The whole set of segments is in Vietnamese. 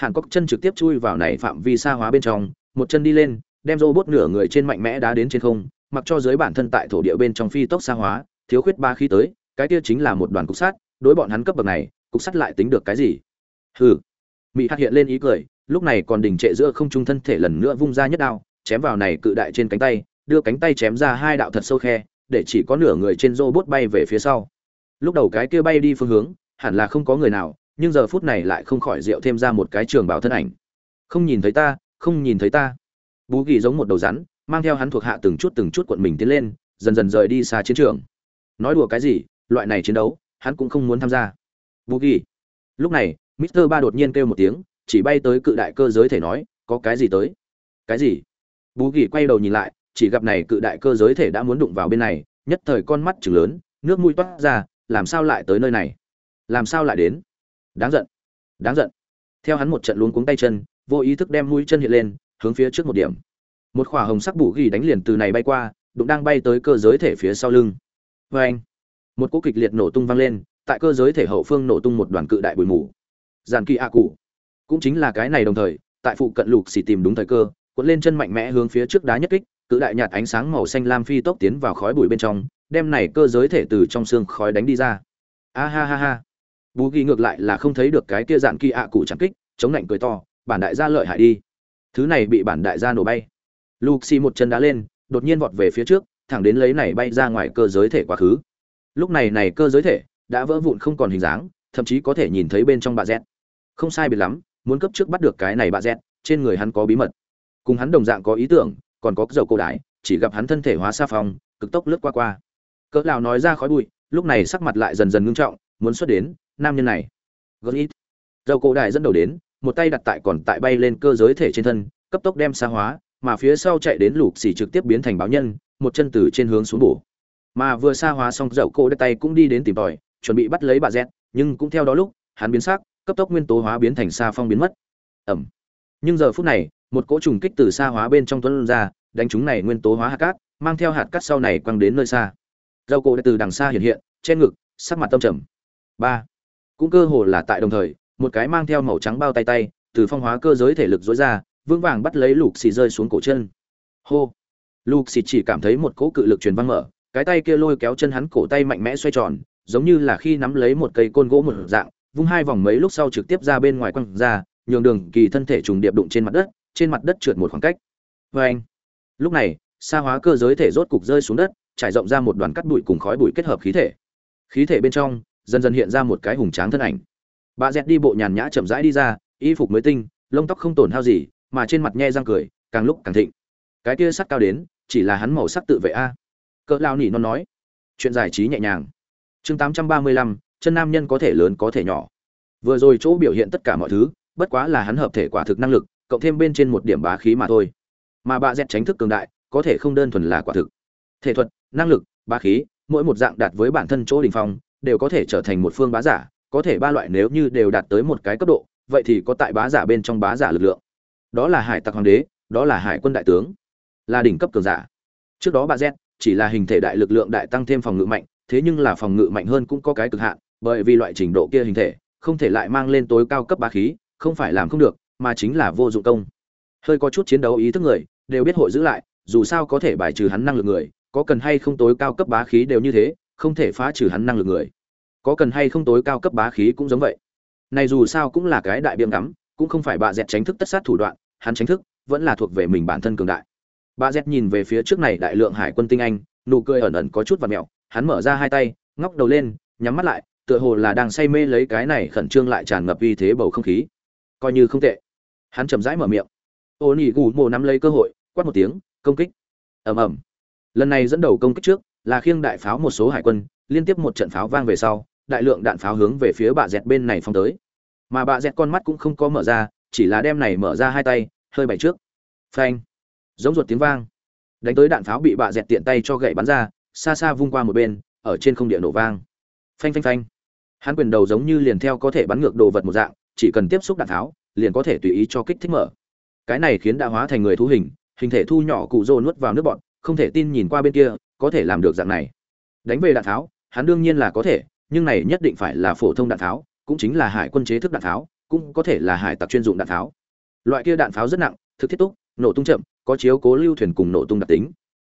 hàn cốc chân trực tiếp chui vào này phạm vi xa hóa bên trong, một chân đi lên, đem rô bốt nửa người trên mạnh mẽ đá đến trên không, mặc cho dưới bản thân tại thổ địa bên trong phi tốc xa hóa, thiếu khuyết ba khí tới, cái kia chính là một đoàn cục sắt, đối bọn hắn cấp bậc này, cục sắt lại tính được cái gì? Hừ. Mỹ hạt hiện lên ý cười, lúc này còn đình trệ giữa không trung thân thể lần nữa vung ra nhất đao, chém vào này cự đại trên cánh tay, đưa cánh tay chém ra hai đạo thật sâu khe, để chỉ có nửa người trên robot bay về phía sau. Lúc đầu cái kia bay đi phương hướng, hẳn là không có người nào nhưng giờ phút này lại không khỏi rượu thêm ra một cái trường bảo thân ảnh. Không nhìn thấy ta, không nhìn thấy ta. Bú ghi giống một đầu rắn, mang theo hắn thuộc hạ từng chút từng chút cuộn mình tiến lên, dần dần rời đi xa chiến trường. Nói đùa cái gì, loại này chiến đấu, hắn cũng không muốn tham gia. Bú ghi lúc này, mister ba đột nhiên kêu một tiếng, chỉ bay tới cự đại cơ giới thể nói, có cái gì tới? Cái gì? Bú ghi quay đầu nhìn lại, chỉ gặp này cự đại cơ giới thể đã muốn đụng vào bên này, nhất thời con mắt chừng lớn, nước mũi toát ra, làm sao lại tới nơi này? Làm sao lại đến? Đáng giận. Đáng giận. Theo hắn một trận luống cuống tay chân, vô ý thức đem mũi chân hiện lên, hướng phía trước một điểm. Một khỏa hồng sắc bù ghi đánh liền từ này bay qua, đụng đang bay tới cơ giới thể phía sau lưng. Vê anh, một cỗ kịch liệt nổ tung vang lên, tại cơ giới thể hậu phương nổ tung một đoàn cự đại bụi mù. Giàn kỳ a cụ, cũng chính là cái này đồng thời, tại phụ cận lục xì tìm đúng thời cơ, cuộn lên chân mạnh mẽ hướng phía trước đá nhất kích, cự đại nhạt ánh sáng màu xanh lam phi tốc tiến vào khói bụi bên trong, đem này cơ giới thể từ trong xương khói đánh đi ra. A ha ha ha bú ghi ngược lại là không thấy được cái kia dạn kỳ ạ cụ chẳng kích, chống lạnh cười to, bản đại gia lợi hại đi. Thứ này bị bản đại gia nổ bay. Luxi một chân đá lên, đột nhiên vọt về phía trước, thẳng đến lấy này bay ra ngoài cơ giới thể quá khứ. Lúc này này cơ giới thể đã vỡ vụn không còn hình dáng, thậm chí có thể nhìn thấy bên trong bà z không sai biệt lắm, muốn cấp trước bắt được cái này bà z trên người hắn có bí mật. Cùng hắn đồng dạng có ý tưởng, còn có dầu cổ đái chỉ gặp hắn thân thể hóa xa phòng cực tốc lướt qua qua. Cỡ lão nói ra khói bụi, lúc này sắc mặt lại dần dần ngưng trọng, muốn xuất đến nam nhân này. Gớt ít. Dầu cổ đại dẫn đầu đến, một tay đặt tại còn tại bay lên cơ giới thể trên thân, cấp tốc đem xa hóa, mà phía sau chạy đến lục xì trực tiếp biến thành báo nhân, một chân từ trên hướng xuống bổ. Mà vừa xa hóa xong dậu cổ đất tay cũng đi đến tìm tòi, chuẩn bị bắt lấy bà z, nhưng cũng theo đó lúc, hắn biến sắc, cấp tốc nguyên tố hóa biến thành xa phong biến mất. Ẩm. Nhưng giờ phút này, một cỗ trùng kích từ xa hóa bên trong tuấn ra, đánh chúng này nguyên tố hóa hạt cát, mang theo hạt cát sau này quăng đến nơi xa. Dầu cổ từ đằng xa hiện hiện trên ngực, sắc mặt tâm trầm. Ba cũng cơ hồ là tại đồng thời, một cái mang theo màu trắng bao tay tay, từ phong hóa cơ giới thể lực dối ra, vững vàng bắt lấy lục xì rơi xuống cổ chân. Hô! Lục xì chỉ cảm thấy một cỗ cự lực truyền văng mở, cái tay kia lôi kéo chân hắn cổ tay mạnh mẽ xoay tròn, giống như là khi nắm lấy một cây côn gỗ một dạng, vung hai vòng mấy lúc sau trực tiếp ra bên ngoài quăng ra, nhường đường kỳ thân thể trùng điệp đụng trên mặt đất, trên mặt đất trượt một khoảng cách. Vê anh lúc này xa hóa cơ giới thể rốt cục rơi xuống đất, trải rộng ra một đoàn cắt bụi cùng khói bụi kết hợp khí thể. Khí thể bên trong dần dần hiện ra một cái hùng tráng thân ảnh. Bà dẹt đi bộ nhàn nhã chậm rãi đi ra, y phục mới tinh, lông tóc không tổn hao gì, mà trên mặt nhe răng cười, càng lúc càng thịnh. Cái kia sắt cao đến, chỉ là hắn màu sắc tự vệ a. Cỡ lao nỉ non nói. Chuyện giải trí nhẹ nhàng. Chương tám trăm ba mươi lăm, chân nam nhân có thể lớn có thể nhỏ. Vừa rồi chỗ biểu hiện tất cả mọi thứ, bất quá là hắn hợp thể quả thực năng lực, cộng thêm bên trên một điểm bá khí mà thôi. Mà bà dẹt tránh thức cường đại, có thể không đơn thuần là quả thực. Thể thuật, năng lực, bá khí, mỗi một dạng đạt với bản thân chỗ đỉnh phong đều có thể trở thành một phương bá giả, có thể ba loại nếu như đều đạt tới một cái cấp độ, vậy thì có tại bá giả bên trong bá giả lực lượng. Đó là hải tặc hoàng đế, đó là hải quân đại tướng, là đỉnh cấp cường giả. Trước đó bà z chỉ là hình thể đại lực lượng đại tăng thêm phòng ngự mạnh, thế nhưng là phòng ngự mạnh hơn cũng có cái cực hạn, bởi vì loại trình độ kia hình thể, không thể lại mang lên tối cao cấp bá khí, không phải làm không được, mà chính là vô dụng công. Hơi có chút chiến đấu ý thức người, đều biết hội giữ lại, dù sao có thể bài trừ hắn năng lực người, có cần hay không tối cao cấp bá khí đều như thế, không thể phá trừ hắn năng lực người có cần hay không tối cao cấp bá khí cũng giống vậy. Này dù sao cũng là cái đại biếm ngắm, cũng không phải bà dẹt tránh thức tất sát thủ đoạn, hắn tránh thức vẫn là thuộc về mình bản thân cường đại. Bà dẹt nhìn về phía trước này đại lượng hải quân tinh anh, nụ cười ẩn ẩn có chút và mẹo, hắn mở ra hai tay, ngóc đầu lên, nhắm mắt lại, tựa hồ là đang say mê lấy cái này khẩn trương lại tràn ngập uy thế bầu không khí. Coi như không tệ. Hắn chậm rãi mở miệng. Ô nỉ gù mồ nắm lấy cơ hội, quát một tiếng, công kích. Ầm ầm. Lần này dẫn đầu công kích trước, là khiêng đại pháo một số hải quân, liên tiếp một trận pháo vang về sau đại lượng đạn pháo hướng về phía bà dẹt bên này phong tới. Mà bà dẹt con mắt cũng không có mở ra, chỉ là đem này mở ra hai tay, hơi bày trước. Phanh! Giống ruột tiếng vang. Đánh tới đạn pháo bị bà dẹt tiện tay cho gậy bắn ra, xa xa vung qua một bên, ở trên không địa nổ vang. Phanh phanh phanh! Hắn quyền đầu giống như liền theo có thể bắn ngược đồ vật một dạng, chỉ cần tiếp xúc đạn tháo liền có thể tùy ý cho kích thích mở. Cái này khiến đã hóa thành người thú hình hình thể thu nhỏ cụ rô nuốt vào nước bọn, không thể tin nhìn qua bên kia, có thể làm được dạng này. Đánh về đạn tháo hắn đương nhiên là có thể nhưng này nhất định phải là phổ thông đạn tháo cũng chính là hải quân chế thức đạn tháo cũng có thể là hải tặc chuyên dụng đạn pháo. Loại kia đạn pháo rất nặng, thực thiết túc, nổ tung chậm, có chiếu cố lưu thuyền cùng nổ tung đặc tính.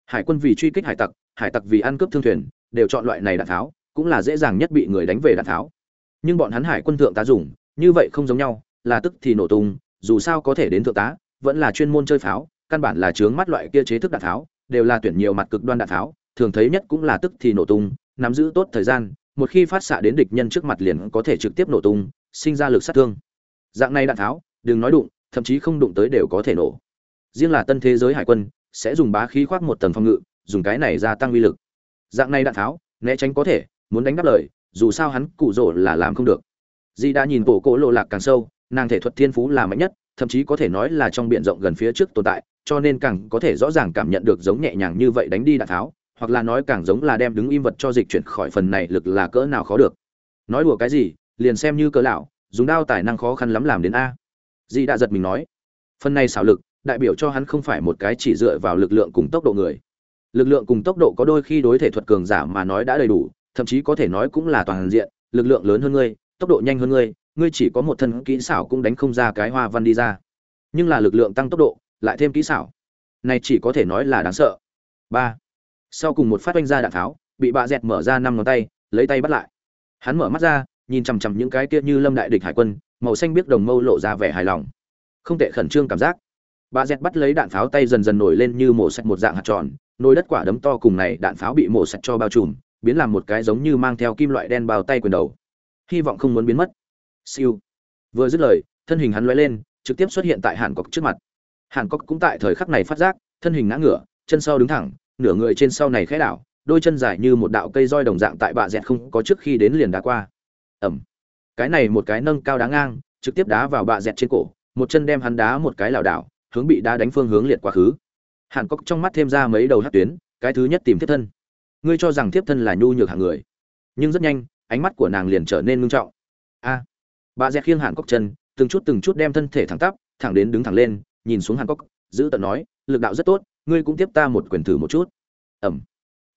Hải quân vì truy kích hải tặc hải tặc vì ăn cướp thương thuyền, đều chọn loại này đạn pháo, cũng là dễ dàng nhất bị người đánh về đạn pháo. Nhưng bọn hắn hải quân thượng tá dùng, như vậy không giống nhau, là tức thì nổ tung, dù sao có thể đến thượng tá, vẫn là chuyên môn chơi pháo, căn bản là chướng mắt loại kia chế thức đạn pháo, đều là tuyển nhiều mặt cực đoan đạn pháo, thường thấy nhất cũng là tức thì nổ tung, nắm giữ tốt thời gian một khi phát xạ đến địch nhân trước mặt liền có thể trực tiếp nổ tung, sinh ra lực sát thương. Dạng này đạn tháo, đừng nói đụng, thậm chí không đụng tới đều có thể nổ. Riêng là tân thế giới hải quân, sẽ dùng bá khí khoác một tầng phòng ngự, dùng cái này gia tăng uy lực. Dạng này đạn tháo, né tránh có thể, muốn đánh đáp lời, dù sao hắn cụ rỗ là làm không được. Di đã nhìn bộ cỗ lộ lạc càng sâu, nàng thể thuật thiên phú là mạnh nhất, thậm chí có thể nói là trong biển rộng gần phía trước tồn tại, cho nên càng có thể rõ ràng cảm nhận được giống nhẹ nhàng như vậy đánh đi đạn tháo hoặc là nói càng giống là đem đứng im vật cho dịch chuyển khỏi phần này lực là cỡ nào khó được. Nói đùa cái gì, liền xem như cỡ lão, dùng đao tài năng khó khăn lắm làm đến a. Dì đã giật mình nói, phần này xảo lực, đại biểu cho hắn không phải một cái chỉ dựa vào lực lượng cùng tốc độ người. Lực lượng cùng tốc độ có đôi khi đối thể thuật cường giả mà nói đã đầy đủ, thậm chí có thể nói cũng là toàn diện, lực lượng lớn hơn ngươi, tốc độ nhanh hơn ngươi ngươi chỉ có một thân kỹ xảo cũng đánh không ra cái hoa văn đi ra. Nhưng là lực lượng tăng tốc độ, lại thêm kỹ xảo. Này chỉ có thể nói là đáng sợ. Ba sau cùng một phát oanh ra đạn tháo, bị bạ dẹt mở ra năm ngón tay, lấy tay bắt lại. Hắn mở mắt ra, nhìn chằm chằm những cái kia như lâm đại địch hải quân, màu xanh biết đồng mâu lộ ra vẻ hài lòng. Không tệ khẩn trương cảm giác. Bà dẹt bắt lấy đạn pháo tay dần dần nổi lên như mổ sạch một dạng hạt tròn, nồi đất quả đấm to cùng này đạn pháo bị mổ sạch cho bao trùm, biến làm một cái giống như mang theo kim loại đen bao tay quyền đầu. Hy vọng không muốn biến mất. Siêu. Vừa dứt lời, thân hình hắn lóe lên, trực tiếp xuất hiện tại hàn cốc trước mặt. Hàn cốc cũng tại thời khắc này phát giác, thân hình ngã ngửa, chân sau đứng thẳng nửa người trên sau này khẽ đảo đôi chân dài như một đạo cây roi đồng dạng tại bạ dẹt không có trước khi đến liền đá qua. Ẩm. Cái này một cái nâng cao đá ngang trực tiếp đá vào bạ dẹt trên cổ một chân đem hắn đá một cái lảo đảo hướng bị đá đánh phương hướng liệt quá khứ. Hàn cốc trong mắt thêm ra mấy đầu hát tuyến cái thứ nhất tìm tiếp thân. Ngươi cho rằng tiếp thân là nhu nhược hạng người. Nhưng rất nhanh ánh mắt của nàng liền trở nên ngưng trọng. A. À, bà dẹt khiêng hàn cốc chân từng chút từng chút đem thân thể thẳng tắp thẳng đến đứng thẳng lên nhìn xuống hàn cốc giữ tận nói lực đạo rất tốt ngươi cũng tiếp ta một quyền thử một chút. Ẩm.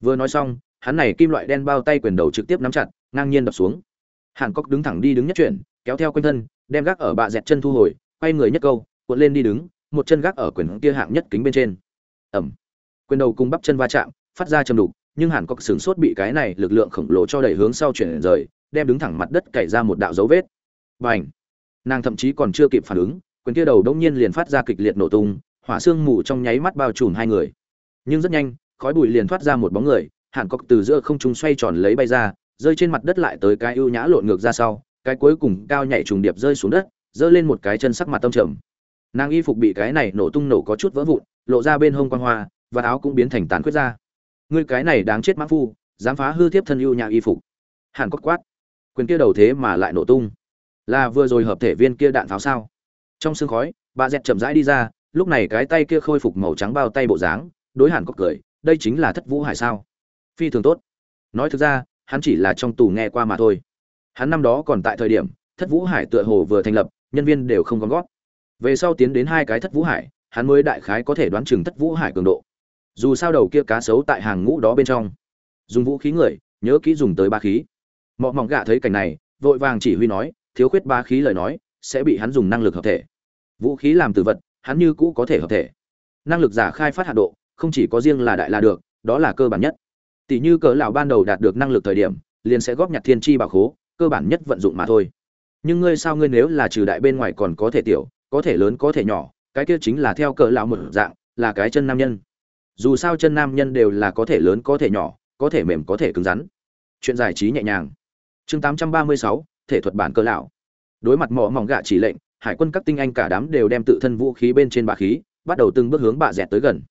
Vừa nói xong, hắn này kim loại đen bao tay quyền đầu trực tiếp nắm chặt, ngang nhiên đập xuống. Hàn cốc đứng thẳng đi đứng nhất chuyển, kéo theo quanh thân, đem gác ở bạ dẹt chân thu hồi, quay người nhất câu, cuộn lên đi đứng, một chân gác ở quyền kia hạng nhất kính bên trên. Ẩm. Quyền đầu cùng bắp chân va chạm, phát ra chầm đục, nhưng hàn cốc sửng sốt bị cái này lực lượng khổng lồ cho đẩy hướng sau chuyển rời, đem đứng thẳng mặt đất cày ra một đạo dấu vết. Và ảnh nàng thậm chí còn chưa kịp phản ứng, quyền kia đầu đông nhiên liền phát ra kịch liệt nổ tung hỏa xương mù trong nháy mắt bao trùm hai người. Nhưng rất nhanh, khói bụi liền thoát ra một bóng người, hàn cốc từ giữa không trung xoay tròn lấy bay ra, rơi trên mặt đất lại tới cái ưu nhã lộn ngược ra sau, cái cuối cùng cao nhảy trùng điệp rơi xuống đất, giơ lên một cái chân sắc mặt tâm trầm. Nàng y phục bị cái này nổ tung nổ có chút vỡ vụn, lộ ra bên hông quan hoa, và áo cũng biến thành tán quyết ra. Ngươi cái này đáng chết mã phu, dám phá hư tiếp thân ưu nhã y phục. Hàn cốc quát. Quyền kia đầu thế mà lại nổ tung. Là vừa rồi hợp thể viên kia đạn pháo sao? Trong sương khói, bà dẹt chậm rãi đi ra lúc này cái tay kia khôi phục màu trắng bao tay bộ dáng, đối hàn cốc cười, đây chính là thất vũ hải sao? Phi thường tốt. Nói thực ra, hắn chỉ là trong tù nghe qua mà thôi. Hắn năm đó còn tại thời điểm, thất vũ hải tựa hồ vừa thành lập, nhân viên đều không gom gót về sau tiến đến hai cái thất vũ hải, hắn mới đại khái có thể đoán chừng thất vũ hải cường độ. Dù sao đầu kia cá sấu tại hàng ngũ đó bên trong. Dùng vũ khí người, nhớ kỹ dùng tới ba khí. Mọ mỏng gạ thấy cảnh này, vội vàng chỉ huy nói, thiếu khuyết ba khí lời nói, sẽ bị hắn dùng năng lực hợp thể. Vũ khí làm từ vật hắn như cũ có thể hợp thể. Năng lực giả khai phát hạ độ không chỉ có riêng là đại là được đó là cơ bản nhất. Tỷ như cỡ lão ban đầu đạt được năng lực thời điểm liền sẽ góp nhặt thiên chi bảo khố cơ bản nhất vận dụng mà thôi. Nhưng ngươi sao ngươi nếu là trừ đại bên ngoài còn có thể tiểu có thể lớn có thể nhỏ cái kia chính là theo cỡ lão một dạng là cái chân nam nhân. Dù sao chân nam nhân đều là có thể lớn có thể nhỏ có thể mềm có thể cứng rắn. Chuyện giải trí nhẹ nhàng. Chương 836, thể thuật bản cỡ lão. Đối mặt mỏ mỏng gạ chỉ lệnh hải quân các tinh anh cả đám đều đem tự thân vũ khí bên trên bạ khí, bắt đầu từng bước hướng bạ dẹt tới gần.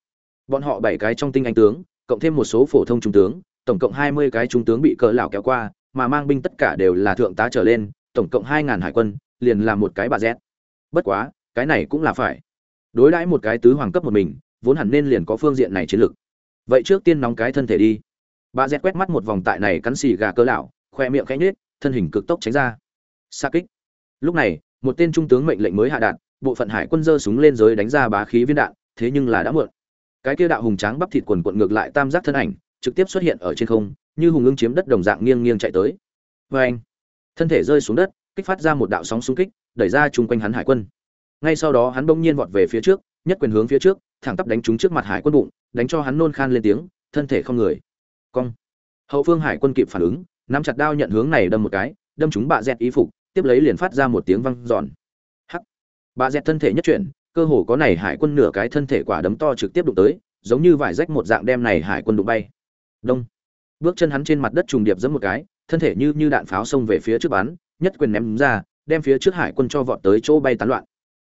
Bọn họ bảy cái trong tinh anh tướng, cộng thêm một số phổ thông trung tướng, tổng cộng hai mươi cái trung tướng bị cỡ lão kéo qua, mà mang binh tất cả đều là thượng tá trở lên, tổng cộng hai ngàn hải quân, liền là một cái bạ dẹt. Bất quá, cái này cũng là phải. Đối đãi một cái tứ hoàng cấp một mình, vốn hẳn nên liền có phương diện này chiến lược. Vậy trước tiên nóng cái thân thể đi. Bà dẹt quét mắt một vòng tại này cắn xì gà cơ lão, khoe miệng khẽ nhếch, thân hình cực tốc tránh ra. Xa kích. Lúc này một tên trung tướng mệnh lệnh mới hạ đạt, bộ phận hải quân giơ súng lên giới đánh ra bá khí viên đạn, thế nhưng là đã muộn. Cái kia đạo hùng tráng bắp thịt quần quận ngược lại tam giác thân ảnh, trực tiếp xuất hiện ở trên không, như hùng ưng chiếm đất đồng dạng nghiêng nghiêng chạy tới. Vê anh, thân thể rơi xuống đất, kích phát ra một đạo sóng xung kích, đẩy ra chung quanh hắn hải quân. Ngay sau đó hắn bỗng nhiên vọt về phía trước, nhất quyền hướng phía trước, thẳng tắp đánh trúng trước mặt hải quân bụng, đánh cho hắn nôn khan lên tiếng, thân thể không người. Cong. Hậu phương hải quân kịp phản ứng, nắm chặt đao nhận hướng này đâm một cái, đâm chúng bạ dẹt ý phục tiếp lấy liền phát ra một tiếng văng giòn hắc. Bà dẹt thân thể nhất chuyển, cơ hồ có này hải quân nửa cái thân thể quả đấm to trực tiếp đụng tới, giống như vải rách một dạng đem này hải quân đụng bay. Đông. Bước chân hắn trên mặt đất trùng điệp giẫm một cái, thân thể như như đạn pháo xông về phía trước bắn, nhất quyền ném ra, đem phía trước hải quân cho vọt tới chỗ bay tán loạn.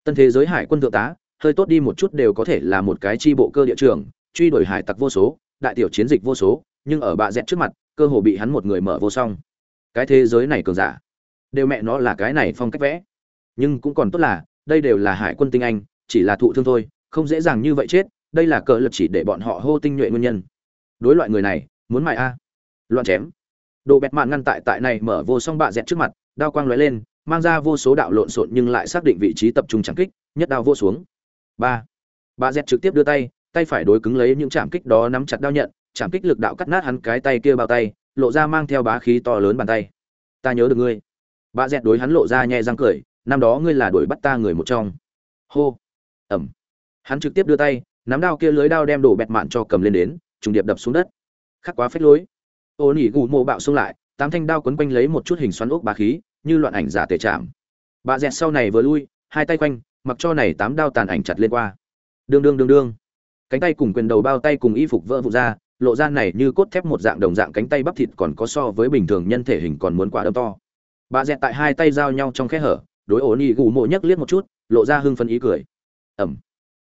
Tân thế giới hải quân thượng tá, hơi tốt đi một chút đều có thể là một cái chi bộ cơ địa trường, truy đuổi hải tặc vô số, đại tiểu chiến dịch vô số, nhưng ở bạ dẹt trước mặt, cơ hồ bị hắn một người mở vô song. Cái thế giới này cường giả đều mẹ nó là cái này phong cách vẽ. Nhưng cũng còn tốt là, đây đều là hải quân tinh anh, chỉ là thụ thương thôi, không dễ dàng như vậy chết, đây là cờ lực chỉ để bọn họ hô tinh nhuệ nguyên nhân. Đối loại người này, muốn mại a. Loạn chém. Đồ bẹt mạn ngăn tại tại này mở vô song bạ dẹt trước mặt, đao quang lóe lên, mang ra vô số đạo lộn xộn nhưng lại xác định vị trí tập trung trảm kích, nhất đao vô xuống. Ba. Bạ dẹt trực tiếp đưa tay tay phải đối cứng lấy những trảm kích đó nắm chặt đao nhận, trảm kích lực đạo cắt nát hắn cái tay kia bao tay, lộ ra mang theo bá khí to lớn bàn tay. Ta nhớ được ngươi bà dẹt đối hắn lộ ra nhẹ răng cười, năm đó ngươi là đuổi bắt ta người một trong. Hô. Ẩm hắn trực tiếp đưa tay, nắm đao kia lưới đao đem đổ bẹt mạn cho cầm lên đến, trùng điệp đập xuống đất. Khắc quá phết lối. Ô nỉ gù mộ bạo xông lại, tám thanh đao quấn quanh lấy một chút hình xoắn ốc bá khí, như loạn ảnh giả tề chạm bà dẹt sau này vừa lui, hai tay quanh, mặc cho này tám đao tàn ảnh chặt lên qua. Đương đương đương đương. Cánh tay cùng quyền đầu bao tay cùng y phục vỡ vụn ra, lộ ra này như cốt thép một dạng đồng dạng cánh tay bắp thịt còn có so với bình thường nhân thể hình còn muốn quả đấm to bà dẹt tại hai tay giao nhau trong khe hở, đối ổ nỉ gù mộ nhấc liếc một chút, lộ ra hưng phân ý cười. Ẩm.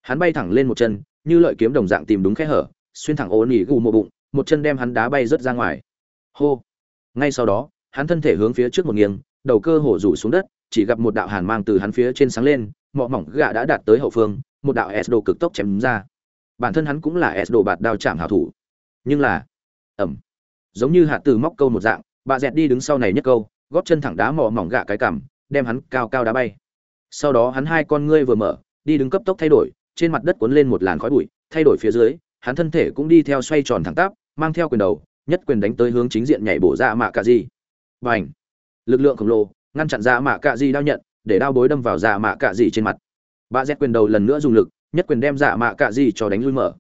Hắn bay thẳng lên một chân, như lợi kiếm đồng dạng tìm đúng khe hở, xuyên thẳng ổ nỉ gù mộ bụng, một chân đem hắn đá bay rớt ra ngoài. Hô. Ngay sau đó, hắn thân thể hướng phía trước một nghiêng, đầu cơ hổ rủ xuống đất, chỉ gặp một đạo hàn mang từ hắn phía trên sáng lên, mọ mỏng gạ đã đạt tới hậu phương, một đạo s đồ cực tốc chém ra. Bản thân hắn cũng là s đồ bạt đao chạm hảo thủ. Nhưng là, ẩm. Giống như hạt từ móc câu một dạng, bà dẹt đi đứng sau này nhất câu góp chân thẳng đá mỏ mỏng gạ cái cằm, đem hắn cao cao đá bay. Sau đó hắn hai con ngươi vừa mở, đi đứng cấp tốc thay đổi, trên mặt đất cuốn lên một làn khói bụi, thay đổi phía dưới, hắn thân thể cũng đi theo xoay tròn thẳng tắp, mang theo quyền đầu, nhất quyền đánh tới hướng chính diện nhảy bổ ra mạ cạ di. Và ảnh lực lượng khổng lồ, ngăn chặn ra mạ cạ di đao nhận, để đao bối đâm vào dạ mạ cạ di trên mặt. Bà dẹt quyền đầu lần nữa dùng lực, nhất quyền đem dạ mạ cạ di cho đánh lui mở.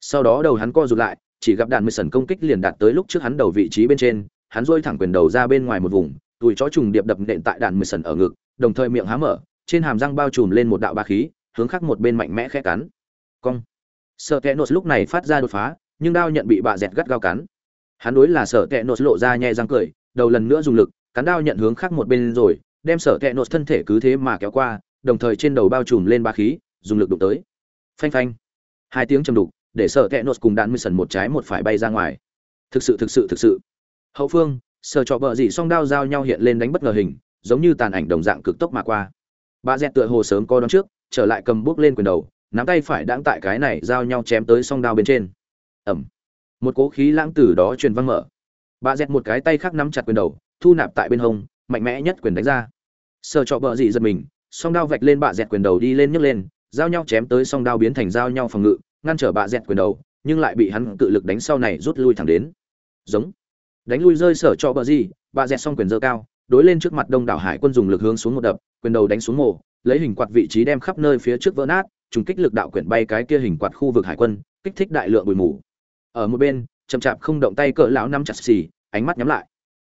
Sau đó đầu hắn co rụt lại, chỉ gặp đạn mười sần công kích liền đạt tới lúc trước hắn đầu vị trí bên trên, hắn dôi thẳng quyền đầu ra bên ngoài một vùng tùi chó trùng điệp đập nện tại đạn mười sần ở ngực, đồng thời miệng há mở, trên hàm răng bao trùm lên một đạo ba khí, hướng khắc một bên mạnh mẽ khẽ cắn. Cong. Sợ kẽ nốt lúc này phát ra đột phá, nhưng đao nhận bị bà dẹt gắt gao cắn. Hắn đối là sợ kẽ nốt lộ ra nhẹ răng cười, đầu lần nữa dùng lực, cắn đao nhận hướng khác một bên rồi, đem sợ kẽ nốt thân thể cứ thế mà kéo qua, đồng thời trên đầu bao trùm lên ba khí, dùng lực đụng tới. Phanh phanh. Hai tiếng chầm đục, để sợ kẽ nốt cùng đạn mười sần một trái một phải bay ra ngoài. Thực sự thực sự thực sự. Hậu phương Sờ trọ bờ dị song đao giao nhau hiện lên đánh bất ngờ hình, giống như tàn ảnh đồng dạng cực tốc mà qua. Bà dẹt tựa hồ sớm co đón trước, trở lại cầm bước lên quyền đầu, nắm tay phải đãng tại cái này giao nhau chém tới song đao bên trên. Ẩm. Một cố khí lãng từ đó truyền văng mở. Bà dẹt một cái tay khác nắm chặt quyền đầu, thu nạp tại bên hông, mạnh mẽ nhất quyền đánh ra. Sờ trọ bờ dị giật mình, song đao vạch lên bà dẹt quyền đầu đi lên nhấc lên, giao nhau chém tới song đao biến thành giao nhau phòng ngự, ngăn trở bà dẹt quyền đầu, nhưng lại bị hắn tự lực đánh sau này rút lui thẳng đến. Giống đánh lui rơi sở cho bờ gì, bà dẹt xong quyền dơ cao đối lên trước mặt đông đảo hải quân dùng lực hướng xuống một đập quyền đầu đánh xuống mổ, lấy hình quạt vị trí đem khắp nơi phía trước vỡ nát trùng kích lực đạo quyển bay cái kia hình quạt khu vực hải quân kích thích đại lượng bụi mù. Ở một bên chậm chạp không động tay cỡ lão nắm chặt xì ánh mắt nhắm lại.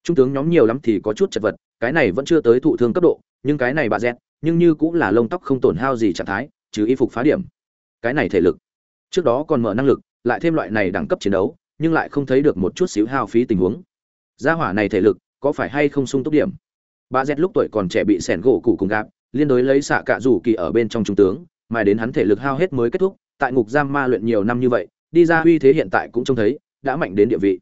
Trung tướng nhóm nhiều lắm thì có chút chật vật cái này vẫn chưa tới thụ thương cấp độ nhưng cái này bà dẹt nhưng như cũng là lông tóc không tổn hao gì trạng thái trừ y phục phá điểm. Cái này thể lực. Trước đó còn mở năng lực lại thêm loại này đẳng cấp chiến đấu nhưng lại không thấy được một chút xíu hao phí tình huống. Gia hỏa này thể lực, có phải hay không sung túc điểm? Bà z lúc tuổi còn trẻ bị sẻn gỗ cụ cùng gạp liên đối lấy xạ cạ rủ kỳ ở bên trong trung tướng mà đến hắn thể lực hao hết mới kết thúc, tại ngục giam ma luyện nhiều năm như vậy, đi ra uy thế hiện tại cũng trông thấy, đã mạnh đến địa vị.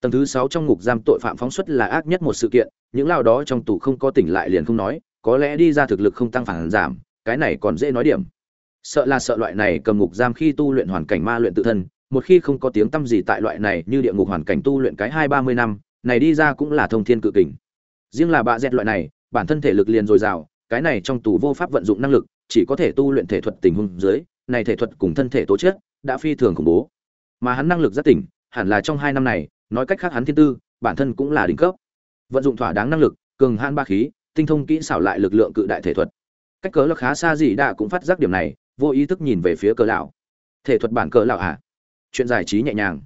Tầng thứ sáu trong ngục giam tội phạm phóng xuất là ác nhất một sự kiện, những lao đó trong tù không có tỉnh lại liền không nói, có lẽ đi ra thực lực không tăng phản giảm, cái này còn dễ nói điểm. Sợ là sợ loại này cầm ngục giam khi tu luyện hoàn cảnh ma luyện tự thân một khi không có tiếng tâm gì tại loại này như địa ngục hoàn cảnh tu luyện cái hai ba mươi năm, này đi ra cũng là thông thiên cự kình. Riêng là bạ dẹt loại này, bản thân thể lực liền dồi dào, cái này trong tù vô pháp vận dụng năng lực, chỉ có thể tu luyện thể thuật tình huống dưới, này thể thuật cùng thân thể tố chất đã phi thường khủng bố. Mà hắn năng lực rất tỉnh, hẳn là trong hai năm này, nói cách khác hắn thiên tư, bản thân cũng là đỉnh cấp. Vận dụng thỏa đáng năng lực, cường han ba khí, tinh thông kỹ xảo lại lực lượng cự đại thể thuật. Cách cỡ là khá xa gì đã cũng phát giác điểm này, vô ý thức nhìn về phía cờ lão. Thể thuật bản cờ lão à? Chuyện giải trí nhẹ nhàng.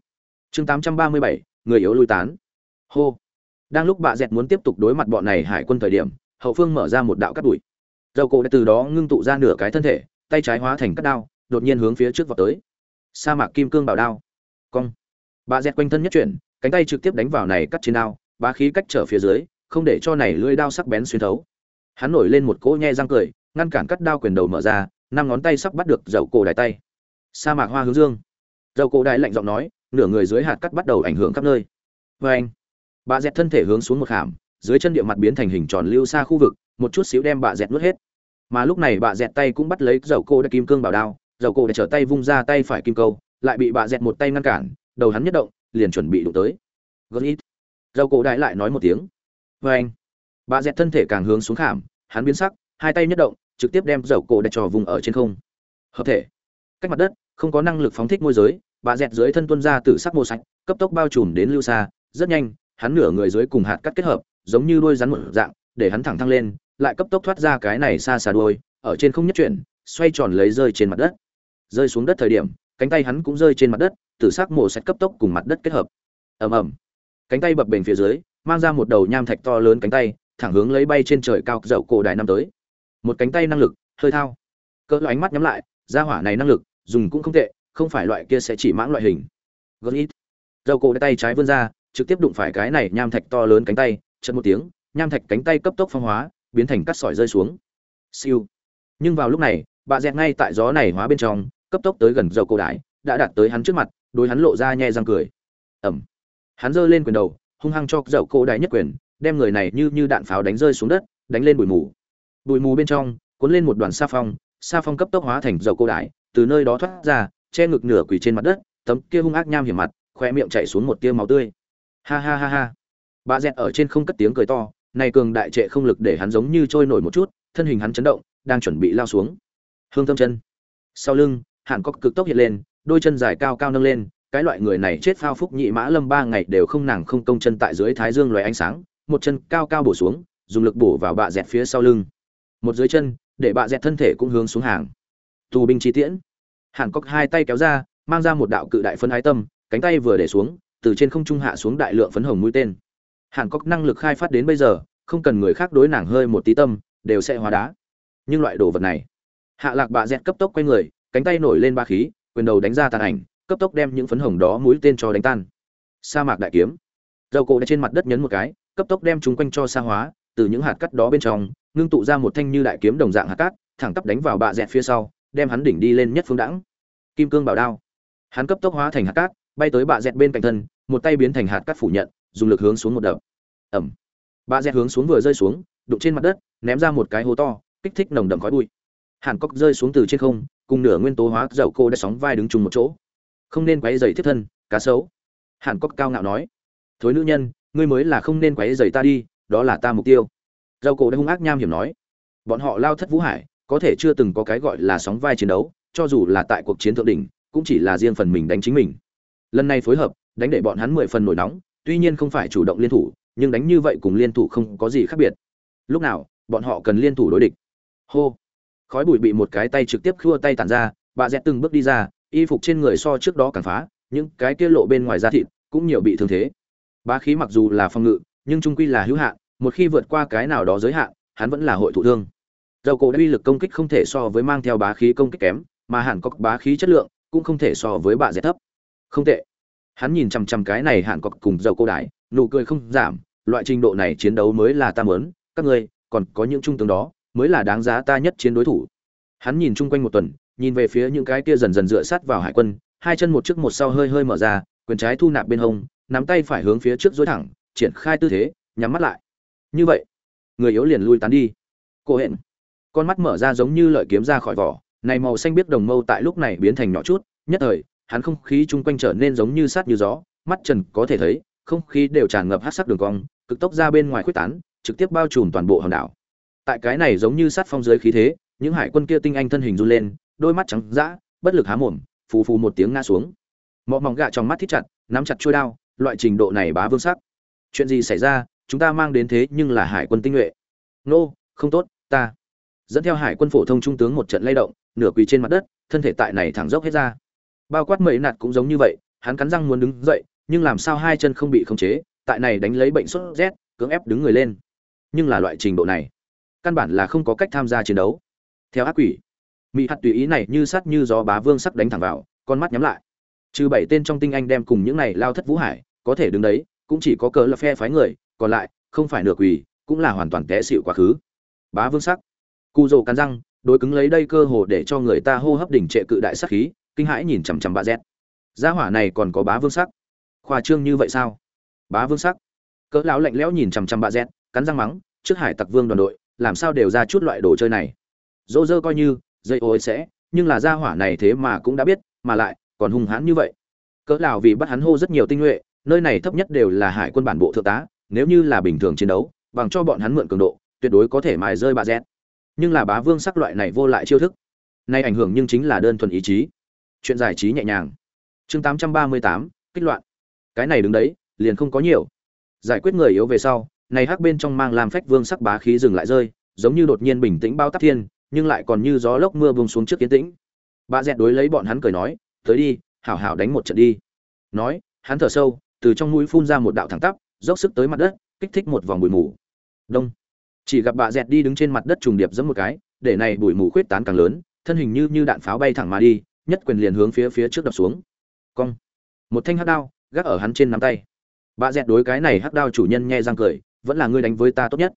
Chương 837, người yếu lui tán. Hô. Đang lúc bà dẹt muốn tiếp tục đối mặt bọn này hải quân thời điểm hậu phương mở ra một đạo cắt đuổi. Dầu cổ đã từ đó ngưng tụ ra nửa cái thân thể tay trái hóa thành cắt đao đột nhiên hướng phía trước vào tới. Sa mạc kim cương bảo đao. Cong. Bà dẹt quanh thân nhất chuyển cánh tay trực tiếp đánh vào này cắt trên đao bá khí cách trở phía dưới không để cho này lưỡi đao sắc bén xuyên thấu. Hắn nổi lên một cỗ nhe răng cười ngăn cản cắt đao quyền đầu mở ra năm ngón tay sắp bắt được dầu cổ đài tay. Sa mạc hoa hướng dương dầu cổ đại lạnh giọng nói, nửa người dưới hạt cắt bắt đầu ảnh hưởng khắp nơi. Vê anh, bà dẹt thân thể hướng xuống một hàm, dưới chân địa mặt biến thành hình tròn lưu xa khu vực, một chút xíu đem bà dẹt nuốt hết. Mà lúc này bà dẹt tay cũng bắt lấy dầu cổ đã kim cương bảo đao, dầu cổ để trở tay vung ra tay phải kim câu, lại bị bà dẹt một tay ngăn cản, đầu hắn nhất động, liền chuẩn bị đụng tới. Gớt ít. Dầu cổ đại lại nói một tiếng. Vê anh, bà dẹt thân thể càng hướng xuống khảm hắn biến sắc, hai tay nhất động, trực tiếp đem dầu cổ để trò vùng ở trên không. Hợp thể. Cách mặt đất, không có năng lực phóng thích môi giới bà dẹt dưới thân tuân ra từ sắc mô sạch, cấp tốc bao trùm đến lưu xa rất nhanh, hắn nửa người dưới cùng hạt cắt kết hợp, giống như đuôi rắn một dạng, để hắn thẳng thăng lên, lại cấp tốc thoát ra cái này xa xa đuôi, ở trên không nhất chuyển, xoay tròn lấy rơi trên mặt đất. Rơi xuống đất thời điểm, cánh tay hắn cũng rơi trên mặt đất, tử sắc mổ sạch cấp tốc cùng mặt đất kết hợp. Ầm ầm. Cánh tay bập bềnh phía dưới, mang ra một đầu nham thạch to lớn cánh tay, thẳng hướng lấy bay trên trời cao dậu cổ đại năm tới. Một cánh tay năng lực, hơi thao. Cỡ ánh mắt nhắm lại ra hỏa này năng lực, dùng cũng không tệ không phải loại kia sẽ chỉ mãng loại hình. Gớt ít. Dầu cổ tay trái vươn ra, trực tiếp đụng phải cái này nham thạch to lớn cánh tay chợt một tiếng, nham thạch cánh tay cấp tốc phong hóa, biến thành cắt sỏi rơi xuống. Siêu. Nhưng vào lúc này, bà dẹt ngay tại gió này hóa bên trong, cấp tốc tới gần dầu cổ đại đã đạt tới hắn trước mặt, đối hắn lộ ra nhẹ răng cười. Ẩm. Hắn giơ lên quyền đầu, hung hăng cho dầu cổ đại nhất quyền, đem người này như như đạn pháo đánh rơi xuống đất, đánh lên bụi mù. Bụi mù bên trong, cuốn lên một đoàn sa phong sa phong cấp tốc hóa thành dầu cổ đại từ nơi đó thoát ra che ngực nửa quỳ trên mặt đất, tấm kia hung ác nham hiểm mặt, khoe miệng chảy xuống một tia máu tươi. Ha ha ha ha. Bà dẹt ở trên không cất tiếng cười to, này cường đại trệ không lực để hắn giống như trôi nổi một chút, thân hình hắn chấn động, đang chuẩn bị lao xuống. Hương tâm chân. Sau lưng hàn cốc cực tốc hiện lên, đôi chân dài cao cao nâng lên, cái loại người này chết phao phúc nhị mã lâm ba ngày đều không nàng không công chân tại dưới thái dương loài ánh sáng, một chân cao cao bổ xuống, dùng lực bổ vào bạ dẹt phía sau lưng. Một dưới chân, để bạ dẹt thân thể cũng hướng xuống hàng. Tù binh chi tiễn hàn cốc hai tay kéo ra, mang ra một đạo cự đại phân ái tâm, cánh tay vừa để xuống, từ trên không trung hạ xuống đại lượng phấn hồng mũi tên. Hàn cốc năng lực khai phát đến bây giờ, không cần người khác đối nàng hơi một tí tâm, đều sẽ hóa đá. Nhưng loại đồ vật này, hạ lạc bạ dẹt cấp tốc quay người, cánh tay nổi lên ba khí, quyền đầu đánh ra tàn ảnh, cấp tốc đem những phấn hồng đó mũi tên cho đánh tan. Sa mạc đại kiếm. Dầu cổ trên mặt đất nhấn một cái, cấp tốc đem chúng quanh cho sa hóa, từ những hạt cắt đó bên trong, ngưng tụ ra một thanh như đại kiếm đồng dạng hạt cát, thẳng tắp đánh vào bạ dẹt phía sau đem hắn đỉnh đi lên nhất phương đẳng kim cương bảo đao. Hắn cấp tốc hóa thành hạt cát, bay tới bạ dẹt bên cạnh thân, một tay biến thành hạt cát phủ nhận, dùng lực hướng xuống một đập. Ẩm. Bạ dẹt hướng xuống vừa rơi xuống, đụng trên mặt đất, ném ra một cái hố to, kích thích nồng đậm khói bụi. Hàn cốc rơi xuống từ trên không, cùng nửa nguyên tố hóa dầu cô đã sóng vai đứng chung một chỗ. Không nên quấy dày thiết thân, cá sấu. Hàn cốc cao ngạo nói. Thối nữ nhân, ngươi mới là không nên quấy dày ta đi, đó là ta mục tiêu. Dầu cổ đã hung ác nham hiểm nói. Bọn họ lao thất vũ hải có thể chưa từng có cái gọi là sóng vai chiến đấu, cho dù là tại cuộc chiến thượng đỉnh, cũng chỉ là riêng phần mình đánh chính mình. Lần này phối hợp, đánh để bọn hắn mười phần nổi nóng, tuy nhiên không phải chủ động liên thủ, nhưng đánh như vậy cùng liên thủ không có gì khác biệt. Lúc nào, bọn họ cần liên thủ đối địch. Hô. Khói bụi bị một cái tay trực tiếp khua tay tàn ra, bà dẹt từng bước đi ra, y phục trên người so trước đó càng phá, những cái kia lộ bên ngoài da thịt cũng nhiều bị thương thế. Bá khí mặc dù là phòng ngự, nhưng trung quy là hữu hạn, một khi vượt qua cái nào đó giới hạn, hắn vẫn là hội thụ thương dầu cổ đã uy lực công kích không thể so với mang theo bá khí công kích kém, mà hẳn có bá khí chất lượng, cũng không thể so với bạ dẹt thấp. Không tệ. Hắn nhìn chằm chằm cái này hẳn có cùng dầu cô đại, nụ cười không giảm, loại trình độ này chiến đấu mới là ta mớn các ngươi, còn có những trung tướng đó, mới là đáng giá ta nhất chiến đối thủ. Hắn nhìn chung quanh một tuần, nhìn về phía những cái kia dần dần dựa sát vào hải quân, hai chân một trước một sau hơi hơi mở ra, quyền trái thu nạp bên hông, nắm tay phải hướng phía trước dối thẳng, triển khai tư thế, nhắm mắt lại. Như vậy, người yếu liền lui tán đi. Cô hẹn con mắt mở ra giống như lợi kiếm ra khỏi vỏ, này màu xanh biết đồng mâu tại lúc này biến thành nhỏ chút, nhất thời, hắn không khí chung quanh trở nên giống như sát như gió, mắt trần có thể thấy, không khí đều tràn ngập hát sắc đường cong, cực tốc ra bên ngoài khuếch tán, trực tiếp bao trùm toàn bộ hòn đảo. Tại cái này giống như sát phong dưới khí thế, những hải quân kia tinh anh thân hình run lên, đôi mắt trắng dã, bất lực há mồm, phù phù một tiếng ngã xuống. Mọ mỏng gạ trong mắt thít chặt, nắm chặt trôi đao, loại trình độ này bá vương sắc. Chuyện gì xảy ra, chúng ta mang đến thế nhưng là hải quân tinh nhuệ. Nô, không tốt, ta dẫn theo hải quân phổ thông trung tướng một trận lay động, nửa quỳ trên mặt đất, thân thể tại này thẳng dốc hết ra. Bao quát mẩy nạt cũng giống như vậy, hắn cắn răng muốn đứng dậy, nhưng làm sao hai chân không bị khống chế, tại này đánh lấy bệnh sốt rét, cưỡng ép đứng người lên. Nhưng là loại trình độ này, căn bản là không có cách tham gia chiến đấu. Theo ác quỷ mỹ hạt tùy ý này như sắt như gió bá vương sắc đánh thẳng vào, con mắt nhắm lại. Trừ bảy tên trong tinh anh đem cùng những này lao thất vũ hải, có thể đứng đấy, cũng chỉ có cờ là phe phái người, còn lại, không phải nửa quỷ cũng là hoàn toàn té xịu quá khứ. Bá vương sắc cụ rồ cắn răng, đối cứng lấy đây cơ hồ để cho người ta hô hấp đỉnh trệ cự đại sắc khí, kinh hãi nhìn chằm chằm bà z gia hỏa này còn có bá vương sắc. Khoa trương như vậy sao? Bá vương sắc. Cỡ lão lạnh lẽo nhìn chằm chằm bà z cắn răng mắng, trước hải tặc vương đoàn đội, làm sao đều ra chút loại đồ chơi này? Dỗ dơ coi như, dây ôi sẽ, nhưng là gia hỏa này thế mà cũng đã biết, mà lại, còn hung hãn như vậy. Cỡ lão vì bắt hắn hô rất nhiều tinh nhuệ, nơi này thấp nhất đều là hải quân bản bộ thượng tá, nếu như là bình thường chiến đấu, bằng cho bọn hắn mượn cường độ, tuyệt đối có thể mài rơi bà z nhưng là bá vương sắc loại này vô lại chiêu thức nay ảnh hưởng nhưng chính là đơn thuần ý chí. Chuyện giải trí nhẹ nhàng. Chương 838, kích loạn. Cái này đứng đấy liền không có nhiều. Giải quyết người yếu về sau này hắc bên trong mang làm phách vương sắc bá khí dừng lại rơi giống như đột nhiên bình tĩnh bao tắc thiên nhưng lại còn như gió lốc mưa buông xuống trước kiến tĩnh. Bà dẹt đối lấy bọn hắn cười nói tới đi hảo hảo đánh một trận đi. Nói hắn thở sâu từ trong mũi phun ra một đạo thẳng tắp dốc sức tới mặt đất kích thích một vòng bụi mù. Đông chỉ gặp bà dẹt đi đứng trên mặt đất trùng điệp giẫm một cái, để này bụi mù khuyết tán càng lớn, thân hình như như đạn pháo bay thẳng mà đi, nhất quyền liền hướng phía phía trước đập xuống. Cong. Một thanh hắc đao, gác ở hắn trên nắm tay. Bà dẹt đối cái này hắc đao chủ nhân nghe răng cười, vẫn là ngươi đánh với ta tốt nhất.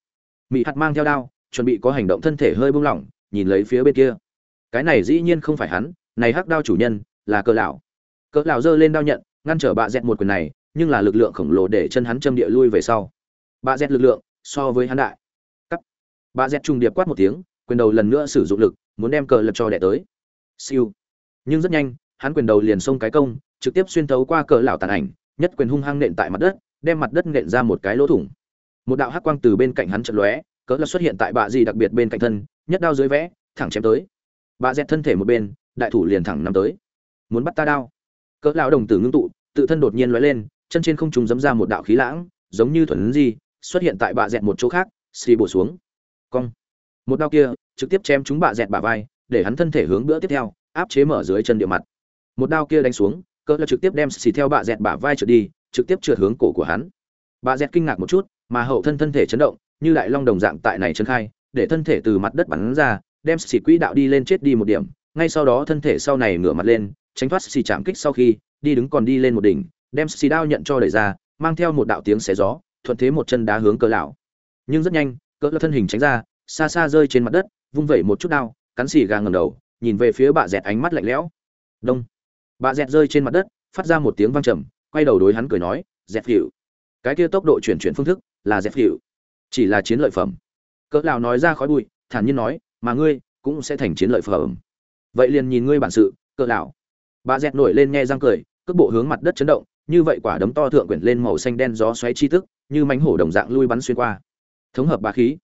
Mỹ hạt mang theo đao, chuẩn bị có hành động thân thể hơi buông lỏng, nhìn lấy phía bên kia. Cái này dĩ nhiên không phải hắn, này hắc đao chủ nhân là cờ lão. Cờ lão giơ lên đao nhận, ngăn trở bà dẹt một quyền này, nhưng là lực lượng khổng lồ để chân hắn châm địa lui về sau. Bà dẹt lực lượng so với hắn đại bà dẹt trùng điệp quát một tiếng, quyền đầu lần nữa sử dụng lực, muốn đem cờ lật cho đẻ tới. Siêu. Nhưng rất nhanh, hắn quyền đầu liền xông cái công, trực tiếp xuyên thấu qua cờ lão tàn ảnh, nhất quyền hung hăng nện tại mặt đất, đem mặt đất nện ra một cái lỗ thủng. Một đạo hắc quang từ bên cạnh hắn chật lóe cỡ là xuất hiện tại bà gì đặc biệt bên cạnh thân, nhất đao dưới vẽ, thẳng chém tới. Bà dẹt thân thể một bên, đại thủ liền thẳng nằm tới. Muốn bắt ta đao? Cỡ lão đồng tử ngưng tụ, tự thân đột nhiên lóe lên, chân trên không trung dẫm ra một đạo khí lãng, giống như thuần gì xuất hiện tại bà dẹt một chỗ khác, xì bổ xuống cong. Một đao kia trực tiếp chém chúng bạ dẹt bả vai, để hắn thân thể hướng bữa tiếp theo, áp chế mở dưới chân địa mặt. Một đao kia đánh xuống cỡ là trực tiếp đem xì theo bạ dẹt bả vai trượt đi, trực tiếp trượt hướng cổ của hắn. Bạ dẹt kinh ngạc một chút, mà hậu thân thân thể chấn động, như đại long đồng dạng tại này chân khai, để thân thể từ mặt đất bắn ra, đem xì quỹ đạo đi lên chết đi một điểm. Ngay sau đó thân thể sau này ngửa mặt lên, tránh thoát xì chạm kích sau khi, đi đứng còn đi lên một đỉnh, đem xì đao nhận cho đẩy ra, mang theo một đạo tiếng xé gió, thuận thế một chân đá hướng cỡ lão. Nhưng rất nhanh cỡ lão thân hình tránh ra, xa xa rơi trên mặt đất, vung vẩy một chút đao, cắn xì gà ngầm đầu, nhìn về phía bà dẹt ánh mắt lạnh lẽo. Đông. Bà dẹt rơi trên mặt đất, phát ra một tiếng vang trầm, quay đầu đối hắn cười nói, dẹt hiệu cái kia tốc độ chuyển chuyển phương thức là dẹt hiệu chỉ là chiến lợi phẩm. Cỡ lão nói ra khói bụi, thản nhiên nói, mà ngươi cũng sẽ thành chiến lợi phẩm. Vậy liền nhìn ngươi bản sự, cỡ lão. Bà dẹt nổi lên nghe răng cười, cước bộ hướng mặt đất chấn động, như vậy quả đấm to thượng quyển lên màu xanh đen gió xoáy chi tức, như mánh hổ đồng dạng lui bắn xuyên qua thống hợp bá khí.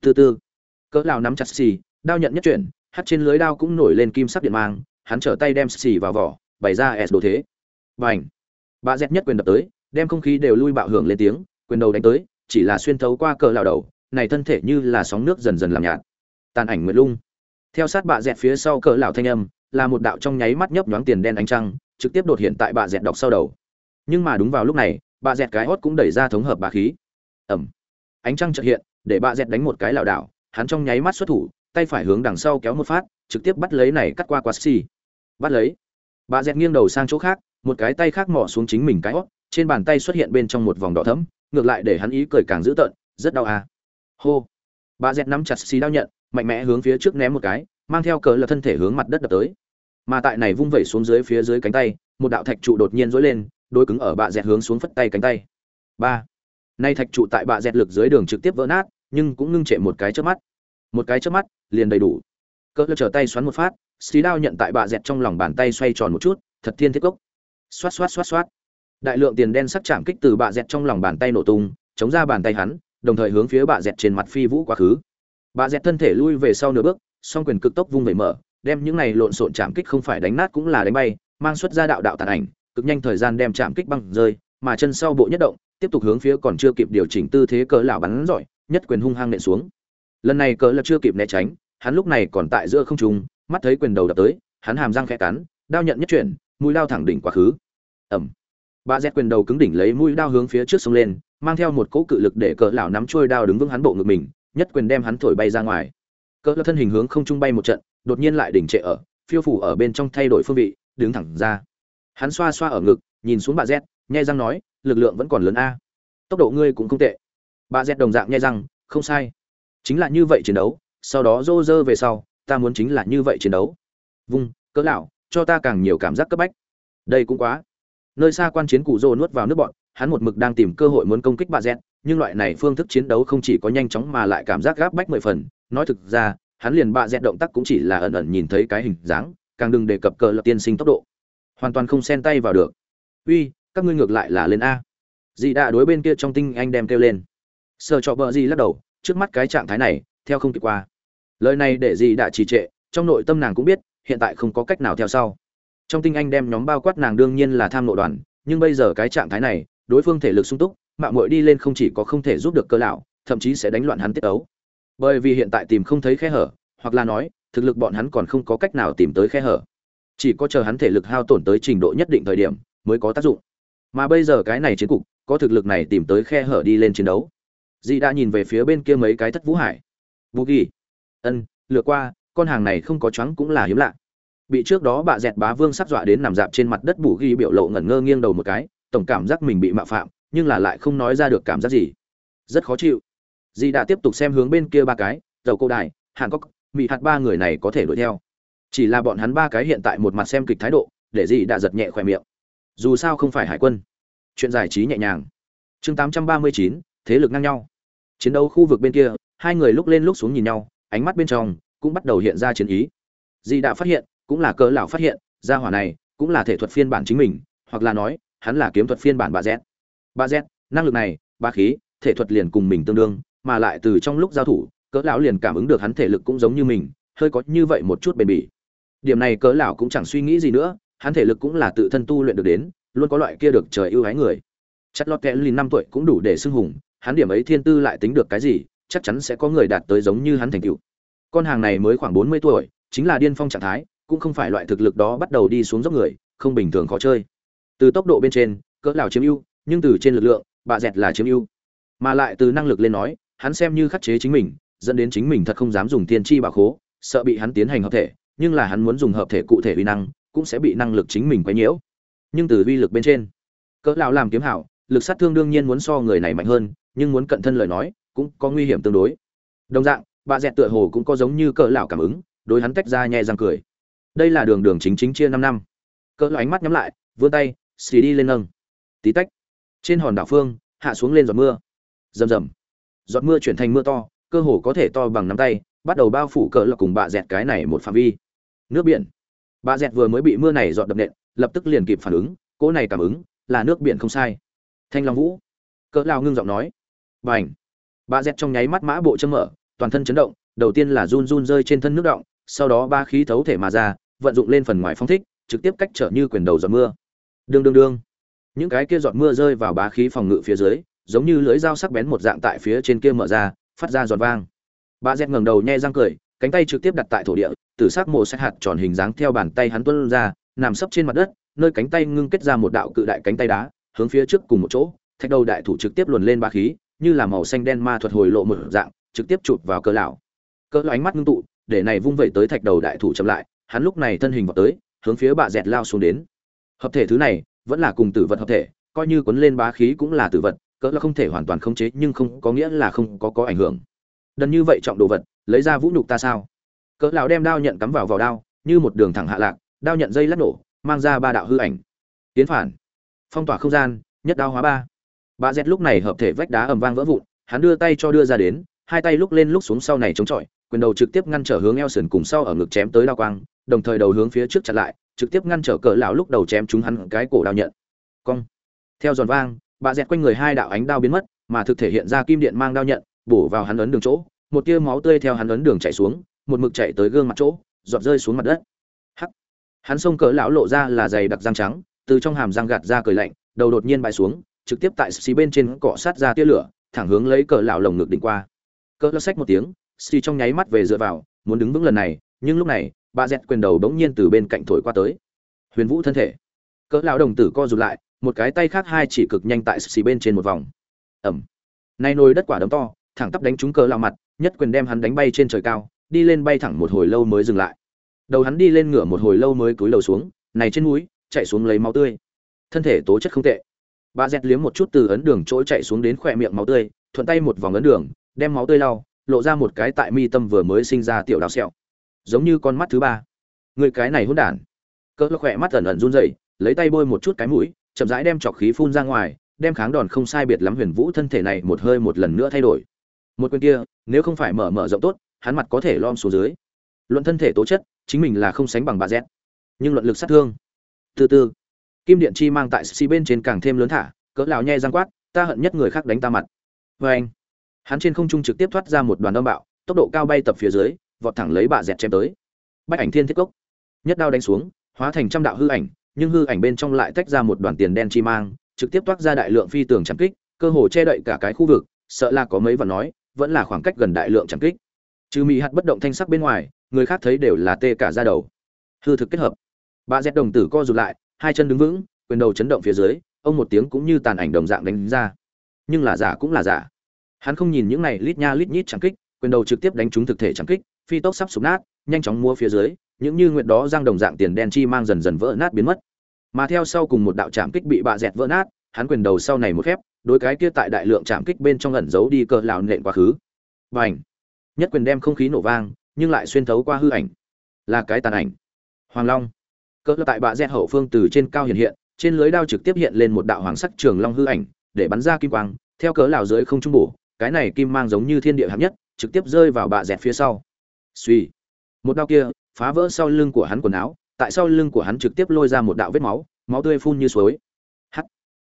Từ từ. Cỡ lão nắm chặt xì, đao nhận nhất chuyển, hắt trên lưới đao cũng nổi lên kim sắc điện mang, hắn trở tay đem xì vào vỏ, bày ra s đồ thế. Bành. Bà dẹt nhất quyền đập tới, đem không khí đều lui bạo hưởng lên tiếng, quyền đầu đánh tới, chỉ là xuyên thấu qua cỡ lão đầu, này thân thể như là sóng nước dần dần làm nhạt. Tàn ảnh nguyệt lung. Theo sát bà dẹt phía sau cỡ lão thanh âm, là một đạo trong nháy mắt nhấp nhoáng tiền đen ánh trăng, trực tiếp đột hiện tại bà dẹt đọc sau đầu. Nhưng mà đúng vào lúc này bà dẹt cái hót cũng đẩy ra thống hợp bà khí. Ẩm ánh trăng chợt hiện, để bà dẹt đánh một cái lảo đảo, hắn trong nháy mắt xuất thủ, tay phải hướng đằng sau kéo một phát, trực tiếp bắt lấy này cắt qua quạt xì. Bắt lấy. Bà dẹt nghiêng đầu sang chỗ khác, một cái tay khác mỏ xuống chính mình cái hót trên bàn tay xuất hiện bên trong một vòng đỏ thẫm, ngược lại để hắn ý cười càng dữ tợn, rất đau à. Hô. Bà dẹt nắm chặt xì đao nhận, mạnh mẽ hướng phía trước ném một cái, mang theo cờ là thân thể hướng mặt đất đập tới. Mà tại này vung vẩy xuống dưới phía dưới cánh tay, một đạo thạch trụ đột nhiên dối lên đôi cứng ở bạ dẹt hướng xuống phất tay cánh tay. Ba nay thạch trụ tại bạ dẹt lực dưới đường trực tiếp vỡ nát, nhưng cũng ngưng trệ một cái trước mắt. Một cái trước mắt, liền đầy đủ. Cỡ trở tay xoắn một phát xí đao nhận tại bạ dẹt trong lòng bàn tay xoay tròn một chút, thật thiên thiết cốc. Xoát xoát xoát xoát. Đại lượng tiền đen sắc chạm kích từ bạ dẹt trong lòng bàn tay nổ tung, chống ra bàn tay hắn, đồng thời hướng phía bạ dẹt trên mặt phi vũ quá khứ. Bạ dẹt thân thể lui về sau nửa bước, song quyền cực tốc vung vẩy mở, đem những này lộn xộn chạm kích không phải đánh nát cũng là đánh bay, mang xuất ra đạo đạo tàn ảnh, cực nhanh thời gian đem chạm kích băng rơi, mà chân sau bộ nhất động tiếp tục hướng phía còn chưa kịp điều chỉnh tư thế cỡ lão bắn giỏi, nhất quyền hung hăng nện xuống. Lần này cỡ là chưa kịp né tránh, hắn lúc này còn tại giữa không trung, mắt thấy quyền đầu đập tới, hắn hàm răng khẽ cắn, đao nhận nhất chuyển, mũi đao thẳng đỉnh quá khứ. Ẩm bà dẹt quyền đầu cứng đỉnh lấy mũi đao hướng phía trước sông lên, mang theo một cỗ cự lực để cỡ lão nắm trôi đao đứng vững hắn bộ ngực mình, nhất quyền đem hắn thổi bay ra ngoài. Cỡ thân hình hướng không trung bay một trận, đột nhiên lại đỉnh trệ ở, phiêu phủ ở bên trong thay đổi phương vị, đứng thẳng ra. Hắn xoa xoa ở ngực, nhìn xuống bà dẹt, nhai răng nói lực lượng vẫn còn lớn a. Tốc độ ngươi cũng không tệ. Bà z đồng dạng nhai rằng không sai. Chính là như vậy chiến đấu, sau đó rô rơ về sau, ta muốn chính là như vậy chiến đấu. Vung, cỡ lão, cho ta càng nhiều cảm giác cấp bách. Đây cũng quá. Nơi xa quan chiến cụ rô nuốt vào nước bọn, hắn một mực đang tìm cơ hội muốn công kích bà z, nhưng loại này phương thức chiến đấu không chỉ có nhanh chóng mà lại cảm giác gáp bách mười phần. Nói thực ra, hắn liền bạ dẹt động tác cũng chỉ là ẩn ẩn nhìn thấy cái hình dáng, càng đừng đề cập cờ lập tiên sinh tốc độ. Hoàn toàn không xen tay vào được. Uy các ngươi ngược lại là lên a. Dì đã đối bên kia trong tinh anh đem kêu lên. Sợ cho bờ gì lắc đầu, trước mắt cái trạng thái này, theo không kịp qua. Lời này để dì đã trì trệ, trong nội tâm nàng cũng biết, hiện tại không có cách nào theo sau. Trong tinh anh đem nhóm bao quát nàng đương nhiên là tham nội đoàn, nhưng bây giờ cái trạng thái này, đối phương thể lực sung túc, mạng mội đi lên không chỉ có không thể giúp được cơ lão, thậm chí sẽ đánh loạn hắn tiết ấu. Bởi vì hiện tại tìm không thấy khe hở, hoặc là nói, thực lực bọn hắn còn không có cách nào tìm tới khe hở. Chỉ có chờ hắn thể lực hao tổn tới trình độ nhất định thời điểm, mới có tác dụng mà bây giờ cái này chiến cục, có thực lực này tìm tới khe hở đi lên chiến đấu. Dì đã nhìn về phía bên kia mấy cái thất vũ hải. Vũ ghi. Ân lừa qua, con hàng này không có choáng cũng là hiếm lạ. Bị trước đó bà dẹt bá vương sắp dọa đến nằm dạp trên mặt đất bù ghi biểu lộ ngẩn ngơ nghiêng đầu một cái, tổng cảm giác mình bị mạo phạm, nhưng là lại không nói ra được cảm giác gì. Rất khó chịu. Dì đã tiếp tục xem hướng bên kia ba cái dầu cô đài hàn cốc bị hạt ba người này có thể đuổi theo. Chỉ là bọn hắn ba cái hiện tại một mặt xem kịch thái độ, để dì đã giật nhẹ khỏe miệng dù sao không phải hải quân. Chuyện giải trí nhẹ nhàng. Chương 839, thế lực ngang nhau. Chiến đấu khu vực bên kia hai người lúc lên lúc xuống nhìn nhau ánh mắt bên trong cũng bắt đầu hiện ra chiến ý. Dì đã phát hiện cũng là cỡ lão phát hiện gia hỏa này cũng là thể thuật phiên bản chính mình hoặc là nói hắn là kiếm thuật phiên bản bà z. Bà z năng lực này ba khí thể thuật liền cùng mình tương đương mà lại từ trong lúc giao thủ cỡ lão liền cảm ứng được hắn thể lực cũng giống như mình hơi có như vậy một chút bền bỉ. Điểm này cỡ lão cũng chẳng suy nghĩ gì nữa hắn thể lực cũng là tự thân tu luyện được đến, luôn có loại kia được trời ưu ái người. Chất lót kẽ lìn năm tuổi cũng đủ để xưng hùng, hắn điểm ấy thiên tư lại tính được cái gì, chắc chắn sẽ có người đạt tới giống như hắn thành tựu. Con hàng này mới khoảng 40 tuổi, chính là điên phong trạng thái, cũng không phải loại thực lực đó bắt đầu đi xuống dốc người, không bình thường khó chơi. Từ tốc độ bên trên, cỡ lão chiếm ưu, nhưng từ trên lực lượng bà dẹt là chiếm ưu. Mà lại từ năng lực lên nói, hắn xem như khắc chế chính mình, dẫn đến chính mình thật không dám dùng tiên tri bảo khố, sợ bị hắn tiến hành hợp thể, nhưng là hắn muốn dùng hợp thể cụ thể uy năng cũng sẽ bị năng lực chính mình quấy nhiễu. Nhưng từ uy lực bên trên, cỡ lão làm kiếm hảo, lực sát thương đương nhiên muốn so người này mạnh hơn, nhưng muốn cận thân lời nói, cũng có nguy hiểm tương đối. Đồng dạng, bà dẹt tựa hồ cũng có giống như cỡ lão cảm ứng, đối hắn tách ra nhẹ răng cười. Đây là đường đường chính chính chia năm năm. Cỡ lão ánh mắt nhắm lại, vươn tay, xì đi lên nâng. Tí tách, trên hòn đảo phương, hạ xuống lên giọt mưa. Rầm rầm. Giọt mưa chuyển thành mưa to, cơ hồ có thể to bằng nắm tay, bắt đầu bao phủ cỡ lão cùng bà dẹt cái này một phạm vi. Nước biển. Bà dẹt vừa mới bị mưa này dọn đập nện, lập tức liền kịp phản ứng, cỗ này cảm ứng, là nước biển không sai. Thanh long vũ, cỡ lao ngưng giọng nói b à n h dẹt trong nháy mắt mã bộ châm mở, toàn thân chấn động, đầu tiên là run run rơi trên thân nước động, sau đó ba khí thấu thể mà ra, vận dụng lên phần ngoài phong thích, trực tiếp cách trở như quyền đầu giọt mưa. Đương đương đương. Những cái kia giọt mưa rơi vào bá khí phòng ngự phía dưới, giống như lưới dao sắc bén một dạng tại phía trên kia mở ra, phát ra giọt vang. Bà dẹt ngẩng đầu nhẹ răng cười cánh tay trực tiếp đặt tại thổ địa, tử sắc mồ sát hạt tròn hình dáng theo bàn tay hắn tuân ra, nằm sấp trên mặt đất, nơi cánh tay ngưng kết ra một đạo cự đại cánh tay đá, hướng phía trước cùng một chỗ, thạch đầu đại thủ trực tiếp luồn lên ba khí, như là màu xanh đen ma thuật hồi lộ một dạng, trực tiếp chụp vào cơ lão. Cơ ánh mắt ngưng tụ, để này vung vẩy tới thạch đầu đại thủ chậm lại, hắn lúc này thân hình vào tới, hướng phía bà dẹt lao xuống đến. Hợp thể thứ này, vẫn là cùng tử vật hợp thể, coi như cuốn lên bá khí cũng là tử vật cỡ là không thể hoàn toàn khống chế, nhưng không có nghĩa là không có có ảnh hưởng. Đần như vậy trọng đồ vật lấy ra vũ nhục ta sao? Cỡ lão đem đao nhận cắm vào vào đao, như một đường thẳng hạ lạc, đao nhận dây lắc nổ, mang ra ba đạo hư ảnh. Tiến phản. Phong tỏa không gian, nhất đao hóa ba. Bà dẹt lúc này hợp thể vách đá ầm vang vỡ vụn, hắn đưa tay cho đưa ra đến, hai tay lúc lên lúc xuống sau này chống chọi, quyền đầu trực tiếp ngăn trở hướng eo sườn cùng sau ở ngực chém tới đao quang, đồng thời đầu hướng phía trước chặn lại, trực tiếp ngăn trở cỡ lão lúc đầu chém chúng hắn cái cổ đao nhận. Cong. Theo giòn vang, bà dẹt quanh người hai đạo ánh đao biến mất, mà thực thể hiện ra kim điện mang đao nhận, bổ vào hắn ấn đường chỗ một tia máu tươi theo hắn ấn đường chảy xuống, một mực chạy tới gương mặt chỗ, giọt rơi xuống mặt đất. Hắc! Hắn xông cỡ lão lộ ra là dày đặc răng trắng, từ trong hàm răng gạt ra cười lạnh, đầu đột nhiên bay xuống, trực tiếp tại xì bên trên cọ sát ra tia lửa, thẳng hướng lấy cỡ lão lồng ngực đỉnh qua. Cỡ lão xách một tiếng, xì trong nháy mắt về dựa vào, muốn đứng vững lần này, nhưng lúc này, bà dẹt quyền đầu đống nhiên từ bên cạnh thổi qua tới. Huyền vũ thân thể. Cỡ lão đồng tử co rụt lại, một cái tay khác hai chỉ cực nhanh tại xì bên trên một vòng. Ẩm! Nay nồi đất quả đấm to, thẳng tắp đánh trúng cỡ lão mặt nhất quyền đem hắn đánh bay trên trời cao, đi lên bay thẳng một hồi lâu mới dừng lại. Đầu hắn đi lên ngửa một hồi lâu mới cúi đầu xuống, này trên núi, chạy xuống lấy máu tươi. Thân thể tố chất không tệ. Bà dẹt liếm một chút từ ấn đường chỗ chạy xuống đến khỏe miệng máu tươi, thuận tay một vòng ấn đường, đem máu tươi lau, lộ ra một cái tại mi tâm vừa mới sinh ra tiểu đào sẹo. Giống như con mắt thứ ba. Người cái này hôn đản. Cỡ khỏe mắt ẩn ẩn run rẩy, lấy tay bôi một chút cái mũi, chậm rãi đem trọc khí phun ra ngoài, đem kháng đòn không sai biệt lắm huyền vũ thân thể này một hơi một lần nữa thay đổi một quyền kia, nếu không phải mở mở rộng tốt, hắn mặt có thể lom xuống dưới. Luận thân thể tố chất, chính mình là không sánh bằng bà z. Nhưng luận lực sát thương. Từ từ. Kim điện chi mang tại xi bên trên càng thêm lớn thả, cỡ lão nhe răng quát, ta hận nhất người khác đánh ta mặt. Vê anh, hắn trên không trung trực tiếp thoát ra một đoàn âm bạo, tốc độ cao bay tập phía dưới, vọt thẳng lấy bà dẹt chém tới. Bách ảnh thiên thiết cốc. Nhất đao đánh xuống, hóa thành trăm đạo hư ảnh, nhưng hư ảnh bên trong lại tách ra một đoàn tiền đen chi mang, trực tiếp toát ra đại lượng phi tường chạm kích, cơ hồ che đậy cả cái khu vực, sợ là có mấy vật nói vẫn là khoảng cách gần đại lượng chẳng kích. Trừ mỹ hạt bất động thanh sắc bên ngoài, người khác thấy đều là tê cả ra đầu. Hư thực kết hợp. Bà dẹt đồng tử co rụt lại, hai chân đứng vững, quyền đầu chấn động phía dưới, ông một tiếng cũng như tàn ảnh đồng dạng đánh ra. Nhưng là giả cũng là giả. Hắn không nhìn những này lít nha lít nhít chẳng kích, quyền đầu trực tiếp đánh trúng thực thể chẳng kích, phi tốc sắp sụp nát, nhanh chóng mua phía dưới, những như nguyện đó giang đồng dạng tiền đen chi mang dần dần vỡ nát biến mất. Mà theo sau cùng một đạo chạm kích bị bạ dẹt vỡ nát, hắn quyền đầu sau này một khép đối cái kia tại đại lượng chạm kích bên trong ẩn giấu đi cờ lão nện quá khứ. Bành! ảnh nhất quyền đem không khí nổ vang, nhưng lại xuyên thấu qua hư ảnh. Là cái tàn ảnh. Hoàng long. Cỡ tại bạ dẹt hậu phương từ trên cao hiện hiện, trên lưới đao trực tiếp hiện lên một đạo hoàng sắc trường long hư ảnh, để bắn ra kim quang, theo cỡ lão dưới không trung bổ, cái này kim mang giống như thiên địa hợp nhất, trực tiếp rơi vào bạ dẹt phía sau. Suy một đao kia, phá vỡ sau lưng của hắn quần áo, tại sau lưng của hắn trực tiếp lôi ra một đạo vết máu máu tươi phun như suối. Hắt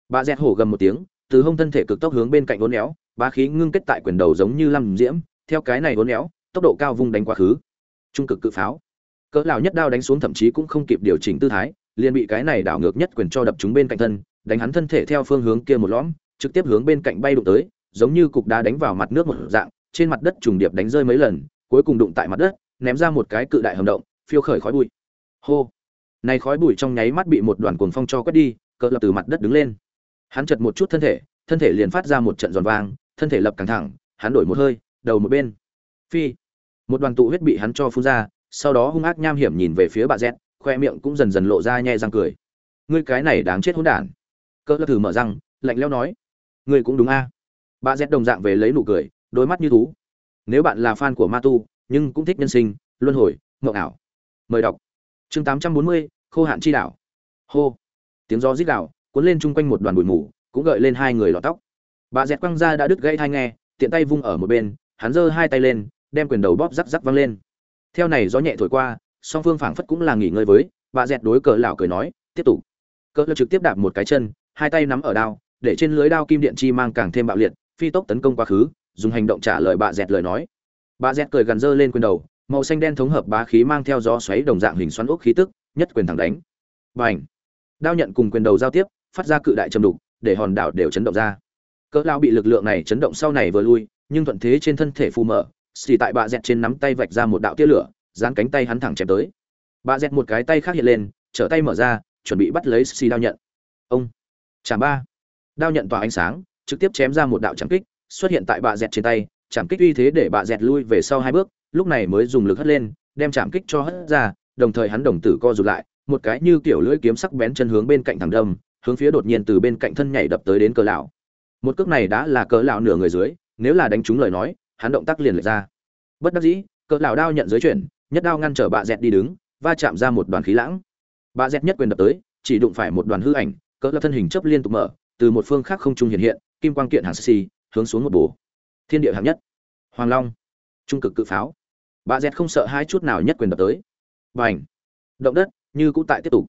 bạ dẹt hổ gầm một tiếng từ hông thân thể cực tốc hướng bên cạnh uốn éo ba khí ngưng kết tại quyền đầu giống như lăm diễm, theo cái này uốn éo, tốc độ cao vung đánh quá khứ. Trung cực cự pháo. Cỡ lão nhất đao đánh xuống thậm chí cũng không kịp điều chỉnh tư thái, liền bị cái này đảo ngược nhất quyền cho đập chúng bên cạnh thân, đánh hắn thân thể theo phương hướng kia một lõm, trực tiếp hướng bên cạnh bay đụng tới, giống như cục đá đánh vào mặt nước một dạng, trên mặt đất trùng điệp đánh rơi mấy lần, cuối cùng đụng tại mặt đất, ném ra một cái cự đại hầm động, phiêu khởi khói bụi. Hô. Này khói bụi trong nháy mắt bị một đoàn cuồng phong cho quét đi, cỡ lập từ mặt đất đứng lên hắn chật một chút thân thể thân thể liền phát ra một trận giòn vang thân thể lập căng thẳng hắn đổi một hơi đầu một bên. Phi một đoàn tụ huyết bị hắn cho phun ra sau đó hung ác nham hiểm nhìn về phía bà dẹt, khoe miệng cũng dần dần lộ ra nhẹ răng cười. Ngươi cái này đáng chết hỗn đản. Cỡ thử mở răng lạnh lẽo nói ngươi cũng đúng a. Bà dẹt đồng dạng về lấy nụ cười đôi mắt như thú. Nếu bạn là fan của ma tu nhưng cũng thích nhân sinh luân hồi mộng ảo. Mời đọc. Chương tám trăm bốn mươi khô hạn chi đảo. Hô. Tiếng gió rít đảo cuốn lên chung quanh một đoàn bụi mù, cũng gợi lên hai người lọt tóc. Bà dẹt quăng ra đã đứt gãy thai nghe, tiện tay vung ở một bên, hắn giơ hai tay lên, đem quyền đầu bóp rắc rắc văng lên. Theo này gió nhẹ thổi qua, song phương phảng phất cũng là nghỉ ngơi với, bà dẹt đối cờ lão cười nói, tiếp tục. Cờ lão trực tiếp đạp một cái chân, hai tay nắm ở đao, để trên lưới đao kim điện chi mang càng thêm bạo liệt, phi tốc tấn công quá khứ, dùng hành động trả lời bà dẹt lời nói. Bà dẹt cười gần dơ lên quyền đầu, màu xanh đen thống hợp bá khí mang theo gió xoáy đồng dạng hình xoắn ốc khí tức, nhất quyền thẳng đánh. Bành! Đao nhận cùng quyền đầu giao tiếp phát ra cự đại trầm đục, để hòn đảo đều chấn động ra. Cỡ lao bị lực lượng này chấn động sau này vừa lui, nhưng thuận thế trên thân thể phù mở, xì tại bạ dẹt trên nắm tay vạch ra một đạo tia lửa, dán cánh tay hắn thẳng chém tới. Bạ dẹt một cái tay khác hiện lên, trở tay mở ra, chuẩn bị bắt lấy xì đao nhận. Ông! Chạm ba! Đao nhận tỏa ánh sáng, trực tiếp chém ra một đạo chạm kích, xuất hiện tại bạ dẹt trên tay, chạm kích uy thế để bạ dẹt lui về sau hai bước, lúc này mới dùng lực hất lên, đem chạm kích cho hất ra, đồng thời hắn đồng tử co rụt lại, một cái như kiểu lưỡi kiếm sắc bén chân hướng bên cạnh thẳng đâm hướng phía đột nhiên từ bên cạnh thân nhảy đập tới đến cờ lão. Một cước này đã là cờ lão nửa người dưới, nếu là đánh trúng lời nói, hắn động tác liền lệch ra. Bất đắc dĩ, cờ lão đao nhận dưới chuyển, nhất đao ngăn trở bạ dẹt đi đứng, va chạm ra một đoàn khí lãng. Bạ dẹt nhất quyền đập tới, chỉ đụng phải một đoàn hư ảnh cỡ lão thân hình chớp liên tục mở, từ một phương khác không trung hiện hiện, kim quang kiện hàng xì, hướng xuống một bổ. Thiên địa hạng nhất. Hoàng long. Trung cực cự pháo. Bạ dẹt không sợ hai chút nào nhất quyền đập tới. Bành. Động đất, như cũ tại tiếp tục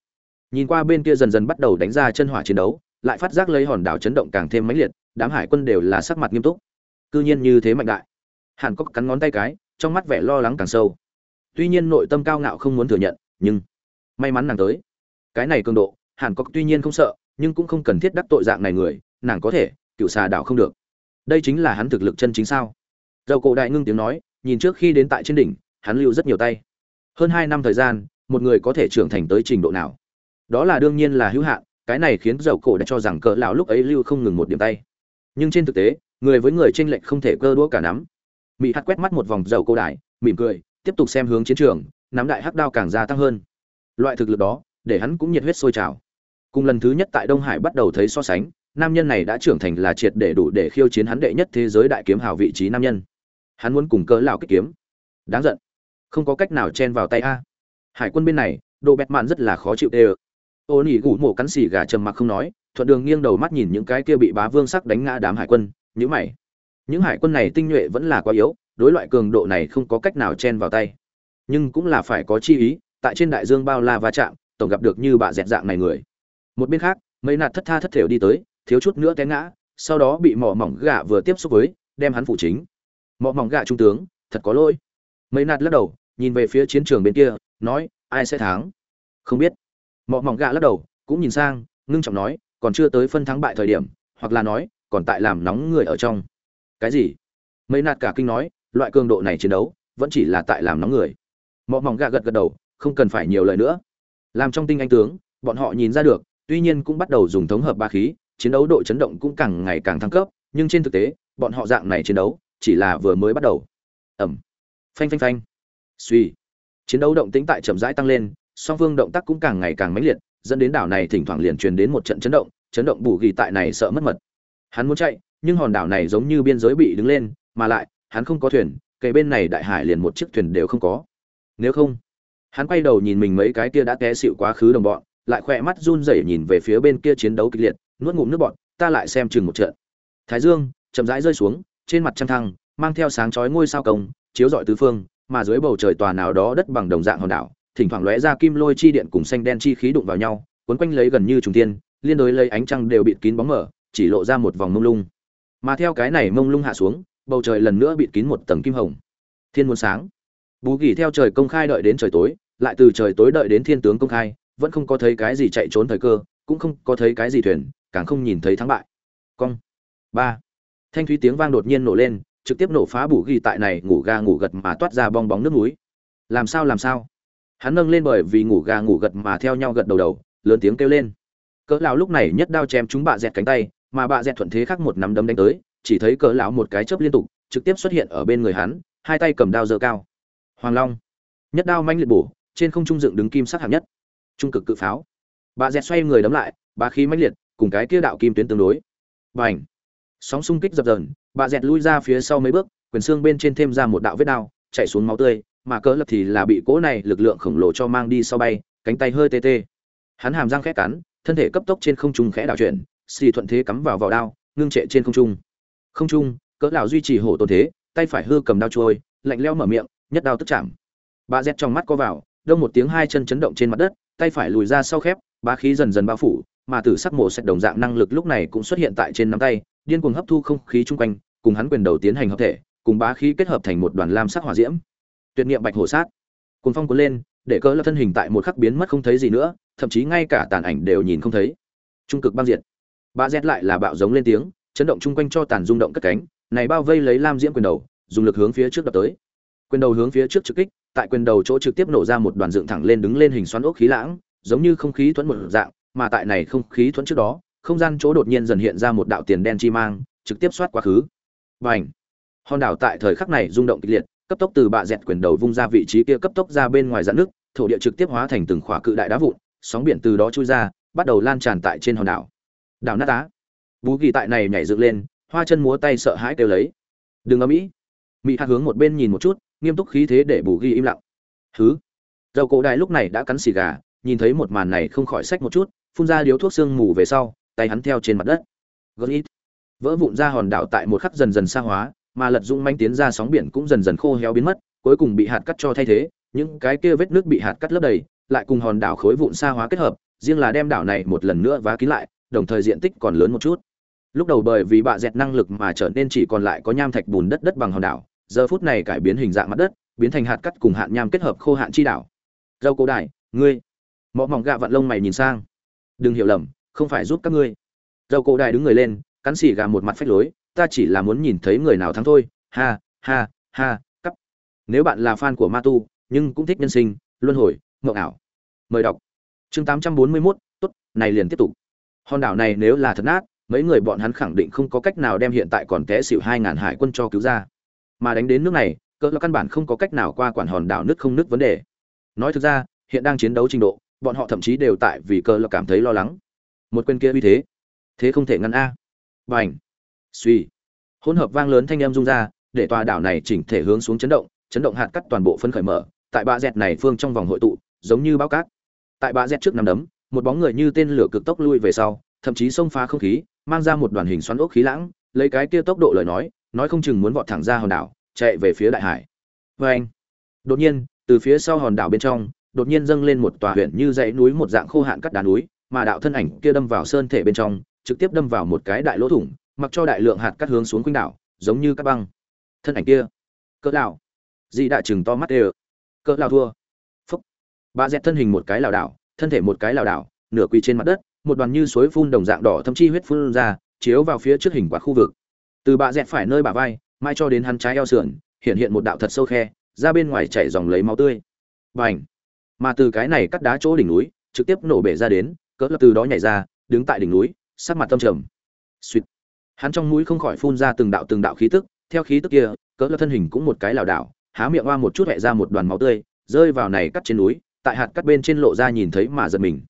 nhìn qua bên kia dần dần bắt đầu đánh ra chân hỏa chiến đấu, lại phát giác lấy hòn đảo chấn động càng thêm mãnh liệt, đám hải quân đều là sắc mặt nghiêm túc. Cư nhiên như thế mạnh đại. Hàn cốc cắn ngón tay cái, trong mắt vẻ lo lắng càng sâu. Tuy nhiên nội tâm cao ngạo không muốn thừa nhận, nhưng may mắn nàng tới. Cái này cường độ, hàn cốc tuy nhiên không sợ, nhưng cũng không cần thiết đắc tội dạng này người, nàng có thể, cựu xà đảo không được. Đây chính là hắn thực lực chân chính sao? Dầu cổ đại ngưng tiếng nói, nhìn trước khi đến tại trên đỉnh, hắn lưu rất nhiều tay. Hơn hai năm thời gian, một người có thể trưởng thành tới trình độ nào? Đó là đương nhiên là hữu hạn, cái này khiến dầu cổ đã cho rằng cỡ lão lúc ấy lưu không ngừng một điểm tay. Nhưng trên thực tế, người với người trên lệnh không thể cơ đũa cả nắm. Mỹ hạt quét mắt một vòng dầu cổ đại, mỉm cười, tiếp tục xem hướng chiến trường, nắm đại hắc đao càng gia tăng hơn. Loại thực lực đó, để hắn cũng nhiệt huyết sôi trào. Cùng lần thứ nhất tại đông hải bắt đầu thấy so sánh, nam nhân này đã trưởng thành là triệt để đủ để khiêu chiến hắn đệ nhất thế giới đại kiếm hào vị trí nam nhân. Hắn muốn cùng cỡ lão kích kiếm. Đáng giận. Không có cách nào chen vào tay a. Hải quân bên này, đồ bẹt mạn rất là khó chịu tê ô nỉ gủ mổ cắn xì gà trầm mặc không nói, thuận đường nghiêng đầu mắt nhìn những cái kia bị bá vương sắc đánh ngã đám hải quân nhữ mày. Những hải quân này tinh nhuệ vẫn là quá yếu, đối loại cường độ này không có cách nào chen vào tay. Nhưng cũng là phải có chi ý, tại trên đại dương bao la va chạm, tổng gặp được như bà dẹt dạng này người. Một bên khác, mấy nạt thất tha thất thểu đi tới, thiếu chút nữa té ngã, sau đó bị mỏ mỏng gạ vừa tiếp xúc với, đem hắn phụ chính. Mỏ mỏng gạ trung tướng, thật có lỗi. Mấy nạt lắc đầu, nhìn về phía chiến trường bên kia, nói, ai sẽ thắng? Không biết mọ mỏng gạ lắc đầu, cũng nhìn sang, ngưng trọng nói, còn chưa tới phân thắng bại thời điểm, hoặc là nói, còn tại làm nóng người ở trong. Cái gì? Mấy nạt cả kinh nói, loại cường độ này chiến đấu, vẫn chỉ là tại làm nóng người. Mọ mỏng gạ gật gật đầu, không cần phải nhiều lời nữa. Làm trong tinh anh tướng, bọn họ nhìn ra được, tuy nhiên cũng bắt đầu dùng thống hợp ba khí, chiến đấu độ chấn động cũng càng ngày càng thăng cấp, nhưng trên thực tế, bọn họ dạng này chiến đấu, chỉ là vừa mới bắt đầu. Ẩm. Phanh phanh phanh. Suy chiến đấu động tĩnh tại chậm rãi tăng lên song phương động tác cũng càng ngày càng mãnh liệt, dẫn đến đảo này thỉnh thoảng liền truyền đến một trận chấn động chấn động bù ghi tại này sợ mất mật. Hắn muốn chạy, nhưng hòn đảo này giống như biên giới bị đứng lên, mà lại, hắn không có thuyền, kề bên này đại hải liền một chiếc thuyền đều không có. Nếu không, hắn quay đầu nhìn mình mấy cái kia đã té xịu quá khứ đồng bọn, lại khỏe mắt run rẩy nhìn về phía bên kia chiến đấu kịch liệt, nuốt ngụm nước bọn ta lại xem chừng một trận. Thái dương, chậm rãi rơi xuống, trên mặt trăng thăng, mang theo sáng chói ngôi sao công, chiếu rọi tứ phương, mà dưới bầu trời tòa nào đó đất bằng đồng dạng hòn đảo thỉnh thoảng lóe ra kim lôi chi điện cùng xanh đen chi khí đụng vào nhau, cuốn quanh lấy gần như trùng tiên liên đối lấy ánh trăng đều bịt kín bóng mở, chỉ lộ ra một vòng mông lung. Mà theo cái này mông lung hạ xuống, bầu trời lần nữa bịt kín một tầng kim hồng. Thiên muôn sáng. Bú gỉ theo trời công khai đợi đến trời tối, lại từ trời tối đợi đến thiên tướng công khai, vẫn không có thấy cái gì chạy trốn thời cơ, cũng không có thấy cái gì thuyền, càng không nhìn thấy thắng bại. Cong. Ba. Thanh thúy tiếng vang đột nhiên nổ lên, trực tiếp nổ phá bù ghi tại này ngủ ga ngủ gật mà toát ra bong bóng nước núi. Làm sao làm sao? Hắn nâng lên bởi vì ngủ gà ngủ gật mà theo nhau gật đầu đầu, lớn tiếng kêu lên. Cỡ lão lúc này nhất đao chém chúng bạ dẹt cánh tay, mà bạ dẹt thuận thế khác một nắm đấm đánh tới, chỉ thấy cỡ lão một cái chớp liên tục, trực tiếp xuất hiện ở bên người hắn, hai tay cầm đao giơ cao. Hoàng long. Nhất đao manh liệt bổ, trên không trung dựng đứng kim sắc hạng nhất. Trung cực cự pháo. Bạ dẹt xoay người đấm lại, bá khí mãnh liệt, cùng cái kia đạo kim tuyến tương đối. Bành. Sóng xung kích dập dờn, bạ dẹt lui ra phía sau mấy bước, quyền xương bên trên thêm ra một đạo vết đao chạy xuống máu tươi mà cỡ lập thì là bị cỗ này lực lượng khổng lồ cho mang đi sau bay, cánh tay hơi tê tê. Hắn hàm răng khẽ cắn, thân thể cấp tốc trên không trung khẽ đảo chuyển, xì thuận thế cắm vào vào đao, ngưng trệ trên không trung. Không trung, cỡ lão duy trì hổ tồn thế, tay phải hư cầm đao trôi, lạnh leo mở miệng, nhất đao tức chạm. Bà dẹt trong mắt co vào, đông một tiếng hai chân chấn động trên mặt đất, tay phải lùi ra sau khép, bá khí dần dần bao phủ, mà tử sắc mổ sạch đồng dạng năng lực lúc này cũng xuất hiện tại trên nắm tay, điên cuồng hấp thu không khí chung quanh, cùng hắn quyền đầu tiến hành hợp thể, cùng bá khí kết hợp thành một đoàn lam sắc hỏa diễm tuyệt niệm bạch hổ sát. Cùng phong cuốn lên, để cỡ lập thân hình tại một khắc biến mất không thấy gì nữa, thậm chí ngay cả tàn ảnh đều nhìn không thấy. Trung cực băng diệt. Bà rét lại là bạo giống lên tiếng, chấn động chung quanh cho tàn rung động cất cánh, này bao vây lấy lam diễm quyền đầu, dùng lực hướng phía trước đập tới. Quyền đầu hướng phía trước trực kích, tại quyền đầu chỗ trực tiếp nổ ra một đoàn dựng thẳng lên đứng lên hình xoắn ốc khí lãng, giống như không khí thuẫn một dạng, mà tại này không khí thuẫn trước đó, không gian chỗ đột nhiên dần hiện ra một đạo tiền đen chi mang, trực tiếp xoát quá khứ. Và ảnh hòn đảo tại thời khắc này rung động kịch liệt cấp tốc từ bạ dẹt quyền đầu vung ra vị trí kia cấp tốc ra bên ngoài dạn nước, thổ địa trực tiếp hóa thành từng khỏa cự đại đá vụn, sóng biển từ đó chui ra, bắt đầu lan tràn tại trên hòn đảo. Đảo nát á. Bú kỳ tại này nhảy dựng lên, hoa chân múa tay sợ hãi kêu lấy. Đừng ở mỹ mỹ hạt hướng một bên nhìn một chút, nghiêm túc khí thế để bù ghi im lặng. Thứ dầu cổ đại lúc này đã cắn xì gà, nhìn thấy một màn này không khỏi sách một chút, phun ra điếu thuốc sương mù về sau, tay hắn theo trên mặt đất. Gần ít. Vỡ vụn ra hòn đảo tại một khắc dần dần xa hóa mà lật dũng manh tiến ra sóng biển cũng dần dần khô héo biến mất, cuối cùng bị hạt cắt cho thay thế, những cái kia vết nước bị hạt cắt lấp đầy, lại cùng hòn đảo khối vụn xa hóa kết hợp, riêng là đem đảo này một lần nữa vá kín lại, đồng thời diện tích còn lớn một chút. Lúc đầu bởi vì bạ dẹt năng lực mà trở nên chỉ còn lại có nham thạch bùn đất đất bằng hòn đảo, giờ phút này cải biến hình dạng mặt đất, biến thành hạt cắt cùng hạn nham kết hợp khô hạn chi đảo. Dâu cổ đại, ngươi. Mọ mỏng gạ vặn lông mày nhìn sang. Đừng hiểu lầm, không phải giúp các ngươi. Dâu cổ đại đứng người lên, cắn xỉ gà một mặt phách lối ta chỉ là muốn nhìn thấy người nào thắng thôi. Ha ha ha cắp. Nếu bạn là fan của ma tu nhưng cũng thích nhân sinh luân hồi mộng ảo mời đọc. Chương 841, tốt này liền tiếp tục. Hòn đảo này nếu là thật nát mấy người bọn hắn khẳng định không có cách nào đem hiện tại còn té xỉu hai ngàn hải quân cho cứu ra. Mà đánh đến nước này cỡ là căn bản không có cách nào qua quản hòn đảo nước không nước vấn đề. Nói thực ra hiện đang chiến đấu trình độ bọn họ thậm chí đều tại vì cỡ là cảm thấy lo lắng. Một quên kia uy thế. Thế không thể ngăn a. Bành suy. Hỗn hợp vang lớn thanh âm rung ra, để tòa đảo này chỉnh thể hướng xuống chấn động chấn động hạt cắt toàn bộ phân khởi mở, tại bạ dẹt này phương trong vòng hội tụ, giống như bao cát. Tại bạ dẹt trước nằm đấm, một bóng người như tên lửa cực tốc lui về sau, thậm chí xông phá không khí, mang ra một đoàn hình xoắn ốc khí lãng, lấy cái kia tốc độ lời nói nói không chừng muốn vọt thẳng ra hòn đảo, chạy về phía đại hải. Vê anh, đột nhiên, từ phía sau hòn đảo bên trong, đột nhiên dâng lên một tòa huyện như dãy núi một dạng khô hạn cắt đá núi, mà đạo thân ảnh kia đâm vào sơn thể bên trong, trực tiếp đâm vào một cái đại lỗ thủng mặc cho đại lượng hạt cắt hướng xuống quanh đảo, giống như các băng. Thân ảnh kia, cỡ đảo dị đại chừng to mắt ê cỡ lao thua. Phúc. Bà dẹt thân hình một cái lảo đảo, thân thể một cái lảo đảo, nửa quỳ trên mặt đất, một đoàn như suối phun đồng dạng đỏ thâm chi huyết phun ra, chiếu vào phía trước hình quạt khu vực. Từ bà dẹt phải nơi bà vai mai cho đến hắn trái eo sườn, hiện hiện một đạo thật sâu khe, ra bên ngoài chảy dòng lấy máu tươi. Bành. Mà từ cái này cắt đá chỗ đỉnh núi, trực tiếp nổ bể ra đến, cỡ lập từ đó nhảy ra, đứng tại đỉnh núi, sắc mặt tâm trầm. Suýt hắn trong mũi không khỏi phun ra từng đạo từng đạo khí tức, theo khí tức kia, cỡ lập thân hình cũng một cái lảo đảo, há miệng oa một chút hẹ ra một đoàn máu tươi, rơi vào này cắt trên núi, tại hạt cắt bên trên lộ ra nhìn thấy mà giật mình.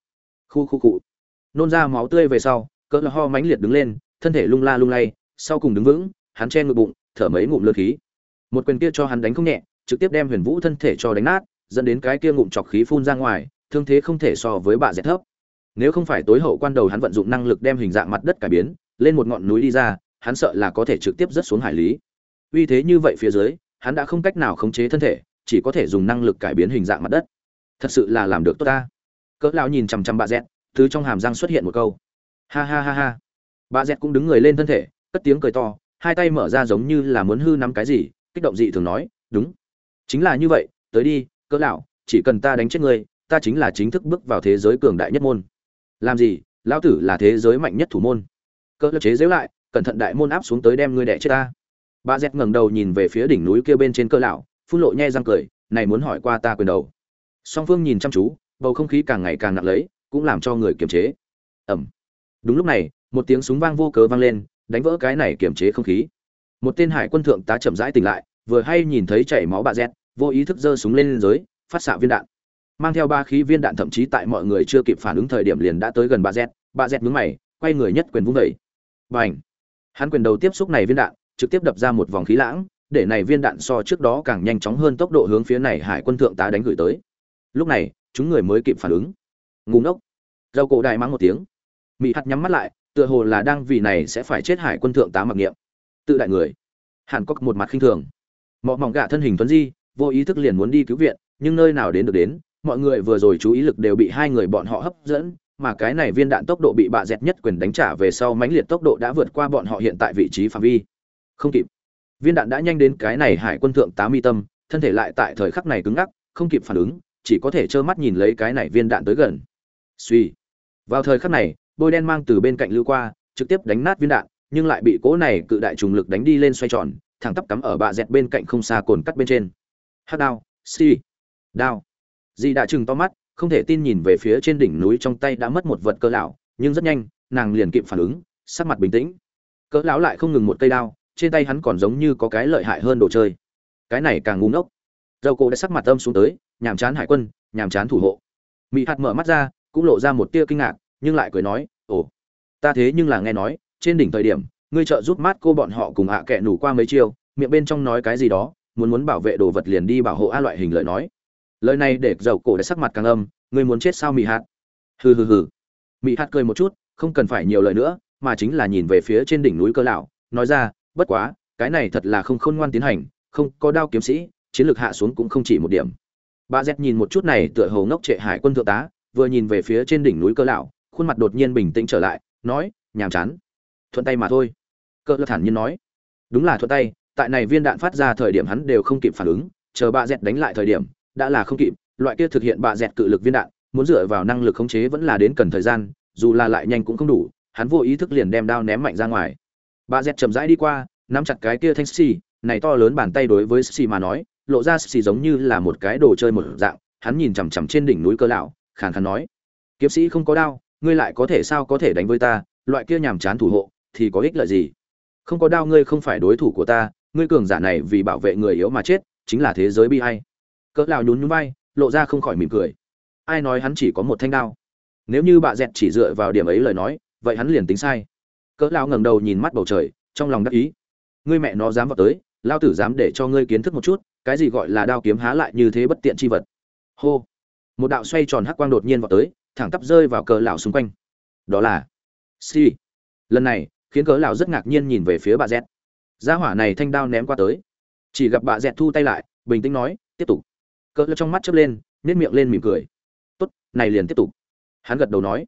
Khu khu cụ nôn ra máu tươi về sau, cỡ lập ho mãnh liệt đứng lên, thân thể lung la lung lay, sau cùng đứng vững, hắn che ngực bụng, thở mấy ngụm lơ khí. Một quyền kia cho hắn đánh không nhẹ, trực tiếp đem huyền vũ thân thể cho đánh nát, dẫn đến cái kia ngụm chọc khí phun ra ngoài, thương thế không thể so với bà dẹt thấp. Nếu không phải tối hậu quan đầu hắn vận dụng năng lực đem hình dạng mặt đất cải biến lên một ngọn núi đi ra, hắn sợ là có thể trực tiếp rớt xuống hải lý. Uy thế như vậy phía dưới, hắn đã không cách nào khống chế thân thể, chỉ có thể dùng năng lực cải biến hình dạng mặt đất. Thật sự là làm được tốt ta. Cỡ lão nhìn chằm chằm bà dẹt thứ trong hàm răng xuất hiện một câu. Ha ha ha ha. Bà dẹt cũng đứng người lên thân thể, cất tiếng cười to, hai tay mở ra giống như là muốn hư nắm cái gì, kích động dị thường nói, đúng. Chính là như vậy, tới đi, cỡ lão, chỉ cần ta đánh chết ngươi, ta chính là chính thức bước vào thế giới cường đại nhất môn. Làm gì? Lão tử là thế giới mạnh nhất thủ môn cỡ chế giễu lại, cẩn thận đại môn áp xuống tới đem ngươi đẻ chết ta. Bà dẹt ngẩng đầu nhìn về phía đỉnh núi kia bên trên cơ lão, phun lộ nhe răng cười, này muốn hỏi qua ta quyền đầu. Song phương nhìn chăm chú, bầu không khí càng ngày càng nặng lấy, cũng làm cho người kiềm chế. Ẩm đúng lúc này, một tiếng súng vang vô cớ vang lên, đánh vỡ cái này kiềm chế không khí. Một tên hải quân thượng tá chậm rãi tỉnh lại, vừa hay nhìn thấy chảy máu bà dẹt, vô ý thức giơ súng lên dưới phát xạ viên đạn. Mang theo ba khí viên đạn thậm chí tại mọi người chưa kịp phản ứng thời điểm liền đã tới gần bà dẹt bà dẹt mướn mày, quay người nhất quyền vung vẩy và hắn quyền đầu tiếp xúc này viên đạn, trực tiếp đập ra một vòng khí lãng, để này viên đạn so trước đó càng nhanh chóng hơn tốc độ hướng phía này hải quân thượng tá đánh gửi tới. Lúc này, chúng người mới kịp phản ứng. Ngủ ngốc. Dầu cổ đại mắng một tiếng. Mỹ hạt nhắm mắt lại, tựa hồ là đang vì này sẽ phải chết hải quân thượng tá mặc niệm. Tự đại người. Hàn cốc một mặt khinh thường. Mọ mỏng gạ thân hình tuấn di, vô ý thức liền muốn đi cứu viện, nhưng nơi nào đến được đến, mọi người vừa rồi chú ý lực đều bị hai người bọn họ hấp dẫn mà cái này viên đạn tốc độ bị bạ dẹt nhất quyền đánh trả về sau mãnh liệt tốc độ đã vượt qua bọn họ hiện tại vị trí phạm vi. Không kịp. Viên đạn đã nhanh đến cái này hải quân thượng tá mi tâm, thân thể lại tại thời khắc này cứng ngắc, không kịp phản ứng, chỉ có thể trơ mắt nhìn lấy cái này viên đạn tới gần. Suy vào thời khắc này, bôi đen mang từ bên cạnh lưu qua, trực tiếp đánh nát viên đạn, nhưng lại bị cỗ này cự đại trùng lực đánh đi lên xoay tròn, thẳng tắp cắm ở bạ dẹt bên cạnh không xa cồn cắt bên trên. Hát đao. Si đao. Dì đã chừng to mắt không thể tin nhìn về phía trên đỉnh núi trong tay đã mất một vật cơ lão, nhưng rất nhanh, nàng liền kịp phản ứng, sắc mặt bình tĩnh. Cỡ lão lại không ngừng một cây đao, trên tay hắn còn giống như có cái lợi hại hơn đồ chơi. Cái này càng ngu ngốc. Dầu cổ đã sắc mặt âm xuống tới, nhàm chán hải quân, nhàm chán thủ hộ. Mỹ hạt mở mắt ra, cũng lộ ra một tia kinh ngạc, nhưng lại cười nói, ồ, ta thế nhưng là nghe nói, trên đỉnh thời điểm, ngươi trợ giúp mát cô bọn họ cùng hạ à kẹ nủ qua mấy chiêu, miệng bên trong nói cái gì đó, muốn muốn bảo vệ đồ vật liền đi bảo hộ a loại hình lời nói lời này để dầu cổ đã sắc mặt càng âm, ngươi muốn chết sao, mị hạt? Hừ hừ hừ. Mị hạt cười một chút, không cần phải nhiều lời nữa, mà chính là nhìn về phía trên đỉnh núi cơ lão, nói ra, bất quá, cái này thật là không khôn ngoan tiến hành, không có đao kiếm sĩ, chiến lược hạ xuống cũng không chỉ một điểm. Bà z nhìn một chút này tựa hồ ngốc trệ hải quân thượng tá, vừa nhìn về phía trên đỉnh núi cơ lão, khuôn mặt đột nhiên bình tĩnh trở lại, nói, nhàm chán. Thuận tay mà thôi. Cơ lão thản nhiên nói. Đúng là thuận tay, tại này viên đạn phát ra thời điểm hắn đều không kịp phản ứng, chờ bà dẹt đánh lại thời điểm đã là không kịp, loại kia thực hiện bạ dẹt cự lực viên đạn, muốn dựa vào năng lực khống chế vẫn là đến cần thời gian, dù là lại nhanh cũng không đủ, hắn vô ý thức liền đem đao ném mạnh ra ngoài. Bạ dẹt chậm rãi đi qua, nắm chặt cái kia thanh xì, này to lớn bàn tay đối với xì mà nói, lộ ra xì giống như là một cái đồ chơi một dạng, hắn nhìn chằm chằm trên đỉnh núi cơ lão, khàn khàn nói, kiếm sĩ không có đao, ngươi lại có thể sao có thể đánh với ta, loại kia nhàm chán thủ hộ, thì có ích lợi gì? Không có đao ngươi không phải đối thủ của ta, ngươi cường giả này vì bảo vệ người yếu mà chết, chính là thế giới bi hay cỡ lão nhún nhún vai, lộ ra không khỏi mỉm cười. Ai nói hắn chỉ có một thanh đao? Nếu như bà dẹt chỉ dựa vào điểm ấy lời nói, vậy hắn liền tính sai. Cỡ lão ngẩng đầu nhìn mắt bầu trời, trong lòng đắc ý. Ngươi mẹ nó dám vào tới, lao tử dám để cho ngươi kiến thức một chút, cái gì gọi là đao kiếm há lại như thế bất tiện chi vật. Hô! Một đạo xoay tròn hắc quang đột nhiên vào tới, thẳng tắp rơi vào cỡ lão xung quanh. Đó là si lần này, khiến cỡ lão rất ngạc nhiên nhìn về phía bà dẹt. Gia hỏa này thanh đao ném qua tới. Chỉ gặp bà dẹt thu tay lại, bình tĩnh nói, tiếp tục cỡ lơ trong mắt chớp lên nếp miệng lên mỉm cười. Tốt này liền tiếp tục. Hắn gật đầu nói.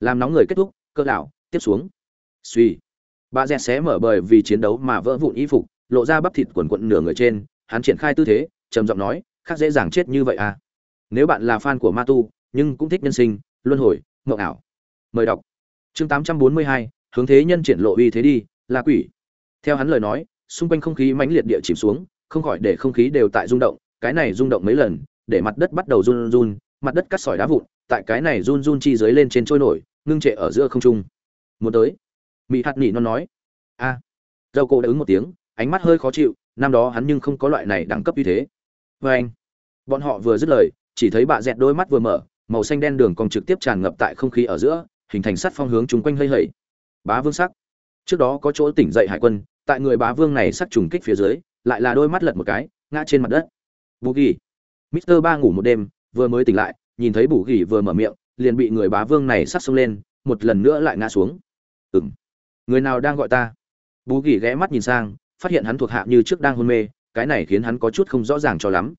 Làm nóng người kết thúc cỡ lão tiếp xuống. Suy bà dẹt xé mở bời vì chiến đấu mà vỡ vụn y phục lộ ra bắp thịt quần quận nửa người trên hắn triển khai tư thế trầm giọng nói khác dễ dàng chết như vậy à? Nếu bạn là fan của ma tu nhưng cũng thích nhân sinh luân hồi mộng ảo mời đọc. Chương 842, hướng thế nhân triển lộ uy thế đi là quỷ. Theo hắn lời nói xung quanh không khí mãnh liệt địa chìm xuống không khỏi để không khí đều tại rung động cái này rung động mấy lần, để mặt đất bắt đầu run run, mặt đất cắt sỏi đá vụn, tại cái này run run chi dưới lên trên trôi nổi, ngưng trệ ở giữa không trung. Muốn tới? Mỹ hạt nỉ nó nói. A. À. dâu cô đã ứng một tiếng, ánh mắt hơi khó chịu, năm đó hắn nhưng không có loại này đẳng cấp như thế. Vê anh, bọn họ vừa dứt lời, chỉ thấy bà dẹt đôi mắt vừa mở, màu xanh đen đường còn trực tiếp tràn ngập tại không khí ở giữa, hình thành sắt phong hướng chung quanh hơi hẩy bá vương sắc. Trước đó có chỗ tỉnh dậy hải quân, tại người bá vương này sắc trùng kích phía dưới, lại là đôi mắt lật một cái, ngã trên mặt đất bù ghi. Mister ba ngủ một đêm, vừa mới tỉnh lại, nhìn thấy bù ghi vừa mở miệng, liền bị người bá vương này sắt xông lên, một lần nữa lại ngã xuống. Ừng người nào đang gọi ta? Bù ghi ghé mắt nhìn sang, phát hiện hắn thuộc hạ như trước đang hôn mê, cái này khiến hắn có chút không rõ ràng cho lắm.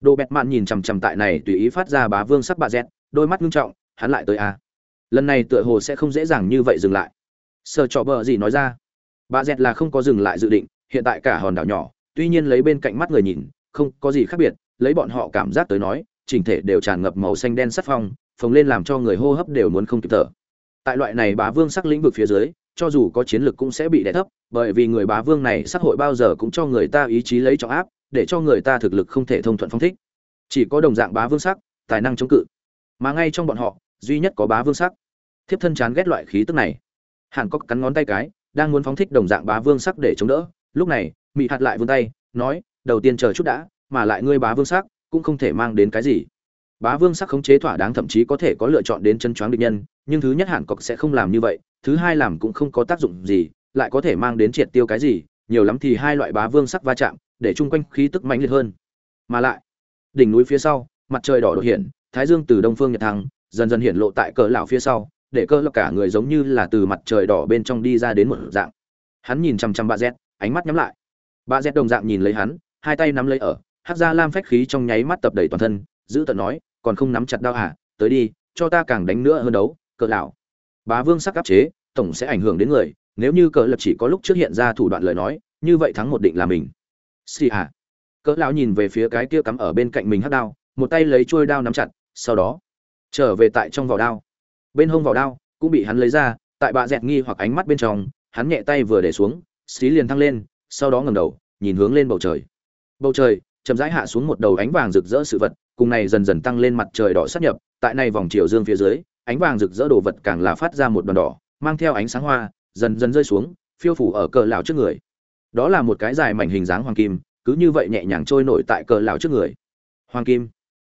Đồ bẹt mạn nhìn chằm chằm tại này tùy ý phát ra bá vương sắc bà dẹt, đôi mắt ngưng trọng, hắn lại tới a à. lần này tựa hồ sẽ không dễ dàng như vậy dừng lại. Sợ trọ bờ gì nói ra. Bà dẹt là không có dừng lại dự định, hiện tại cả hòn đảo nhỏ, tuy nhiên lấy bên cạnh mắt người nhìn không có gì khác biệt, lấy bọn họ cảm giác tới nói, chỉnh thể đều tràn ngập màu xanh đen sắc phong, phồng lên làm cho người hô hấp đều muốn không kịp thở. Tại loại này bá vương sắc lĩnh vực phía dưới, cho dù có chiến lực cũng sẽ bị đè thấp, bởi vì người bá vương này sắc hội bao giờ cũng cho người ta ý chí lấy trọng áp, để cho người ta thực lực không thể thông thuận phong thích. Chỉ có đồng dạng bá vương sắc, tài năng chống cự. Mà ngay trong bọn họ, duy nhất có bá vương sắc. Thiếp thân chán ghét loại khí tức này. Hàn cốc cắn ngón tay cái, đang muốn phóng thích đồng dạng bá vương sắc để chống đỡ. Lúc này, mị hạt lại vươn tay, nói đầu tiên chờ chút đã, mà lại ngươi bá vương sắc, cũng không thể mang đến cái gì. Bá vương sắc khống chế thỏa đáng thậm chí có thể có lựa chọn đến chân choáng địch nhân, nhưng thứ nhất hẳn cọc sẽ không làm như vậy, thứ hai làm cũng không có tác dụng gì, lại có thể mang đến triệt tiêu cái gì, nhiều lắm thì hai loại bá vương sắc va chạm, để chung quanh khí tức mạnh liệt hơn. Mà lại, đỉnh núi phía sau, mặt trời đỏ đột hiện, thái dương từ đông phương nhật thăng, dần dần hiện lộ tại cỡ lão phía sau, để cơ lộc cả người giống như là từ mặt trời đỏ bên trong đi ra đến một dạng. Hắn nhìn chăm chăm bà z, ánh mắt nhắm lại. Bà z đồng dạng nhìn lấy hắn hai tay nắm lấy ở hát ra lam phách khí trong nháy mắt tập đầy toàn thân, giữ tận nói, còn không nắm chặt đao hả? Tới đi, cho ta càng đánh nữa hơn đấu cỡ lão. Bá vương sắc áp chế, tổng sẽ ảnh hưởng đến người, nếu như cỡ lập chỉ có lúc trước hiện ra thủ đoạn lời nói, như vậy thắng một định là mình. Xì à. Cỡ lão nhìn về phía cái kia cắm ở bên cạnh mình hát đao, một tay lấy chuôi đao nắm chặt, sau đó, trở về tại trong vỏ đao. Bên hông vỏ đao cũng bị hắn lấy ra, tại bạ dẹt nghi hoặc ánh mắt bên trong, hắn nhẹ tay vừa để xuống, xí liền thăng lên, sau đó ngẩng đầu, nhìn hướng lên bầu trời bầu trời, chậm rãi hạ xuống một đầu ánh vàng rực rỡ sự vật, cùng này dần dần tăng lên mặt trời đỏ sắp nhập, tại này vòng chiều dương phía dưới, ánh vàng rực rỡ đồ vật càng là phát ra một đoàn đỏ, mang theo ánh sáng hoa, dần dần rơi xuống, phiêu phủ ở cờ lão trước người. Đó là một cái dài mảnh hình dáng hoàng kim, cứ như vậy nhẹ nhàng trôi nổi tại cờ lão trước người. Hoàng kim.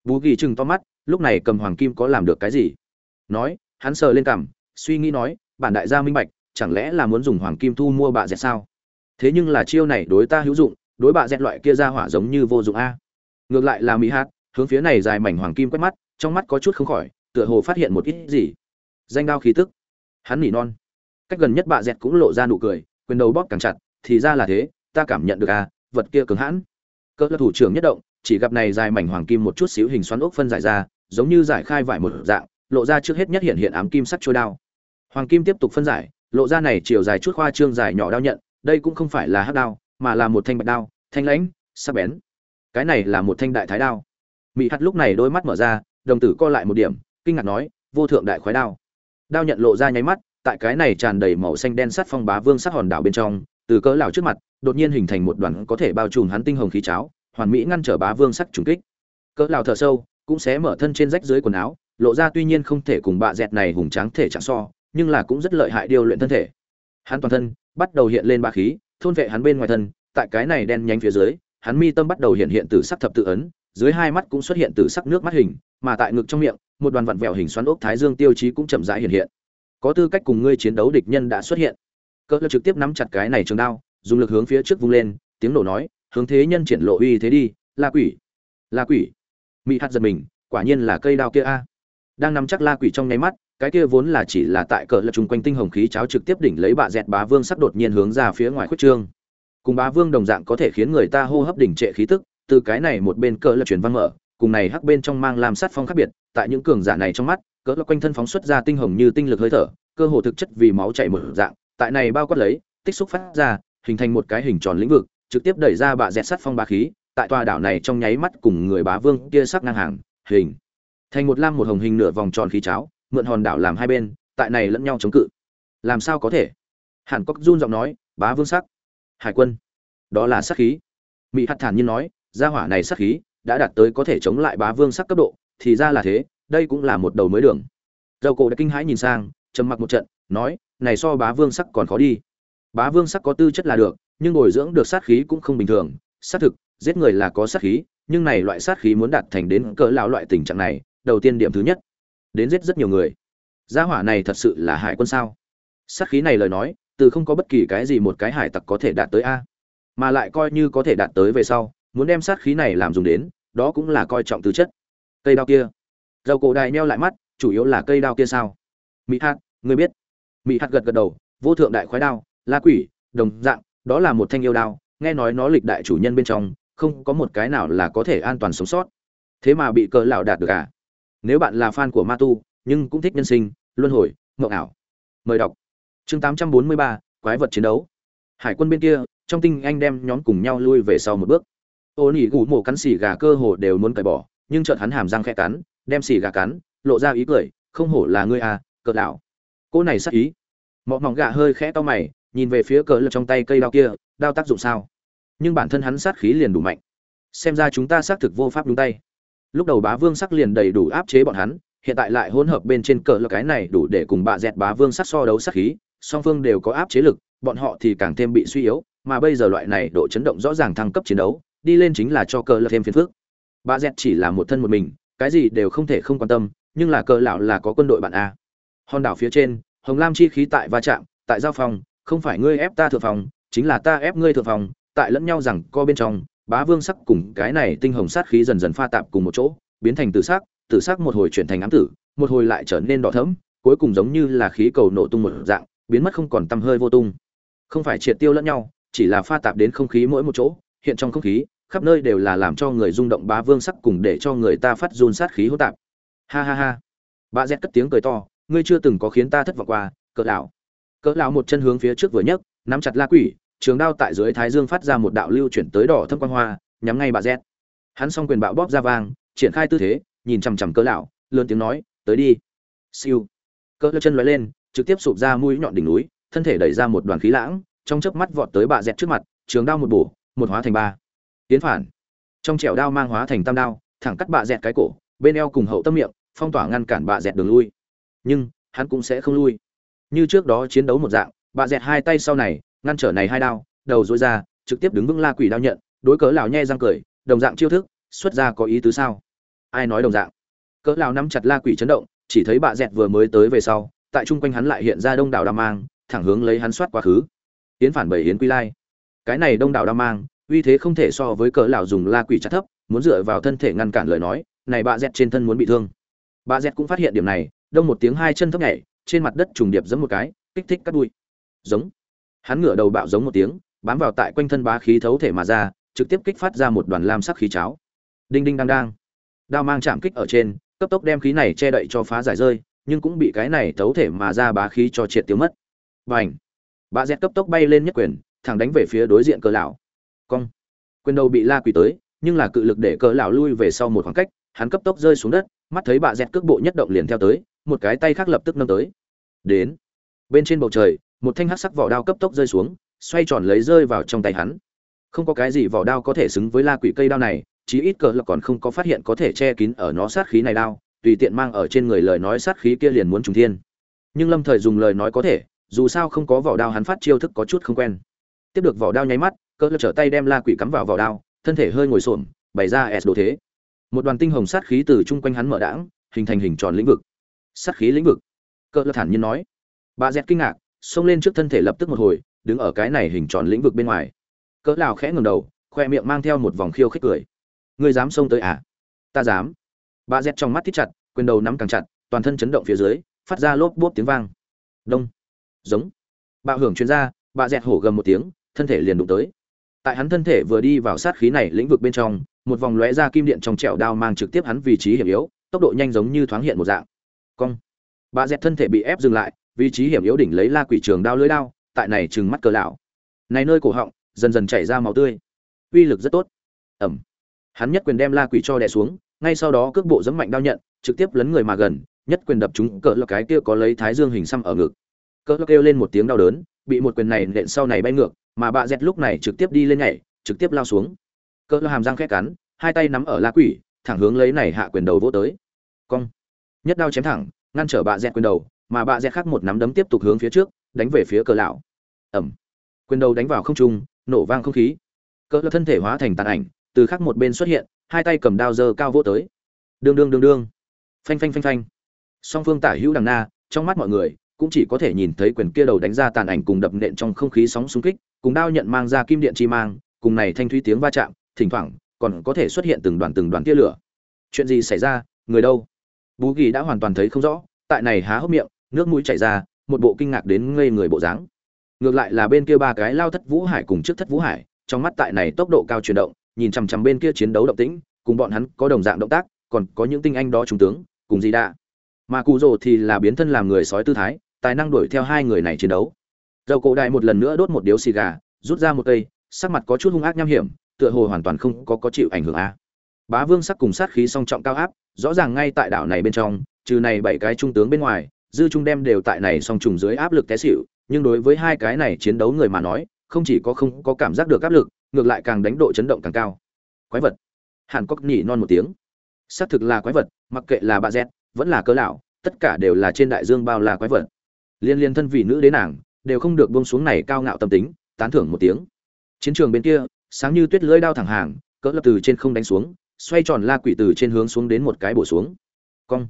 Bú ghi chừng to mắt, lúc này cầm hoàng kim có làm được cái gì? Nói, hắn sờ lên cằm, suy nghĩ nói, bản đại gia minh bạch, chẳng lẽ là muốn dùng hoàng kim thu mua bạ dẹt sao? Thế nhưng là chiêu này đối ta hữu dụng đối bạ dẹt loại kia ra hỏa giống như vô dụng a. Ngược lại là mỹ hát hướng phía này dài mảnh hoàng kim quét mắt, trong mắt có chút không khỏi, tựa hồ phát hiện một ít gì. Danh đao khí tức. Hắn nỉ non. Cách gần nhất bạ dẹt cũng lộ ra nụ cười, quyền đầu bóp càng chặt, thì ra là thế, ta cảm nhận được à vật kia cứng hãn. Cỡ thủ trưởng nhất động, chỉ gặp này dài mảnh hoàng kim một chút xíu hình xoắn ốc phân giải ra, giống như giải khai vải một dạng, lộ ra trước hết nhất hiện hiện ám kim sắc trôi đao. Hoàng kim tiếp tục phân giải, lộ ra này chiều dài chút khoa trương dài nhỏ đao nhận, đây cũng không phải là hắc đao mà là một thanh bạch đao, thanh lãnh, sắc bén. Cái này là một thanh đại thái đao. Mỹ hắt lúc này đôi mắt mở ra, đồng tử co lại một điểm, kinh ngạc nói, vô thượng đại khoái đao. Đao nhận lộ ra nháy mắt, tại cái này tràn đầy màu xanh đen sắt phong bá vương sắc hòn đảo bên trong, từ cỡ lão trước mặt, đột nhiên hình thành một đoàn có thể bao trùm hắn tinh hồng khí cháo, hoàn mỹ ngăn trở bá vương sắc trùng kích. Cỡ lão thở sâu, cũng sẽ mở thân trên rách dưới quần áo, lộ ra tuy nhiên không thể cùng bạ dẹt này hùng tráng thể trạng so, nhưng là cũng rất lợi hại điều luyện thân thể. Hắn toàn thân bắt đầu hiện lên ba khí thôn vệ hắn bên ngoài thân, tại cái này đen nhánh phía dưới, hắn mi tâm bắt đầu hiện hiện tử sắc thập tự ấn, dưới hai mắt cũng xuất hiện tử sắc nước mắt hình, mà tại ngực trong miệng, một đoàn vặn vẹo hình xoắn ốc thái dương tiêu chí cũng chậm rãi hiện hiện. Có tư cách cùng ngươi chiến đấu địch nhân đã xuất hiện. Cỡ lập trực tiếp nắm chặt cái này trường đao, dùng lực hướng phía trước vung lên, tiếng nổ nói, hướng thế nhân triển lộ uy thế đi, la quỷ. La quỷ. Mỹ hạt giật mình, quả nhiên là cây đao kia a. Đang nắm chắc la quỷ trong nháy mắt cái kia vốn là chỉ là tại cỡ lập chung quanh tinh hồng khí cháo trực tiếp đỉnh lấy bạ dẹt bá vương sắc đột nhiên hướng ra phía ngoài khuất trương. Cùng bá vương đồng dạng có thể khiến người ta hô hấp đỉnh trệ khí tức, từ cái này một bên cỡ lập chuyển văn mở, cùng này hắc bên trong mang làm sát phong khác biệt, tại những cường giả này trong mắt cỡ lập quanh thân phóng xuất ra tinh hồng như tinh lực hơi thở, cơ hồ thực chất vì máu chảy mở dạng, tại này bao quát lấy, tích xúc phát ra, hình thành một cái hình tròn lĩnh vực, trực tiếp đẩy ra bạ dẹt sát phong bá khí, tại tòa đảo này trong nháy mắt cùng người bá vương kia sắc ngang hàng, hình. Thành một lam một hồng hình nửa vòng tròn khí cháo mượn hòn đảo làm hai bên, tại này lẫn nhau chống cự. Làm sao có thể? Hàn cốc run giọng nói, bá vương sắc, hải quân, đó là sắc khí. Mỹ hạt thản nhiên nói, gia hỏa này sắc khí đã đạt tới có thể chống lại bá vương sắc cấp độ, thì ra là thế, đây cũng là một đầu mới đường. Dầu cổ đã kinh hãi nhìn sang, trầm mặc một trận, nói, này so bá vương sắc còn khó đi. Bá vương sắc có tư chất là được, nhưng bồi dưỡng được sát khí cũng không bình thường. Xác thực, giết người là có sát khí, nhưng này loại sát khí muốn đạt thành đến cỡ lão loại tình trạng này, đầu tiên điểm thứ nhất đến giết rất nhiều người. Gia hỏa này thật sự là hải quân sao? Sát khí này lời nói, từ không có bất kỳ cái gì một cái hải tặc có thể đạt tới a. Mà lại coi như có thể đạt tới về sau, muốn đem sát khí này làm dùng đến, đó cũng là coi trọng tư chất. Cây đao kia. Dầu cổ đài neo lại mắt, chủ yếu là cây đao kia sao? Mỹ hạt ngươi biết. Mỹ hạt gật gật đầu, vô thượng đại khoái đao, la quỷ, đồng dạng, đó là một thanh yêu đao, nghe nói nó lịch đại chủ nhân bên trong, không có một cái nào là có thể an toàn sống sót. Thế mà bị cờ lão đạt được à? Nếu bạn là fan của ma tu nhưng cũng thích nhân sinh luân hồi mộng ảo mời đọc. Chương 843, quái vật chiến đấu. Hải quân bên kia trong tinh anh đem nhóm cùng nhau lui về sau một bước. Ô nỉ gù mổ cắn xì gà cơ hồ đều muốn cởi bỏ nhưng chợt hắn hàm răng khẽ cắn đem xì gà cắn lộ ra ý cười không hổ là ngươi à cờ lão. Cô này sắc ý. Mọ mỏng gà hơi khẽ to mày nhìn về phía cờ lập trong tay cây đao kia đao tác dụng sao? Nhưng bản thân hắn sát khí liền đủ mạnh. Xem ra chúng ta xác thực vô pháp đúng tay lúc đầu bá vương sắc liền đầy đủ áp chế bọn hắn, hiện tại lại hỗn hợp bên trên cờ là cái này đủ để cùng bạ dẹt bá vương sắc so đấu sát khí, song phương đều có áp chế lực, bọn họ thì càng thêm bị suy yếu, mà bây giờ loại này độ chấn động rõ ràng thăng cấp chiến đấu, đi lên chính là cho cờ là thêm phiền phức. Bạ dẹt chỉ là một thân một mình, cái gì đều không thể không quan tâm, nhưng là cờ lão là có quân đội bạn a. Hòn đảo phía trên, hồng lam chi khí tại va chạm, tại giao phòng, không phải ngươi ép ta thượng phòng, chính là ta ép ngươi thượng phòng, tại lẫn nhau rằng co bên trong bá vương sắc cùng cái này tinh hồng sát khí dần dần pha tạp cùng một chỗ, biến thành tử sắc tử sắc một hồi chuyển thành ám tử, một hồi lại trở nên đỏ thẫm, cuối cùng giống như là khí cầu nổ tung một dạng, biến mất không còn tăm hơi vô tung. Không phải triệt tiêu lẫn nhau, chỉ là pha tạp đến không khí mỗi một chỗ, hiện trong không khí, khắp nơi đều là làm cho người rung động bá vương sắc cùng để cho người ta phát run sát khí hỗn tạp. Ha ha ha. Bà dẹt cất tiếng cười to, ngươi chưa từng có khiến ta thất vọng qua, cỡ lão. Cỡ lão một chân hướng phía trước vừa nhấc, nắm chặt la quỷ trường đao tại dưới thái dương phát ra một đạo lưu chuyển tới đỏ thâm quang hoa, nhắm ngay bà z. Hắn s quyền bạo bóp ra vang, triển khai tư thế, nhìn chằm chằm cỡ lão, lớn tiếng nói, tới đi. Siêu. Cỡ chân lói lên, trực tiếp sụp ra mũi nhọn đỉnh núi, thân thể đẩy ra một đoàn khí lãng, trong chớp mắt vọt tới bà dẹt trước mặt, trường đao một bổ, một hóa thành ba. Tiến phản. Trong trẻo đao mang hóa thành tam đao, thẳng cắt bà dẹt cái cổ, bên eo cùng hậu tâm miệng, phong tỏa ngăn cản bà dẹt đường lui. Nhưng, hắn cũng sẽ không lui. Như trước đó chiến đấu một dạng, bà dẹt hai tay sau này ngăn trở này hai đao, đầu dối ra, trực tiếp đứng vững la quỷ đao nhận, đối cớ lão nhe răng cười, đồng dạng chiêu thức, xuất ra có ý tứ sao? Ai nói đồng dạng? Cỡ lão nắm chặt la quỷ chấn động, chỉ thấy bà dẹt vừa mới tới về sau, tại trung quanh hắn lại hiện ra đông đảo đa mang, thẳng hướng lấy hắn soát quá khứ. Yến phản bảy yến quy lai. Cái này đông đảo đa mang, uy thế không thể so với cỡ lão dùng la quỷ chặt thấp, muốn dựa vào thân thể ngăn cản lời nói, này bà dẹt trên thân muốn bị thương. Bà dẹt cũng phát hiện điểm này, đông một tiếng hai chân thấp nhảy, trên mặt đất trùng điệp giẫm một cái, kích thích cắt đuôi. Giống hắn ngửa đầu bạo giống một tiếng, bám vào tại quanh thân bá khí thấu thể mà ra, trực tiếp kích phát ra một đoàn lam sắc khí cháo. Đinh đinh đang đang. Đao mang chạm kích ở trên, cấp tốc đem khí này che đậy cho phá giải rơi, nhưng cũng bị cái này thấu thể mà ra bá khí cho triệt tiêu mất. Và ảnh bà dẹt cấp tốc bay lên nhất quyền, thẳng đánh về phía đối diện cờ lão. Cong! Quyền đầu bị la quỳ tới, nhưng là cự lực để cờ lão lui về sau một khoảng cách, hắn cấp tốc rơi xuống đất, mắt thấy bà dẹt cước bộ nhất động liền theo tới, một cái tay khác lập tức nâng tới. Đến! Bên trên bầu trời một thanh hắc sắc vỏ đao cấp tốc rơi xuống, xoay tròn lấy rơi vào trong tay hắn. Không có cái gì vỏ đao có thể xứng với la quỷ cây đao này, chí ít cờ là còn không có phát hiện có thể che kín ở nó sát khí này đao, tùy tiện mang ở trên người lời nói sát khí kia liền muốn trùng thiên. Nhưng lâm thời dùng lời nói có thể, dù sao không có vỏ đao hắn phát chiêu thức có chút không quen. Tiếp được vỏ đao nháy mắt cỡ là trở tay đem la quỷ cắm vào vỏ đao, thân thể hơi ngồi xổm, bày ra s đồ thế. Một đoàn tinh hồng sát khí từ chung quanh hắn mở đãng, hình thành hình tròn lĩnh vực. Sát khí lĩnh vực. Cỡ là thản nhiên nói. Bà dẹt kinh ngạc xông lên trước thân thể lập tức một hồi, đứng ở cái này hình tròn lĩnh vực bên ngoài. Cỡ lào khẽ ngầm đầu, khoe miệng mang theo một vòng khiêu khích cười. Ngươi dám xông tới à? Ta dám. Bà dẹt trong mắt thích chặt, quyền đầu nắm càng chặt, toàn thân chấn động phía dưới, phát ra lốp bốp tiếng vang. Đông. Giống. Bạo hưởng chuyên gia bà dẹt hổ gầm một tiếng, thân thể liền đụng tới. Tại hắn thân thể vừa đi vào sát khí này lĩnh vực bên trong, một vòng lóe ra kim điện trong trẹo đao mang trực tiếp hắn vị trí hiểm yếu, tốc độ nhanh giống như thoáng hiện một dạng. Cong. Bà dẹt thân thể bị ép dừng lại vị trí hiểm yếu đỉnh lấy la quỷ trường đao lưới đao, tại này trừng mắt cờ lão. Này nơi cổ họng, dần dần chảy ra máu tươi. Uy lực rất tốt. Ẩm. Hắn nhất quyền đem la quỷ cho đè xuống, ngay sau đó cước bộ dẫm mạnh đao nhận, trực tiếp lấn người mà gần, nhất quyền đập chúng cỡ là cái kia có lấy thái dương hình xăm ở ngực. Cỡ kêu lên một tiếng đau đớn, bị một quyền này nện sau này bay ngược, mà bà dẹt lúc này trực tiếp đi lên nhảy, trực tiếp lao xuống. Cỡ hàm răng khét cắn, hai tay nắm ở la quỷ, thẳng hướng lấy này hạ quyền đầu vỗ tới. Cong. Nhất đao chém thẳng, ngăn trở bà dẹt quyền đầu mà bà dẹt khác một nắm đấm tiếp tục hướng phía trước, đánh về phía cờ lão. Ẩm quyền đầu đánh vào không trung, nổ vang không khí. Cỡ thân thể hóa thành tàn ảnh, từ khác một bên xuất hiện, hai tay cầm đao dơ cao vỗ tới. Đương đương đương đương. Phanh phanh phanh phanh. Song phương tả hữu đằng na, trong mắt mọi người cũng chỉ có thể nhìn thấy quyền kia đầu đánh ra tàn ảnh cùng đập nện trong không khí sóng xung kích, cùng đao nhận mang ra kim điện chi mang, cùng này thanh thúy tiếng va chạm, thỉnh thoảng còn có thể xuất hiện từng đoàn từng đoàn tia lửa. Chuyện gì xảy ra? Người đâu? Bú ghi đã hoàn toàn thấy không rõ, tại này há hốc miệng nước mũi chảy ra, một bộ kinh ngạc đến ngây người bộ dáng. Ngược lại là bên kia ba cái lao thất vũ hải cùng trước thất vũ hải, trong mắt tại này tốc độ cao chuyển động, nhìn chằm chằm bên kia chiến đấu động tĩnh, cùng bọn hắn có đồng dạng động tác, còn có những tinh anh đó trung tướng, cùng gì đã mà cụ rồ thì là biến thân làm người sói tư thái, tài năng đuổi theo hai người này chiến đấu. Dầu cổ đại một lần nữa đốt một điếu xì gà, rút ra một cây, sắc mặt có chút hung ác nham hiểm, tựa hồ hoàn toàn không có có chịu ảnh hưởng a. Bá vương sắc cùng sát khí song trọng cao áp, rõ ràng ngay tại đảo này bên trong, trừ này bảy cái trung tướng bên ngoài dư trung đem đều tại này song trùng dưới áp lực té xỉu, nhưng đối với hai cái này chiến đấu người mà nói, không chỉ có không có cảm giác được áp lực, ngược lại càng đánh độ chấn động càng cao. Quái vật. Hàn cốc nhỉ non một tiếng. Xác thực là quái vật, mặc kệ là bà dẹt vẫn là cớ lão, tất cả đều là trên đại dương bao là quái vật. Liên liên thân vị nữ đế nàng, đều không được buông xuống này cao ngạo tâm tính, tán thưởng một tiếng. Chiến trường bên kia, sáng như tuyết lưỡi đao thẳng hàng, cỡ lập từ trên không đánh xuống, xoay tròn la quỷ từ trên hướng xuống đến một cái bổ xuống. Cong.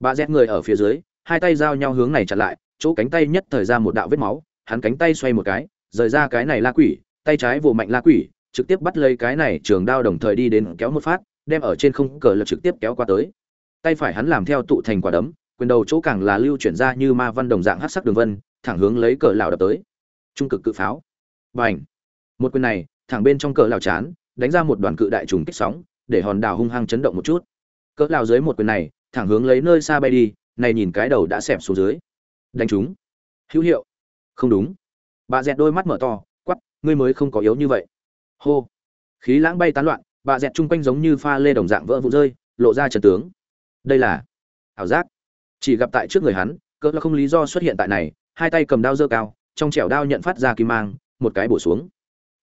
Bà dẹt người ở phía dưới hai tay giao nhau hướng này chặn lại chỗ cánh tay nhất thời ra một đạo vết máu hắn cánh tay xoay một cái rời ra cái này la quỷ tay trái vồ mạnh la quỷ trực tiếp bắt lấy cái này trường đao đồng thời đi đến kéo một phát đem ở trên không cờ lập trực tiếp kéo qua tới. Tay phải hắn làm theo tụ thành quả đấm quyền đầu chỗ càng là lưu chuyển ra như ma văn đồng dạng hắc sắc đường vân thẳng hướng lấy cờ lão đập tới. Trung cực cự pháo. Bành, một quyền này thẳng bên trong cờ lão chán đánh ra một đoàn cự đại trùng kích sóng để hòn đảo hung hăng chấn động một chút. Cỡ lão dưới một quyền này thẳng hướng lấy nơi xa bay đi này nhìn cái đầu đã xẹp xuống dưới. Đánh chúng. Hữu hiệu. Không đúng. Bà dẹt đôi mắt mở to quắp ngươi mới không có yếu như vậy. Hô. Khí lãng bay tán loạn bà dẹt chung quanh giống như pha lê đồng dạng vỡ vụ rơi lộ ra trần tướng. Đây là ảo giác. Chỉ gặp tại trước người hắn cỡ là không lý do xuất hiện tại này hai tay cầm đao dơ cao trong chẻo đao nhận phát ra kim mang một cái bổ xuống.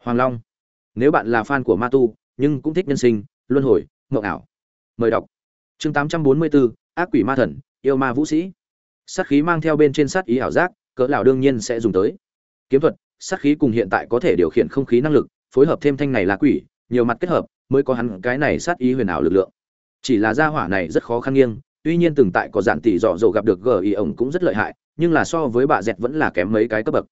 Hoàng long. Nếu bạn là fan của ma tu nhưng cũng thích nhân sinh luân hồi mộng ảo. Mời đọc. Chương 844, ác quỷ ma thần yêu ma vũ sĩ. Sát khí mang theo bên trên sát ý ảo giác, cỡ lão đương nhiên sẽ dùng tới. Kiếm thuật, sát khí cùng hiện tại có thể điều khiển không khí năng lực, phối hợp thêm thanh này là quỷ, nhiều mặt kết hợp, mới có hắn cái này sát ý huyền ảo lực lượng. Chỉ là gia hỏa này rất khó khăn nghiêng, tuy nhiên từng tại có dạng tỷ dọ dỗ gặp được gờ ý ổng cũng rất lợi hại, nhưng là so với bà dẹt vẫn là kém mấy cái cấp bậc.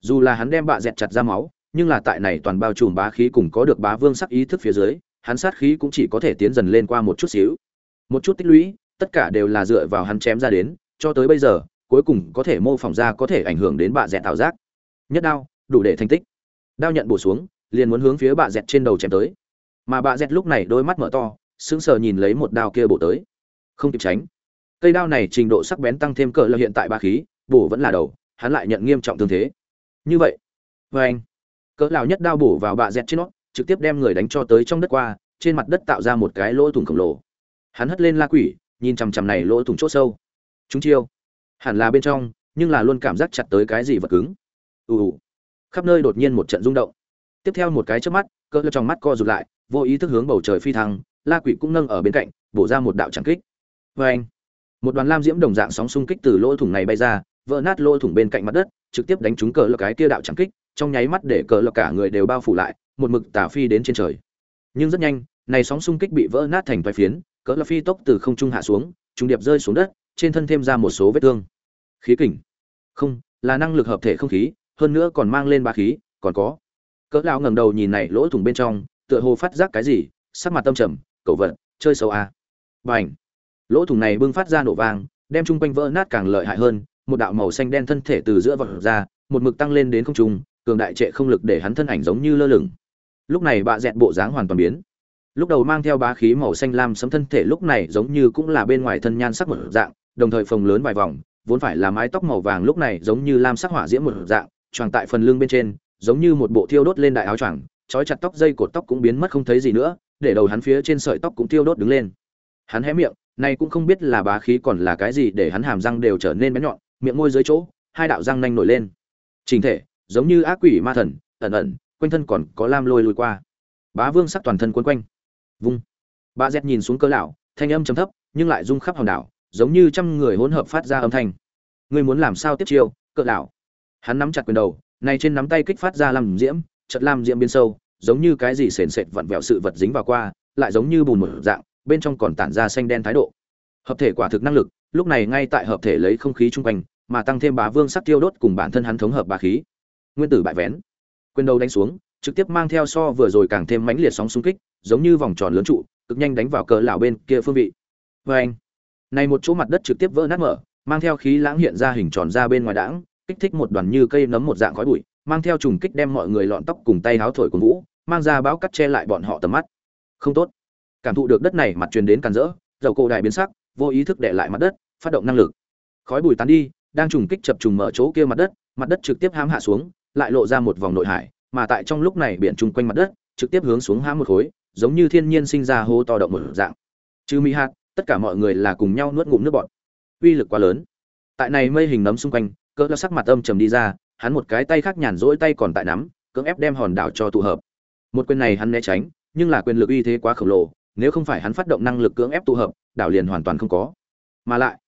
Dù là hắn đem bà dẹt chặt ra máu, nhưng là tại này toàn bao trùm bá khí cùng có được bá vương sắc ý thức phía dưới, hắn sát khí cũng chỉ có thể tiến dần lên qua một chút xíu. Một chút tích lũy tất cả đều là dựa vào hắn chém ra đến, cho tới bây giờ, cuối cùng có thể mô phỏng ra có thể ảnh hưởng đến bà dẹt tạo giác. Nhất đao, đủ để thành tích. Đao nhận bổ xuống, liền muốn hướng phía bà dẹt trên đầu chém tới. Mà bà dẹt lúc này đôi mắt mở to, sững sờ nhìn lấy một đao kia bổ tới. Không kịp tránh. Cây đao này trình độ sắc bén tăng thêm cỡ là hiện tại ba khí, bổ vẫn là đầu, hắn lại nhận nghiêm trọng thương thế. Như vậy vê anh, cỡ lão nhất đao bổ vào bạ dẹt trên nó, trực tiếp đem người đánh cho tới trong đất qua, trên mặt đất tạo ra một cái lỗ thủng khổng lồ. Hắn hất lên la quỷ nhìn chằm chằm này lỗ thủng chỗ sâu. Chúng chiêu, hẳn là bên trong, nhưng là luôn cảm giác chặt tới cái gì vật cứng. Ù ù. Khắp nơi đột nhiên một trận rung động. Tiếp theo một cái trước mắt cỡ lơ trong mắt co rụt lại, vô ý thức hướng bầu trời phi thăng, la quỷ cũng nâng ở bên cạnh, bổ ra một đạo tràng kích. Vê anh, một đoàn lam diễm đồng dạng sóng xung kích từ lỗ thủng này bay ra, vỡ nát lỗ thủng bên cạnh mặt đất, trực tiếp đánh trúng cờ lơ cái kia đạo tràng kích, trong nháy mắt để cờ lơ cả người đều bao phủ lại, một mực tả phi đến trên trời. Nhưng rất nhanh, này sóng xung kích bị vỡ nát thành vài phiến cỡ là phi tốc từ không trung hạ xuống, trùng điệp rơi xuống đất, trên thân thêm ra một số vết thương. Khí kình. Không, là năng lực hợp thể không khí, hơn nữa còn mang lên ba khí, còn có. Cỡ lão ngẩng đầu nhìn này lỗ thủng bên trong, tựa hồ phát giác cái gì, sắc mặt tâm trầm, cậu vật, chơi xấu à. bành. Lỗ thủng này bưng phát ra nổ vang, đem chung quanh vỡ nát càng lợi hại hơn, một đạo màu xanh đen thân thể từ giữa vọt ra, một mực tăng lên đến không trung, cường đại trệ không lực để hắn thân ảnh giống như lơ lửng. Lúc này bạ dẹt bộ dáng hoàn toàn biến lúc đầu mang theo bá khí màu xanh lam sấm thân thể lúc này giống như cũng là bên ngoài thân nhan sắc một dạng, đồng thời phồng lớn vài vòng, vốn phải là mái tóc màu vàng lúc này giống như lam sắc hỏa diễm một dạng, choàng tại phần lưng bên trên, giống như một bộ thiêu đốt lên đại áo choàng, trói chặt tóc dây cột tóc cũng biến mất không thấy gì nữa, để đầu hắn phía trên sợi tóc cũng thiêu đốt đứng lên. Hắn hé miệng nay cũng không biết là bá khí còn là cái gì để hắn hàm răng đều trở nên bén nhọn, miệng môi dưới chỗ, hai đạo răng nanh nổi lên. Trình thể, giống như ác quỷ ma thần, ẩn ẩn, quanh thân còn có lam lôi lùi qua. Bá vương sắc toàn thân quấn quanh vung. Bà dẹt nhìn xuống cơ lão, thanh âm trầm thấp, nhưng lại rung khắp hòn đảo, giống như trăm người hỗn hợp phát ra âm thanh. Ngươi muốn làm sao tiếp chiêu cỡ lão? Hắn nắm chặt quyền đầu, này trên nắm tay kích phát ra làm diễm, chợt lam diễm biến sâu, giống như cái gì sền sệt vặn vẹo sự vật dính vào qua, lại giống như bùn mở dạng, bên trong còn tản ra xanh đen thái độ. Hợp thể quả thực năng lực, lúc này ngay tại hợp thể lấy không khí chung quanh, mà tăng thêm bá vương sắc tiêu đốt cùng bản thân hắn thống hợp bá khí. Nguyên tử bại vén. Quyền đầu đánh xuống trực tiếp mang theo so vừa rồi càng thêm mãnh liệt sóng xung kích, giống như vòng tròn lớn trụ, cực nhanh đánh vào cờ lão bên kia phương vị. Vê anh, này một chỗ mặt đất trực tiếp vỡ nát mở, mang theo khí lãng hiện ra hình tròn ra bên ngoài đãng, kích thích một đoàn như cây nấm một dạng khói bụi, mang theo trùng kích đem mọi người lọn tóc cùng tay háo thổi cùng vũ, mang ra báo cắt che lại bọn họ tầm mắt. Không tốt. Cảm thụ được đất này mặt truyền đến càn rỡ, dầu cổ đại biến sắc, vô ý thức đè lại mặt đất, phát động năng lực. Khói bụi tán đi, đang trùng kích chập trùng mở chỗ kia mặt đất mặt đất trực tiếp hãm hạ xuống, lại lộ ra một vòng nội hải mà tại trong lúc này biển chung quanh mặt đất, trực tiếp hướng xuống hãm một khối, giống như thiên nhiên sinh ra hô to động một dạng. Chứ mỹ hạt, tất cả mọi người là cùng nhau nuốt ngụm nước bọt. Uy lực quá lớn. Tại này mây hình nấm xung quanh, cỡ sắc mặt âm trầm đi ra, hắn một cái tay khác nhàn rỗi tay còn tại nắm, cưỡng ép đem hòn đảo cho tụ hợp. Một quyền này hắn né tránh, nhưng là quyền lực uy thế quá khổng lồ, nếu không phải hắn phát động năng lực cưỡng ép tụ hợp, đảo liền hoàn toàn không có. Mà lại,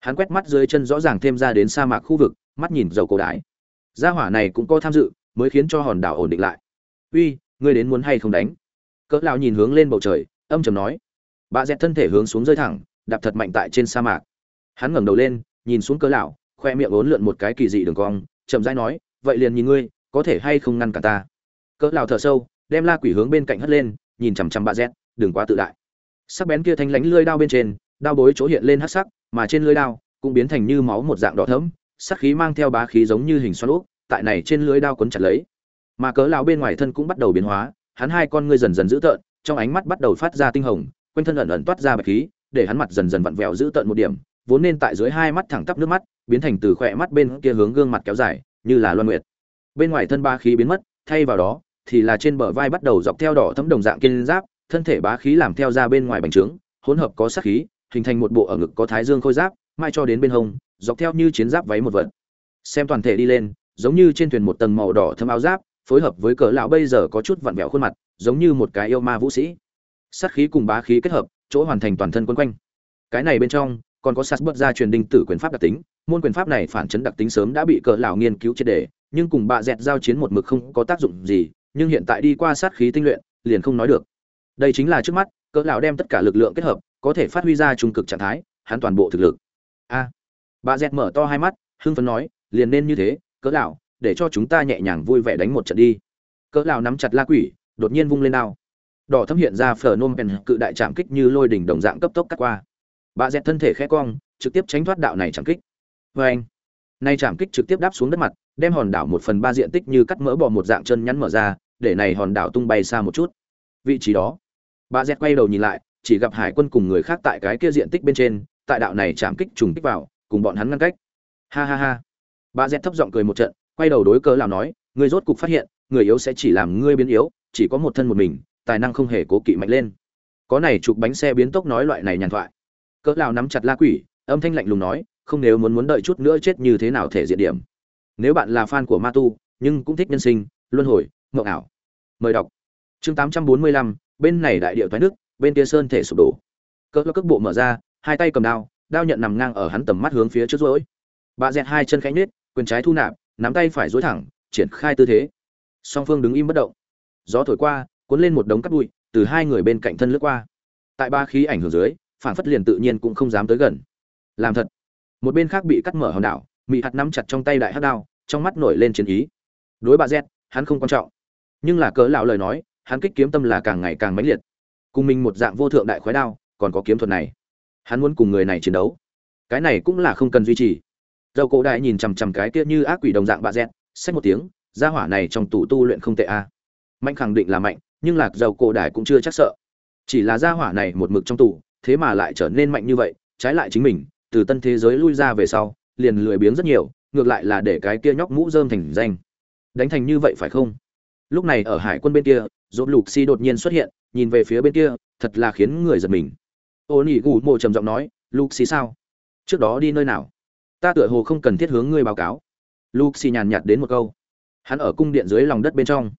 hắn quét mắt dưới chân rõ ràng thêm ra đến sa mạc khu vực, mắt nhìn dầu cổ đái. Gia hỏa này cũng có tham dự mới khiến cho hòn đảo ổn định lại. Uy, ngươi đến muốn hay không đánh? Cỡ lão nhìn hướng lên bầu trời, âm trầm nói. Bà dẹt thân thể hướng xuống rơi thẳng, đạp thật mạnh tại trên sa mạc. Hắn ngẩng đầu lên, nhìn xuống cỡ lão, khoe miệng uốn lượn một cái kỳ dị đường cong, chậm rãi nói, vậy liền nhìn ngươi, có thể hay không ngăn cả ta? Cỡ lão thở sâu, đem la quỷ hướng bên cạnh hất lên, nhìn chằm chằm bà dẹt, đừng quá tự đại. Sắc bén kia thanh lãnh lưỡi đao bên trên, đao bối chỗ hiện lên hắc sắc, mà trên lưỡi đao cũng biến thành như máu một dạng đỏ thẫm sắc khí mang theo bá khí giống như hình xoắn ốc tại này trên lưỡi đao quấn chặt lấy. Mà cớ lão bên ngoài thân cũng bắt đầu biến hóa, hắn hai con ngươi dần dần dữ tợn, trong ánh mắt bắt đầu phát ra tinh hồng, quanh thân ẩn ẩn toát ra bạch khí, để hắn mặt dần dần vặn vẹo dữ tợn một điểm, vốn nên tại dưới hai mắt thẳng tắp nước mắt, biến thành từ khỏe mắt bên kia hướng gương mặt kéo dài, như là loan nguyệt. Bên ngoài thân ba khí biến mất, thay vào đó, thì là trên bờ vai bắt đầu dọc theo đỏ thấm đồng dạng kiên giáp, thân thể bá khí làm theo ra bên ngoài bành trướng, hỗn hợp có sát khí, hình thành một bộ ở ngực có thái dương khôi giáp, mai cho đến bên hông, dọc theo như chiến giáp váy một vật. Xem toàn thể đi lên giống như trên thuyền một tầng màu đỏ thâm áo giáp phối hợp với cỡ lão bây giờ có chút vặn vẹo khuôn mặt giống như một cái yêu ma vũ sĩ. Sát khí cùng bá khí kết hợp chỗ hoàn thành toàn thân quấn quanh. Cái này bên trong còn có sát bớt ra truyền đinh tử quyền pháp đặc tính môn quyền pháp này phản chấn đặc tính sớm đã bị cỡ lão nghiên cứu triệt đề nhưng cùng bạ dẹt giao chiến một mực không có tác dụng gì nhưng hiện tại đi qua sát khí tinh luyện liền không nói được. Đây chính là trước mắt cỡ lão đem tất cả lực lượng kết hợp có thể phát huy ra trung cực trạng thái hắn toàn bộ thực lực. A. À, bà dẹt mở to hai mắt hưng phấn nói liền nên như thế cỡ lão, để cho chúng ta nhẹ nhàng vui vẻ đánh một trận đi. Cỡ lão nắm chặt la quỷ, đột nhiên vung lên đao. Đỏ thâm hiện ra phở nôm pen cự đại chạm kích như lôi đỉnh đồng dạng cấp tốc cắt qua. Bà dẹt thân thể khẽ cong, trực tiếp tránh thoát đạo này chạm kích. Với anh. Nay chạm kích trực tiếp đáp xuống đất mặt, đem hòn đảo một phần ba diện tích như cắt mỡ bò một dạng chân nhắn mở ra, để này hòn đảo tung bay xa một chút. Vị trí đó. Bà dẹt quay đầu nhìn lại, chỉ gặp hải quân cùng người khác tại cái kia diện tích bên trên, tại đạo này chạm kích trùng kích vào, cùng bọn hắn ngăn cách. Ha ha ha bà dẹt thấp giọng cười một trận, quay đầu đối cớ lão nói, ngươi rốt cục phát hiện, người yếu sẽ chỉ làm ngươi biến yếu, chỉ có một thân một mình, tài năng không hề cố kỵ mạnh lên. Có này chụp bánh xe biến tốc nói loại này nhàn thoại. Cớ lão nắm chặt la quỷ, âm thanh lạnh lùng nói, không nếu muốn muốn đợi chút nữa chết như thế nào thể diện điểm. Nếu bạn là fan của ma tu nhưng cũng thích nhân sinh, luân hồi, mộng ảo, mời đọc. Chương tám trăm bốn mươi lăm, bên này đại địa thoái nước, bên kia sơn thể sụp đổ. Cỡ cước bộ mở ra, hai tay cầm đao đao nhận nằm ngang ở hắn tầm mắt hướng phía trước rỗi bà dẹt hai chân khẽ nhếch quyền trái thu nạp, nắm tay phải dối thẳng, triển khai tư thế. Song phương đứng im bất động. Gió thổi qua, cuốn lên một đống cát bụi, từ hai người bên cạnh thân lướt qua. Tại ba khí ảnh hưởng dưới, phản phất liền tự nhiên cũng không dám tới gần. Làm thật. Một bên khác bị cắt mở hòn đảo, mị hạt nắm chặt trong tay đại hát đao, trong mắt nổi lên chiến ý. Đối bà z, hắn không quan trọng. Nhưng là cớ lão lời nói, hắn kích kiếm tâm là càng ngày càng mãnh liệt. Cùng mình một dạng vô thượng đại khói đao, còn có kiếm thuật này. Hắn muốn cùng người này chiến đấu. Cái này cũng là không cần duy trì dầu cổ đại nhìn chằm chằm cái kia như ác quỷ đồng dạng bà dẹt, xách một tiếng, gia hỏa này trong tủ tu luyện không tệ a mạnh khẳng định là mạnh, nhưng lạc dầu cổ đại cũng chưa chắc sợ. Chỉ là gia hỏa này một mực trong tủ thế mà lại trở nên mạnh như vậy, trái lại chính mình, từ tân thế giới lui ra về sau, liền lười biếng rất nhiều, ngược lại là để cái kia nhóc mũ dơm thành danh. Đánh thành như vậy phải không? Lúc này ở hải quân bên kia dỗ lục xi đột nhiên xuất hiện, nhìn về phía bên kia, thật là khiến người giật mình. Ô nỉ gù mộ trầm giọng nói, lục xi sao? Trước đó đi nơi nào? Ta tựa hồ không cần thiết hướng ngươi báo cáo. Lục xì nhàn nhạt đến một câu. Hắn ở cung điện dưới lòng đất bên trong.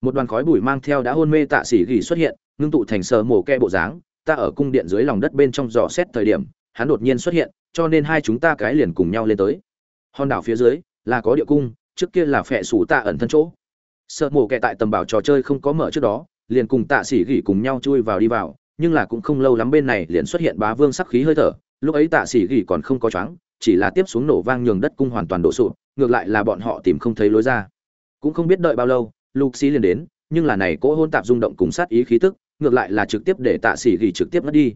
Một đoàn khói bụi mang theo đã hôn mê tạ sĩ gỉ xuất hiện, ngưng tụ thành sờ mổ kẹ bộ dáng. Ta ở cung điện dưới lòng đất bên trong dò xét thời điểm, hắn đột nhiên xuất hiện, cho nên hai chúng ta cái liền cùng nhau lên tới. Hòn đảo phía dưới, là có địa cung, trước kia là phệ sủ tạ ẩn thân chỗ. Sợ mổ kẹ tại tầm bảo trò chơi không có mở trước đó, liền cùng tạ sĩ gỉ cùng nhau chui vào đi vào, nhưng là cũng không lâu lắm bên này liền xuất hiện bá vương sắc khí hơi thở, lúc ấy tạ sĩ gỉ còn không có choáng chỉ là tiếp xuống nổ vang nhường đất cung hoàn toàn đổ sụp, ngược lại là bọn họ tìm không thấy lối ra. Cũng không biết đợi bao lâu, lục xí liền đến, nhưng là này cỗ hôn tạp rung động cùng sát ý khí tức, ngược lại là trực tiếp để tạ sĩ gỉ trực tiếp mất đi.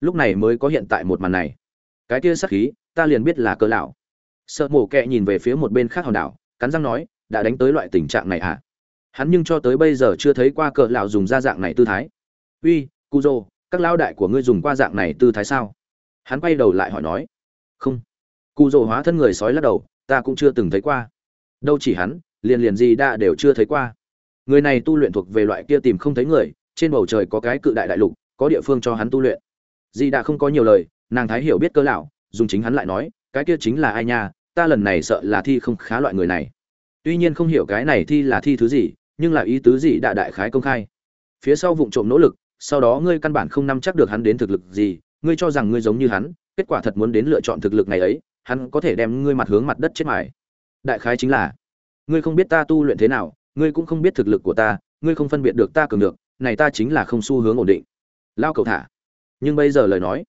Lúc này mới có hiện tại một màn này. Cái kia sát khí, ta liền biết là cờ lão. Sợ mổ kẹ nhìn về phía một bên khác hòn đảo, cắn răng nói, đã đánh tới loại tình trạng này à hắn nhưng cho tới bây giờ chưa thấy qua cờ lão dùng ra dạng này tư thái. Uy, cujo, các lão đại của ngươi dùng qua dạng này tư thái sao? Hắn quay đầu lại hỏi nói. Không cụ rồ hóa thân người sói lắc đầu, ta cũng chưa từng thấy qua. Đâu chỉ hắn, liền liền gì đã đều chưa thấy qua. Người này tu luyện thuộc về loại kia tìm không thấy người, trên bầu trời có cái cự đại đại lục, có địa phương cho hắn tu luyện. Di đã không có nhiều lời, nàng thái hiểu biết cơ lão, dùng chính hắn lại nói, cái kia chính là ai nha, ta lần này sợ là thi không khá loại người này. Tuy nhiên không hiểu cái này thi là thi thứ gì, nhưng là ý tứ gì đã đại khái công khai. Phía sau vụng trộm nỗ lực, sau đó ngươi căn bản không nắm chắc được hắn đến thực lực gì, ngươi cho rằng ngươi giống như hắn, kết quả thật muốn đến lựa chọn thực lực này ấy hắn có thể đem ngươi mặt hướng mặt đất chết mải đại khái chính là, ngươi không biết ta tu luyện thế nào, ngươi cũng không biết thực lực của ta, ngươi không phân biệt được ta cường được, này ta chính là không xu hướng ổn định. Lao cầu thả. Nhưng bây giờ lời nói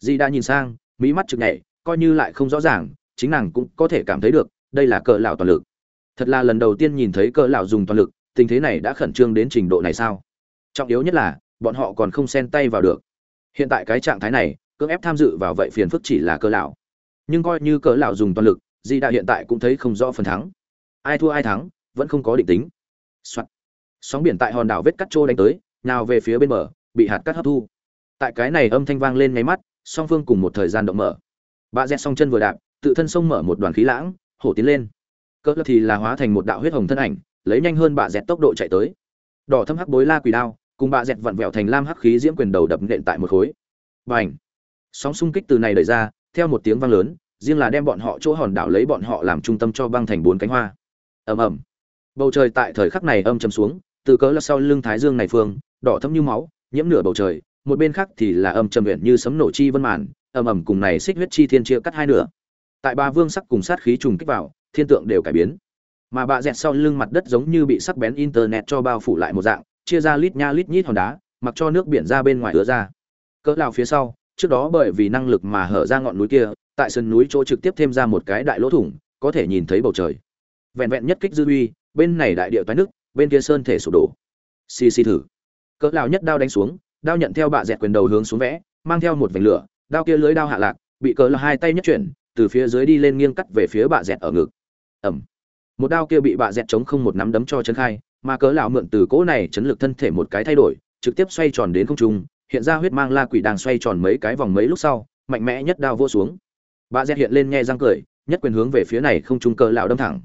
di đã nhìn sang, mỹ mắt trực nhảy, coi như lại không rõ ràng, chính nàng cũng có thể cảm thấy được, đây là cỡ lão toàn lực. Thật là lần đầu tiên nhìn thấy cỡ lão dùng toàn lực, tình thế này đã khẩn trương đến trình độ này sao? Trọng yếu nhất là, bọn họ còn không xen tay vào được. Hiện tại cái trạng thái này, cưỡng ép tham dự vào vậy phiền phức chỉ là cỡ lão nhưng coi như cỡ lão dùng toàn lực, di đã hiện tại cũng thấy không rõ phần thắng. Ai thua ai thắng, vẫn không có định tính. Soạn. sóng biển tại hòn đảo vết cắt trô đánh tới, nào về phía bên bờ, bị hạt cắt hấp thu. Tại cái này âm thanh vang lên ngay mắt, song phương cùng một thời gian động mở. Bà dẹt song chân vừa đạp, tự thân sông mở một đoàn khí lãng, hổ tiến lên. Cỡ thì là hóa thành một đạo huyết hồng thân ảnh, lấy nhanh hơn bà dẹt tốc độ chạy tới. Đỏ thâm hắc bối la quỷ đao, cùng bà dẹt vặn vẹo thành lam hắc khí diễm quyền đầu đập nện tại một khối. Bành. Sóng xung kích từ này đẩy ra, theo một tiếng vang lớn riêng là đem bọn họ chỗ hòn đảo lấy bọn họ làm trung tâm cho băng thành bốn cánh hoa. Ầm ầm. Bầu trời tại thời khắc này âm chầm xuống, từ cỡ là sau lưng thái dương này phương, đỏ thâm như máu, nhiễm nửa bầu trời, một bên khác thì là âm trầm huyện như sấm nổ chi vân màn, ầm ầm cùng này xích huyết chi thiên chia cắt hai nửa. Tại ba vương sắc cùng sát khí trùng kích vào, thiên tượng đều cải biến. Mà bạ dẹt sau lưng mặt đất giống như bị sắc bén internet cho bao phủ lại một dạng, chia ra lít nha lít nhít hòn đá, mặc cho nước biển ra bên ngoài ứa ra. Cỡ lao phía sau, trước đó bởi vì năng lực mà hở ra ngọn núi kia tại sườn núi chỗ trực tiếp thêm ra một cái đại lỗ thủng, có thể nhìn thấy bầu trời. Vẹn vẹn nhất kích dư uy, bên này đại địa toái nước bên kia sơn thể sụp đổ. Xì xì thử. Cỡ lão nhất đao đánh xuống, đao nhận theo bạ dẹt quyền đầu hướng xuống vẽ, mang theo một vành lửa, đao kia lưới đao hạ lạc, bị cỡ là hai tay nhất chuyển, từ phía dưới đi lên nghiêng cắt về phía bạ dẹt ở ngực. Ẩm một đao kia bị bạ dẹt chống không một nắm đấm cho chân khai, mà cỡ lão mượn từ cỗ này chấn lực thân thể một cái thay đổi, trực tiếp xoay tròn đến không trung, hiện ra huyết mang la quỷ đang xoay tròn mấy cái vòng mấy lúc sau, mạnh mẽ nhất đao vô xuống. Bà dẹt hiện lên nghe răng cười, nhất quyền hướng về phía này không trung cơ lão đâm thẳng.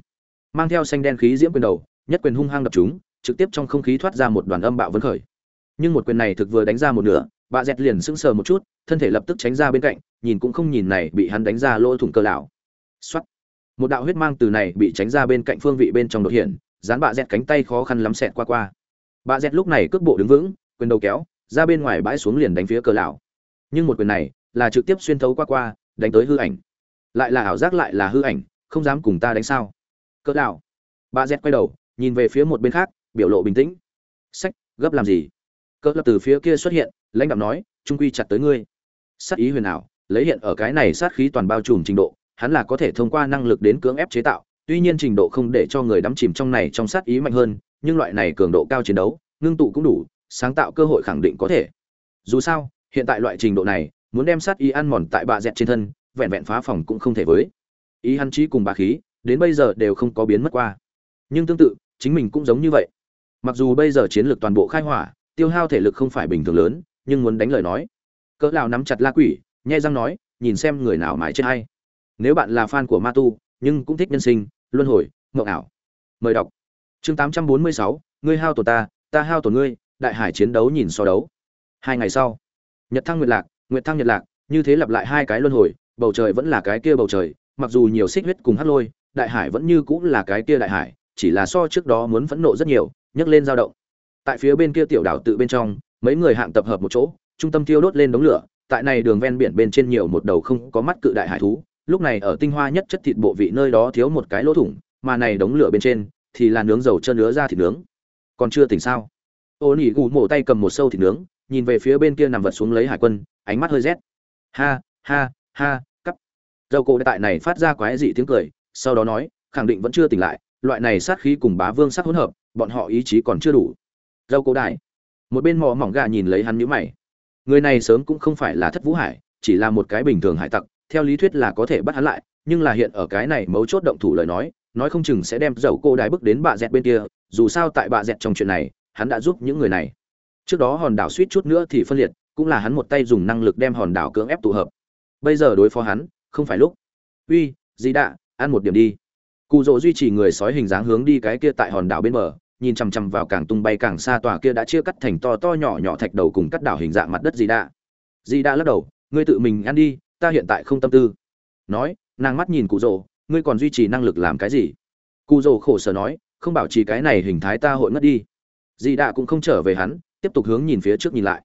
Mang theo xanh đen khí diễm quyền đầu, nhất quyền hung hăng đập chúng, trực tiếp trong không khí thoát ra một đoàn âm bạo vấn khởi. Nhưng một quyền này thực vừa đánh ra một nửa bà dẹt liền sững sờ một chút, thân thể lập tức tránh ra bên cạnh, nhìn cũng không nhìn này bị hắn đánh ra lỗ thủng cơ lão. Xuất một đạo huyết mang từ này bị tránh ra bên cạnh phương vị bên trong đột hiện, dán bà dẹt cánh tay khó khăn lắm xẹt qua qua. Bà dẹt lúc này cước bộ đứng vững, quyền đầu kéo, ra bên ngoài bãi xuống liền đánh phía cờ lão. Nhưng một quyền này là trực tiếp xuyên thấu qua qua đánh tới hư ảnh. Lại là ảo giác lại là hư ảnh, không dám cùng ta đánh sao? Cỡ đạo bà dẹt quay đầu, nhìn về phía một bên khác, biểu lộ bình tĩnh. Sách, gấp làm gì? Cỡ lập từ phía kia xuất hiện, lãnh đạo nói, trung quy chặt tới ngươi. Sát ý huyền ảo, lấy hiện ở cái này sát khí toàn bao trùm trình độ, hắn là có thể thông qua năng lực đến cưỡng ép chế tạo, tuy nhiên trình độ không để cho người đắm chìm trong này trong sát ý mạnh hơn, nhưng loại này cường độ cao chiến đấu, ngưng tụ cũng đủ, sáng tạo cơ hội khẳng định có thể. Dù sao, hiện tại loại trình độ này muốn đem sát ý ăn mòn tại bà dẹt trên thân vẹn vẹn phá phòng cũng không thể với. Ý hắn trí cùng bà khí đến bây giờ đều không có biến mất qua. Nhưng tương tự chính mình cũng giống như vậy. Mặc dù bây giờ chiến lược toàn bộ khai hỏa tiêu hao thể lực không phải bình thường lớn nhưng muốn đánh lời nói. Cỡ nào nắm chặt la quỷ nhai răng nói nhìn xem người nào mãi chết hay. Nếu bạn là fan của ma tu nhưng cũng thích nhân sinh luân hồi mộng ảo. Mời đọc. Chương 846, ngươi hao tổ ta ta hao tổ ngươi đại hải chiến đấu nhìn so đấu. Hai ngày sau nhật thăng nguyệt lạc nguyệt thăng nhật lạc, như thế lặp lại hai cái luân hồi, bầu trời vẫn là cái kia bầu trời, mặc dù nhiều xích huyết cùng hắc lôi, đại hải vẫn như cũng là cái kia đại hải, chỉ là so trước đó muốn phẫn nộ rất nhiều, nhấc lên dao động. Tại phía bên kia tiểu đảo tự bên trong, mấy người hạng tập hợp một chỗ, trung tâm tiêu đốt lên đống lửa, tại này đường ven biển bên trên nhiều một đầu không có mắt cự đại hải thú, lúc này ở tinh hoa nhất chất thịt bộ vị nơi đó thiếu một cái lỗ thủng, mà này đống lửa bên trên thì là nướng dầu chân nứa ra thịt nướng. Còn chưa tỉnh sao? Ô nỉ gù mổ tay cầm một sâu thịt nướng, nhìn về phía bên kia nằm vật xuống lấy hải quân ánh mắt hơi rét. Ha ha ha, cắp. Dầu cổ tại này phát ra quái dị tiếng cười, sau đó nói, khẳng định vẫn chưa tỉnh lại, loại này sát khí cùng bá vương sát hỗn hợp, bọn họ ý chí còn chưa đủ. Dầu cổ đại. Một bên mò mỏng gà nhìn lấy hắn nhíu mày. Người này sớm cũng không phải là thất vũ hải, chỉ là một cái bình thường hải tặc, theo lý thuyết là có thể bắt hắn lại, nhưng là hiện ở cái này mấu chốt động thủ lời nói nói không chừng sẽ đem dầu cô đái bước đến bà dẹt bên kia, dù sao tại bà dẹt trong chuyện này, hắn đã giúp những người này. Trước đó hòn đảo suýt chút nữa thì phân liệt cũng là hắn một tay dùng năng lực đem hòn đảo cưỡng ép tụ hợp. Bây giờ đối phó hắn, không phải lúc. Uy dì đạ, ăn một điểm đi. Cụ rỗ duy trì người sói hình dáng hướng đi cái kia tại hòn đảo bên bờ, nhìn chằm chằm vào càng tung bay càng xa tòa kia đã chia cắt thành to to nhỏ nhỏ thạch đầu cùng cắt đảo hình dạng mặt đất dì đạ. Dì đạ lắc đầu, ngươi tự mình ăn đi, ta hiện tại không tâm tư. Nói, nàng mắt nhìn cụ rỗ ngươi còn duy trì năng lực làm cái gì? Cụ rỗ khổ sở nói, không bảo trì cái này hình thái ta hội ngất đi. Dì đạ cũng không trở về hắn, tiếp tục hướng nhìn phía trước nhìn lại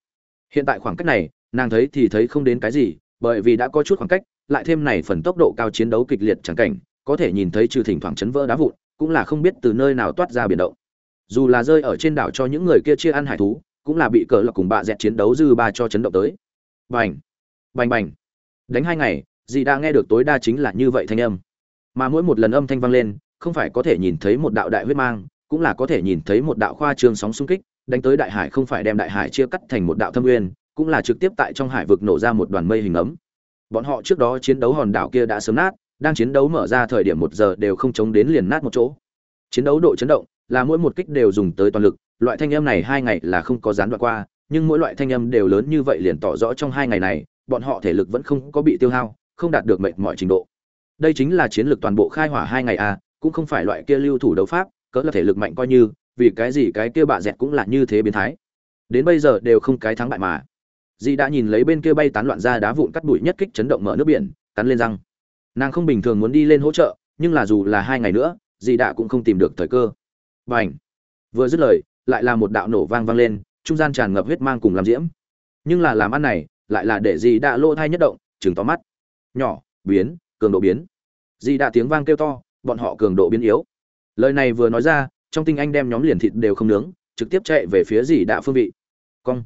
hiện tại khoảng cách này, nàng thấy thì thấy không đến cái gì, bởi vì đã có chút khoảng cách, lại thêm này phần tốc độ cao chiến đấu kịch liệt chẳng cảnh, có thể nhìn thấy trừ thỉnh thoảng chấn vỡ đá vụn, cũng là không biết từ nơi nào toát ra biển động. Dù là rơi ở trên đảo cho những người kia chia ăn hải thú, cũng là bị cờ lọc cùng bạ dẹt chiến đấu dư ba cho chấn động tới. Bành! Bành bành! Đánh hai ngày, dì đã nghe được tối đa chính là như vậy thanh âm. Mà mỗi một lần âm thanh vang lên, không phải có thể nhìn thấy một đạo đại huyết mang, cũng là có thể nhìn thấy một đạo khoa trương sóng xung kích đánh tới đại hải không phải đem đại hải chia cắt thành một đạo thâm nguyên, cũng là trực tiếp tại trong hải vực nổ ra một đoàn mây hình ấm. Bọn họ trước đó chiến đấu hòn đảo kia đã sớm nát, đang chiến đấu mở ra thời điểm một giờ đều không chống đến liền nát một chỗ. Chiến đấu độ chấn động, là mỗi một kích đều dùng tới toàn lực, loại thanh âm này hai ngày là không có gián đoạn qua, nhưng mỗi loại thanh âm đều lớn như vậy liền tỏ rõ trong hai ngày này, bọn họ thể lực vẫn không có bị tiêu hao, không đạt được mệt mọi trình độ. Đây chính là chiến lược toàn bộ khai hỏa hai ngày à cũng không phải loại kia lưu thủ đấu pháp, cỡ là thể lực mạnh coi như vì cái gì cái kia bạ dẹt cũng là như thế biến thái. Đến bây giờ đều không cái thắng bại mà. Dì đã nhìn lấy bên kia bay tán loạn ra đá vụn cắt bụi nhất kích chấn động mở nước biển, cắn lên răng. Nàng không bình thường muốn đi lên hỗ trợ, nhưng là dù là hai ngày nữa, dì đã cũng không tìm được thời cơ. Và ảnh vừa dứt lời, lại là một đạo nổ vang vang lên, trung gian tràn ngập huyết mang cùng làm diễm. Nhưng là làm ăn này, lại là để dì đã lỗ thai nhất động chừng to mắt. Nhỏ, biến, cường độ biến. Dì đã tiếng vang kêu to, bọn họ cường độ biến yếu. Lời này vừa nói ra trong tinh anh đem nhóm liền thịt đều không nướng, trực tiếp chạy về phía dì đạ phương vị. Cong.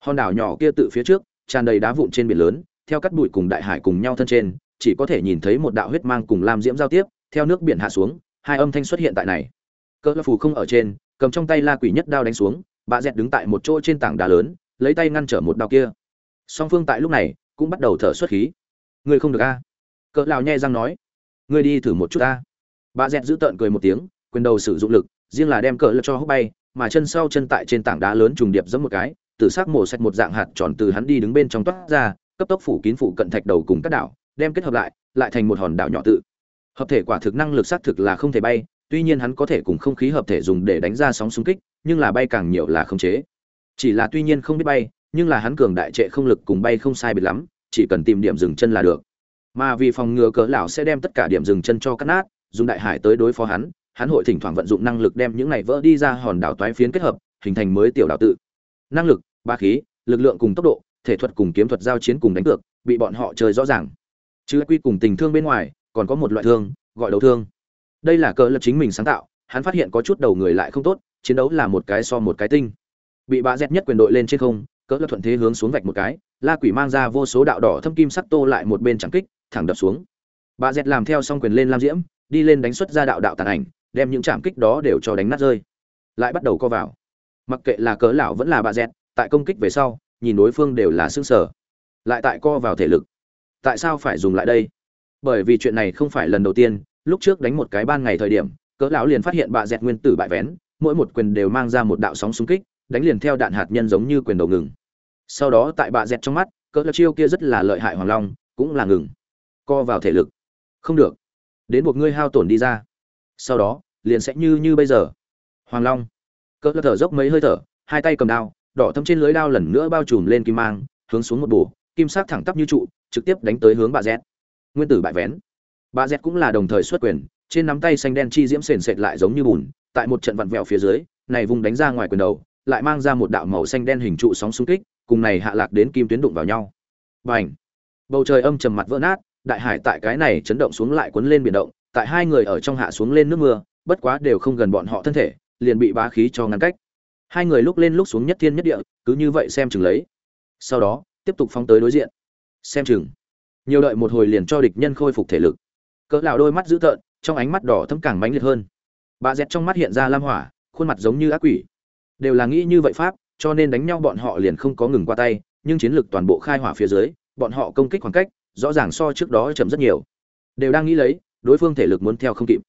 Hòn đảo nhỏ kia tự phía trước, tràn đầy đá vụn trên biển lớn, theo cắt bụi cùng đại hải cùng nhau thân trên, chỉ có thể nhìn thấy một đạo huyết mang cùng lam diễm giao tiếp, theo nước biển hạ xuống, hai âm thanh xuất hiện tại này. Cỡ phù không ở trên, cầm trong tay la quỷ nhất đao đánh xuống, bà dẹt đứng tại một chỗ trên tảng đá lớn, lấy tay ngăn trở một đao kia. Song phương tại lúc này, cũng bắt đầu thở xuất khí. Ngươi không được a. Cỡ lào nhẹ răng nói. Ngươi đi thử một chút a bà dẹt giữ tợn cười một tiếng, quyền đầu sử dụng lực riêng là đem cỡ lật cho hút bay, mà chân sau chân tại trên tảng đá lớn trùng điệp giẫm một cái tử sắc mổ sạch một dạng hạt tròn từ hắn đi đứng bên trong toát ra, cấp tốc phủ kín phụ cận thạch đầu cùng các đảo, đem kết hợp lại lại thành một hòn đảo nhỏ tự. Hợp thể quả thực năng lực xác thực là không thể bay, tuy nhiên hắn có thể cùng không khí hợp thể dùng để đánh ra sóng xung kích, nhưng là bay càng nhiều là không chế. Chỉ là tuy nhiên không biết bay, nhưng là hắn cường đại trệ không lực cùng bay không sai biệt lắm, chỉ cần tìm điểm dừng chân là được. Mà vì phòng ngừa cỡ lão sẽ đem tất cả điểm dừng chân cho cắt nát, dùng đại hải tới đối phó hắn hắn hội thỉnh thoảng vận dụng năng lực đem những này vỡ đi ra hòn đảo toái phiến kết hợp, hình thành mới tiểu đạo tự. Năng lực, ba khí, lực lượng cùng tốc độ, thể thuật cùng kiếm thuật giao chiến cùng đánh cược, bị bọn họ chơi rõ ràng. Chứ quy cùng tình thương bên ngoài, còn có một loại thương, gọi đấu thương. Đây là cờ lập chính mình sáng tạo, hắn phát hiện có chút đầu người lại không tốt, chiến đấu là một cái so một cái tinh. Bị bạ dẹt nhất quyền đội lên trên không cỡ lập thuận thế hướng xuống vạch một cái, la quỷ mang ra vô số đạo đỏ thâm kim sắc tô lại một bên chẳng kích, thẳng đập xuống. Bạ dẹt làm theo xong quyền lên lam diễm, đi lên đánh xuất ra đạo đạo tàn ảnh đem những chạm kích đó đều cho đánh nát rơi. Lại bắt đầu co vào. Mặc kệ là cỡ lão vẫn là bạ dẹt, tại công kích về sau, nhìn đối phương đều là xương sở lại tại co vào thể lực. Tại sao phải dùng lại đây? Bởi vì chuyện này không phải lần đầu tiên, lúc trước đánh một cái ban ngày thời điểm, cỡ lão liền phát hiện bạ dẹt nguyên tử bại vén, mỗi một quyền đều mang ra một đạo sóng xung kích, đánh liền theo đạn hạt nhân giống như quyền đầu ngừng. Sau đó tại bạ dẹt trong mắt, cỡ lão chiêu kia rất là lợi hại hoàng long, cũng là ngừng. Co vào thể lực. Không được. Đến một ngươi hao tổn đi ra. Sau đó liền sẽ như như bây giờ. Hoàng long, cỡ thở dốc mấy hơi thở, hai tay cầm đao, đỏ thâm trên lưới đao lần nữa bao trùm lên kim mang, hướng xuống một bổ, kim sắc thẳng tắp như trụ, trực tiếp đánh tới hướng bà z. Nguyên tử bại vén. Bà z cũng là đồng thời xuất quyền, trên nắm tay xanh đen chi diễm sền sệt lại giống như bùn, tại một trận vặn vẹo phía dưới, này vùng đánh ra ngoài quyền đầu, lại mang ra một đạo màu xanh đen hình trụ sóng xung kích, cùng này hạ lạc đến kim tuyến đụng vào nhau. Bành! Bầu trời âm trầm mặt vỡ nát, đại hải tại cái này chấn động xuống lại cuốn lên biển động, tại hai người ở trong hạ xuống lên nước mưa bất quá đều không gần bọn họ thân thể, liền bị bá khí cho ngăn cách. Hai người lúc lên lúc xuống nhất thiên nhất địa, cứ như vậy xem chừng lấy. Sau đó, tiếp tục phóng tới đối diện. Xem chừng. Nhiều đợi một hồi liền cho địch nhân khôi phục thể lực. Cỡ lão đôi mắt dữ tợn, trong ánh mắt đỏ thâm càng mãnh liệt hơn. Bà dẹt trong mắt hiện ra lam hỏa, khuôn mặt giống như ác quỷ. Đều là nghĩ như vậy pháp, cho nên đánh nhau bọn họ liền không có ngừng qua tay, nhưng chiến lược toàn bộ khai hỏa phía dưới, bọn họ công kích khoảng cách, rõ ràng so trước đó chậm rất nhiều. Đều đang nghĩ lấy, đối phương thể lực muốn theo không kịp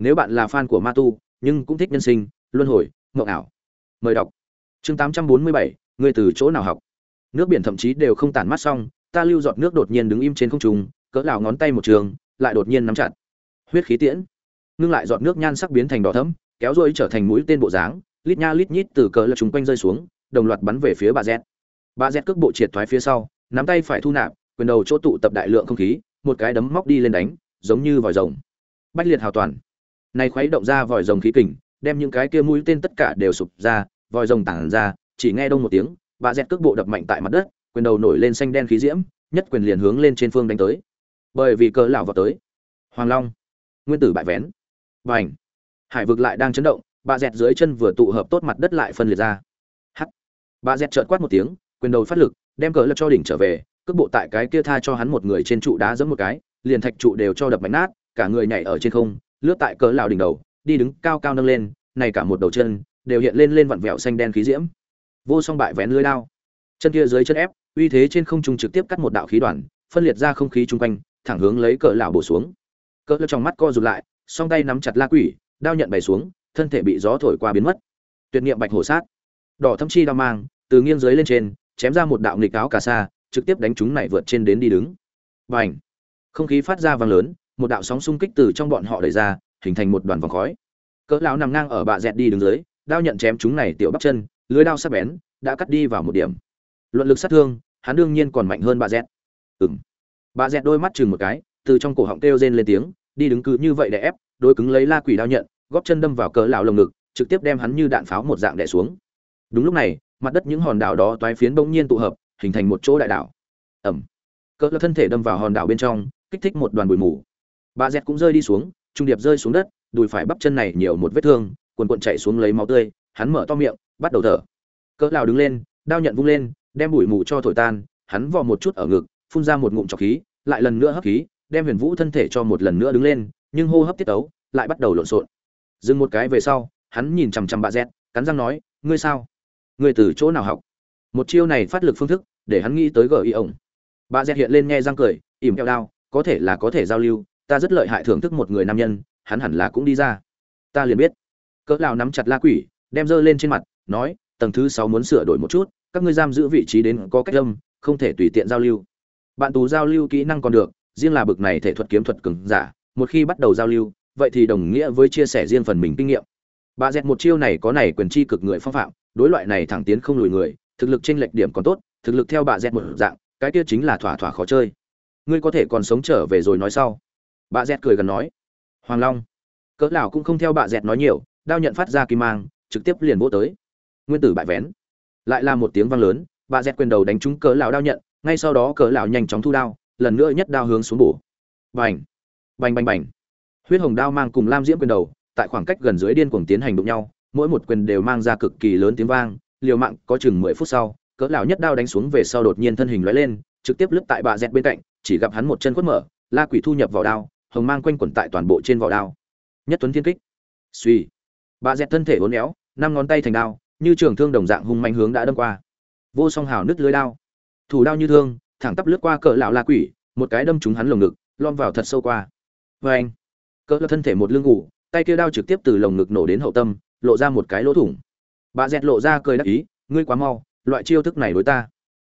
nếu bạn là fan của ma tu nhưng cũng thích nhân sinh luân hồi mộng ảo mời đọc. Chương 847, người từ chỗ nào học? Nước biển thậm chí đều không tản mắt xong ta lưu giọt nước đột nhiên đứng im trên không trung cỡ lão ngón tay một trường lại đột nhiên nắm chặt. Huyết khí tiễn. Ngưng lại giọt nước nhan sắc biến thành đỏ thẫm kéo rôi trở thành mũi tên bộ dáng lít nha lít nhít từ cỡ lật chúng quanh rơi xuống đồng loạt bắn về phía bà z. Bà z cước bộ triệt thoái phía sau nắm tay phải thu nạp quyền đầu chỗ tụ tập đại lượng không khí một cái đấm móc đi lên đánh giống như vòi rồng. Bách liệt hào toàn này khuấy động ra vòi rồng khí kình đem những cái kia mũi tên tất cả đều sụp ra vòi rồng tản ra chỉ nghe đông một tiếng bà dẹt cước bộ đập mạnh tại mặt đất quyền đầu nổi lên xanh đen khí diễm nhất quyền liền hướng lên trên phương đánh tới. Bởi vì cờ lão vào tới. Hoàng long nguyên tử bại vén. Bành, hải vực lại đang chấn động bà dẹt dưới chân vừa tụ hợp tốt mặt đất lại phân liệt ra. Hắt bà dẹt chợt quát một tiếng quyền đầu phát lực đem cờ lập cho đỉnh trở về cước bộ tại cái kia tha cho hắn một người trên trụ đá giẫm một cái liền thạch trụ đều cho đập mạnh nát cả người nhảy ở trên không lướt tại cỡ lão đỉnh đầu, đi đứng cao cao nâng lên, này cả một đầu chân đều hiện lên lên vặn vẹo xanh đen khí diễm. Vô song bại vén lưới đao. Chân kia dưới chân ép, uy thế trên không trung trực tiếp cắt một đạo khí đoàn, phân liệt ra không khí chung quanh, thẳng hướng lấy cỡ lão bổ xuống. Cỡ lão trong mắt co rụt lại, song tay nắm chặt la quỷ, đao nhận bày xuống, thân thể bị gió thổi qua biến mất. Tuyệt niệm bạch hổ sát. Đỏ thâm chi đao mang, từ nghiêng dưới lên trên, chém ra một đạo nghịch áo cà sa, trực tiếp đánh chúng này vượt trên đến đi đứng. Bành! Không khí phát ra vang lớn một đạo sóng xung kích từ trong bọn họ đẩy ra, hình thành một đoàn vòng khói. Cỡ lão nằm ngang ở bạ dẹt đi đứng dưới, đao nhận chém chúng này tiểu bắp chân, lưới đao sắc bén, đã cắt đi vào một điểm. Luận lực sát thương, hắn đương nhiên còn mạnh hơn bà dẹt. Ừm. bà dẹt đôi mắt chừng một cái, từ trong cổ họng kêu rên lên tiếng, đi đứng cứ như vậy để ép đôi cứng lấy la quỷ đao nhận, góp chân đâm vào cỡ lão lồng ngực, trực tiếp đem hắn như đạn pháo một dạng đè xuống. Đúng lúc này, mặt đất những hòn đảo đó toái phiến bỗng nhiên tụ hợp, hình thành một chỗ đại đảo. Ẩm cỡ lão thân thể đâm vào hòn đảo bên trong, kích thích một đoàn bụi mù bà dẹt cũng rơi đi xuống, trung điệp rơi xuống đất, đùi phải bắp chân này nhiều một vết thương, quần quần chạy xuống lấy máu tươi, hắn mở to miệng, bắt đầu thở. Cỡ lào đứng lên, đao nhận vung lên, đem bụi mù cho thổi tan, hắn vò một chút ở ngực, phun ra một ngụm trọc khí, lại lần nữa hấp khí, đem huyền vũ thân thể cho một lần nữa đứng lên, nhưng hô hấp tiết tấu, lại bắt đầu lộn xộn. Dừng một cái về sau, hắn nhìn chằm chằm bà dẹt cắn răng nói, ngươi sao? Ngươi từ chỗ nào học? Một chiêu này phát lực phương thức, để hắn nghĩ tới gợi ý ổng. Bà dẹt hiện lên nghe răng cười, ỉm kẹo đao, có thể là có thể giao lưu ta rất lợi hại thưởng thức một người nam nhân, hắn hẳn là cũng đi ra. Ta liền biết. Cỡ lão nắm chặt la quỷ, đem dơ lên trên mặt, nói, tầng thứ sáu muốn sửa đổi một chút, các ngươi giam giữ vị trí đến có cách âm, không thể tùy tiện giao lưu. Bạn tù giao lưu kỹ năng còn được, riêng là bực này thể thuật kiếm thuật cứng giả, một khi bắt đầu giao lưu, vậy thì đồng nghĩa với chia sẻ riêng phần mình kinh nghiệm. Bà dẹt một chiêu này có này quyền chi cực người phong phạm, đối loại này thẳng tiến không lùi người, thực lực trên lệch điểm còn tốt, thực lực theo bà dẹt một dạng, cái kia chính là thỏa thỏa khó chơi. Ngươi có thể còn sống trở về rồi nói sau bà dẹt cười gần nói, hoàng long, cỡ lão cũng không theo bà dẹt nói nhiều, đao nhận phát ra kim mang, trực tiếp liền vỗ tới. Nguyên tử bại vén. Lại là một tiếng vang lớn, bà dẹt quyền đầu đánh trúng cỡ lão đao nhận, ngay sau đó cỡ lão nhanh chóng thu đao, lần nữa nhất đao hướng xuống bổ. Bành! Bành bành bành! Huyết hồng đao mang cùng lam diễm quyền đầu, tại khoảng cách gần dưới điên cuồng tiến hành đụng nhau, mỗi một quyền đều mang ra cực kỳ lớn tiếng vang, liều mạng có chừng mười phút sau, cỡ lão nhất đao đánh xuống về sau đột nhiên thân hình lóe lên, trực tiếp lướt tại bà dẹt bên cạnh, chỉ gặp hắn một chân quất mở, la quỷ thu nhập vào đao hồng mang quanh quẩn tại toàn bộ trên vỏ đao. Nhất tuấn thiên kích. Suy bà dẹt thân thể uốn éo, năm ngón tay thành đao, như trường thương đồng dạng hung manh hướng đã đâm qua. Vô song hào nứt lưới đao. Thủ đao như thương, thẳng tắp lướt qua cỡ lão la quỷ, một cái đâm trúng hắn lồng ngực lom vào thật sâu qua. Vê anh cỡ lão thân thể một lưng ngủ, tay kia đao trực tiếp từ lồng ngực nổ đến hậu tâm, lộ ra một cái lỗ thủng. Bà dẹt lộ ra cười đắc ý, ngươi quá mau, loại chiêu thức này đối ta.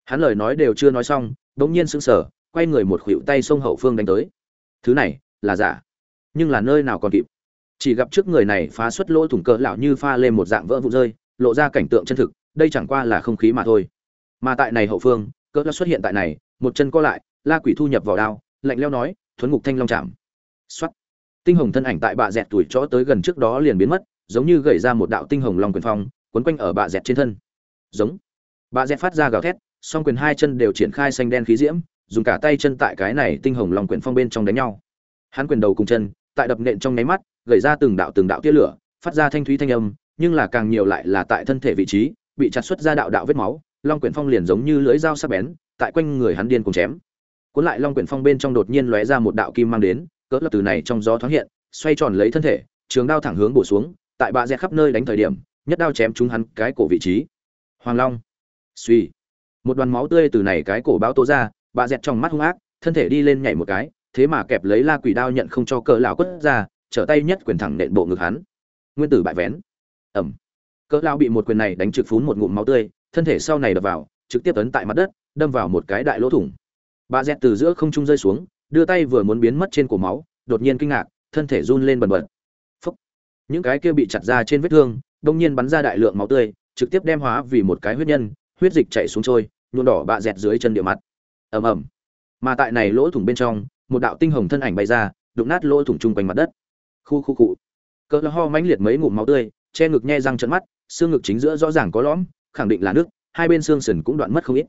Hắn lời nói đều chưa nói xong đống nhiên sững sờ, quay người một khuỷu tay sông hậu phương đánh tới. Thứ này là giả. Nhưng là nơi nào còn kịp. Chỉ gặp trước người này phá xuất lỗ thủng cỡ lão như pha lên một dạng vỡ vụn rơi, lộ ra cảnh tượng chân thực, đây chẳng qua là không khí mà thôi. Mà tại này hậu phương, cỡ lão xuất hiện tại này, một chân co lại, la quỷ thu nhập vào đao, lạnh leo nói, thuấn ngục thanh long chạm. Xuất tinh hồng thân ảnh tại bạ dẹt tuổi chó tới gần trước đó liền biến mất, giống như gầy ra một đạo tinh hồng long quyền phong, quấn quanh ở bạ dẹt trên thân. Giống. Bạ dẹt phát ra gào thét, song quyền hai chân đều triển khai xanh đen khí diễm, dùng cả tay chân tại cái này tinh hồng long quyền phong bên trong đánh nhau hắn quyền đầu cùng chân, tại đập nện trong nháy mắt, gầy ra từng đạo từng đạo tia lửa, phát ra thanh thúy thanh âm, nhưng là càng nhiều lại là tại thân thể vị trí, bị chặt xuất ra đạo đạo vết máu, long quyển phong liền giống như lưỡi dao sắc bén, tại quanh người hắn điên cùng chém. Cuốn lại long quyển phong bên trong đột nhiên lóe ra một đạo kim mang đến, cỡ lập từ này trong gió thoáng hiện, xoay tròn lấy thân thể, trường đao thẳng hướng bổ xuống, tại bạ dẹt khắp nơi đánh thời điểm, nhất đao chém trúng hắn cái cổ vị trí. Hoàng long. Suy một đoàn máu tươi từ này cái cổ báo tố ra, bạ dẹt trong mắt hung ác, thân thể đi lên nhảy một cái thế mà kẹp lấy la quỷ đao nhận không cho cỡ lão quất ra, trở tay nhất quyền thẳng nện bộ ngực hắn. Nguyên tử bại vén. Ẩm cỡ lão bị một quyền này đánh trực phún một ngụm máu tươi, thân thể sau này đập vào, trực tiếp ấn tại mặt đất, đâm vào một cái đại lỗ thủng. Bà dẹt từ giữa không trung rơi xuống, đưa tay vừa muốn biến mất trên cổ máu, đột nhiên kinh ngạc, thân thể run lên bần bật. Phúc. Những cái kia bị chặt ra trên vết thương, đông nhiên bắn ra đại lượng máu tươi, trực tiếp đem hóa vì một cái huyết nhân, huyết dịch chảy xuống trôi, nhuộm đỏ bà dẹt dưới chân địa mặt. Ầm ầm. Mà tại này lỗ thủng bên trong một đạo tinh hồng thân ảnh bay ra, đụng nát lỗ thủng chung quanh mặt đất. Khu khu cụ cỡ ho mãnh liệt mấy ngụm máu tươi, che ngực nhe răng trận mắt, xương ngực chính giữa rõ ràng có lõm, khẳng định là nước, hai bên xương sườn cũng đoạn mất không ít.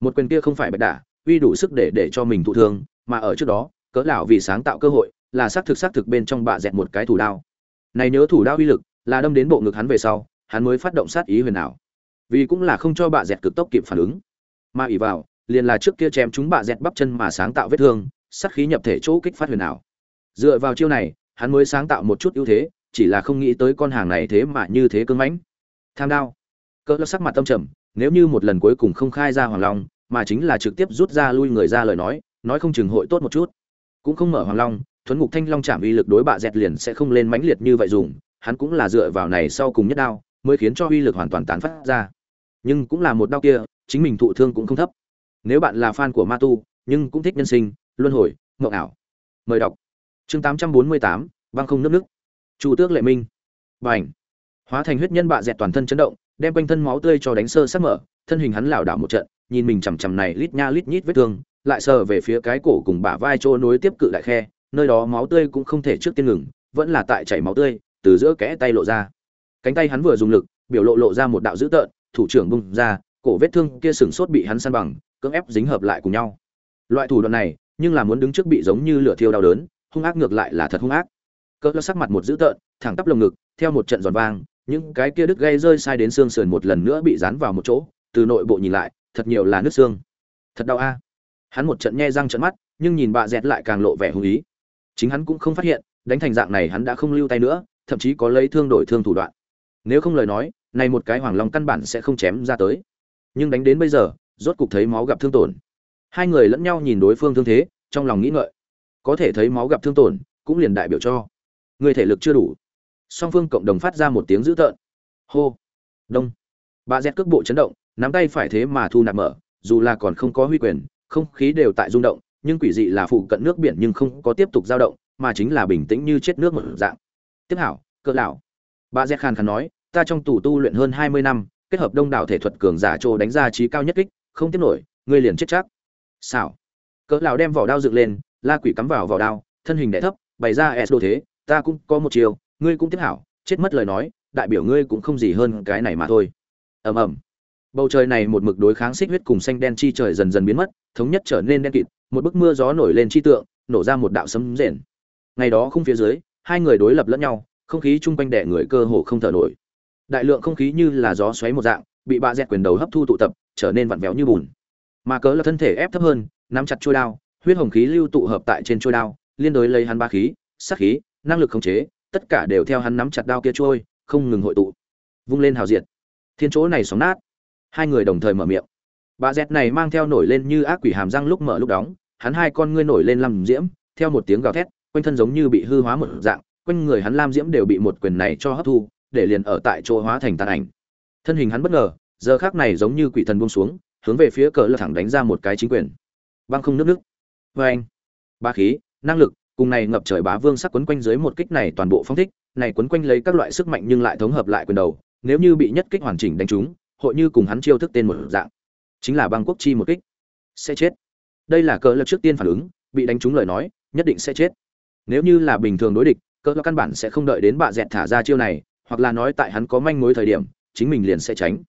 Một quyền kia không phải bạch đả, uy đủ sức để để cho mình thụ thương, mà ở trước đó, cỡ lão vì sáng tạo cơ hội, là xác thực xác thực bên trong bạ dẹt một cái thủ đao. Này nhớ thủ đao uy lực, là đâm đến bộ ngực hắn về sau, hắn mới phát động sát ý huyền ảo. Vì cũng là không cho bạ dẹt cực tốc kịp phản ứng. Mà ỉ vào, liền là trước kia chém chúng bạ dẹt bắp chân mà sáng tạo vết thương sát khí nhập thể chỗ kích phát huyền ảo. Dựa vào chiêu này, hắn mới sáng tạo một chút ưu thế, chỉ là không nghĩ tới con hàng này thế mà như thế cứng mãnh. Tham đao. Cỡ sắc mặt tâm trầm, nếu như một lần cuối cùng không khai ra hoàng long, mà chính là trực tiếp rút ra lui người ra lời nói nói không chừng hội tốt một chút. Cũng không mở hoàng long thuần ngục thanh long chạm uy lực đối bạ dẹt liền sẽ không lên mãnh liệt như vậy dùng, hắn cũng là dựa vào này sau cùng nhất đao, mới khiến cho uy lực hoàn toàn tán phát ra. Nhưng cũng là một đao kia, chính mình thụ thương cũng không thấp. Nếu bạn là fan của ma tu nhưng cũng thích nhân sinh luân hồi, mộng ảo. Mời đọc. Chương tám trăm bốn mươi tám, băng không nước nước. Chu tước lệ minh. B à hóa thành huyết nhân bạ dẹt toàn thân chấn động, đem quanh thân máu tươi cho đánh sơ sắc mở, thân hình hắn lảo đảo một trận, nhìn mình chằm chằm này lít nha lít nhít vết thương, lại sờ về phía cái cổ cùng bả vai chỗ nối tiếp cự đại khe, nơi đó máu tươi cũng không thể trước tiên ngừng, vẫn là tại chảy máu tươi, từ giữa kẽ tay lộ ra. Cánh tay hắn vừa dùng lực, biểu lộ lộ ra một đạo dữ tợn, thủ trưởng bung ra, cổ vết thương kia sừng sốt bị hắn săn bằng, cưỡng ép dính hợp lại cùng nhau. Loại thủ đoạn này nhưng là muốn đứng trước bị giống như lửa thiêu đau đớn, hung ác ngược lại là thật hung ác. Cỡ sắc mặt một dữ tợn, thẳng tắp lồng ngực, theo một trận giòn vang, những cái kia đứt gây rơi sai đến xương sườn một lần nữa bị dán vào một chỗ, từ nội bộ nhìn lại, thật nhiều là nước xương. Thật đau a. Hắn một trận nhe răng trận mắt, nhưng nhìn bà dẹt lại càng lộ vẻ hung ý. Chính hắn cũng không phát hiện, đánh thành dạng này hắn đã không lưu tay nữa, thậm chí có lấy thương đổi thương thủ đoạn. Nếu không lời nói, này một cái hoàng long căn bản sẽ không chém ra tới. Nhưng đánh đến bây giờ, rốt cục thấy máu gặp thương tổn hai người lẫn nhau nhìn đối phương thương thế, trong lòng nghĩ ngợi. Có thể thấy máu gặp thương tổn, cũng liền đại biểu cho người thể lực chưa đủ. Song phương cộng đồng phát ra một tiếng dữ tợn. Hô. Đông. Bà dẹt cước bộ chấn động, nắm tay phải thế mà thu nạp mở, dù là còn không có huy quyền, không khí đều tại rung động, nhưng quỷ dị là phụ cận nước biển nhưng không có tiếp tục dao động, mà chính là bình tĩnh như chết nước một dạng. Tiếp hảo, cỡ lão. Bà dẹt khàn khàn nói, ta trong tù tu luyện hơn hai mươi năm, kết hợp đông đảo thể thuật cường giả trô đánh ra trí cao nhất kích, không tiếp nổi, ngươi liền chết chắc xảo. Cỡ lão đem vỏ đao dựng lên, la quỷ cắm vào vỏ đao, thân hình đẻ thấp, bày ra s đồ thế, ta cũng có một chiều ngươi cũng tiếp hảo, chết mất lời nói, đại biểu ngươi cũng không gì hơn cái này mà thôi. Ầm ầm. Bầu trời này một mực đối kháng xích huyết cùng xanh đen chi trời dần dần biến mất, thống nhất trở nên đen kịt, một bức mưa gió nổi lên chi tượng, nổ ra một đạo sấm rền. Ngày đó không phía dưới, hai người đối lập lẫn nhau, không khí chung quanh đẻ người cơ hồ không thở nổi. Đại lượng không khí như là gió xoáy một dạng, bị bạ dẹt quyền đầu hấp thu tụ tập, trở nên vặn vẹo như bùn mà cớ là thân thể ép thấp hơn, nắm chặt chuôi đao, huyết hồng khí lưu tụ hợp tại trên chuôi đao, liên đối lấy hắn ba khí, sát khí, năng lực khống chế, tất cả đều theo hắn nắm chặt đao kia trôi không ngừng hội tụ, vung lên hào diệt. Thiên chỗ này sóng nát. Hai người đồng thời mở miệng. Bà dẹt này mang theo nổi lên như ác quỷ hàm răng lúc mở lúc đóng, hắn hai con ngươi nổi lên làm diễm, theo một tiếng gào thét, quanh thân giống như bị hư hóa một dạng, quanh người hắn lam diễm đều bị một quyền này cho hấp thu, để liền ở tại chỗ hóa thành tàn ảnh. Thân hình hắn bất ngờ, giờ khác này giống như quỷ thần buông xuống hướng về phía cờ lơ thẳng đánh ra một cái chính quyền. Băng không nước nước. Vê anh. Ba khí, năng lực, cùng này ngập trời bá vương sắc quấn quanh dưới một kích này toàn bộ phong thích, này quấn quanh lấy các loại sức mạnh nhưng lại thống hợp lại quyền đầu, nếu như bị nhất kích hoàn chỉnh đánh trúng, hội như cùng hắn chiêu thức tên một dạng. Chính là băng quốc chi một kích. Sẽ chết. Đây là cờ lơ trước tiên phản ứng, bị đánh trúng lời nói, nhất định sẽ chết. Nếu như là bình thường đối địch cỡ căn bản sẽ không đợi đến bạ dẹt thả ra chiêu này, hoặc là nói tại hắn có manh mối thời điểm, chính mình liền sẽ tránh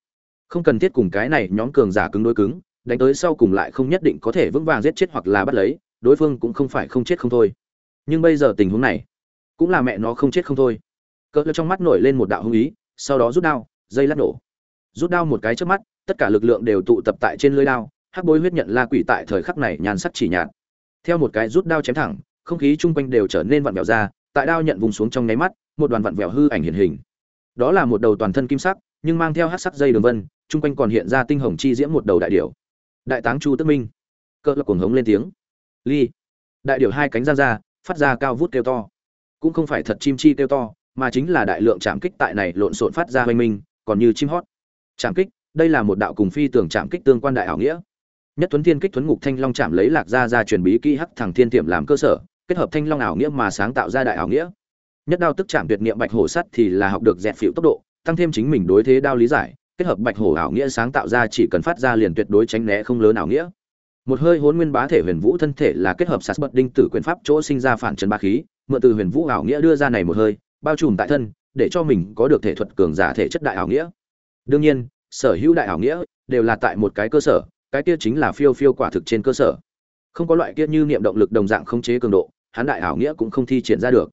không cần thiết cùng cái này nhóm cường giả cứng đối cứng, đánh tới sau cùng lại không nhất định có thể vững vàng giết chết hoặc là bắt lấy, đối phương cũng không phải không chết không thôi. Nhưng bây giờ tình huống này, cũng là mẹ nó không chết không thôi. Cỡ trong mắt nổi lên một đạo hung ý, sau đó rút đao, dây lát nổ. Rút đao một cái trước mắt, tất cả lực lượng đều tụ tập tại trên lưới đao, hắc bối huyết nhận la quỷ tại thời khắc này nhàn sắc chỉ nhạt. Theo một cái rút đao chém thẳng, không khí chung quanh đều trở nên vặn vẹo ra, tại đao nhận vùng xuống trong nháy mắt, một đoàn vặn vẹo hư ảnh hiện hình. Đó là một đầu toàn thân kim sắc nhưng mang theo hát sắc dây đường vân, chung quanh còn hiện ra tinh hồng chi diễm một đầu đại điểu. Đại táng chu tức minh. Cỡ lập cuồng hống lên tiếng. Ly. Đại điểu hai cánh ra ra, phát ra cao vút kêu to. Cũng không phải thật chim chi kêu to, mà chính là đại lượng chạm kích tại này lộn xộn phát ra hoanh minh, còn như chim hót. Chạm kích, đây là một đạo cùng phi tưởng chạm kích tương quan đại ảo nghĩa. Nhất tuấn thiên kích tuấn ngục thanh long chạm lấy lạc ra ra truyền bí kỹ hắc thẳng thiên tiệm làm cơ sở, kết hợp thanh long ảo nghĩa mà sáng tạo ra đại ảo nghĩa. Nhất đao tức chạm tuyệt niệm bạch hổ sắt thì là học được dẹt phịu tốc độ tăng thêm chính mình đối thế đao lý giải, kết hợp bạch hổ ảo nghĩa sáng tạo ra chỉ cần phát ra liền tuyệt đối tránh né không lớn ảo nghĩa. Một hơi hốn nguyên bá thể huyền vũ thân thể là kết hợp sạt bật đinh tử quyền pháp chỗ sinh ra phản trần ba khí, mượn từ huyền vũ ảo nghĩa đưa ra này một hơi, bao trùm tại thân, để cho mình có được thể thuật cường giả thể chất đại ảo nghĩa. Đương nhiên, sở hữu đại ảo nghĩa đều là tại một cái cơ sở, cái kia chính là phiêu phiêu quả thực trên cơ sở. Không có loại kia như niệm động lực đồng dạng không chế cường độ, hắn đại ảo nghĩa cũng không thi triển ra được.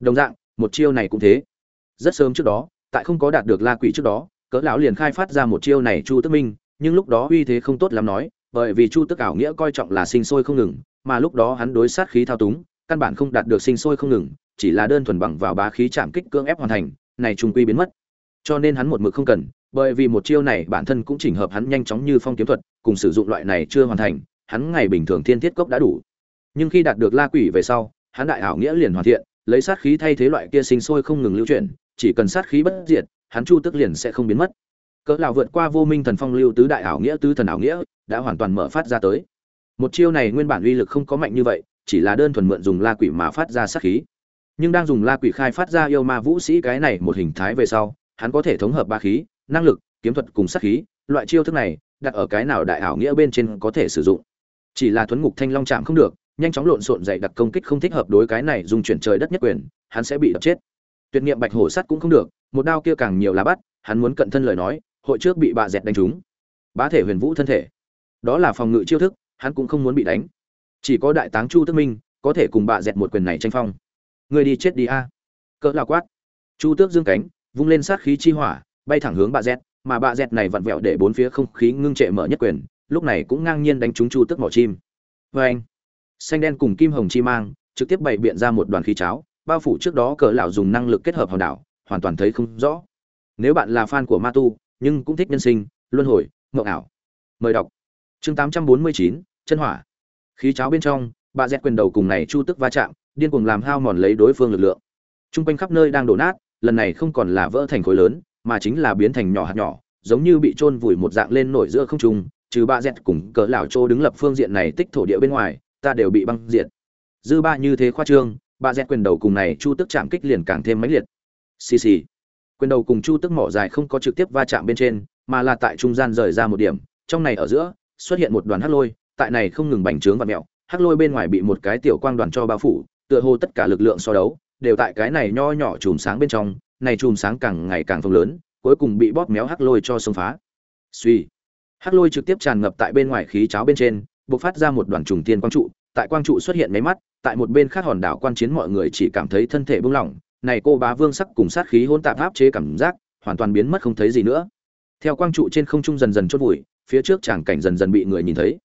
Đồng dạng, một chiêu này cũng thế. Rất sớm trước đó tại không có đạt được la quỷ trước đó, cỡ lão liền khai phát ra một chiêu này chu tức minh, nhưng lúc đó uy thế không tốt lắm nói, bởi vì chu tức ảo nghĩa coi trọng là sinh sôi không ngừng, mà lúc đó hắn đối sát khí thao túng, căn bản không đạt được sinh sôi không ngừng, chỉ là đơn thuần bằng vào bá khí chạm kích cưỡng ép hoàn thành, này trùng quy biến mất. Cho nên hắn một mực không cần, bởi vì một chiêu này bản thân cũng chỉnh hợp hắn nhanh chóng như phong kiếm thuật, cùng sử dụng loại này chưa hoàn thành, hắn ngày bình thường thiên thiết cốc đã đủ. Nhưng khi đạt được la quỷ về sau, hắn đại ảo nghĩa liền hoàn thiện, lấy sát khí thay thế loại kia sinh sôi không ngừng lưu chuyển chỉ cần sát khí bất diệt, hắn chu tức liền sẽ không biến mất. Cỡ lão vượt qua vô minh thần phong lưu tứ đại ảo nghĩa, tứ thần ảo nghĩa, đã hoàn toàn mở phát ra tới. Một chiêu này nguyên bản uy lực không có mạnh như vậy, chỉ là đơn thuần mượn dùng la quỷ mà phát ra sát khí. Nhưng đang dùng la quỷ khai phát ra yêu ma vũ sĩ cái này một hình thái về sau, hắn có thể thống hợp ba khí, năng lực, kiếm thuật cùng sát khí, loại chiêu thức này, đặt ở cái nào đại ảo nghĩa bên trên có thể sử dụng. Chỉ là tuấn ngục thanh long chạm không được, nhanh chóng lộn xộn dậy đặc công kích không thích hợp đối cái này dùng chuyển trời đất nhất quyền, hắn sẽ bị đập chết tuyệt nghiệm bạch hổ sắt cũng không được, một đao kia càng nhiều là bắt, hắn muốn cận thân lời nói, hội trước bị bà dẹt đánh trúng. Bá thể huyền vũ thân thể. Đó là phòng ngự chiêu thức, hắn cũng không muốn bị đánh. Chỉ có đại táng chu tức minh, có thể cùng bà dẹt một quyền này tranh phong. Người đi chết đi a. Cỡ lao quát. Chu tước dương cánh, vung lên sát khí chi hỏa, bay thẳng hướng bà dẹt, mà bà dẹt này vặn vẹo để bốn phía không khí ngưng trệ mở nhất quyền, lúc này cũng ngang nhiên đánh trúng chu tước mỏ chim. Vê anh xanh đen cùng kim hồng chi mang, trực tiếp bày biện ra một đoàn khí cháo bao phủ trước đó cỡ lão dùng năng lực kết hợp hòn đảo hoàn toàn thấy không rõ. Nếu bạn là fan của ma tu nhưng cũng thích nhân sinh luân hồi mộng ảo mời đọc. Chương 849, chân hỏa. Khí cháo bên trong bà dẹt quyền đầu cùng này chu tức va chạm điên cuồng làm hao mòn lấy đối phương lực lượng. Trung quanh khắp nơi đang đổ nát lần này không còn là vỡ thành khối lớn mà chính là biến thành nhỏ hạt nhỏ giống như bị chôn vùi một dạng lên nổi giữa không trung trừ ba dẹt cùng cỡ lão trô đứng lập phương diện này tích thổ địa bên ngoài ta đều bị băng diệt. Dư ba như thế khoa trương ba dẹt quyền đầu cùng này chu tức chạm kích liền càng thêm mãnh liệt. Xì xì. Quyền đầu cùng chu tức mỏ dài không có trực tiếp va chạm bên trên, mà là tại trung gian rời ra một điểm, trong này ở giữa, xuất hiện một đoàn hắc lôi, tại này không ngừng bành trướng và mẹo, hắc lôi bên ngoài bị một cái tiểu quang đoàn cho bao phủ, tựa hồ tất cả lực lượng so đấu, đều tại cái này nho nhỏ chùm sáng bên trong, này chùm sáng càng ngày càng phồng lớn, cuối cùng bị bóp méo hắc lôi cho xông phá. Suy hắc lôi trực tiếp tràn ngập tại bên ngoài khí cháo bên trên, bộc phát ra một đoàn trùng tiên quang trụ, tại quang trụ xuất hiện mấy mắt tại một bên khác hòn đảo quan chiến mọi người chỉ cảm thấy thân thể buông lỏng, này cô bá vương sắc cùng sát khí hỗn tạp áp chế cảm giác, hoàn toàn biến mất không thấy gì nữa. Theo quang trụ trên không trung dần dần chốt vùi, phía trước tràng cảnh dần dần bị người nhìn thấy.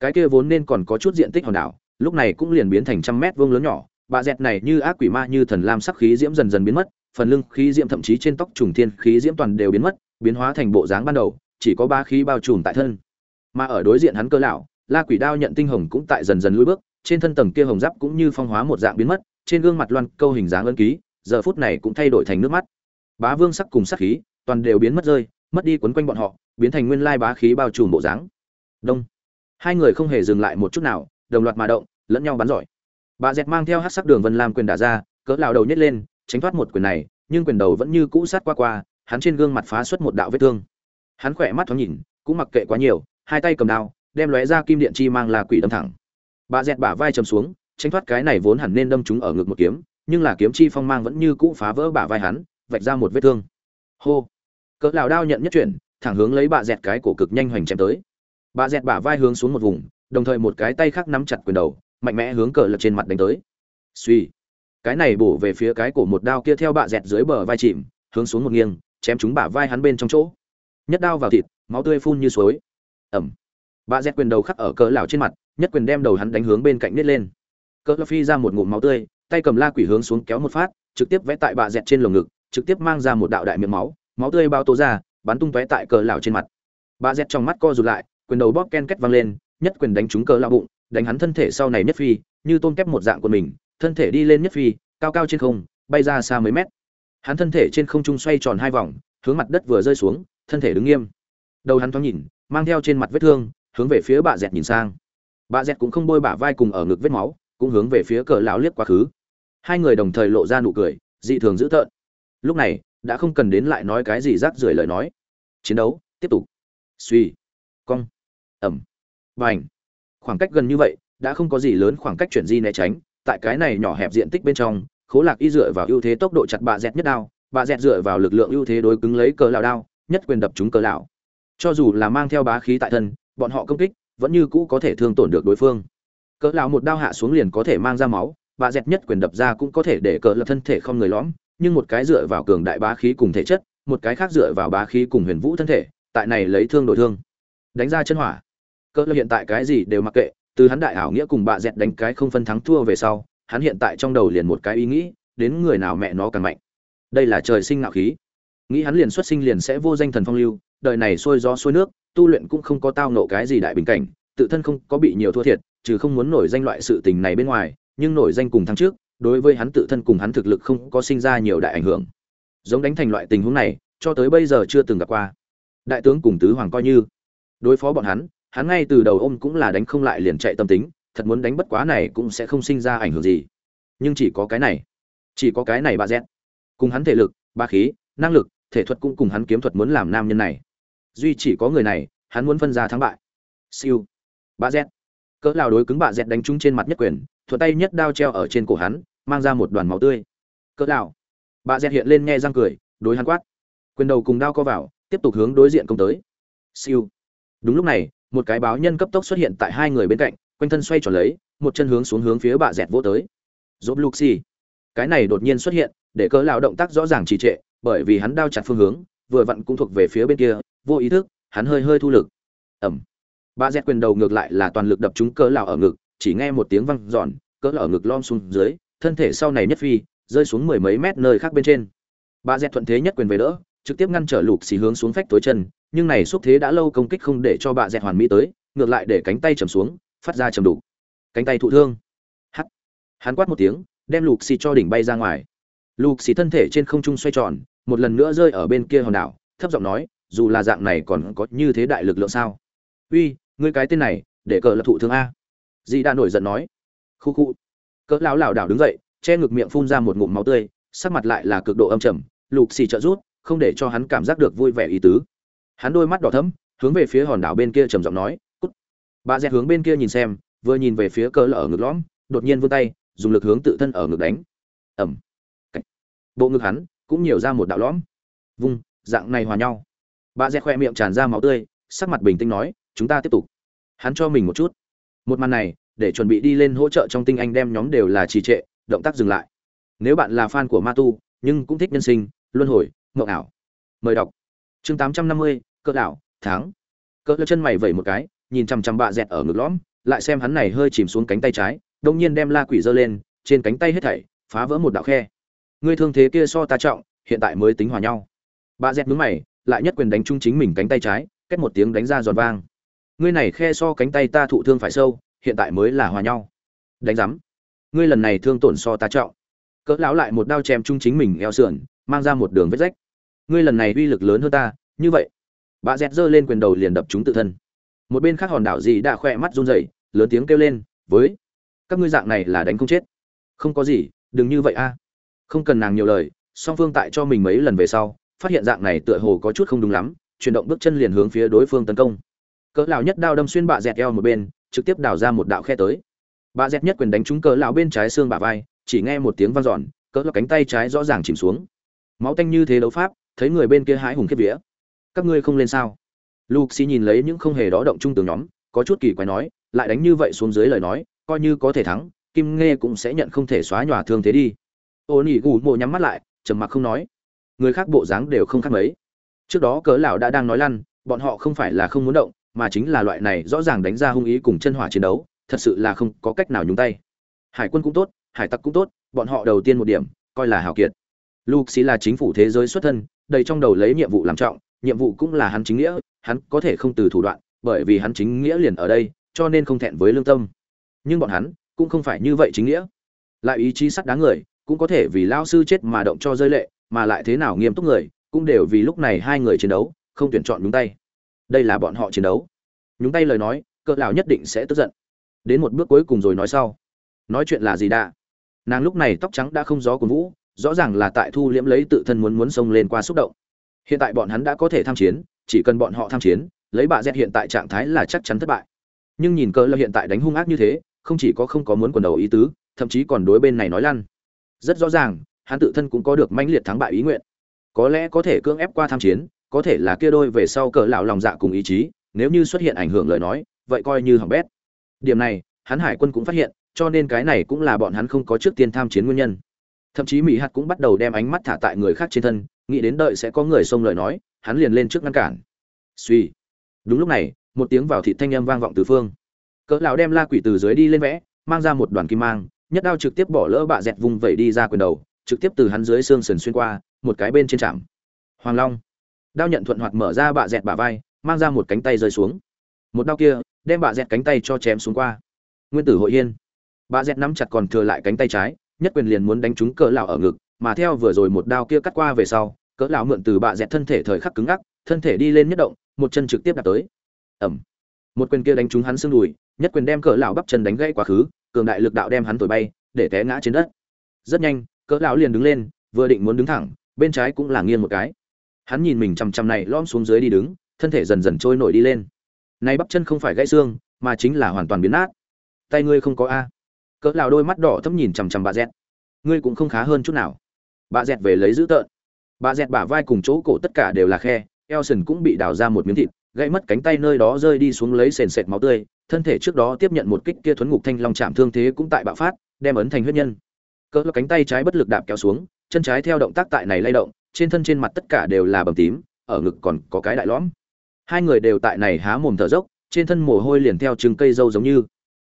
Cái kia vốn nên còn có chút diện tích hòn đảo, lúc này cũng liền biến thành trăm mét vuông lớn nhỏ, bà dẹt này như ác quỷ ma như thần lam sắc khí diễm dần dần biến mất, phần lưng khí diễm thậm chí trên tóc trùng thiên khí diễm toàn đều biến mất, biến hóa thành bộ dáng ban đầu, chỉ có ba khí bao trùm tại thân. Mà ở đối diện hắn cơ lão, la quỷ đao nhận tinh hồng cũng tại dần dần lùi bước trên thân tầng kia hồng giáp cũng như phong hóa một dạng biến mất, trên gương mặt loan câu hình dáng ấn ký, giờ phút này cũng thay đổi thành nước mắt. Bá vương sắc cùng sắc khí, toàn đều biến mất rơi, mất đi quấn quanh bọn họ, biến thành nguyên lai bá khí bao trùm bộ dáng. Đông. Hai người không hề dừng lại một chút nào, đồng loạt mà động, lẫn nhau bắn giỏi. Bà dẹt mang theo hắc sắc đường vân lam quyền đả ra, cỡ lão đầu nhất lên, tránh thoát một quyền này, nhưng quyền đầu vẫn như cũ sát qua qua, hắn trên gương mặt phá xuất một đạo vết thương. Hắn khỏe mắt thoáng nhìn, cũng mặc kệ quá nhiều, hai tay cầm đao, đem lóe ra kim điện chi mang là quỷ đâm thẳng bà dẹt bả vai chầm xuống, tránh thoát cái này vốn hẳn nên đâm chúng ở ngực một kiếm, nhưng là kiếm chi phong mang vẫn như cũ phá vỡ bả vai hắn, vạch ra một vết thương. Hô. Cỡ lão đao nhận nhất chuyển, thẳng hướng lấy bà dẹt cái cổ cực nhanh hoành chém tới. Bà dẹt bả vai hướng xuống một vùng, đồng thời một cái tay khác nắm chặt quyền đầu, mạnh mẽ hướng cờ lật trên mặt đánh tới. Suy cái này bổ về phía cái cổ một đao kia theo bạ dẹt dưới bờ vai chìm, hướng xuống một nghiêng, chém chúng bả vai hắn bên trong chỗ. Nhất đao vào thịt, máu tươi phun như suối. Ẩm. Bạ dẹt quyền đầu khắc ở cỡ lão trên mặt nhất quyền đem đầu hắn đánh hướng bên cạnh nít lên. Cỡ phi ra một ngụm máu tươi, tay cầm la quỷ hướng xuống kéo một phát, trực tiếp vẽ tại bà dẹt trên lồng ngực, trực tiếp mang ra một đạo đại miệng máu máu tươi bao tố ra, bắn tung tóe tại cỡ lão trên mặt. Bà dẹt trong mắt co rụt lại, quyền đầu bóp ken két văng lên, nhất quyền đánh trúng cỡ lão bụng, đánh hắn thân thể sau này nhất phi, như tôm kép một dạng của mình, thân thể đi lên nhất phi, cao cao trên không, bay ra xa mấy mét. Hắn thân thể trên không trung xoay tròn hai vòng, hướng mặt đất vừa rơi xuống, thân thể đứng nghiêm. Đầu hắn thoáng nhìn, mang theo trên mặt vết thương, hướng về phía bà dẹt nhìn sang bà dẹt cũng không bôi bả vai cùng ở ngực vết máu, cũng hướng về phía cờ lão liếc quá khứ. Hai người đồng thời lộ ra nụ cười, dị thường dữ tợn. Lúc này, đã không cần đến lại nói cái gì rác rưởi lời nói. Chiến đấu, tiếp tục. Suy, cong, ẩm bành khoảng cách gần như vậy, đã không có gì lớn khoảng cách chuyển di né tránh. Tại cái này nhỏ hẹp diện tích bên trong, khố lạc y dựa vào ưu thế tốc độ chặt bà dẹt nhất đao, bà dẹt dựa vào lực lượng ưu thế đối cứng lấy cờ lão đao, nhất quyền đập chúng cờ lão. Cho dù là mang theo bá khí tại thân, bọn họ công kích vẫn như cũ có thể thương tổn được đối phương. Cỡ lão một đao hạ xuống liền có thể mang ra máu bạ dẹt nhất quyền đập ra cũng có thể để cỡ lập thân thể không người lõm, nhưng một cái dựa vào cường đại bá khí cùng thể chất, một cái khác dựa vào bá khí cùng huyền vũ thân thể, tại này lấy thương đổi thương. Đánh ra chân hỏa. Cỡ lão hiện tại cái gì đều mặc kệ, từ hắn đại ảo nghĩa cùng bạ dẹt đánh cái không phân thắng thua về sau, hắn hiện tại trong đầu liền một cái ý nghĩ, đến người nào mẹ nó càng mạnh. Đây là trời sinh ngạo khí. Nghĩ hắn liền xuất sinh liền sẽ vô danh thần phong lưu, đời này sôi gió xuôi nước tu luyện cũng không có tao nộ cái gì đại bình cảnh, tự thân không có bị nhiều thua thiệt, trừ không muốn nổi danh loại sự tình này bên ngoài, nhưng nổi danh cùng tháng trước, đối với hắn tự thân cùng hắn thực lực không có sinh ra nhiều đại ảnh hưởng. Giống đánh thành loại tình huống này, cho tới bây giờ chưa từng gặp qua. Đại tướng cùng tứ hoàng coi như. Đối phó bọn hắn hắn ngay từ đầu ôm cũng là đánh không lại liền chạy tâm tính, thật muốn đánh bất quá này cũng sẽ không sinh ra ảnh hưởng gì. Nhưng chỉ có cái này, chỉ có cái này bà rẽ cùng hắn thể lực, ba khí, năng lực, thể thuật cũng cùng hắn kiếm thuật muốn làm nam nhân này duy chỉ có người này, hắn muốn phân ra thắng bại. Siêu. Bà z. Cỡ lao đối cứng bà z đánh trúng trên mặt nhất quyền, thuận tay nhất đao treo ở trên cổ hắn, mang ra một đoàn máu tươi. Cỡ lao bà z hiện lên nghe răng cười, đối hắn quát. Quyền đầu cùng đao co vào, tiếp tục hướng đối diện công tới. Siêu. Đúng lúc này, một cái báo nhân cấp tốc xuất hiện tại hai người bên cạnh, quanh thân xoay tròn lấy, một chân hướng xuống hướng phía bà dẹt vỗ tới. Dốt lục xì. Cái này đột nhiên xuất hiện, để cỡ lão động tác rõ ràng trì trệ, bởi vì hắn đao chặt phương hướng, vừa vặn cũng thuộc về phía bên kia vô ý thức, hắn hơi hơi thu lực. Ẩm bà dẹt quyền đầu ngược lại là toàn lực đập trúng cỡ lào ở ngực, chỉ nghe một tiếng vang giòn cỡ lào ở ngực lom xuống dưới, thân thể sau này nhất phi, rơi xuống mười mấy mét nơi khác bên trên. Bà dẹt thuận thế nhất quyền về đỡ, trực tiếp ngăn trở lục xì hướng xuống phách tối chân, nhưng này xúc thế đã lâu công kích không để cho bà dẹt hoàn mỹ tới, ngược lại để cánh tay trầm xuống, phát ra trầm đủ cánh tay thụ thương. Hắt hắn quát một tiếng, đem lục xì cho đỉnh bay ra ngoài. Lục xì thân thể trên không trung xoay tròn, một lần nữa rơi ở bên kia hòn đảo, thấp giọng nói dù là dạng này còn có như thế đại lực lượng sao? Uy, ngươi cái tên này, để cờ lập thụ thương a. Dì đã nổi giận nói. Khu khu. Cỡ lão lảo đảo đứng dậy, che ngực miệng phun ra một ngụm máu tươi, sắc mặt lại là cực độ âm trầm. Lục xì trợ rút không để cho hắn cảm giác được vui vẻ ý tứ. Hắn đôi mắt đỏ thẫm, hướng về phía hòn đảo bên kia trầm giọng nói, cút. Bà dẹt hướng bên kia nhìn xem, vừa nhìn về phía cỡ lở ngực lõm, đột nhiên vươn tay, dùng lực hướng tự thân ở ngực đánh. Ẩm. Bộ ngực hắn cũng nhiều ra một đạo lõm. Vung, dạng này hòa nhau bà dẹt khoe miệng tràn ra máu tươi, sắc mặt bình tĩnh nói, chúng ta tiếp tục. Hắn cho mình một chút. Một màn này, để chuẩn bị đi lên hỗ trợ trong tinh anh đem nhóm đều là trì trệ, động tác dừng lại. Nếu bạn là fan của ma tu nhưng cũng thích nhân sinh, luân hồi, mộng ảo, mời đọc. Chương tám trăm năm mươi, cỡ đảo tháng cỡ chân mày vẩy một cái, nhìn chằm chằm bạ dẹt ở ngực lõm, lại xem hắn này hơi chìm xuống cánh tay trái đông nhiên đem la quỷ giơ lên, trên cánh tay hết thảy, phá vỡ một đạo khe. Ngươi thương thế kia so ta trọng, hiện tại mới tính hòa nhau. Bà dẹt nhướng mày lại nhất quyền đánh trúng chính mình cánh tay trái kết một tiếng đánh ra giòn vang. Ngươi này khe so cánh tay ta thụ thương phải sâu, hiện tại mới là hòa nhau. Đánh rắm ngươi lần này thương tổn so ta trọng. Cỡ lão lại một đao chém trúng chính mình eo sườn, mang ra một đường vết rách. Ngươi lần này uy lực lớn hơn ta, như vậy. Bà dẹt giơ lên quyền đầu liền đập chúng tự thân. Một bên khác hòn đảo gì đã khỏe mắt run rẩy, lớn tiếng kêu lên, với các ngươi dạng này là đánh không chết. Không có gì, đừng như vậy a. Không cần nàng nhiều lời, song phương tại cho mình mấy lần về sau phát hiện dạng này tựa hồ có chút không đúng lắm, chuyển động bước chân liền hướng phía đối phương tấn công. Cỡ lão nhất đao đâm xuyên bạ dẹt eo một bên, trực tiếp đào ra một đạo khe tới. Bạ dẹt nhất quyền đánh trúng cỡ lão bên trái xương bả vai, chỉ nghe một tiếng vang dọn, cỡ lão cánh tay trái rõ ràng chìm xuống. Máu tanh như thế đấu pháp, thấy người bên kia hãi hùng kiếp vía. Các ngươi không lên sao? Luxi nhìn lấy những không hề đó động trung tướng nhóm, có chút kỳ quái nói, lại đánh như vậy xuống dưới lời nói, coi như có thể thắng, kim nghe cũng sẽ nhận không thể xóa nhòa thương thế đi. Ô nỉ gù mộ nhắm mắt lại, trầm mặc không nói người khác bộ dáng đều không khác mấy. Trước đó cớ lão đã đang nói lăn, bọn họ không phải là không muốn động, mà chính là loại này rõ ràng đánh ra hung ý cùng chân hỏa chiến đấu, thật sự là không có cách nào nhúng tay. Hải quân cũng tốt, hải tặc cũng tốt, bọn họ đầu tiên một điểm, coi là hào kiệt. Luxi là chính phủ thế giới xuất thân, đầy trong đầu lấy nhiệm vụ làm trọng, nhiệm vụ cũng là hắn chính nghĩa, hắn có thể không từ thủ đoạn, bởi vì hắn chính nghĩa liền ở đây, cho nên không thẹn với lương tâm. Nhưng bọn hắn cũng không phải như vậy chính nghĩa. Lại ý chí sắt đáng người, cũng có thể vì lao sư chết mà động cho rơi lệ mà lại thế nào nghiêm túc người, cũng đều vì lúc này hai người chiến đấu, không tuyển chọn nhúng tay. Đây là bọn họ chiến đấu. Nhúng tay lời nói, cỡ lão nhất định sẽ tức giận. Đến một bước cuối cùng rồi nói sau. Nói chuyện là gì đã nàng lúc này tóc trắng đã không gió của vũ, rõ ràng là tại thu liễm lấy tự thân muốn muốn xông lên qua xúc động. Hiện tại bọn hắn đã có thể tham chiến, chỉ cần bọn họ tham chiến, lấy bà dẹt hiện tại trạng thái là chắc chắn thất bại. Nhưng nhìn cỡ lão hiện tại đánh hung ác như thế, không chỉ có không có muốn quần đầu ý tứ, thậm chí còn đối bên này nói lăn. Rất rõ ràng hắn tự thân cũng có được mãnh liệt thắng bại ý nguyện. Có lẽ có thể cưỡng ép qua tham chiến, có thể là kia đôi về sau cỡ lão lòng dạ cùng ý chí, nếu như xuất hiện ảnh hưởng lời nói, vậy coi như hỏng bét. Điểm này, hắn hải quân cũng phát hiện, cho nên cái này cũng là bọn hắn không có trước tiên tham chiến nguyên nhân. Thậm chí mỹ hạt cũng bắt đầu đem ánh mắt thả tại người khác trên thân, nghĩ đến đợi sẽ có người xông lời nói, hắn liền lên trước ngăn cản. Suy đúng lúc này, một tiếng vào thị thanh âm vang vọng từ phương. Cỡ lão đem la quỷ từ dưới đi lên vẽ, mang ra một đoàn kim mang, nhất đao trực tiếp bỏ lỡ bạ dẹt vùng vẩy đi ra quyền đầu trực tiếp từ hắn dưới xương sườn xuyên qua, một cái bên trên chạm. Hoàng long. Đao nhận thuận hoạt mở ra bạ dẹt bả vai, mang ra một cánh tay rơi xuống. Một đao kia, đem bạ dẹt cánh tay cho chém xuống qua. Nguyên tử hội yên bạ dẹt nắm chặt còn thừa lại cánh tay trái, nhất quyền liền muốn đánh trúng cỡ lão ở ngực, mà theo vừa rồi một đao kia cắt qua về sau, cỡ lão mượn từ bạ dẹt thân thể thời khắc cứng ngắc, thân thể đi lên nhất động, một chân trực tiếp đạp tới. Ầm. Một quyền kia đánh trúng hắn xương đùi, nhất quyền đem cỡ lão bắp chân đánh gãy quá khứ, cường đại lực đạo đem hắn thổi bay, để té ngã trên đất. Rất nhanh cỡ lão liền đứng lên, vừa định muốn đứng thẳng, bên trái cũng là nghiêng một cái. Hắn nhìn mình chằm chằm này lõm xuống dưới đi đứng, thân thể dần dần trôi nổi đi lên. Nay bắp chân không phải gãy xương, mà chính là hoàn toàn biến nát. Tay ngươi không có a? Cỡ lão đôi mắt đỏ thâm nhìn chằm chằm bà dẹt ngươi cũng không khá hơn chút nào. Bà dẹt về lấy giữ tợn. Bà dẹt bả vai cùng chỗ cổ tất cả đều là khe Elson cũng bị đào ra một miếng thịt, gãy mất cánh tay nơi đó rơi đi xuống lấy sền sệt máu tươi, thân thể trước đó tiếp nhận một kích kia thuấn ngục thanh long chạm thương thế cũng tại bạo phát, đem ấn thành huyết nhân cỡ cánh tay trái bất lực đạp kéo xuống, chân trái theo động tác tại này lay động, trên thân trên mặt tất cả đều là bầm tím, ở ngực còn có cái đại lõm. Hai người đều tại này há mồm thở dốc, trên thân mồ hôi liền theo chừng cây dâu giống như.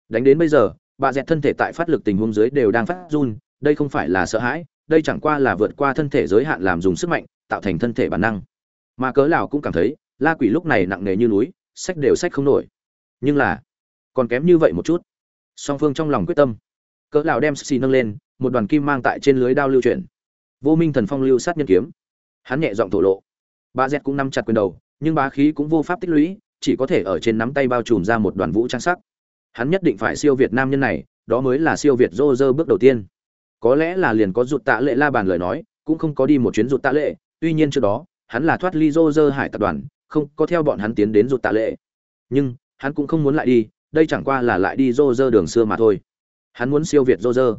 Đánh đến bây giờ, bà dẹt thân thể tại phát lực tình huống dưới đều đang phát run, đây không phải là sợ hãi, đây chẳng qua là vượt qua thân thể giới hạn làm dùng sức mạnh, tạo thành thân thể bản năng. Mà cớ lão cũng cảm thấy, la quỷ lúc này nặng nề như núi, sách đều sách không nổi. Nhưng là, còn kém như vậy một chút. Song phương trong lòng quyết tâm cỡ lão đem xì nâng lên, một đoàn kim mang tại trên lưới đao lưu chuyển. Vô minh thần phong lưu sát nhân kiếm. Hắn nhẹ giọng thổ lộ. Bá dẹt cũng nắm chặt quyền đầu, nhưng bá khí cũng vô pháp tích lũy, chỉ có thể ở trên nắm tay bao trùm ra một đoàn vũ trang sắc. Hắn nhất định phải siêu việt nam nhân này, đó mới là siêu việt rô rơ bước đầu tiên. Có lẽ là liền có rụt tạ lệ la bàn lời nói, cũng không có đi một chuyến rụt tạ lệ, tuy nhiên trước đó, hắn là thoát ly rô rơ hải tập đoàn, không có theo bọn hắn tiến đến rụt tạ lệ. Nhưng, hắn cũng không muốn lại đi, đây chẳng qua là lại đi rô rơ đường xưa mà thôi hắn muốn siêu việt rô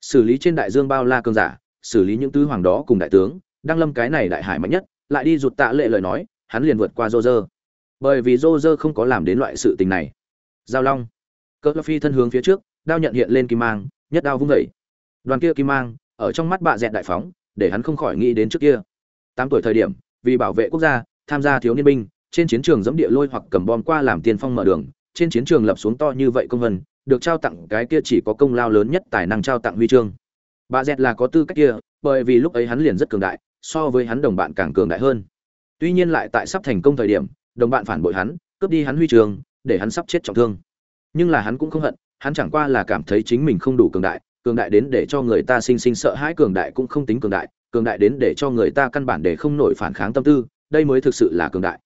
xử lý trên đại dương bao la cơn giả, xử lý những tứ hoàng đó cùng đại tướng, đang lâm cái này đại hải mạnh nhất, lại đi rụt tạ lệ lời nói, hắn liền vượt qua rô bởi vì rô không có làm đến loại sự tình này. Giao long. Cỡ phi thân hướng phía trước, đao nhận hiện lên kim mang, nhất đao vung vẩy đoàn kia kim mang, ở trong mắt bạ dẹt đại phóng, để hắn không khỏi nghĩ đến trước kia. Tám tuổi thời điểm, vì bảo vệ quốc gia, tham gia thiếu niên binh, trên chiến trường dẫm địa lôi hoặc cầm bom qua làm tiên phong mở đường trên chiến trường lập xuống to như vậy công vân, được trao tặng cái kia chỉ có công lao lớn nhất tài năng trao tặng huy chương. Bà dẹt là có tư cách kia, bởi vì lúc ấy hắn liền rất cường đại, so với hắn đồng bạn càng cường đại hơn. Tuy nhiên lại tại sắp thành công thời điểm, đồng bạn phản bội hắn, cướp đi hắn huy chương, để hắn sắp chết trọng thương. Nhưng là hắn cũng không hận, hắn chẳng qua là cảm thấy chính mình không đủ cường đại cường đại đến để cho người ta sinh sinh sợ hãi, cường đại cũng không tính cường đại cường đại đến để cho người ta căn bản để không nổi phản kháng tâm tư, đây mới thực sự là cường đại.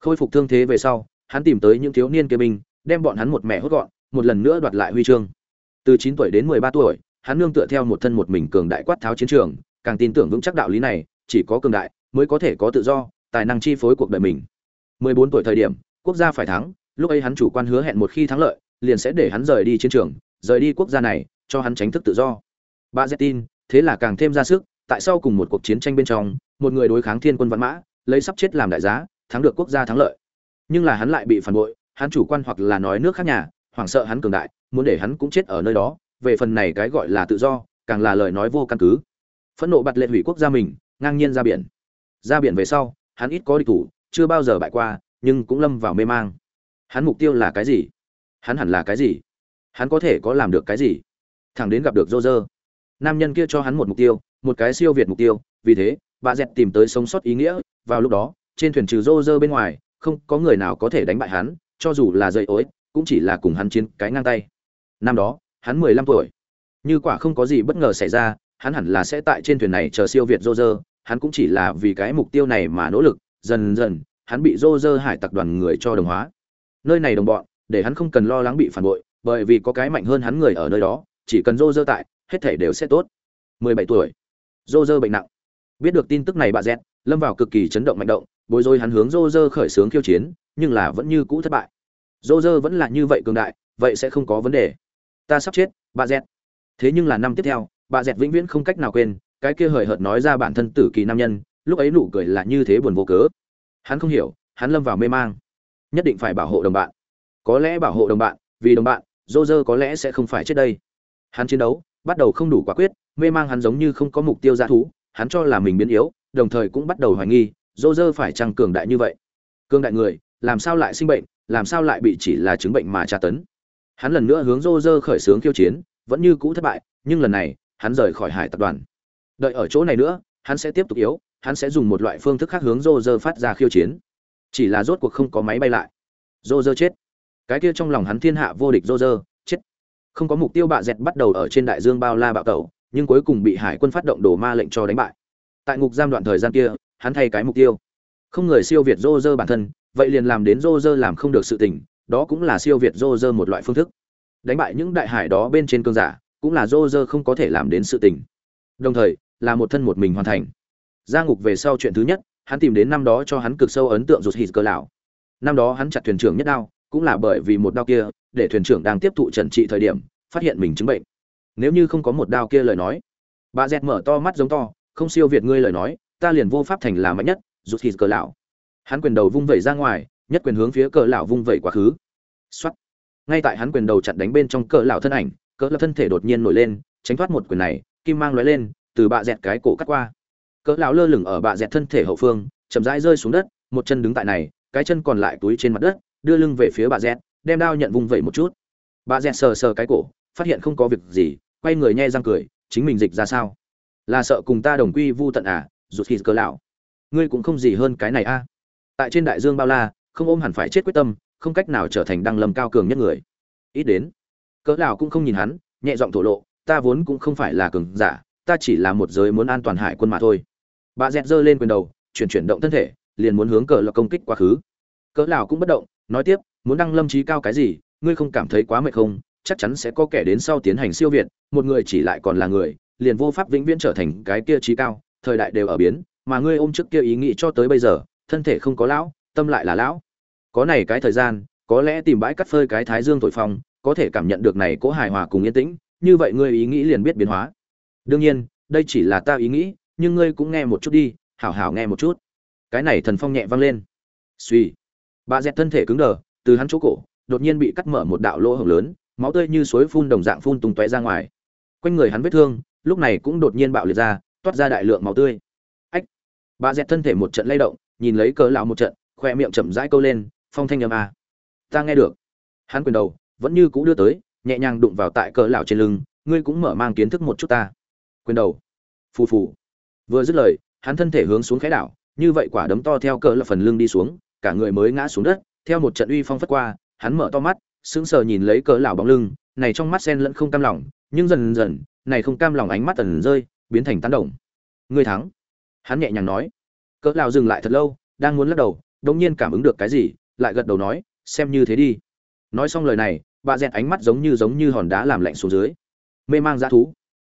Khôi phục thương thế về sau, hắn tìm tới những thiếu niên kia binh đem bọn hắn một mẹ hốt gọn một lần nữa đoạt lại huy chương. Từ chín tuổi đến mười ba tuổi hắn nương tựa theo một thân một mình cường đại quát tháo chiến trường càng tin tưởng vững chắc đạo lý này chỉ có cường đại mới có thể có tự do tài năng chi phối cuộc đời mình. Mười bốn tuổi thời điểm quốc gia phải thắng lúc ấy hắn chủ quan hứa hẹn một khi thắng lợi liền sẽ để hắn rời đi chiến trường rời đi quốc gia này cho hắn tránh thức tự do. Ba Zetin, tin thế là càng thêm ra sức tại sau cùng một cuộc chiến tranh bên trong một người đối kháng thiên quân văn mã lấy sắp chết làm đại giá thắng được quốc gia thắng lợi. Nhưng là hắn lại bị phản bội hắn chủ quan hoặc là nói nước khác nhà, hoảng sợ hắn cường đại, muốn để hắn cũng chết ở nơi đó, về phần này cái gọi là tự do, càng là lời nói vô căn cứ. Phẫn nộ bật lệ hủy quốc gia mình, ngang nhiên ra biển. Ra biển về sau, hắn ít có địch thủ, chưa bao giờ bại qua, nhưng cũng lâm vào mê mang. Hắn mục tiêu là cái gì? Hắn hẳn là cái gì? Hắn có thể có làm được cái gì? Thẳng đến gặp được rô rơ nam nhân kia cho hắn một mục tiêu, một cái siêu việt mục tiêu, vì thế, bà dẹt tìm tới sống sót ý nghĩa, vào lúc đó, trên thuyền trừ rô rơ bên ngoài, không có người nào có thể đánh bại hắn cho dù là dây ối cũng chỉ là cùng hắn chiến cái ngang tay. Năm đó hắn mười lăm tuổi. Như quả không có gì bất ngờ xảy ra hắn hẳn là sẽ tại trên thuyền này chờ siêu việt rô rơ hắn cũng chỉ là vì cái mục tiêu này mà nỗ lực dần dần hắn bị rô rơ hải tặc đoàn người cho đồng hóa. Nơi này đồng bọn để hắn không cần lo lắng bị phản bội bởi vì có cái mạnh hơn hắn người ở nơi đó chỉ cần rô rơ tại hết thể đều sẽ tốt. Mười bảy tuổi. Rô rơ bệnh nặng. Biết được tin tức này bà dẹt, lâm vào cực kỳ chấn động mạnh động bối rối hắn hướng rô rơ khởi xướng khiêu chiến nhưng là vẫn như cũ thất bại. Dô dơ vẫn là như vậy cường đại, vậy sẽ không có vấn đề. Ta sắp chết, bà dẹt. thế nhưng là năm tiếp theo, bà dẹt vĩnh viễn không cách nào quên, cái kia hời hợt nói ra bản thân tử kỳ nam nhân, lúc ấy nụ cười là như thế buồn vô cớ. Hắn không hiểu, hắn lâm vào mê mang. Nhất định phải bảo hộ đồng bạn. Có lẽ bảo hộ đồng bạn, vì đồng bạn, dô dơ có lẽ sẽ không phải chết đây. Hắn chiến đấu, bắt đầu không đủ quả quyết, mê mang hắn giống như không có mục tiêu g thú, hắn cho là mình biến yếu, đồng thời cũng bắt đầu hoài nghi, dô dơ phải chăng cường đại như vậy. Cường đại người làm sao lại sinh bệnh làm sao lại bị chỉ là chứng bệnh mà tra tấn. Hắn lần nữa hướng Roger khởi xướng khiêu chiến vẫn như cũ thất bại nhưng lần này hắn rời khỏi hải tập đoàn. Đợi ở chỗ này nữa hắn sẽ tiếp tục yếu hắn sẽ dùng một loại phương thức khác hướng Roger phát ra khiêu chiến. Chỉ là rốt cuộc không có máy bay lại. Roger chết. Cái kia trong lòng hắn thiên hạ vô địch Roger, chết. Không có mục tiêu bạ dẹt bắt đầu ở trên đại dương bao la bạo tẩu nhưng cuối cùng bị hải quân phát động đổ ma lệnh cho đánh bại. Tại ngục giam đoạn thời gian kia hắn thay cái mục tiêu. Không người siêu việt Roger bản thân vậy liền làm đến rô rơ làm không được sự tình, đó cũng là siêu việt rô rơ một loại phương thức. Đánh bại những đại hải đó bên trên cơn giả, cũng là dô không có thể làm đến sự tình. Đồng thời, là một thân một mình hoàn thành. Ra ngục về sau chuyện thứ nhất, hắn tìm đến năm đó cho hắn cực sâu ấn tượng rụt hít cơ lão. Năm đó hắn chặt thuyền trưởng nhất đao, cũng là bởi vì một đao kia, để thuyền trưởng đang tiếp thụ trần trị thời điểm, phát hiện mình chứng bệnh. Nếu như không có một đao kia lời nói, bà dẹt mở to mắt giống to, không siêu việt ngươi lời nói, ta liền vô pháp thành là mạnh nhất, rụt hít cơ lão hắn quyền đầu vung vẩy ra ngoài, nhất quyền hướng phía cỡ lão vung vẩy quá khứ. Xuất ngay tại hắn quyền đầu chặn đánh bên trong cỡ lão thân ảnh, cỡ lão thân thể đột nhiên nổi lên, tránh thoát một quyền này, kim mang lóe lên, từ bạ dẹt cái cổ cắt qua. Cỡ lão lơ lửng ở bạ dẹt thân thể hậu phương, chậm rãi rơi xuống đất, một chân đứng tại này, cái chân còn lại túi trên mặt đất, đưa lưng về phía bạ dẹt, đem đao nhận vung vẩy một chút. Bạ dẹt sờ sờ cái cổ, phát hiện không có việc gì, quay người nhe răng cười, chính mình dịch ra sao? Là sợ cùng ta đồng quy vu tận à rụt hít cỡ lão. Ngươi cũng không gì hơn cái này a tại trên đại dương bao la, không ôm hẳn phải chết quyết tâm, không cách nào trở thành đăng lâm cao cường nhất người. Ít đến, cỡ lão cũng không nhìn hắn, nhẹ giọng thổ lộ, ta vốn cũng không phải là cường giả, ta chỉ là một giới muốn an toàn hải quân mà thôi. Bà dẹt giơ lên quyền đầu, chuyển chuyển động thân thể, liền muốn hướng cỡ lão công kích quá khứ. Cỡ lão cũng bất động, nói tiếp, muốn đăng lâm trí cao cái gì, ngươi không cảm thấy quá mệt không? Chắc chắn sẽ có kẻ đến sau tiến hành siêu việt, một người chỉ lại còn là người, liền vô pháp vĩnh viễn trở thành cái kia trí cao, thời đại đều ở biến, mà ngươi ôm trước kia ý nghĩ cho tới bây giờ thân thể không có lão, tâm lại là lão. Có này cái thời gian, có lẽ tìm bãi cắt phơi cái thái dương thổi phong có thể cảm nhận được này cố hài hòa cùng yên tĩnh, như vậy ngươi ý nghĩ liền biết biến hóa. Đương nhiên, đây chỉ là ta ý nghĩ, nhưng ngươi cũng nghe một chút đi, hảo hảo nghe một chút. Cái này thần phong nhẹ vang lên. Suy bà dẹt thân thể cứng đờ, từ hắn chỗ cổ, đột nhiên bị cắt mở một đạo lỗ hổng lớn, máu tươi như suối phun đồng dạng phun tung tóe ra ngoài. Quanh người hắn vết thương, lúc này cũng đột nhiên bạo liệt ra, toát ra đại lượng máu tươi. Ách. Bà dẹt thân thể một trận lay động nhìn lấy cỡ lão một trận, khoe miệng chậm rãi câu lên, phong thanh âm a ta nghe được. Hắn quyền đầu vẫn như cũ đưa tới, nhẹ nhàng đụng vào tại cỡ lão trên lưng, ngươi cũng mở mang kiến thức một chút ta. Quyền đầu, phù phù. Vừa dứt lời, hắn thân thể hướng xuống khẽ đảo, như vậy quả đấm to theo cỡ là phần lưng đi xuống, cả người mới ngã xuống đất, theo một trận uy phong phất qua, hắn mở to mắt, sững sờ nhìn lấy cỡ lão bóng lưng, này trong mắt sen lẫn không cam lòng, nhưng dần dần, này không cam lòng ánh mắt tần rơi, biến thành tán đồng. Ngươi thắng. Hắn nhẹ nhàng nói cỡ lão dừng lại thật lâu, đang muốn lắc đầu, đống nhiên cảm ứng được cái gì, lại gật đầu nói, xem như thế đi. Nói xong lời này, bà dẹt ánh mắt giống như giống như hòn đá làm lạnh xuống dưới. Mê mang dã thú.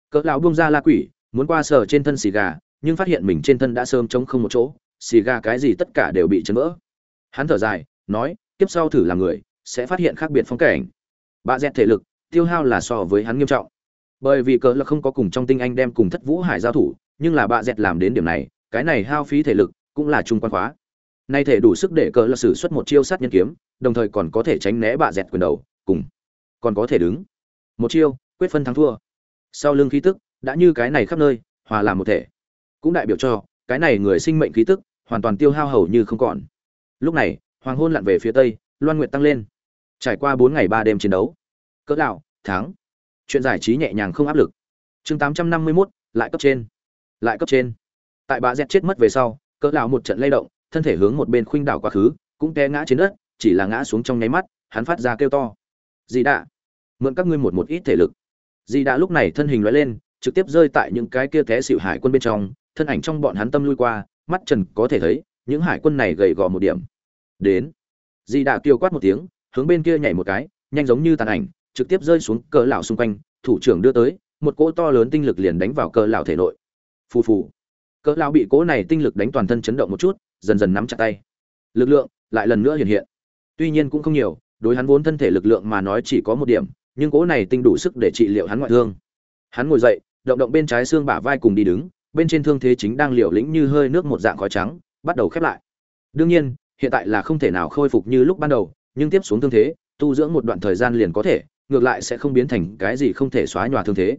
Cỡ lão buông ra la quỷ, muốn qua sờ trên thân xì gà, nhưng phát hiện mình trên thân đã sớm trống không một chỗ, xì gà cái gì tất cả đều bị chấn vỡ. Hắn thở dài, nói tiếp sau thử làm người, sẽ phát hiện khác biệt phong cảnh. Bà dẹt thể lực, tiêu hao là so với hắn nghiêm trọng. Bởi vì cỡ là không có cùng trong tinh anh đem cùng thất vũ hải giao thủ, nhưng là bà dẹt làm đến điểm này cái này hao phí thể lực cũng là trung quan khóa. Nay thể đủ sức để cỡ là sử xuất một chiêu sát nhân kiếm, đồng thời còn có thể tránh né bạ dẹt quyền đầu, cùng còn có thể đứng. Một chiêu, quyết phân thắng thua. Sau lưng khí tức đã như cái này khắp nơi, hòa làm một thể. Cũng đại biểu cho, cái này người sinh mệnh khí tức hoàn toàn tiêu hao hầu như không còn. Lúc này, hoàng hôn lặn về phía tây, loan nguyện tăng lên. Trải qua bốn ngày ba đêm chiến đấu, cỡ đạo thắng. Chuyện giải trí nhẹ nhàng không áp lực. Chương tám trăm năm mươi mốt, lại cấp trên. Lại cấp trên tại bà dẹt chết mất về sau, cỡ lão một trận lay động, thân thể hướng một bên khuynh đảo quá khứ, cũng té ngã trên đất, chỉ là ngã xuống trong nháy mắt, hắn phát ra kêu to. Dì đã mượn các ngươi một một ít thể lực. Dì đã lúc này thân hình lói lên, trực tiếp rơi tại những cái kia té xịu hải quân bên trong, thân ảnh trong bọn hắn tâm lui qua, mắt trần có thể thấy, những hải quân này gầy gò một điểm. Đến. Dì đã kêu quát một tiếng, hướng bên kia nhảy một cái, nhanh giống như tàn ảnh, trực tiếp rơi xuống cỡ lão xung quanh, thủ trưởng đưa tới, một cỗ to lớn tinh lực liền đánh vào cỡ lão thể nội. Phù phù cỡ lão bị cỗ này tinh lực đánh toàn thân chấn động một chút, dần dần nắm chặt tay. Lực lượng lại lần nữa hiện hiện. Tuy nhiên cũng không nhiều, đối hắn vốn thân thể lực lượng mà nói chỉ có một điểm, nhưng cỗ này tinh đủ sức để trị liệu hắn ngoại thương. Hắn ngồi dậy, động động bên trái xương bả vai cùng đi đứng, bên trên thương thế chính đang liều lĩnh như hơi nước một dạng khói trắng, bắt đầu khép lại. Đương nhiên, hiện tại là không thể nào khôi phục như lúc ban đầu, nhưng tiếp xuống thương thế, tu dưỡng một đoạn thời gian liền có thể, ngược lại sẽ không biến thành cái gì không thể xóa nhòa thương thế.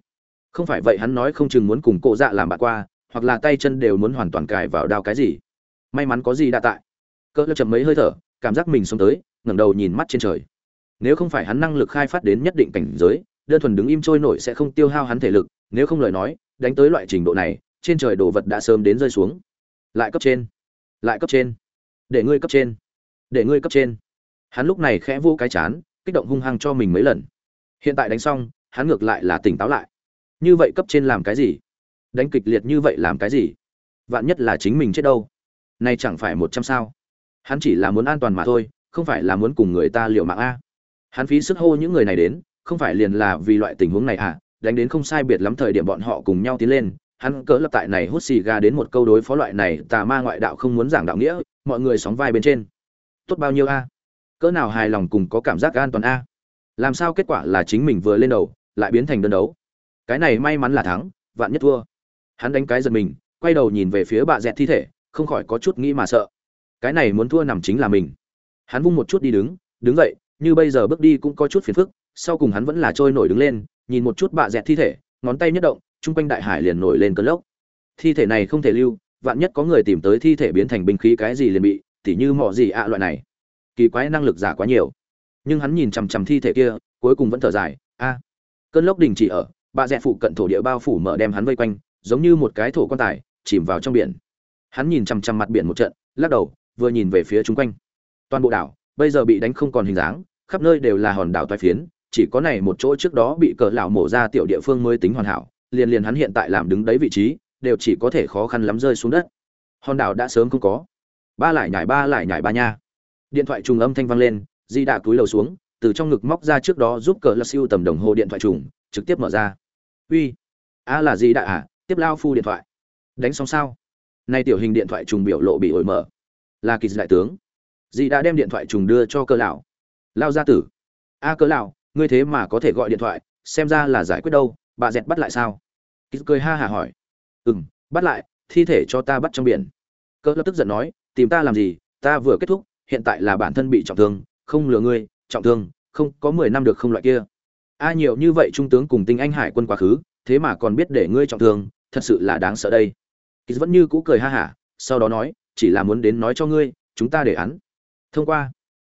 Không phải vậy hắn nói không chừng muốn cùng cộ dạ làm bạn qua hoặc là tay chân đều muốn hoàn toàn cài vào đao cái gì. May mắn có gì đã tại. Cỡ chậm mấy hơi thở, cảm giác mình sống tới, ngẩng đầu nhìn mắt trên trời. Nếu không phải hắn năng lực khai phát đến nhất định cảnh giới, đơn thuần đứng im trôi nổi sẽ không tiêu hao hắn thể lực, nếu không lời nói, đánh tới loại trình độ này, trên trời đồ vật đã sớm đến rơi xuống. Lại cấp trên. Lại cấp trên. Để ngươi cấp trên. Để ngươi cấp trên. Hắn lúc này khẽ vô cái chán, kích động hung hăng cho mình mấy lần. Hiện tại đánh xong, hắn ngược lại là tỉnh táo lại. Như vậy cấp trên làm cái gì? Đánh kịch liệt như vậy làm cái gì? Vạn nhất là chính mình chết đâu? Nay chẳng phải một trăm sao? Hắn chỉ là muốn an toàn mà thôi, không phải là muốn cùng người ta liệu mạng a. Hắn phí sức hô những người này đến, không phải liền là vì loại tình huống này à? Đánh đến không sai biệt lắm thời điểm bọn họ cùng nhau tiến lên, hắn cỡ lập tại này hút xì ga đến một câu đối phó loại này, tà ma ngoại đạo không muốn giảng đạo nghĩa, mọi người sóng vai bên trên. Tốt bao nhiêu a? Cỡ nào hài lòng cùng có cảm giác an toàn a? Làm sao kết quả là chính mình vừa lên đầu, lại biến thành đơn đấu? Cái này may mắn là thắng, vạn nhất thua hắn đánh cái giật mình, quay đầu nhìn về phía bà dẹt thi thể, không khỏi có chút nghĩ mà sợ. Cái này muốn thua nằm chính là mình. Hắn vung một chút đi đứng đứng dậy, như bây giờ bước đi cũng có chút phiền phức, sau cùng hắn vẫn là trôi nổi đứng lên, nhìn một chút bạ dẹt thi thể, ngón tay nhất động chung quanh đại hải liền nổi lên cơn lốc. Thi thể này không thể lưu, vạn nhất có người tìm tới thi thể biến thành binh khí cái gì liền bị, tỉ như mỏ gì ạ loại này. Kỳ quái năng lực giả quá nhiều. Nhưng hắn nhìn chằm chằm thi thể kia, cuối cùng vẫn thở dài, a. Cơn lốc đình chỉ ở, bạ dẹt phụ cận thổ địa bao phủ mở đem hắn vây quanh giống như một cái thổ quan tài, chìm vào trong biển. Hắn nhìn chằm chằm mặt biển một trận, lắc đầu, vừa nhìn về phía chung quanh. Toàn bộ đảo, bây giờ bị đánh không còn hình dáng, khắp nơi đều là hòn đảo toai phiến, chỉ có này một chỗ trước đó bị cờ lão mổ ra tiểu địa phương mới tính hoàn hảo, liền liền hắn hiện tại làm đứng đấy vị trí, đều chỉ có thể khó khăn lắm rơi xuống đất. Hòn đảo đã sớm không có. Ba lại nhảy ba lại nhảy ba nha. Điện thoại trùng âm thanh vang lên, di đã cúi đầu xuống, từ trong ngực móc ra trước đó giúp cờ lão siêu tầm đồng hồ điện thoại trùng, trực tiếp mở ra. Uy, a là gì đã à? Tiếp lao phu điện thoại. Đánh xong sao? Nay tiểu hình điện thoại trùng biểu lộ bị ổi mở. Là kỳ đại tướng. Dì đã đem điện thoại trùng đưa cho cơ lão. Lao gia tử. A cơ lão, ngươi thế mà có thể gọi điện thoại, xem ra là giải quyết đâu, bà dẹt bắt lại sao? Kỳ cười ha hả hỏi. Ừ m bắt lại, thi thể cho ta bắt trong biển. Cơ lập tức giận nói, tìm ta làm gì, ta vừa kết thúc, hiện tại là bản thân bị trọng thương, không lừa ngươi, trọng thương, không, có mười năm được không loại kia. A nhiều như vậy trung tướng cùng tinh anh hải quân quá khứ, thế mà còn biết để ngươi trọng thương thật sự là đáng sợ đây. Kýt vẫn như cũ cười ha hả, sau đó nói, chỉ là muốn đến nói cho ngươi, chúng ta để án. Thông qua.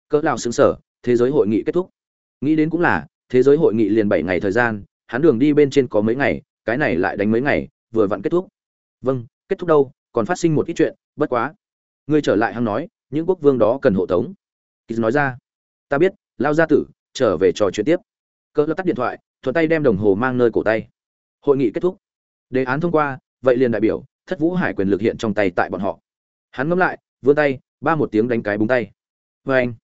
Cỡ lão xứng sở thế giới hội nghị kết thúc. Nghĩ đến cũng là, thế giới hội nghị liền bảy ngày thời gian, hắn đường đi bên trên có mấy ngày, cái này lại đánh mấy ngày, vừa vặn kết thúc. Vâng kết thúc đâu, còn phát sinh một ít chuyện, bất quá. Ngươi trở lại hắn nói, những quốc vương đó cần hộ tống. Kýt nói ra. Ta biết lao gia tử, trở về trò chuyện tiếp. Cỡ tắt điện thoại, thuận tay đem đồng hồ mang nơi cổ tay. Hội nghị kết thúc đề án thông qua, vậy liền đại biểu, thất vũ hải quyền lực hiện trong tay tại bọn họ. Hắn ngẫm lại, vươn tay, ba một tiếng đánh cái búng tay. Vê anh,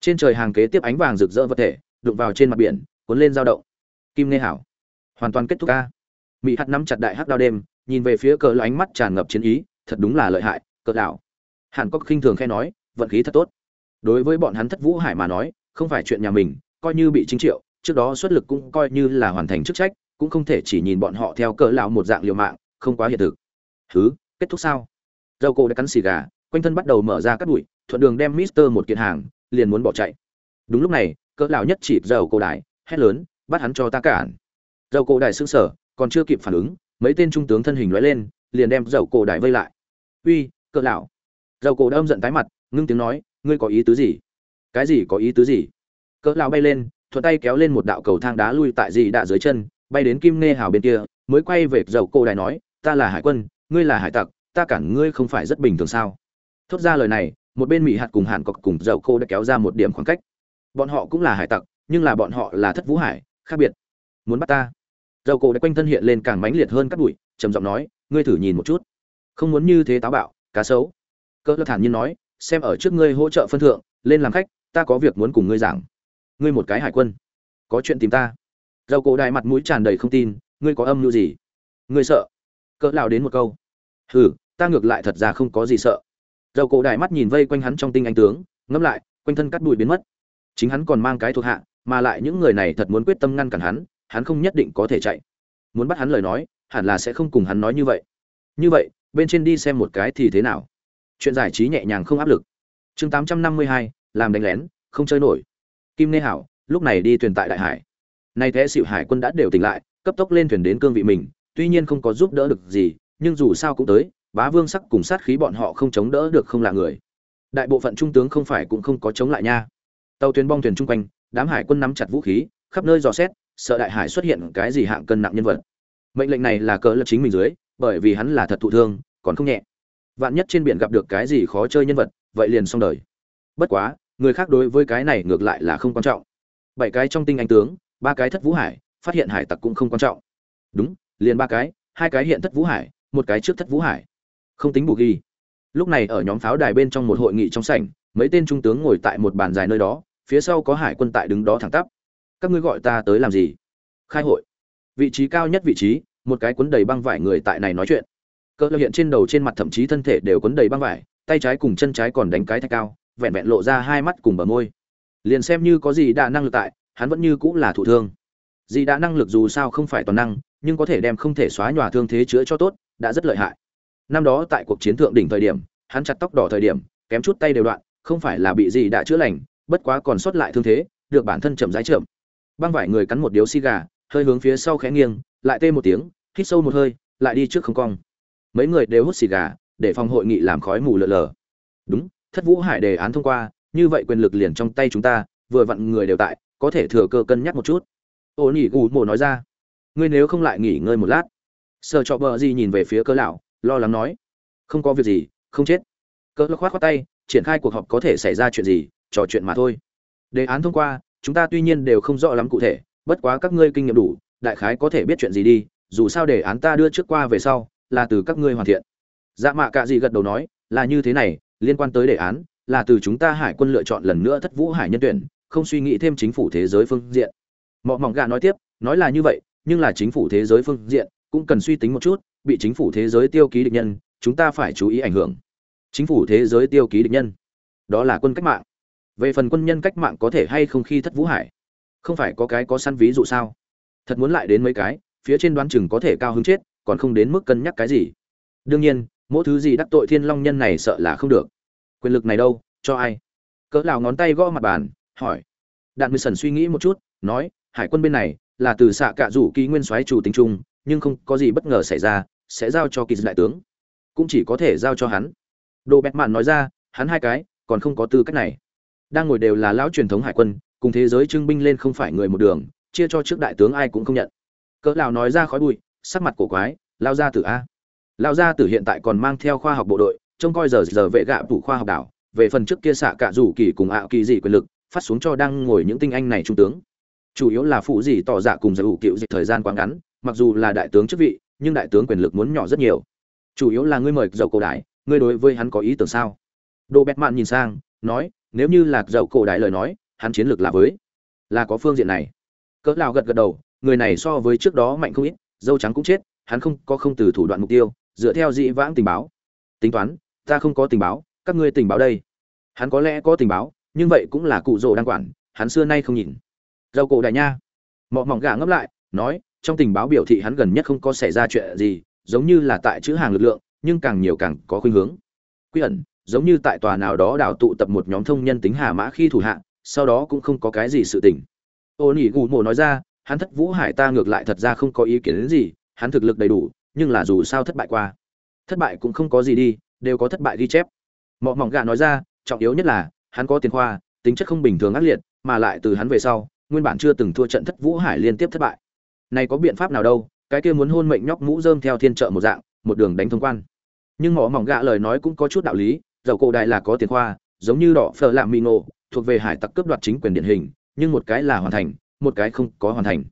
trên trời hàng kế tiếp ánh vàng rực rỡ vật thể, đụng vào trên mặt biển, cuốn lên dao động. Kim nê hảo, hoàn toàn kết thúc ca. Mỹ hắt nắm chặt đại hắc đao đêm, nhìn về phía cờ ánh mắt tràn ngập chiến ý, thật đúng là lợi hại, cờ đảo hàn cốc khinh thường khe nói, vận khí thật tốt. Đối với bọn hắn thất vũ hải mà nói, không phải chuyện nhà mình, coi như bị chính triệu, trước đó xuất lực cũng coi như là hoàn thành chức trách cũng không thể chỉ nhìn bọn họ theo cỡ lão một dạng liều mạng, không quá hiện thực. Thứ kết thúc sao? Râu cô đã cắn xì gà, quanh thân bắt đầu mở ra các bụi, thuận đường đem mister một kiện hàng, liền muốn bỏ chạy. Đúng lúc này, cỡ lão nhất chỉ râu cô đại, hét lớn, bắt hắn cho ta cản. Râu cô đại sững sờ, còn chưa kịp phản ứng, mấy tên trung tướng thân hình lóe lên, liền đem râu cô đại vây lại. Uy, cỡ lão. Râu cô đâm giận tái mặt, ngưng tiếng nói, ngươi có ý tứ gì? Cái gì có ý tứ gì? Cỡ lão bay lên, thuận tay kéo lên một đạo cầu thang đá lui tại gì đạ dưới chân bay đến kim nê hào bên kia, mới quay về dầu cổ đại nói, ta là hải quân, ngươi là hải tặc, ta cản ngươi không phải rất bình thường sao? Thốt ra lời này, một bên mỹ hạt cùng hạn cọc cùng dầu cô đã kéo ra một điểm khoảng cách. Bọn họ cũng là hải tặc, nhưng là bọn họ là thất vũ hải, khác biệt. Muốn bắt ta? Dầu cổ đã quanh thân hiện lên càng mãnh liệt hơn các bụi, trầm giọng nói, ngươi thử nhìn một chút. Không muốn như thế táo bạo, cá sấu. Cơ thản nhiên nói, xem ở trước ngươi hỗ trợ phân thượng, lên làm khách, ta có việc muốn cùng ngươi giảng. Ngươi một cái hải quân, có chuyện tìm ta dầu cổ đại mặt mũi tràn đầy không tin ngươi có âm mưu gì? Ngươi sợ? Cỡ lao đến một câu. Hừ ta ngược lại thật ra không có gì sợ. Dầu cổ đại mắt nhìn vây quanh hắn trong tinh anh tướng ngẫm lại quanh thân cắt đùi biến mất. Chính hắn còn mang cái thuộc hạ mà lại những người này thật muốn quyết tâm ngăn cản hắn hắn không nhất định có thể chạy. Muốn bắt hắn lời nói hẳn là sẽ không cùng hắn nói như vậy. Như vậy bên trên đi xem một cái thì thế nào? Chuyện giải trí nhẹ nhàng không áp lực. Chương 852, làm đánh lén không chơi nổi. Kim nê hảo lúc này đi thuyền tại đại hải nay thế xịu hải quân đã đều tỉnh lại, cấp tốc lên thuyền đến cương vị mình, tuy nhiên không có giúp đỡ được gì, nhưng dù sao cũng tới, bá vương sắc cùng sát khí bọn họ không chống đỡ được không là người. Đại bộ phận trung tướng không phải cũng không có chống lại nha. Tàu thuyền bong thuyền chung quanh, đám hải quân nắm chặt vũ khí, khắp nơi dò xét, sợ đại hải xuất hiện cái gì hạng cân nặng nhân vật. Mệnh lệnh này là cỡ lập chính mình dưới, bởi vì hắn là thật thụ thương, còn không nhẹ. Vạn nhất trên biển gặp được cái gì khó chơi nhân vật, vậy liền xong đời. Bất quá, người khác đối với cái này ngược lại là không quan trọng. Bảy cái trong tinh anh tướng ba cái thất vũ hải, phát hiện hải tặc cũng không quan trọng. Đúng, liền ba cái, hai cái hiện thất vũ hải, một cái trước thất vũ hải. Không tính bù ghi. Lúc này ở nhóm pháo đài bên trong một hội nghị trong sảnh, mấy tên trung tướng ngồi tại một bàn dài nơi đó, phía sau có hải quân tại đứng đó thẳng tắp. Các ngươi gọi ta tới làm gì? Khai hội. Vị trí cao nhất vị trí, một cái cuốn đầy băng vải người tại này nói chuyện. Cỡ hiện trên đầu trên mặt thậm chí thân thể đều cuốn đầy băng vải, tay trái cùng chân trái còn đánh cái thạch cao, vẹn vẹn lộ ra hai mắt cùng bờ môi. Liền xem như có gì đa năng lực tại hắn vẫn như cũng là thủ thương. Dị đã năng lực dù sao không phải toàn năng, nhưng có thể đem không thể xóa nhòa thương thế chữa cho tốt, đã rất lợi hại. Năm đó tại cuộc chiến thượng đỉnh thời điểm, hắn chặt tóc đỏ thời điểm, kém chút tay đều đoạn, không phải là bị gì đã chữa lành, bất quá còn sót lại thương thế, được bản thân chậm rãi chậm. Băng vải người cắn một điếu xi gà, hơi hướng phía sau khẽ nghiêng, lại tê một tiếng, hít sâu một hơi, lại đi trước không cong. Mấy người đều hút xì gà, để phòng hội nghị làm khói mù lờ lờ đúng, thất vũ hải đề án thông qua, như vậy quyền lực liền trong tay chúng ta, vừa vặn người đều tại có thể thừa cơ cân nhắc một chút. Ô nhỉ gù Mộ nói ra, ngươi nếu không lại nghỉ ngơi một lát. Sợ cho bờ gì nhìn về phía cơ lão, lo lắng nói, không có việc gì, không chết. Cơ lão khoát khoát tay, triển khai cuộc họp có thể xảy ra chuyện gì, trò chuyện mà thôi. Đề án thông qua, chúng ta tuy nhiên đều không rõ lắm cụ thể, bất quá các ngươi kinh nghiệm đủ, đại khái có thể biết chuyện gì đi, dù sao đề án ta đưa trước qua về sau, là từ các ngươi hoàn thiện. Dạ mạ cạ gì gật đầu nói, là như thế này, liên quan tới đề án, là từ chúng ta hải quân lựa chọn lần nữa thất vũ hải nhân tuyển không suy nghĩ thêm chính phủ thế giới phương diện. Mọ mỏng gà nói tiếp, nói là như vậy, nhưng là chính phủ thế giới phương diện cũng cần suy tính một chút, bị chính phủ thế giới tiêu ký địch nhân, chúng ta phải chú ý ảnh hưởng. Chính phủ thế giới tiêu ký địch nhân, đó là quân cách mạng. Về phần quân nhân cách mạng có thể hay không khi thất vũ hải, không phải có cái có săn ví dụ sao? Thật muốn lại đến mấy cái, phía trên đoán chừng có thể cao hứng chết, còn không đến mức cân nhắc cái gì. Đương nhiên, mỗi thứ gì đắc tội thiên long nhân này sợ là không được. Quyền lực này đâu, cho ai? Cỡ nào ngón tay gõ mặt bàn hỏi. Đạn mười sần suy nghĩ một chút nói hải quân bên này là từ xạ cạ rủ ký nguyên soái chủ tính trung, nhưng không có gì bất ngờ xảy ra sẽ giao cho kỳ đại tướng cũng chỉ có thể giao cho hắn. Đồ bẹt mạn nói ra hắn hai cái còn không có tư cách này. Đang ngồi đều là lão truyền thống hải quân cùng thế giới trưng binh lên không phải người một đường chia cho trước đại tướng ai cũng không nhận. Cỡ lão nói ra khói bụi sắc mặt cổ quái lao ra từ a. Lao ra từ hiện tại còn mang theo khoa học bộ đội trông coi giờ giờ vệ gạ phủ khoa học đảo về phần trước kia xạ cả rủ kỳ cùng ạ kỳ dị quyền lực phát xuống cho đang ngồi những tinh anh này trung tướng. Chủ yếu là phụ gì tỏ dạ cùng giải ủ cựu dịch thời gian quá ngắn, mặc dù là đại tướng chức vị, nhưng đại tướng quyền lực muốn nhỏ rất nhiều. Chủ yếu là ngươi mời dầu cổ đại, ngươi đối với hắn có ý tưởng sao? Đồ bẹt mạn nhìn sang, nói, nếu như là dầu cổ đại lời nói, hắn chiến lược là với, là có phương diện này. Cỡ nào gật gật đầu, người này so với trước đó mạnh không ít, dâu trắng cũng chết, hắn không có không từ thủ đoạn mục tiêu, dựa theo dị vãng tình báo. Tính toán, ta không có tình báo, các ngươi tình báo đây. Hắn có lẽ có tình báo nhưng vậy cũng là cụ rồ đang quản, hắn xưa nay không nhìn. Dầu cổ đại nha. Mọ mỏng gà ngấp lại, nói, trong tình báo biểu thị hắn gần nhất không có xảy ra chuyện gì, giống như là tại chữ hàng lực lượng, nhưng càng nhiều càng có khuynh hướng. Quy ẩn, giống như tại tòa nào đó đào tụ tập một nhóm thông nhân tính hà mã khi thủ hạ, sau đó cũng không có cái gì sự tình. Ô nỉ gù mộ nói ra, hắn thất vũ hải ta ngược lại thật ra không có ý kiến đến gì, hắn thực lực đầy đủ, nhưng là dù sao thất bại qua. Thất bại cũng không có gì đi, đều có thất bại ghi chép. Mọ mỏng gà nói ra, trọng yếu nhất là hắn có tiền khoa tính chất không bình thường ác liệt mà lại từ hắn về sau nguyên bản chưa từng thua trận thất vũ hải liên tiếp thất bại. Này có biện pháp nào đâu cái kia muốn hôn mệnh nhóc mũ rơm theo thiên trợ một dạng một đường đánh thông quan. Nhưng mỏ mỏng gạ lời nói cũng có chút đạo lý dầu cổ đại là có tiền khoa giống như đỏ phở lạm mì ngộ, thuộc về hải tặc cướp đoạt chính quyền điển hình nhưng một cái là hoàn thành một cái không có hoàn thành.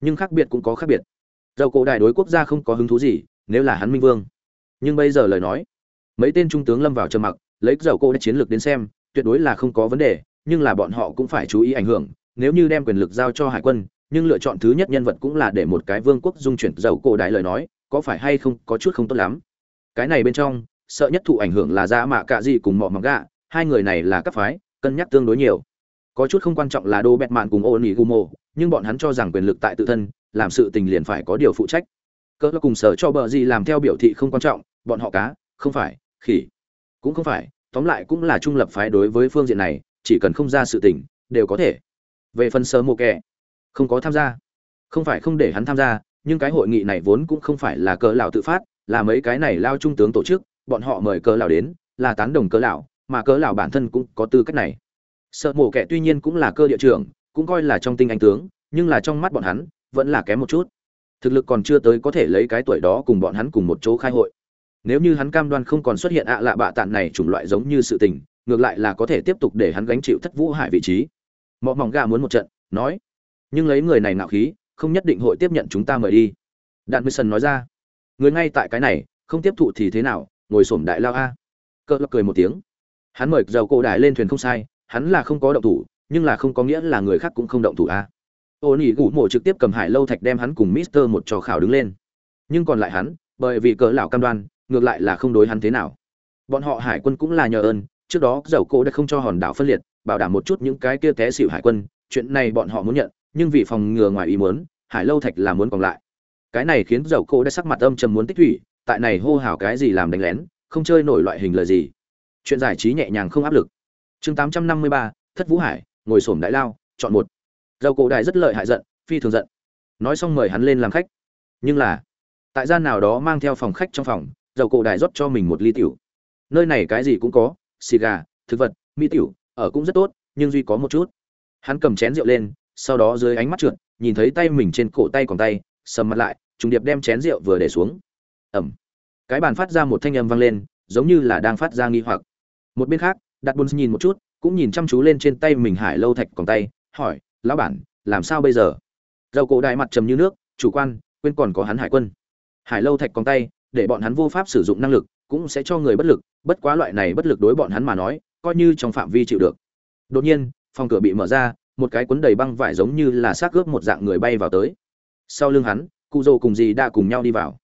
Nhưng khác biệt cũng có khác biệt. Dầu cổ đại đối quốc gia không có hứng thú gì nếu là hắn minh vương. Nhưng bây giờ lời nói mấy tên trung tướng lâm vào trầm mặc lấy dầu cổ đại chiến lược đến xem tuyệt đối là không có vấn đề, nhưng là bọn họ cũng phải chú ý ảnh hưởng. Nếu như đem quyền lực giao cho hải quân, nhưng lựa chọn thứ nhất nhân vật cũng là để một cái vương quốc dung chuyển dầu cổ đại lời nói, có phải hay không có chút không tốt lắm? Cái này bên trong, sợ nhất thụ ảnh hưởng là ra mạ cạ gì cùng mọ mặc gạ, hai người này là các phái, cân nhắc tương đối nhiều. Có chút không quan trọng là đô bẹt mạn cùng ô nỉ gumo nhưng bọn hắn cho rằng quyền lực tại tự thân, làm sự tình liền phải có điều phụ trách. Cỡ cùng sở cho bờ gì làm theo biểu thị không quan trọng, bọn họ cá, không phải, khỉ, cũng không phải tóm lại cũng là trung lập phái đối với phương diện này, chỉ cần không ra sự tình, đều có thể. Về phần sơ mộ kẻ, không có tham gia. Không phải không để hắn tham gia, nhưng cái hội nghị này vốn cũng không phải là cờ lão tự phát, là mấy cái này lao trung tướng tổ chức, bọn họ mời cờ lão đến, là tán đồng cờ lão, mà cờ lão bản thân cũng có tư cách này. Sợ mổ kẻ tuy nhiên cũng là cơ địa trưởng, cũng coi là trong tinh anh tướng, nhưng là trong mắt bọn hắn, vẫn là kém một chút. Thực lực còn chưa tới có thể lấy cái tuổi đó cùng bọn hắn cùng một chỗ khai hội nếu như hắn cam đoan không còn xuất hiện ạ lạ bạ tạn này chủng loại giống như sự tình, ngược lại là có thể tiếp tục để hắn gánh chịu thất vũ hải vị trí. Mọ mỏng gà muốn một trận, nói, nhưng lấy người này nạo khí, không nhất định hội tiếp nhận chúng ta mời đi. Đạn mười sần nói ra, người ngay tại cái này, không tiếp thụ thì thế nào, ngồi xổm đại lao a. Cỡ cười một tiếng, hắn mời dầu cổ đại lên thuyền không sai, hắn là không có động thủ, nhưng là không có nghĩa là người khác cũng không động thủ a. Ô nỉ gủ mổ trực tiếp cầm hải lâu thạch đem hắn cùng mister một trò khảo đứng lên. Nhưng còn lại hắn, bởi vì cỡ lão cam đoan ngược lại là không đối hắn thế nào. Bọn họ hải quân cũng là nhờ ơn, trước đó dầu cổ đã không cho hòn đảo phân liệt, bảo đảm một chút những cái kia té xỉu hải quân, chuyện này bọn họ muốn nhận, nhưng vì phòng ngừa ngoài ý muốn, hải lâu thạch là muốn còn lại. Cái này khiến dầu cổ đã sắc mặt âm trầm muốn tích thủy, tại này hô hào cái gì làm đánh lén, không chơi nổi loại hình lời gì. Chuyện giải trí nhẹ nhàng không áp lực. Chương tám trăm năm mươi ba, thất vũ hải, ngồi sổm đại lao, chọn một. Dầu cổ đại rất lợi hại giận, phi thường giận. Nói xong mời hắn lên làm khách. Nhưng là, tại gian nào đó mang theo phòng khách trong phòng dầu cổ đại rót cho mình một ly tiểu. Nơi này cái gì cũng có, xì gà, thực vật mỹ tiểu, ở cũng rất tốt, nhưng duy có một chút. Hắn cầm chén rượu lên, sau đó dưới ánh mắt trượt, nhìn thấy tay mình trên cổ tay còn tay, sầm mặt lại, trùng điệp đem chén rượu vừa để xuống. Ẩm. Cái bàn phát ra một thanh âm vang lên, giống như là đang phát ra nghi hoặc. Một bên khác đặt bùn nhìn một chút, cũng nhìn chăm chú lên trên tay mình hải lâu thạch còn tay, hỏi, lão bản, làm sao bây giờ? Dầu cổ đại mặt trầm như nước, chủ quan, quên còn có hắn hải quân. Hải lâu thạch còn tay để bọn hắn vô pháp sử dụng năng lực cũng sẽ cho người bất lực bất quá loại này bất lực đối bọn hắn mà nói coi như trong phạm vi chịu được. Đột nhiên phòng cửa bị mở ra một cái cuốn đầy băng vải giống như là xác ướp một dạng người bay vào tới. Sau lưng hắn cụ rồ cùng dì đã cùng nhau đi vào.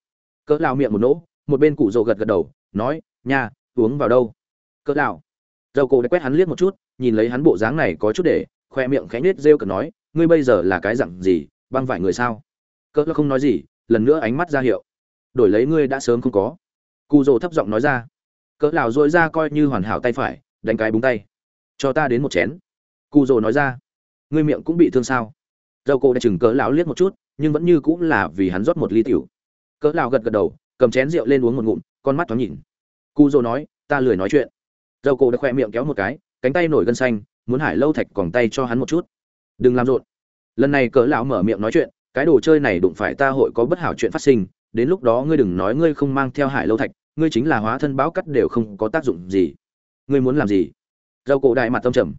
Cỡ lao miệng một nỗ một bên cụ rồ gật gật đầu nói nhà, uống vào đâu? Cỡ lao dầu cổ đã quét hắn liếc một chút nhìn lấy hắn bộ dáng này có chút để khoe miệng khẽ nết rêu cợt nói ngươi bây giờ là cái dặn gì băng vải người sao? Cỡ không nói gì lần nữa ánh mắt ra hiệu đổi lấy ngươi đã sớm không có. Cụ rồ thấp giọng nói ra. Cỡ lão dội ra coi như hoàn hảo tay phải, đánh cái búng tay. Cho ta đến một chén. Cụ rồ nói ra. Ngươi miệng cũng bị thương sao? Dầu cổ đã chừng cỡ lão liếc một chút, nhưng vẫn như cũng là vì hắn rót một ly tiểu. Cỡ lão gật gật đầu, cầm chén rượu lên uống một ngụm, con mắt thoáng nhìn. Cụ rồ nói, ta lười nói chuyện. Dầu cổ đã khoe miệng kéo một cái, cánh tay nổi gân xanh, muốn hải lâu thạch còn tay cho hắn một chút. Đừng làm rộn. Lần này cỡ lão mở miệng nói chuyện, cái đồ chơi này đụng phải ta hội có bất hảo chuyện phát sinh đến lúc đó ngươi đừng nói ngươi không mang theo hải lâu thạch, ngươi chính là hóa thân báo cắt đều không có tác dụng gì. Ngươi muốn làm gì? Dầu cổ đại mặt tâm trầm.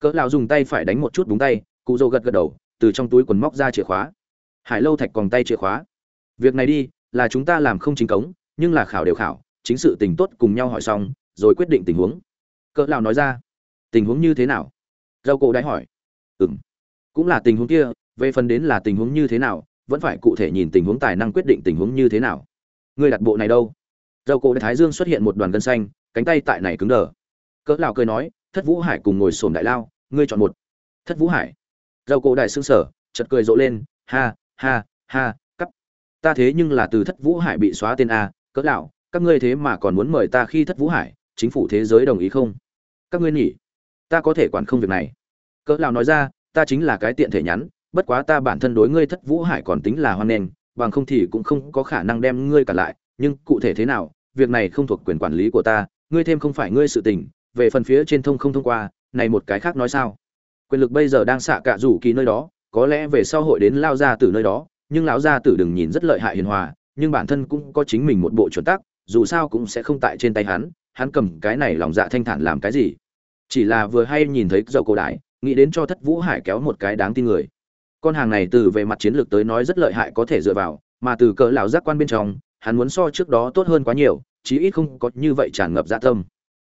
Cỡ lão dùng tay phải đánh một chút búng tay, cụ dâu gật gật đầu, từ trong túi quần móc ra chìa khóa. Hải lâu thạch còn tay chìa khóa. Việc này đi, là chúng ta làm không chính cống, nhưng là khảo đều khảo, chính sự tình tốt cùng nhau hỏi xong, rồi quyết định tình huống. Cỡ lão nói ra, tình huống như thế nào? Dầu cổ đại hỏi, ừm, cũng là tình huống kia, về phần đến là tình huống như thế nào vẫn phải cụ thể nhìn tình huống tài năng quyết định tình huống như thế nào. Ngươi đặt bộ này đâu? Dầu cổ thái dương xuất hiện một đoàn gân xanh, cánh tay tại này cứng đờ. Cỡ lão cười nói, thất vũ hải cùng ngồi sồn đại lao, ngươi chọn một. Thất vũ hải? Dầu cổ đại xương sở chợt cười rộ lên, ha ha ha, cắp. Ta thế nhưng là từ thất vũ hải bị xóa tên a, cỡ lão, các ngươi thế mà còn muốn mời ta khi thất vũ hải, chính phủ thế giới đồng ý không? Các ngươi nhỉ? Ta có thể quản không việc này. Cỡ lão nói ra, ta chính là cái tiện thể nhắn bất quá ta bản thân đối ngươi thất vũ hải còn tính là hoan nghênh, bằng không thì cũng không có khả năng đem ngươi cả lại, nhưng cụ thể thế nào, việc này không thuộc quyền quản lý của ta, ngươi thêm không phải ngươi sự tình, về phần phía trên thông không thông qua, này một cái khác nói sao? Quyền lực bây giờ đang xạ cạ rủ kỳ nơi đó, có lẽ về sau hội đến lao ra từ nơi đó, nhưng lão gia tử đừng nhìn rất lợi hại hiền hòa, nhưng bản thân cũng có chính mình một bộ chuẩn tắc, dù sao cũng sẽ không tại trên tay hắn hắn cầm cái này lòng dạ thanh thản làm cái gì? Chỉ là vừa hay nhìn thấy dậu cổ đại, nghĩ đến cho thất vũ hải kéo một cái đáng tin người con hàng này từ về mặt chiến lược tới nói rất lợi hại có thể dựa vào, mà từ cỡ lão giác quan bên trong, hắn muốn so trước đó tốt hơn quá nhiều, chí ít không có như vậy tràn ngập dạ tâm.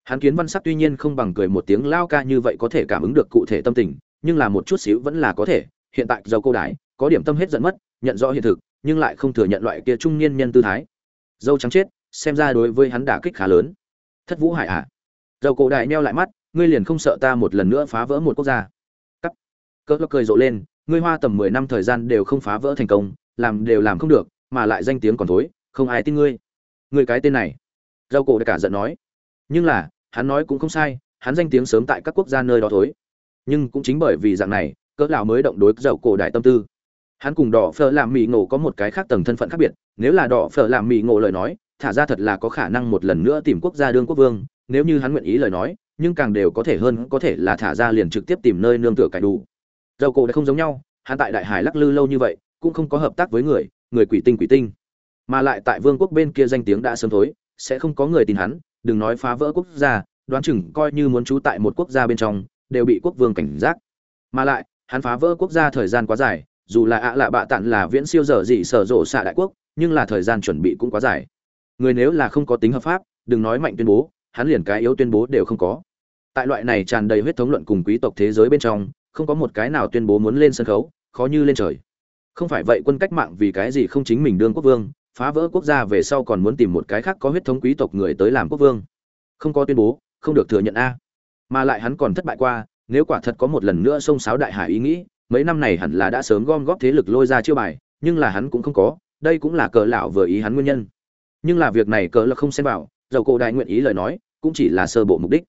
Hắn kiến văn sắc tuy nhiên không bằng cười một tiếng lao ca như vậy có thể cảm ứng được cụ thể tâm tình, nhưng là một chút xíu vẫn là có thể. Hiện tại dầu câu đái, có điểm tâm hết giận mất, nhận rõ hiện thực, nhưng lại không thừa nhận loại kia trung niên nhân tư thái. Dâu trắng chết, xem ra đối với hắn đả kích khá lớn. Thất vũ hải ạ à. dầu cổ đại neo lại mắt, ngươi liền không sợ ta một lần nữa phá vỡ một quốc gia. Cắt. Cỡ cười rộ lên ngươi hoa tầm mười năm thời gian đều không phá vỡ thành công, làm đều làm không được, mà lại danh tiếng còn thối, không ai tin ngươi. Ngươi cái tên này. Râu cổ đã cả giận nói. Nhưng là, hắn nói cũng không sai, hắn danh tiếng sớm tại các quốc gia nơi đó thối. Nhưng cũng chính bởi vì dạng này, cỡ lão mới động đối râu cổ đại tâm tư. Hắn cùng đỏ phở làm mì ngộ có một cái khác tầng thân phận khác biệt, nếu là đỏ phở làm mì ngộ lời nói, thả ra thật là có khả năng một lần nữa tìm quốc gia đương quốc vương, nếu như hắn nguyện ý lời nói, nhưng càng đều có thể hơn có thể là thả ra liền trực tiếp tìm nơi nương tựa cải đủ dầu cổ đã không giống nhau, hắn tại đại hải lắc lư lâu như vậy, cũng không có hợp tác với người người quỷ tinh quỷ tinh. Mà lại tại vương quốc bên kia danh tiếng đã sớm thối, sẽ không có người tin hắn, đừng nói phá vỡ quốc gia, đoán chừng coi như muốn trú tại một quốc gia bên trong, đều bị quốc vương cảnh giác. Mà lại, hắn phá vỡ quốc gia thời gian quá dài, dù là ạ lạ bạ tặn là viễn siêu dở dị sở rộ xạ đại quốc, nhưng là thời gian chuẩn bị cũng quá dài. Người nếu là không có tính hợp pháp, đừng nói mạnh tuyên bố, hắn liền cái yếu tuyên bố đều không có. Tại loại này tràn đầy huyết thống luận cùng quý tộc thế giới bên trong không có một cái nào tuyên bố muốn lên sân khấu, khó như lên trời. Không phải vậy quân cách mạng vì cái gì không chính mình đương quốc vương, phá vỡ quốc gia về sau còn muốn tìm một cái khác có huyết thống quý tộc người tới làm quốc vương. Không có tuyên bố, không được thừa nhận a. Mà lại hắn còn thất bại qua, nếu quả thật có một lần nữa xông xáo đại hải ý nghĩ, mấy năm này hẳn là đã sớm gom góp thế lực lôi ra chiêu bài, nhưng là hắn cũng không có, đây cũng là cờ lão vừa ý hắn nguyên nhân. Nhưng là việc này cờ là không xem vào, dầu cổ đại nguyện ý lời nói, cũng chỉ là sơ bộ mục đích.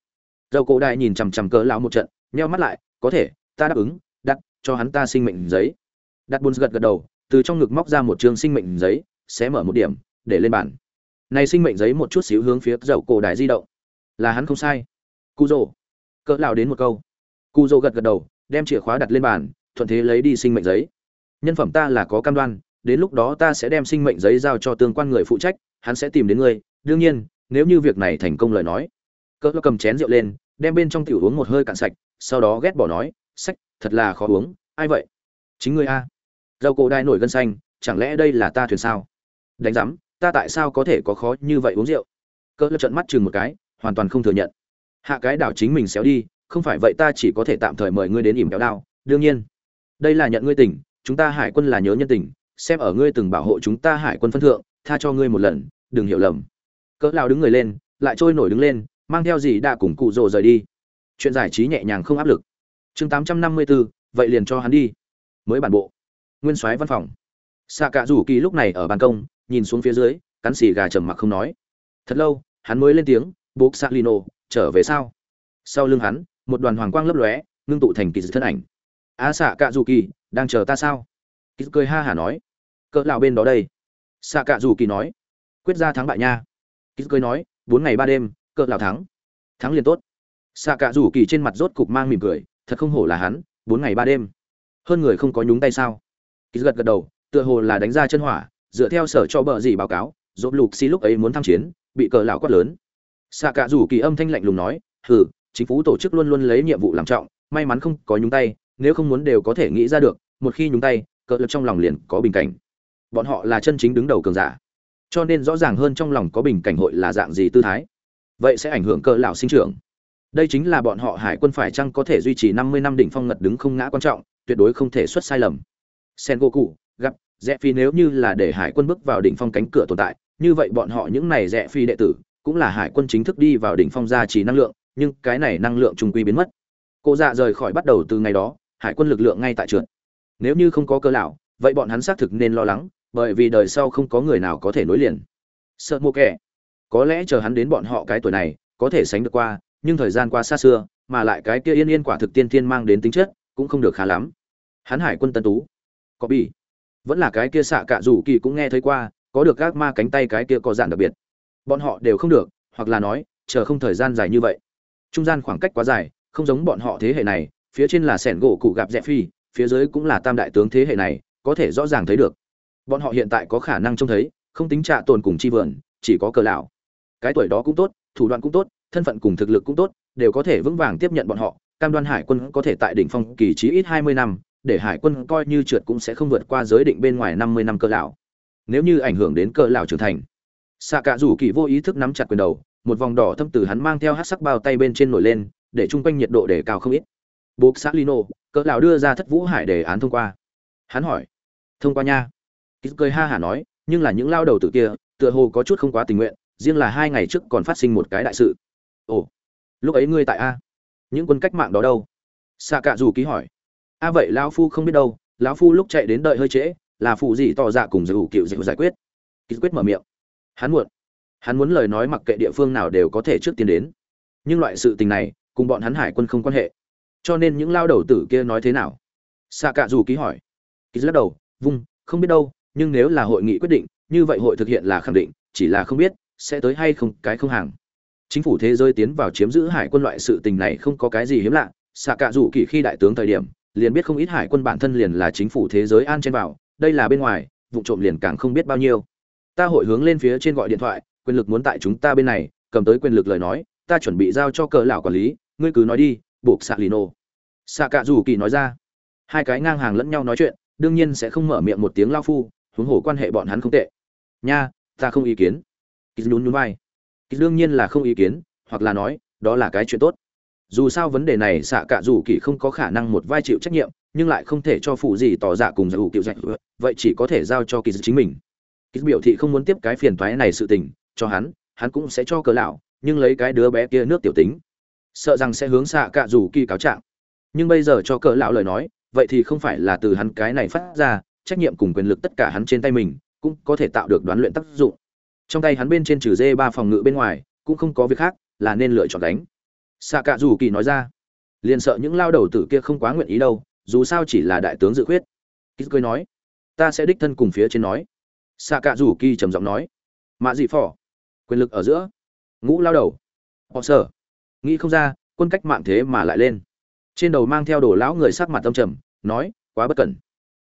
Dầu cổ đại nhìn chằm chằm cờ lão một trận, nheo mắt lại, có thể ta đáp ứng, đặt, cho hắn ta sinh mệnh giấy. Đặt bôn gật gật đầu, từ trong ngực móc ra một trường sinh mệnh giấy, sẽ mở một điểm, để lên bàn. Này sinh mệnh giấy một chút xíu hướng phía dậu cổ đại di động. Là hắn không sai. Cu rồ cỡ lão đến một câu. Cu rồ gật gật đầu, đem chìa khóa đặt lên bàn, thuận thế lấy đi sinh mệnh giấy. Nhân phẩm ta là có cam đoan, đến lúc đó ta sẽ đem sinh mệnh giấy giao cho tương quan người phụ trách, hắn sẽ tìm đến ngươi. Đương nhiên, nếu như việc này thành công lời nói, cỡ cầm chén rượu lên, đem bên trong tiểu uống một hơi cạn sạch, sau đó ghét bỏ nói sách, thật là khó uống, ai vậy? Chính ngươi a. Dầu cổ đai nổi gân xanh, chẳng lẽ đây là ta thuyền sao? Đánh giám, ta tại sao có thể có khó như vậy uống rượu? Cỡ trận mắt chừng một cái, hoàn toàn không thừa nhận. Hạ cái đảo chính mình xéo đi, không phải vậy ta chỉ có thể tạm thời mời ngươi đến ỉm kéo đao. Đương nhiên, đây là nhận ngươi tình, chúng ta hải quân là nhớ nhân tình, xem ở ngươi từng bảo hộ chúng ta hải quân phân thượng, tha cho ngươi một lần, đừng hiểu lầm. Cỡ lao đứng người lên, lại trôi nổi đứng lên, mang theo gì đã cùng cụ rồ rời đi. Chuyện giải trí nhẹ nhàng không áp lực chương tám trăm năm mươi bốn vậy liền cho hắn đi. Mới bản bộ. Nguyên soái văn phòng. Xạ cạ rủ kỳ lúc này ở ban công, nhìn xuống phía dưới, cắn xì gà trầm mặc không nói. Thật lâu, hắn mới lên tiếng, bố salino trở về sao? Sau lưng hắn, một đoàn hoàng quang lấp lóe, ngưng tụ thành kỳ thân ảnh. A xạ cạ dù kỳ, đang chờ ta sao? Kỳ cười ha hả nói. Cỡ lão bên đó đây? Xạ cạ dù kỳ nói. Quyết ra thắng bại nha. Kỳ cười nói, bốn ngày ba đêm, cỡ lão thắng? Thắng liền tốt. Xạ cạ dù kỳ trên mặt rốt cục mang mỉm cười thật không hổ là hắn, bốn ngày ba đêm. Hơn người không có nhúng tay sao? Kỳ gật gật đầu, tựa hồ là đánh ra chân hỏa, dựa theo sở cho bờ gì báo cáo dốt lục xi lúc ấy muốn tham chiến, bị cờ lão quát lớn. Xạ cả rủ kỳ âm thanh lạnh lùng nói, hừ, chính phủ tổ chức luôn luôn lấy nhiệm vụ làm trọng, may mắn không có nhúng tay, nếu không muốn đều có thể nghĩ ra được, một khi nhúng tay, cờ lập trong lòng liền có bình cảnh. Bọn họ là chân chính đứng đầu cường giả, cho nên rõ ràng hơn trong lòng có bình cảnh hội là dạng gì tư thái. Vậy sẽ ảnh hưởng cờ lão sinh trưởng đây chính là bọn họ hải quân phải chăng có thể duy trì 50 năm đỉnh phong ngật đứng không ngã quan trọng, tuyệt đối không thể xuất sai lầm. Sen goku gặp rẽ phi nếu như là để hải quân bước vào đỉnh phong cánh cửa tồn tại, như vậy bọn họ những này rẽ phi đệ tử, cũng là hải quân chính thức đi vào đỉnh phong gia trì năng lượng, nhưng cái này năng lượng trung quy biến mất. Cô dạ rời khỏi bắt đầu từ ngày đó, hải quân lực lượng ngay tại trượt. Nếu như không có cơ lão, vậy bọn hắn xác thực nên lo lắng, bởi vì đời sau không có người nào có thể nối liền. Sợ mô kẻ. Có lẽ chờ hắn đến bọn họ cái tuổi này, có thể sánh được qua nhưng thời gian qua xa xưa, mà lại cái kia yên yên quả thực tiên tiên mang đến tính chất, cũng không được khá lắm. Hắn hải quân tân tú, có bị? Vẫn là cái kia xạ cạ rủ kỳ cũng nghe thấy qua, có được các ma cánh tay cái kia có dạng đặc biệt. Bọn họ đều không được, hoặc là nói, chờ không thời gian dài như vậy. Trung gian khoảng cách quá dài, không giống bọn họ thế hệ này, phía trên là sẻn gỗ cụ gặp rẽ phi, phía dưới cũng là tam đại tướng thế hệ này, có thể rõ ràng thấy được. Bọn họ hiện tại có khả năng trông thấy, không tính trạ tồn cùng chi vườn, chỉ có cờ lão. Cái tuổi đó cũng tốt, thủ đoạn cũng tốt thân phận cùng thực lực cũng tốt, đều có thể vững vàng tiếp nhận bọn họ. Cam đoan hải quân có thể tại đỉnh phong kỳ trí ít hai mươi năm, để hải quân coi như trượt cũng sẽ không vượt qua giới định bên ngoài năm mươi năm cơ lão. Nếu như ảnh hưởng đến cơ lão trưởng thành xạ cả rủ kỳ vô ý thức nắm chặt quyền đầu, một vòng đỏ thâm từ hắn mang theo hắc sắc bao tay bên trên nổi lên, để trung quanh nhiệt độ để cao không ít. Buộc xã lino cỡ lão đưa ra thất vũ hải đề án thông qua. Hắn hỏi, thông qua nha. Kít cười ha hả nói, nhưng là những lao đầu tử kia, tựa hồ có chút không quá tình nguyện, riêng là hai ngày trước còn phát sinh một cái đại sự ồ, lúc ấy ngươi tại a. Những quân cách mạng đó đâu? Xạ cạ dù ký hỏi. A vậy lão phu không biết đâu, lão phu lúc chạy đến đợi hơi trễ, là phụ gì tỏ dạ cùng giữ cựu dịu giải quyết. Ký quyết mở miệng. Hắn muộn. Hắn muốn lời nói mặc kệ địa phương nào đều có thể trước tiên đến. Nhưng loại sự tình này, cùng bọn hắn hải quân không quan hệ. Cho nên những lao đầu tử kia nói thế nào? Xạ cạ dù ký hỏi. Ký lắc đầu, vung, không biết đâu, nhưng nếu là hội nghị quyết định, như vậy hội thực hiện là khẳng định, chỉ là không biết, sẽ tới hay không, cái không hàng chính phủ thế giới tiến vào chiếm giữ hải quân loại sự tình này không có cái gì hiếm lạ. Xạ cạ rủ kỳ khi đại tướng thời điểm, liền biết không ít hải quân bản thân liền là chính phủ thế giới an trên vào, đây là bên ngoài, vụ trộm liền càng không biết bao nhiêu. Ta hội hướng lên phía trên gọi điện thoại, quyền lực muốn tại chúng ta bên này, cầm tới quyền lực lời nói, ta chuẩn bị giao cho cờ lão quản lý, ngươi cứ nói đi, buộc xạ nô. xạ cạ rủ kỳ nói ra. Hai cái ngang hàng lẫn nhau nói chuyện, đương nhiên sẽ không mở miệng một tiếng lao phu, huống hồ quan hệ bọn hắn không tệ. Nha, ta không ý kiến. Kỳ nhún nhún vai kỳ đương nhiên là không ý kiến, hoặc là nói, đó là cái chuyện tốt. Dù sao vấn đề này xạ cạ dù kỳ không có khả năng một vai chịu trách nhiệm, nhưng lại không thể cho phụ gì tỏ dạ cùng giải hữu cựu dạy, vậy chỉ có thể giao cho kỳ chính mình. Kỳ biểu thị không muốn tiếp cái phiền toái này sự tình, cho hắn hắn cũng sẽ cho cờ lão, nhưng lấy cái đứa bé kia nước tiểu tính. Sợ rằng sẽ hướng xạ cạ dù kỳ cáo trạng. Nhưng bây giờ cho cờ lão lời nói, vậy thì không phải là từ hắn cái này phát ra, trách nhiệm cùng quyền lực tất cả hắn trên tay mình, cũng có thể tạo được đoán luyện tác dụng trong tay hắn bên trên trừ dê ba phòng ngự bên ngoài, cũng không có việc khác, là nên lựa chọn đánh xạ cạ dù kỳ nói ra, liền sợ những lao đầu tử kia không quá nguyện ý đâu, dù sao chỉ là đại tướng dự khuyết. Kýt cười nói, ta sẽ đích thân cùng phía trên nói. Xạ cạ dù kỳ trầm giọng nói, mạ dị phỏ, quyền lực ở giữa, ngũ lao đầu, họ sở nghĩ không ra, quân cách mạng thế mà lại lên. Trên đầu mang theo đồ lão người sắc mặt tâm trầm, nói, quá bất cẩn.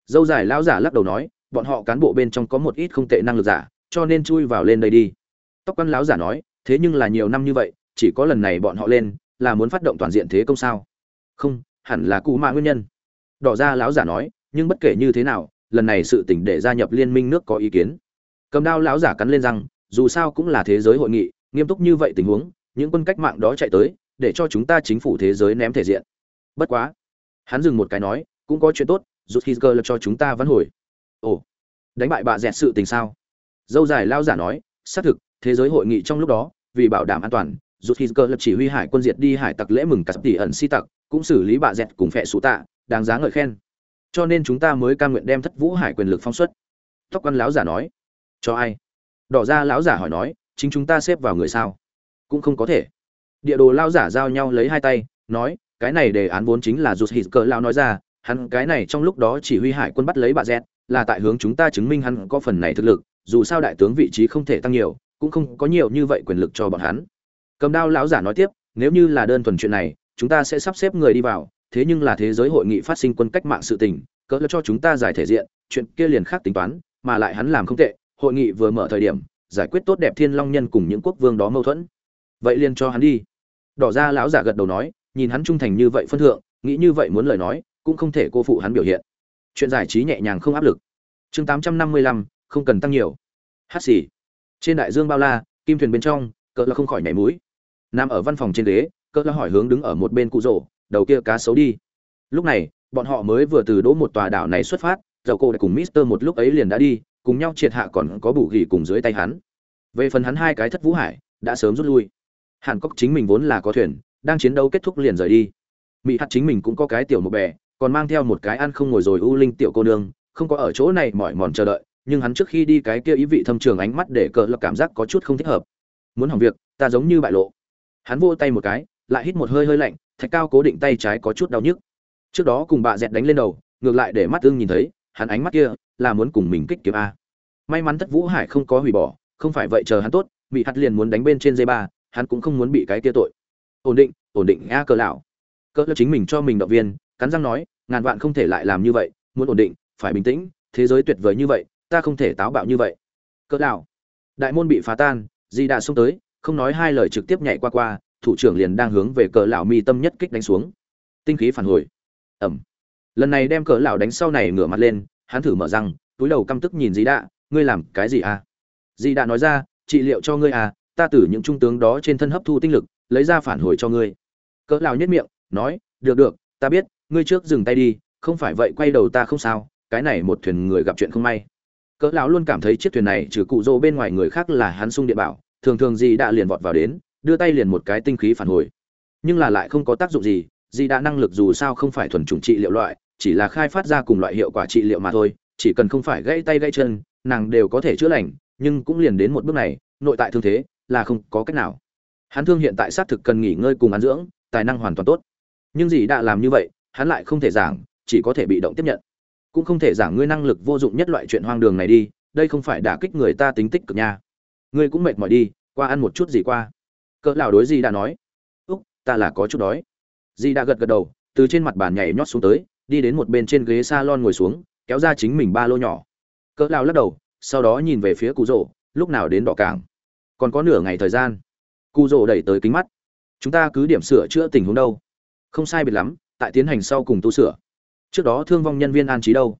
Dâu dài lão giả lắc đầu nói, bọn họ cán bộ bên trong có một ít không tệ năng lực giả cho nên chui vào lên đây đi. Tóc quan lão giả nói, thế nhưng là nhiều năm như vậy, chỉ có lần này bọn họ lên, là muốn phát động toàn diện thế công sao? Không, hẳn là cụ mạ nguyên nhân. Đỏ ra lão giả nói, nhưng bất kể như thế nào, lần này sự tỉnh để gia nhập liên minh nước có ý kiến. Cầm đao lão giả cắn lên rằng dù sao cũng là thế giới hội nghị, nghiêm túc như vậy tình huống, những quân cách mạng đó chạy tới, để cho chúng ta chính phủ thế giới ném thể diện. Bất quá, hắn dừng một cái nói, cũng có chuyện tốt, rút khi cơ cho chúng ta vẫn hồi. Ồ, đánh bại bà dẹt sự tình sao? Dâu dài lao giả nói, xác thực, thế giới hội nghị trong lúc đó, vì bảo đảm an toàn rút khi cơ lập chỉ huy hải quân diệt đi hải tặc lễ mừng cả tỷ ẩn si tặc, cũng xử lý bà dẹt cùng phệ sụ tạ, đáng giá ngợi khen. Cho nên chúng ta mới cam nguyện đem thất vũ hải quyền lực phóng xuất. Tóc quan lão giả nói. Cho ai? Đỏ ra lão giả hỏi nói, chính chúng ta xếp vào người sao? Cũng không có thể. Địa đồ lao giả giao nhau lấy hai tay, nói, cái này đề án vốn chính là rút hít cỡ lao nói ra, hắn cái này trong lúc đó chỉ huy hải quân bắt lấy bà z là tại hướng chúng ta chứng minh hắn có phần này thực lực dù sao đại tướng vị trí không thể tăng nhiều, cũng không có nhiều như vậy quyền lực cho bọn hắn. Cầm đao lão giả nói tiếp, nếu như là đơn thuần chuyện này, chúng ta sẽ sắp xếp người đi vào, thế nhưng là thế giới hội nghị phát sinh quân cách mạng sự tình, cỡ cho chúng ta giải thể diện, chuyện kia liền khác tính toán, mà lại hắn làm không tệ, hội nghị vừa mở thời điểm, giải quyết tốt đẹp thiên long nhân cùng những quốc vương đó mâu thuẫn. Vậy liền cho hắn đi. Đỏ ra lão giả gật đầu nói, nhìn hắn trung thành như vậy phân thượng, nghĩ như vậy muốn lời nói, cũng không thể cô phụ hắn biểu hiện. Chuyện giải trí nhẹ nhàng không áp lực. Chương tám trăm năm mươi lăm không cần tăng nhiều. Hát xì. Trên đại dương bao la, kim thuyền bên trong, cỡ là không khỏi nhảy mũi. Nằm ở văn phòng trên ghế, cỡ là hỏi hướng đứng ở một bên cụ rổ đầu kia cá xấu đi. Lúc này, bọn họ mới vừa từ đỗ một tòa đảo này xuất phát, dầu cô đã cùng mister một lúc ấy liền đã đi, cùng nhau triệt hạ còn có bù gỉ cùng dưới tay hắn. Về phần hắn hai cái thất vũ hải, đã sớm rút lui. Hàn cốc chính mình vốn là có thuyền, đang chiến đấu kết thúc liền rời đi. Mỹ hạt chính mình cũng có cái tiểu một bè, còn mang theo một cái ăn không ngồi rồi u linh tiểu cô nương, không có ở chỗ này mỏi mòn chờ đợi nhưng hắn trước khi đi cái kia ý vị thâm trường ánh mắt để cờ lập cảm giác có chút không thích hợp. Muốn hỏng việc, ta giống như bại lộ. Hắn vô tay một cái, lại hít một hơi hơi lạnh, thạch cao cố định tay trái có chút đau nhức. Trước đó cùng bà dẹt đánh lên đầu, ngược lại để mắt tương nhìn thấy, hắn ánh mắt kia là muốn cùng mình kích kiếm a. May mắn thất vũ hải không có hủy bỏ, không phải vậy chờ hắn tốt bị hắt liền muốn đánh bên trên dây ba hắn cũng không muốn bị cái kia tội. Ổn định ổn định a cờ lão. Cỡ chính mình cho mình động viên, cắn răng nói, ngàn vạn không thể lại làm như vậy, muốn ổn định, phải bình tĩnh, thế giới tuyệt vời như vậy ta không thể táo bạo như vậy. Cỡ lão đại môn bị phá tan di đã xông tới không nói hai lời trực tiếp nhảy qua qua thủ trưởng liền đang hướng về cỡ lão mi tâm nhất kích đánh xuống. Tinh khí phản hồi. Ẩm. Lần này đem cỡ lão đánh sau này ngửa mặt lên hắn thử mở răng túi đầu căm tức nhìn di đã, ngươi làm cái gì à? Di đã nói ra trị liệu cho ngươi à ta từ những trung tướng đó trên thân hấp thu tinh lực lấy ra phản hồi cho ngươi. Cỡ lão nhất miệng nói được được ta biết ngươi trước dừng tay đi không phải vậy quay đầu ta không sao cái này một thuyền người gặp chuyện không may cỡ lão luôn cảm thấy chiếc thuyền này trừ cụ rô bên ngoài người khác là hắn sung địa bảo, thường thường gì đã liền vọt vào đến, đưa tay liền một cái tinh khí phản hồi. Nhưng là lại không có tác dụng gì gì đã năng lực dù sao không phải thuần chủng trị liệu loại, chỉ là khai phát ra cùng loại hiệu quả trị liệu mà thôi, chỉ cần không phải gãy tay gãy chân, nàng đều có thể chữa lành, nhưng cũng liền đến một bước này, nội tại thương thế là không có cách nào. Hắn thương hiện tại xác thực cần nghỉ ngơi cùng ăn dưỡng, tài năng hoàn toàn tốt. Nhưng gì đã làm như vậy, hắn lại không thể giảng, chỉ có thể bị động tiếp nhận cũng không thể giảng ngươi năng lực vô dụng nhất loại chuyện hoang đường này đi, đây không phải đả kích người ta tính tích cực nha. Ngươi cũng mệt mỏi đi, qua ăn một chút gì qua. Cỡ lão đối gì đã nói. Úc, ta là có chút đói. Di đã gật gật đầu, từ trên mặt bàn nhảy nhót xuống tới, đi đến một bên trên ghế salon ngồi xuống, kéo ra chính mình ba lô nhỏ. Cỡ lão lắc đầu, sau đó nhìn về phía cụ rỗ lúc nào đến đỏ cảng còn có nửa ngày thời gian. Cụ rỗ đẩy tới kính mắt. Chúng ta cứ điểm sửa chữa tình huống đâu. Không sai biệt lắm, tại tiến hành sau cùng tu sửa trước đó thương vong nhân viên an trí đâu?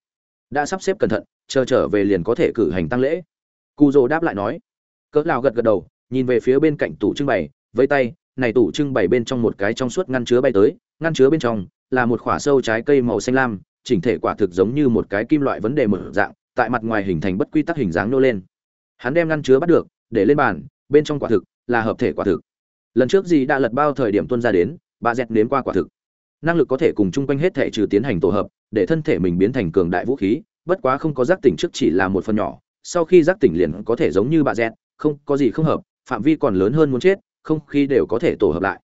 Đã sắp xếp cẩn thận, chờ trở về liền có thể cử hành tăng lễ. Cụ rỗ đáp lại nói. Cỡ lão gật gật đầu, nhìn về phía bên cạnh tủ trưng bày với tay, này tủ trưng bày bên trong một cái trong suốt ngăn chứa bay tới, ngăn chứa bên trong là một quả sâu trái cây màu xanh lam, chỉnh thể quả thực giống như một cái kim loại vấn đề mở dạng, tại mặt ngoài hình thành bất quy tắc hình dáng nô lên. Hắn đem ngăn chứa bắt được, để lên bàn, bên trong quả thực là hợp thể quả thực. Lần trước gì đã lật bao thời điểm tuân ra đến, bà dẹt nếm qua quả thực năng lực có thể cùng chung quanh hết thể trừ tiến hành tổ hợp, để thân thể mình biến thành cường đại vũ khí, bất quá không có giác tỉnh trước chỉ là một phần nhỏ, sau khi giác tỉnh liền có thể giống như bà dẹt, không có gì không hợp, phạm vi còn lớn hơn muốn chết, không khí đều có thể tổ hợp lại.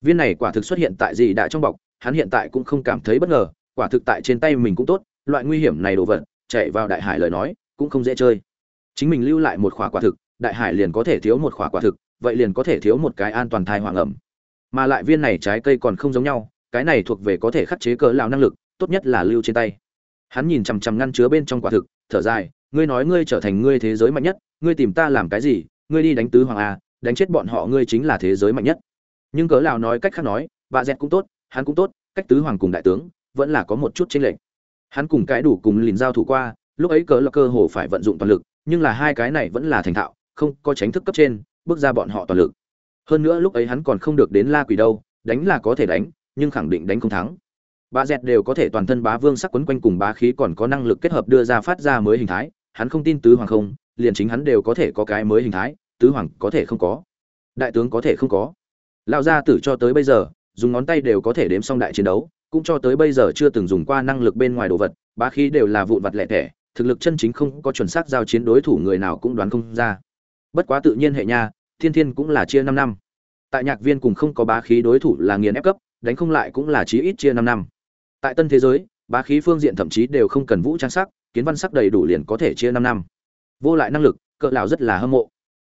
Viên này quả thực xuất hiện tại gì đã trong bọc, hắn hiện tại cũng không cảm thấy bất ngờ, quả thực tại trên tay mình cũng tốt, loại nguy hiểm này đồ vật, chạy vào đại hải lời nói, cũng không dễ chơi. Chính mình lưu lại một khỏa quả thực, đại hải liền có thể thiếu một khỏa quả thực, vậy liền có thể thiếu một cái an toàn thai hoàng ẩm. Mà lại viên này trái cây còn không giống nhau cái này thuộc về có thể khắc chế cỡ lão năng lực, tốt nhất là lưu trên tay. Hắn nhìn chằm chằm ngăn chứa bên trong quả thực, thở dài, ngươi nói ngươi trở thành ngươi thế giới mạnh nhất, ngươi tìm ta làm cái gì? Ngươi đi đánh tứ hoàng a, đánh chết bọn họ ngươi chính là thế giới mạnh nhất. Nhưng cỡ lão nói cách khác nói bà dẹt cũng tốt, hắn cũng tốt, cách tứ hoàng cùng đại tướng, vẫn là có một chút chênh lệch. Hắn cùng cái đủ cùng lìn giao thủ qua, lúc ấy cỡ là cơ hồ phải vận dụng toàn lực, nhưng là hai cái này vẫn là thành thạo, không có tránh thức cấp trên, bước ra bọn họ toàn lực. Hơn nữa lúc ấy hắn còn không được đến la quỷ đâu, đánh là có thể đánh nhưng khẳng định đánh không thắng. Bà dẹt đều có thể toàn thân bá vương sắc quấn quanh cùng bá khí còn có năng lực kết hợp đưa ra phát ra mới hình thái, hắn không tin tứ hoàng không, liền chính hắn đều có thể có cái mới hình thái, tứ hoàng có thể không có. Đại tướng có thể không có. Lão gia tử cho tới bây giờ, dùng ngón tay đều có thể đếm xong đại chiến đấu, cũng cho tới bây giờ chưa từng dùng qua năng lực bên ngoài đồ vật, bá khí đều là vụn vặt lẻ tẻ, thực lực chân chính không có chuẩn xác giao chiến đối thủ người nào cũng đoán không ra. Bất quá tự nhiên hệ nha, thiên thiên cũng là chia năm năm. Tại nhạc viên cùng không có bá khí đối thủ là nghiền ép cấp đánh không lại cũng là chí ít chia năm năm. Tại tân thế giới, bá khí phương diện thậm chí đều không cần vũ trang sắc, kiến văn sắc đầy đủ liền có thể chia năm năm. Vô lại năng lực, cỡ lão rất là hâm mộ.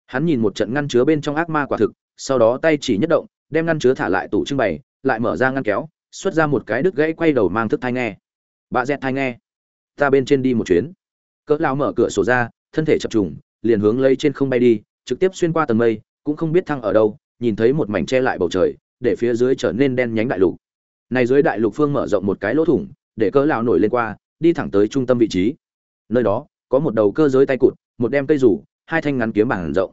Hắn nhìn một trận ngăn chứa bên trong ác ma quả thực, sau đó tay chỉ nhất động, đem ngăn chứa thả lại tủ trưng bày, lại mở ra ngăn kéo, xuất ra một cái đứt gãy quay đầu mang thức thai nghe. Bà dẹt thai nghe. Ta bên trên đi một chuyến. Cỡ lão mở cửa sổ ra, thân thể chập trùng, liền hướng lấy trên không bay đi, trực tiếp xuyên qua tầng mây, cũng không biết thăng ở đâu, nhìn thấy một mảnh che lại bầu trời để phía dưới trở nên đen nhánh đại lục. Này dưới đại lục phương mở rộng một cái lỗ thủng, để cỡ lão nổi lên qua, đi thẳng tới trung tâm vị trí. Nơi đó, có một đầu cơ giới tay cụt, một đem cây rủ, hai thanh ngắn kiếm bản rộng.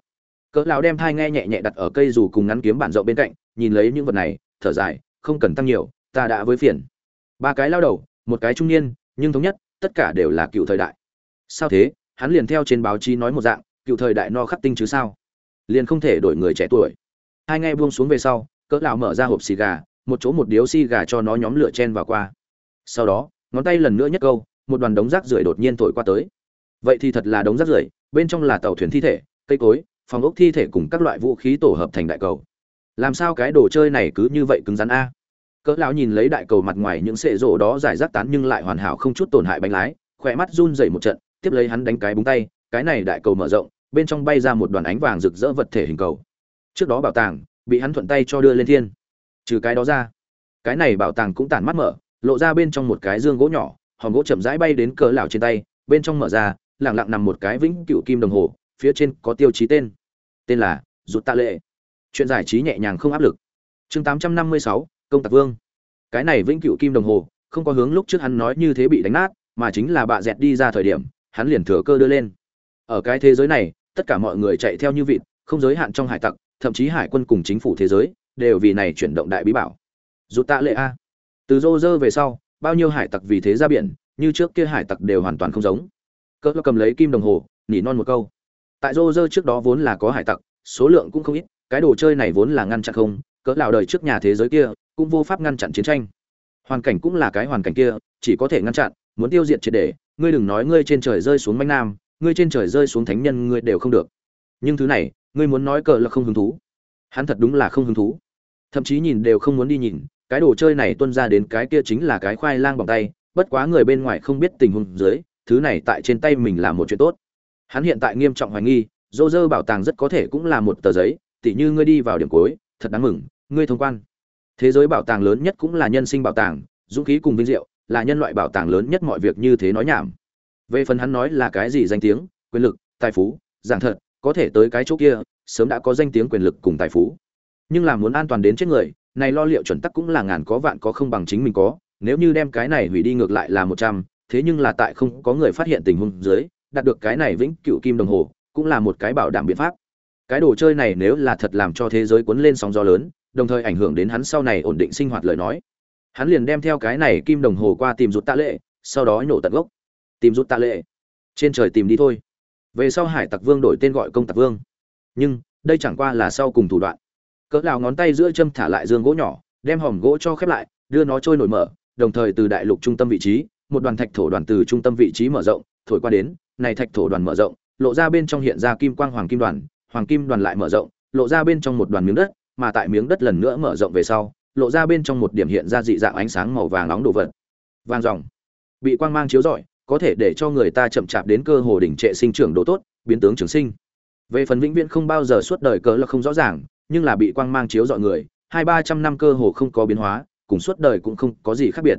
Cỡ lão đem thai nghe nhẹ nhẹ đặt ở cây rủ cùng ngắn kiếm bản rộng bên cạnh, nhìn lấy những vật này, thở dài, không cần tăng nhiều, ta đã với phiền. Ba cái lao đầu, một cái trung niên, nhưng thống nhất, tất cả đều là cựu thời đại. Sao thế? Hắn liền theo trên báo chí nói một dạng, cựu thời đại no khắc tinh chứ sao? Liền không thể đổi người trẻ tuổi. Hai nghe buông xuống về sau cỡ lão mở ra hộp xì gà, một chỗ một điếu xì gà cho nó nhóm lửa chen vào qua. Sau đó, ngón tay lần nữa nhất câu, một đoàn đống rác rưởi đột nhiên thổi qua tới. Vậy thì thật là đống rác rưởi, bên trong là tàu thuyền thi thể, cây cối, phòng ốc thi thể cùng các loại vũ khí tổ hợp thành đại cầu. Làm sao cái đồ chơi này cứ như vậy cứng rắn a? Cỡ lão nhìn lấy đại cầu mặt ngoài những sệ rổ đó giải rác tán nhưng lại hoàn hảo không chút tổn hại bánh lái, khỏe mắt run rẩy một trận, tiếp lấy hắn đánh cái búng tay, cái này đại cầu mở rộng, bên trong bay ra một đoàn ánh vàng rực rỡ vật thể hình cầu. Trước đó bảo tàng bị hắn thuận tay cho đưa lên thiên. Trừ cái đó ra cái này bảo tàng cũng tản mắt mở lộ ra bên trong một cái dương gỗ nhỏ hòn gỗ chậm rãi bay đến cỡ lão trên tay bên trong mở ra lặng lặng nằm một cái vĩnh cựu kim đồng hồ phía trên có tiêu chí tên. Tên là rụt tạ lệ. Chuyện giải trí nhẹ nhàng không áp lực. Chương 856, công tạc vương. Cái này vĩnh cựu kim đồng hồ không có hướng lúc trước hắn nói như thế bị đánh nát mà chính là bạ dẹt đi ra thời điểm hắn liền thừa cơ đưa lên. Ở cái thế giới này tất cả mọi người chạy theo như vịt không giới hạn trong hải tặc thậm chí hải quân cùng chính phủ thế giới đều vì này chuyển động đại bí bảo. Rút tạ lệ a. Từ rô rơ về sau, bao nhiêu hải tặc vì thế ra biển, như trước kia hải tặc đều hoàn toàn không giống. Cỡ cầm lấy kim đồng hồ, nỉ non một câu. Tại rô rơ trước đó vốn là có hải tặc, số lượng cũng không ít, cái đồ chơi này vốn là ngăn chặn không, cỡ lào đời trước nhà thế giới kia, cũng vô pháp ngăn chặn chiến tranh. Hoàn cảnh cũng là cái hoàn cảnh kia, chỉ có thể ngăn chặn, muốn tiêu diệt triệt để, ngươi đừng nói ngươi trên trời rơi xuống manh nam, ngươi trên trời rơi xuống thánh nhân ngươi đều không được. Nhưng thứ này ngươi muốn nói cờ là không hứng thú. Hắn thật đúng là không hứng thú. Thậm chí nhìn đều không muốn đi nhìn, cái đồ chơi này tuân ra đến cái kia chính là cái khoai lang bằng tay, bất quá người bên ngoài không biết tình huống dưới, thứ này tại trên tay mình là một chuyện tốt. Hắn hiện tại nghiêm trọng hoài nghi, dô dơ bảo tàng rất có thể cũng là một tờ giấy, tỉ như ngươi đi vào điểm cuối, thật đáng mừng, ngươi thông quan. Thế giới bảo tàng lớn nhất cũng là nhân sinh bảo tàng, dũng khí cùng vinh diệu, là nhân loại bảo tàng lớn nhất mọi việc như thế nói nhảm. Về phần hắn nói là cái gì danh tiếng, quyền lực, tài phú, giảng thật có thể tới cái chỗ kia, sớm đã có danh tiếng quyền lực cùng tài phú. Nhưng là muốn an toàn đến chết người, này lo liệu chuẩn tắc cũng là ngàn có vạn có không bằng chính mình có, nếu như đem cái này hủy đi ngược lại là một trăm, thế nhưng là tại không có người phát hiện tình huống dưới, đạt được cái này vĩnh cựu kim đồng hồ, cũng là một cái bảo đảm biện pháp. Cái đồ chơi này nếu là thật làm cho thế giới cuốn lên sóng gió lớn, đồng thời ảnh hưởng đến hắn sau này ổn định sinh hoạt lời nói. Hắn liền đem theo cái này kim đồng hồ qua tìm rút tạ lệ, sau đó nhổ tận gốc. Tìm rút tạ lệ. Trên trời tìm đi thôi về sau hải tặc vương đổi tên gọi công tặc vương. Nhưng, đây chẳng qua là sau cùng thủ đoạn. Cỡ lào ngón tay giữa châm thả lại dương gỗ nhỏ, đem hòm gỗ cho khép lại, đưa nó trôi nổi mở, đồng thời từ đại lục trung tâm vị trí, một đoàn thạch thổ đoàn từ trung tâm vị trí mở rộng, thổi qua đến, này thạch thổ đoàn mở rộng, lộ ra bên trong hiện ra kim quang hoàng kim đoàn, hoàng kim đoàn lại mở rộng, lộ ra bên trong một đoàn miếng đất, mà tại miếng đất lần nữa mở rộng về sau, lộ ra bên trong một điểm hiện ra dị dạng ánh sáng màu vàng nóng đồ vật. Vàng dòng. Bị quang mang chiếu rọi có thể để cho người ta chậm chạp đến cơ hồ đỉnh trệ sinh trưởng độ tốt, biến tướng trường sinh. Về phần vĩnh viễn không bao giờ suốt đời cỡ là không rõ ràng, nhưng là bị quang mang chiếu dọi người, hai ba trăm năm cơ hồ không có biến hóa, cùng suốt đời cũng không có gì khác biệt.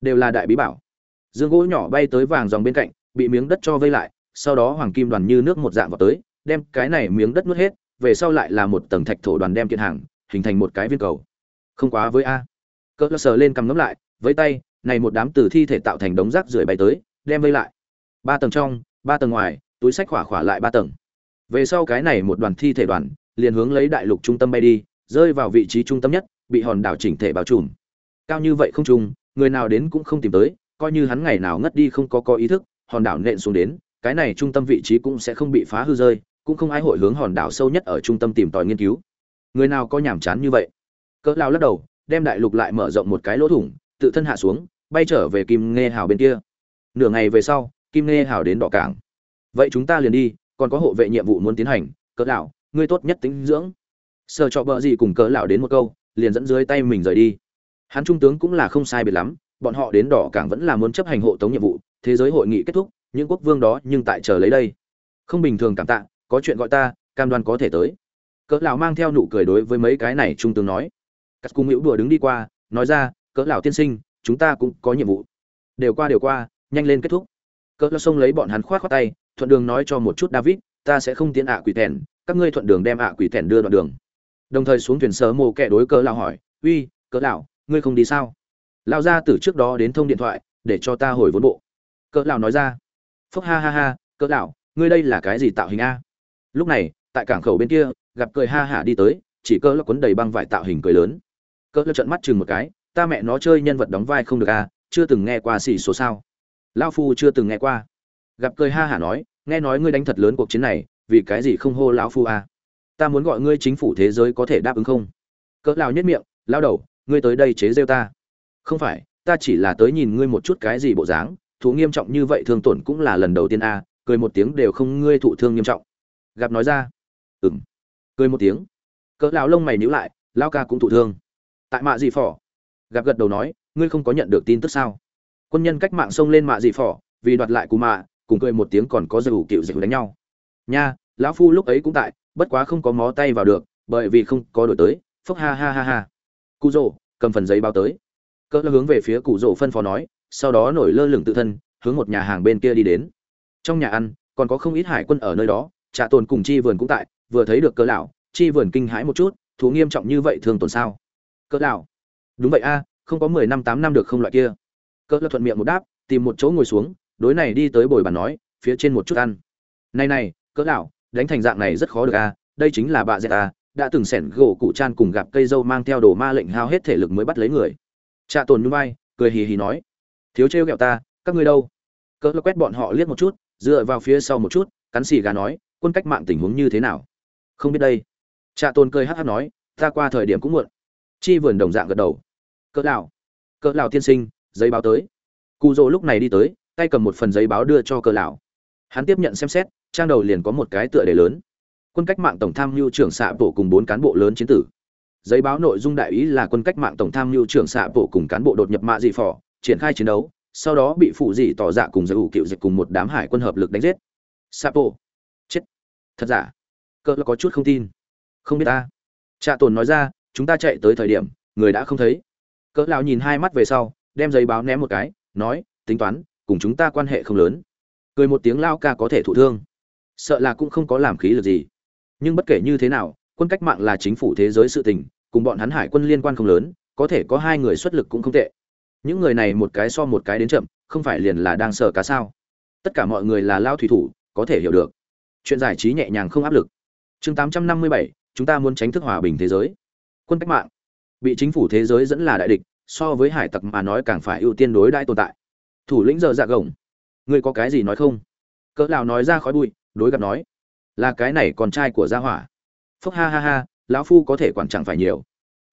Đều là đại bí bảo. Dương gỗ nhỏ bay tới vàng dòng bên cạnh, bị miếng đất cho vây lại, sau đó hoàng kim đoàn như nước một dạng vào tới, đem cái này miếng đất nuốt hết, về sau lại là một tầng thạch thổ đoàn đem kiện hàng, hình thành một cái viên cầu. Không quá với a. Cỡ sờ lên cầm ngấm lại, với tay, này một đám tử thi thể tạo thành đống rác rưởi bay tới đem vây lại. Ba tầng trong, ba tầng ngoài, túi sách khỏa khỏa lại ba tầng. Về sau cái này một đoàn thi thể đoàn, liền hướng lấy đại lục trung tâm bay đi, rơi vào vị trí trung tâm nhất, bị hòn đảo chỉnh thể bao trùm. Cao như vậy không trùng, người nào đến cũng không tìm tới, coi như hắn ngày nào ngất đi không có có ý thức, hòn đảo nện xuống đến, cái này trung tâm vị trí cũng sẽ không bị phá hư rơi, cũng không ai hội hướng hòn đảo sâu nhất ở trung tâm tìm tòi nghiên cứu. Người nào có nhàm chán như vậy? Cỡ lao lắc đầu, đem đại lục lại mở rộng một cái lỗ thủng, tự thân hạ xuống, bay trở về kim nghe hào bên kia nửa ngày về sau, kim nghe hảo đến đỏ cảng. Vậy chúng ta liền đi, còn có hộ vệ nhiệm vụ muốn tiến hành, cỡ lão, ngươi tốt nhất tính dưỡng. Sợ cho bợ gì cùng cỡ lão đến một câu, liền dẫn dưới tay mình rời đi. Hắn trung tướng cũng là không sai biệt lắm, bọn họ đến đỏ cảng vẫn là muốn chấp hành hộ tống nhiệm vụ, thế giới hội nghị kết thúc, những quốc vương đó nhưng tại chờ lấy đây. Không bình thường cảm tạ, có chuyện gọi ta, cam đoan có thể tới. Cỡ lão mang theo nụ cười đối với mấy cái này trung tướng nói. Cắt cung hữu đùa đứng đi qua, nói ra, cỡ lão tiên sinh, chúng ta cũng có nhiệm vụ. Đều qua đều qua nhanh lên kết thúc. Cỡ lão Sông lấy bọn hắn khoát khoát tay, thuận đường nói cho một chút david, ta sẽ không tiến ạ quỷ tèn, các ngươi thuận đường đem ạ quỷ tèn đưa đoạn đường. Đồng thời xuống thuyền sớ mồ kẻ đối cỡ lão hỏi, uy, cỡ lão, ngươi không đi sao? Lão gia từ trước đó đến thông điện thoại, để cho ta hồi vốn bộ. Cỡ lão nói ra, phúc ha ha ha, cỡ lão, ngươi đây là cái gì tạo hình a? Lúc này, tại cảng khẩu bên kia, gặp cười ha hả đi tới, chỉ cỡ lão quấn đầy băng vải tạo hình cười lớn. Cỡ lão trợn mắt chừng một cái, ta mẹ nó chơi nhân vật đóng vai không được a, chưa từng nghe qua xỉ số sao lão phu chưa từng nghe qua. Gặp cười ha hả nói, nghe nói ngươi đánh thật lớn cuộc chiến này, vì cái gì không hô lão phu à? ta muốn gọi ngươi chính phủ thế giới có thể đáp ứng không? Cỡ lão nhất miệng lao đầu, ngươi tới đây chế rêu ta. Không phải, ta chỉ là tới nhìn ngươi một chút cái gì bộ dáng, thú nghiêm trọng như vậy thương tổn cũng là lần đầu tiên a cười một tiếng đều không ngươi thụ thương nghiêm trọng. Gặp nói ra. Ừm. Cười một tiếng. Cỡ lão lông mày nhíu lại, lão ca cũng thụ thương. Tại mạ gì phỏ? Gặp gật đầu nói, ngươi không có nhận được tin tức sao? Quân nhân cách mạng xông lên mạ dị phỏ, vì đoạt lại cù mạ, cùng cười một tiếng còn có dầu cựu dịch đánh nhau. Nha, lão phu lúc ấy cũng tại, bất quá không có mó tay vào được, bởi vì không có đổi tới phúc ha ha ha ha. Cụ rỗ, cầm phần giấy báo tới. Cỡ hướng về phía cụ rỗ phân phó nói, sau đó nổi lơ lửng tự thân, hướng một nhà hàng bên kia đi đến. Trong nhà ăn, còn có không ít hải quân ở nơi đó, trạ tồn cùng chi vườn cũng tại, vừa thấy được cỡ lão, chi vườn kinh hãi một chút, thú nghiêm trọng như vậy thường tồn sao? Cỡ lão. Đúng vậy a, không có mười năm tám năm được không loại kia cỡ lão thuận miệng một đáp, tìm một chỗ ngồi xuống, đối này đi tới bồi bàn nói, phía trên một chút ăn. Này này, cỡ lão, đánh thành dạng này rất khó được à đây chính là bà dẹt à đã từng sẻn gỗ cụ chan cùng gặp cây dâu mang theo đồ ma lệnh hao hết thể lực mới bắt lấy người. Trạ tồn nhung vai, cười hì hì nói, thiếu trêu ghẹo ta, các ngươi đâu? Cỡ quét bọn họ liếc một chút, dựa vào phía sau một chút, cắn xì gà nói, quân cách mạng tình huống như thế nào? Không biết đây. Trạ tồn cười hắc hắc nói, ta qua thời điểm cũng muộn. Chi vườn đồng dạng gật đầu. Cỡ lão cỡ lão tiên sinh giấy báo tới. Cụ dỗ lúc này đi tới, tay cầm một phần giấy báo đưa cho Cờ lão. Hắn tiếp nhận xem xét, trang đầu liền có một cái tựa đề lớn. Quân cách mạng tổng tham mưu trưởng xạ bộ cùng bốn cán bộ lớn chiến tử. Giấy báo nội dung đại ý là quân cách mạng tổng tham mưu trưởng xạ bộ cùng cán bộ đột nhập mạ dị phò, triển khai chiến đấu, sau đó bị phụ dị tỏ dạ cùng giới ủ cựu dịch cùng một đám hải quân hợp lực đánh giết. Sapo chết. Thật giả? Cỡ có chút không tin. Không biết ta. Trạ tồn nói ra, chúng ta chạy tới thời điểm, người đã không thấy. Cỡ lão nhìn hai mắt về sau đem giấy báo ném một cái nói tính toán cùng chúng ta quan hệ không lớn. Cười một tiếng lao ca có thể thụ thương. Sợ là cũng không có làm khí lực gì. Nhưng bất kể như thế nào quân cách mạng là chính phủ thế giới sự tình cùng bọn hắn hải quân liên quan không lớn có thể có hai người xuất lực cũng không tệ. Những người này một cái so một cái đến chậm không phải liền là đang sợ cá sao? Tất cả mọi người là lao thủy thủ có thể hiểu được. Chuyện giải trí nhẹ nhàng không áp lực. Chương 857, chúng ta muốn tránh thức hòa bình thế giới. Quân cách mạng. Bị chính phủ thế giới dẫn là đại địch so với hải tặc mà nói càng phải ưu tiên đối đại tồn tại. Thủ lĩnh giờ dạ gồng, ngươi có cái gì nói không? Cỡ nào nói ra khói bụi, đối gặp nói, là cái này con trai của gia hỏa. Phúc ha ha ha, lão phu có thể quản chẳng phải nhiều.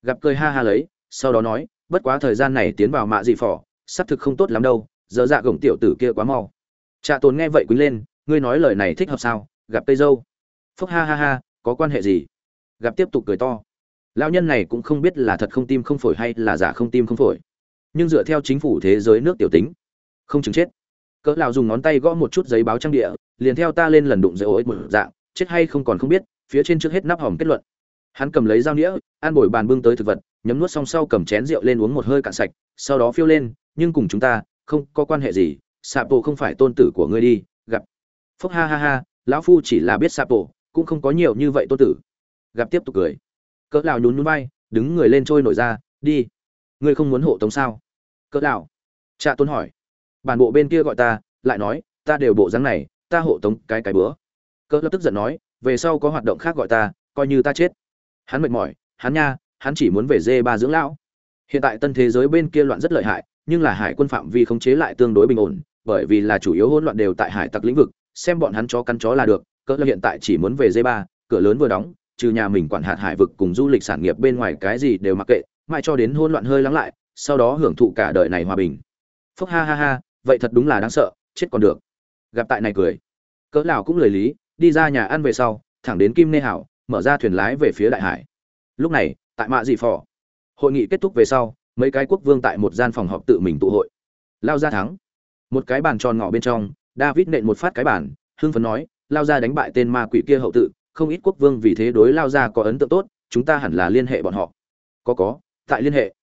Gặp cười ha ha lấy, sau đó nói, bất quá thời gian này tiến vào mạ dị phỏ, xác thực không tốt lắm đâu, giờ dạ gồng tiểu tử kia quá mau. Trạ tồn nghe vậy quýnh lên, ngươi nói lời này thích hợp sao? Gặp tây dâu. Phúc ha ha ha, có quan hệ gì? Gặp tiếp tục cười to lão nhân này cũng không biết là thật không tim không phổi hay là giả không tim không phổi. Nhưng dựa theo chính phủ thế giới nước tiểu tính, không chứng chết. Cỡ lão dùng ngón tay gõ một chút giấy báo trang địa, liền theo ta lên lần đụng dễ ối một dạng, chết hay không còn không biết, phía trên trước hết nắp hỏng kết luận. Hắn cầm lấy dao nĩa an bồi bàn bưng tới thực vật, nhấm nuốt xong sau cầm chén rượu lên uống một hơi cạn sạch, sau đó phiêu lên, nhưng cùng chúng ta, không có quan hệ gì sạp bộ không phải tôn tử của ngươi đi, gặp. Phúc ha ha ha, lão phu chỉ là biết sạp bộ cũng không có nhiều như vậy tôn tử. Gặp tiếp tục cười cỡ lão nhún nhún vai, đứng người lên trôi nổi ra, đi. Ngươi không muốn hộ tống sao? Cỡ lão. Trạ tôn hỏi. Bản bộ bên kia gọi ta, lại nói, ta đều bộ dáng này, ta hộ tống cái cái bữa. Cỡ lập tức giận nói, về sau có hoạt động khác gọi ta, coi như ta chết. Hắn mệt mỏi, hắn nha, hắn chỉ muốn về dê ba dưỡng lão. Hiện tại tân thế giới bên kia loạn rất lợi hại, nhưng là hải quân phạm vi khống chế lại tương đối bình ổn, bởi vì là chủ yếu hỗn loạn đều tại hải tặc lĩnh vực, xem bọn hắn chó cắn chó là được, cỡ lập hiện tại chỉ muốn về dê ba, cửa lớn vừa đóng trừ nhà mình quản hạt hải vực cùng du lịch sản nghiệp bên ngoài cái gì đều mặc kệ, mãi cho đến hỗn loạn hơi lắng lại, sau đó hưởng thụ cả đời này hòa bình. Phúc ha ha ha, vậy thật đúng là đáng sợ, chết còn được. Gặp tại này cười. Cỡ lão cũng lời lý, đi ra nhà ăn về sau, thẳng đến kim nê hảo, mở ra thuyền lái về phía đại hải. Lúc này, tại mạ dị phò, hội nghị kết thúc về sau, mấy cái quốc vương tại một gian phòng họp tự mình tụ hội. Lao ra thắng. Một cái bàn tròn ngỏ bên trong, david nện một phát cái bàn, hưng phấn nói, lao ra đánh bại tên ma quỷ kia hậu tự không ít quốc vương vì thế đối lao ra có ấn tượng tốt, chúng ta hẳn là liên hệ bọn họ. Có có, tại liên hệ.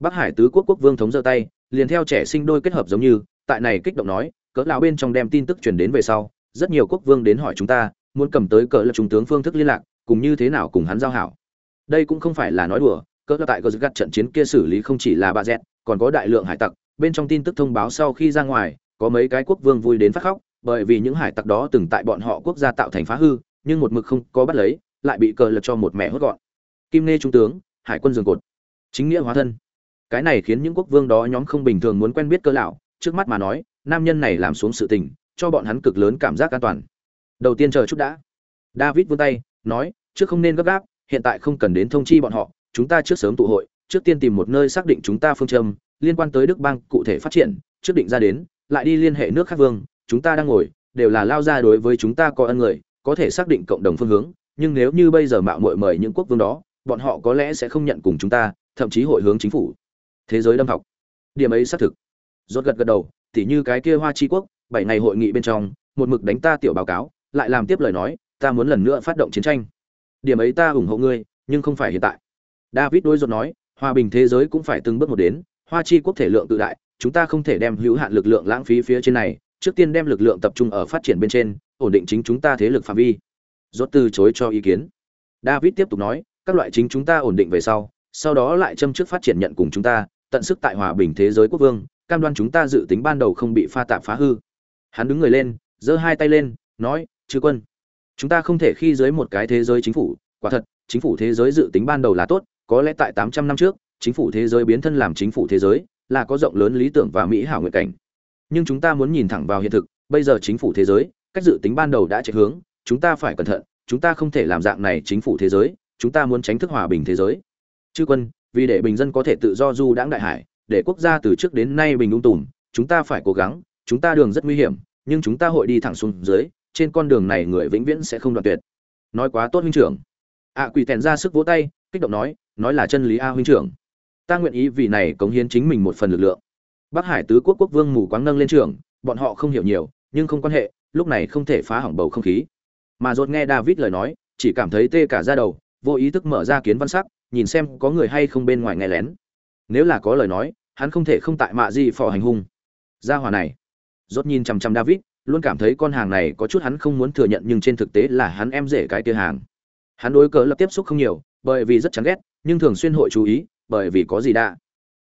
Bắc hải tứ quốc quốc vương thống giơ tay, liền theo trẻ sinh đôi kết hợp giống như, tại này kích động nói, cỡ lão bên trong đem tin tức truyền đến về sau, rất nhiều quốc vương đến hỏi chúng ta, muốn cầm tới cỡ là trung tướng phương thức liên lạc, cùng như thế nào cùng hắn giao hảo. Đây cũng không phải là nói đùa, cỡ tại cỡ gắt trận chiến kia xử lý không chỉ là bà dẹt, còn có đại lượng hải tặc, bên trong tin tức thông báo sau khi ra ngoài, có mấy cái quốc vương vui đến phát khóc, bởi vì những hải tặc đó từng tại bọn họ quốc gia tạo thành phá hư nhưng một mực không có bắt lấy, lại bị cờ lật cho một mẹ hốt gọn. Kim nê trung tướng, hải quân dường cột. Chính nghĩa hóa thân. Cái này khiến những quốc vương đó nhóm không bình thường muốn quen biết cơ lão, trước mắt mà nói, nam nhân này làm xuống sự tình, cho bọn hắn cực lớn cảm giác an toàn. Đầu tiên chờ chút đã. David vươn tay, nói, trước không nên gấp gáp, hiện tại không cần đến thông chi bọn họ, chúng ta trước sớm tụ hội, trước tiên tìm một nơi xác định chúng ta phương châm, liên quan tới đức bang cụ thể phát triển, trước định ra đến, lại đi liên hệ nước khác vương, chúng ta đang ngồi, đều là lao ra đối với chúng ta có ân người có thể xác định cộng đồng phương hướng, nhưng nếu như bây giờ mạo muội mời những quốc vương đó, bọn họ có lẽ sẽ không nhận cùng chúng ta, thậm chí hội hướng chính phủ. Thế giới đâm học. Điểm ấy xác thực. Rốt gật gật đầu, tỉ như cái kia hoa chi quốc, bảy ngày hội nghị bên trong, một mực đánh ta tiểu báo cáo, lại làm tiếp lời nói, ta muốn lần nữa phát động chiến tranh. Điểm ấy ta ủng hộ ngươi, nhưng không phải hiện tại. David đối rốt nói, hòa bình thế giới cũng phải từng bước một đến, hoa chi quốc thể lượng tự đại, chúng ta không thể đem hữu hạn lực lượng lãng phí phía trên này, trước tiên đem lực lượng tập trung ở phát triển bên trên ổn định chính chúng ta thế lực phạm vi. Rốt từ chối cho ý kiến. David tiếp tục nói, các loại chính chúng ta ổn định về sau sau đó lại châm trước phát triển nhận cùng chúng ta, tận sức tại hòa bình thế giới quốc vương, cam đoan chúng ta dự tính ban đầu không bị pha tạp phá hư. Hắn đứng người lên, giơ hai tay lên, nói, chư quân, chúng ta không thể khi dưới một cái thế giới chính phủ, quả thật, chính phủ thế giới dự tính ban đầu là tốt, có lẽ tại tám trăm năm trước, chính phủ thế giới biến thân làm chính phủ thế giới, là có rộng lớn lý tưởng và mỹ hảo nguyện cảnh. Nhưng chúng ta muốn nhìn thẳng vào hiện thực, bây giờ chính phủ thế giới cách dự tính ban đầu đã chạy hướng, chúng ta phải cẩn thận, chúng ta không thể làm dạng này chính phủ thế giới, chúng ta muốn tránh thức hòa bình thế giới. Chư quân, vì để bình dân có thể tự do du đãng đại hải, để quốc gia từ trước đến nay bình ung tùm, chúng ta phải cố gắng, chúng ta đường rất nguy hiểm, nhưng chúng ta hội đi thẳng xuống dưới, trên con đường này người vĩnh viễn sẽ không đoạn tuyệt. Nói quá tốt huynh trưởng. Ạ quỷ tèn ra sức vỗ tay, kích động nói nói là chân lý a huynh trưởng. Ta nguyện ý vì này cống hiến chính mình một phần lực lượng. Bắc hải tứ quốc quốc vương mù quáng nâng lên trường bọn họ không hiểu nhiều, nhưng không quan hệ lúc này không thể phá hỏng bầu không khí. Mà rốt nghe david lời nói, chỉ cảm thấy tê cả ra đầu, vô ý thức mở ra kiến văn sắc, nhìn xem có người hay không bên ngoài nghe lén. Nếu là có lời nói, hắn không thể không tại mạ gì phò hành hung. Gia hòa này. Rốt nhìn chằm chằm david, luôn cảm thấy con hàng này có chút hắn không muốn thừa nhận nhưng trên thực tế là hắn em rể cái kia hàng. Hắn đối cớ lập tiếp xúc không nhiều, bởi vì rất chán ghét, nhưng thường xuyên hội chú ý, bởi vì có gì đã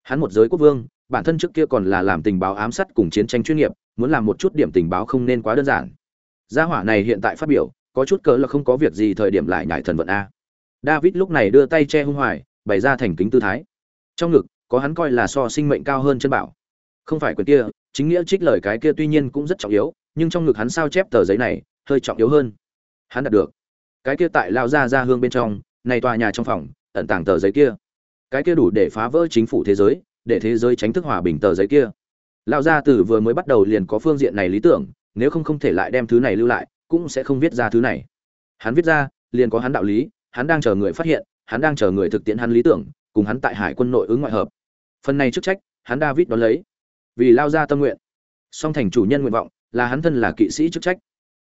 hắn một giới quốc vương, bản thân trước kia còn là làm tình báo ám sát cùng chiến tranh chuyên nghiệp muốn làm một chút điểm tình báo không nên quá đơn giản. Gia hỏa này hiện tại phát biểu, có chút cớ là không có việc gì thời điểm lại nhảy thần vận a. David lúc này đưa tay che hung hoài, bày ra thành kính tư thái. Trong ngực, có hắn coi là so sinh mệnh cao hơn chân bảo. Không phải quyền kia, chính nghĩa trích lời cái kia tuy nhiên cũng rất trọng yếu, nhưng trong ngực hắn sao chép tờ giấy này, hơi trọng yếu hơn. Hắn đạt được. Cái kia tại lao ra ra hương bên trong, này tòa nhà trong phòng, ẩn tàng tờ giấy kia. Cái kia đủ để phá vỡ chính phủ thế giới, để thế giới tránh thức hòa bình tờ giấy kia lao gia tử vừa mới bắt đầu liền có phương diện này lý tưởng nếu không không thể lại đem thứ này lưu lại cũng sẽ không viết ra thứ này. Hắn viết ra liền có hắn đạo lý hắn đang chờ người phát hiện hắn đang chờ người thực tiễn hắn lý tưởng cùng hắn tại hải quân nội ứng ngoại hợp. Phần này chức trách hắn david đón lấy. Vì lao ra tâm nguyện. Song thành chủ nhân nguyện vọng là hắn thân là kỵ sĩ chức trách.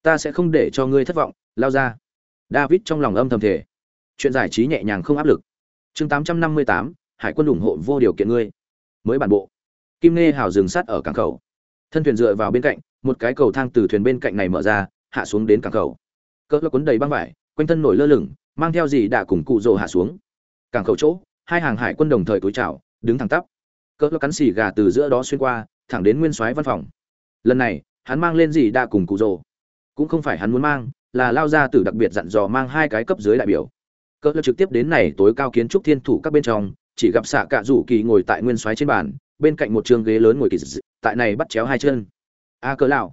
Ta sẽ không để cho ngươi thất vọng lao ra david trong lòng âm thầm thể chuyện giải trí nhẹ nhàng không áp lực. Chương 858, hải quân ủng hộ vô điều kiện ngươi. Mới bản bộ kim nghe hào dừng sát ở cảng khẩu. Thân thuyền dựa vào bên cạnh, một cái cầu thang từ thuyền bên cạnh này mở ra, hạ xuống đến cảng khẩu. Cỡ cuốn đầy băng vải, quanh thân nổi lơ lửng, mang theo gì đã cùng cụ rồ hạ xuống. Cảng khẩu chỗ, hai hàng hải quân đồng thời túi chào, đứng thẳng tắp. Cỡ cắn xì gà từ giữa đó xuyên qua, thẳng đến nguyên soái văn phòng. Lần này, hắn mang lên gì đã cùng cụ rồ. Cũng không phải hắn muốn mang, là lao ra từ đặc biệt dặn dò mang hai cái cấp dưới đại biểu. Cỡ trực tiếp đến này tối cao kiến trúc thiên thủ các bên trong, chỉ gặp xạ cạ rủ kỳ ngồi tại nguyên soái trên bàn bên cạnh một trường ghế lớn ngồi kỳ dị tại này bắt chéo hai chân. A à, cỡ lão.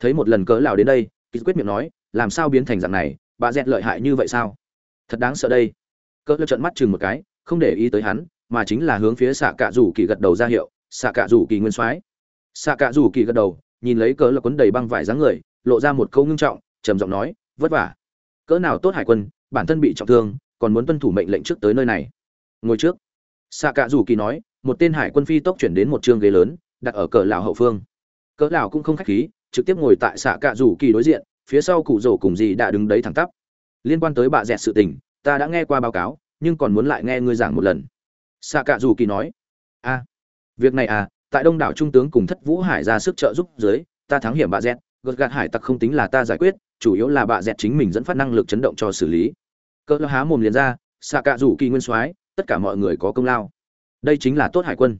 Thấy một lần cỡ lão đến đây kỳ quyết miệng nói, làm sao biến thành dạng này, bà dẹt lợi hại như vậy sao? Thật đáng sợ đây. Cỡ lão trợn mắt chừng một cái, không để ý tới hắn, mà chính là hướng phía xạ cạ rủ kỳ gật đầu ra hiệu, xạ cạ rủ kỳ nguyên soái. Xạ cạ rủ kỳ gật đầu, nhìn lấy cỡ lão quấn đầy băng vải dáng người, lộ ra một câu ngưng trọng, trầm giọng nói, vất vả. Cỡ nào tốt hải quân, bản thân bị trọng thương, còn muốn tuân thủ mệnh lệnh trước tới nơi này. Ngồi trước. Xạ cạ rủ kỳ nói một tên hải quân phi tốc chuyển đến một trường ghế lớn, đặt ở cờ lão hậu phương. Cỡ lão cũng không khách khí, trực tiếp ngồi tại xạ cạ rủ kỳ đối diện, phía sau cụ rổ cùng gì đã đứng đấy thẳng tắp. Liên quan tới bà dẹt sự tình, ta đã nghe qua báo cáo, nhưng còn muốn lại nghe ngươi giảng một lần. Xạ cạ rủ kỳ nói, a, việc này à tại đông đảo trung tướng cùng thất vũ hải ra sức trợ giúp dưới, ta thắng hiểm bà dẹt, gật gạt hải tặc không tính là ta giải quyết, chủ yếu là bà dẹt chính mình dẫn phát năng lực chấn động cho xử lý. Cỡ há mồm liền ra, xạ cạ rủ kỳ nguyên soái, tất cả mọi người có công lao đây chính là tốt hải quân.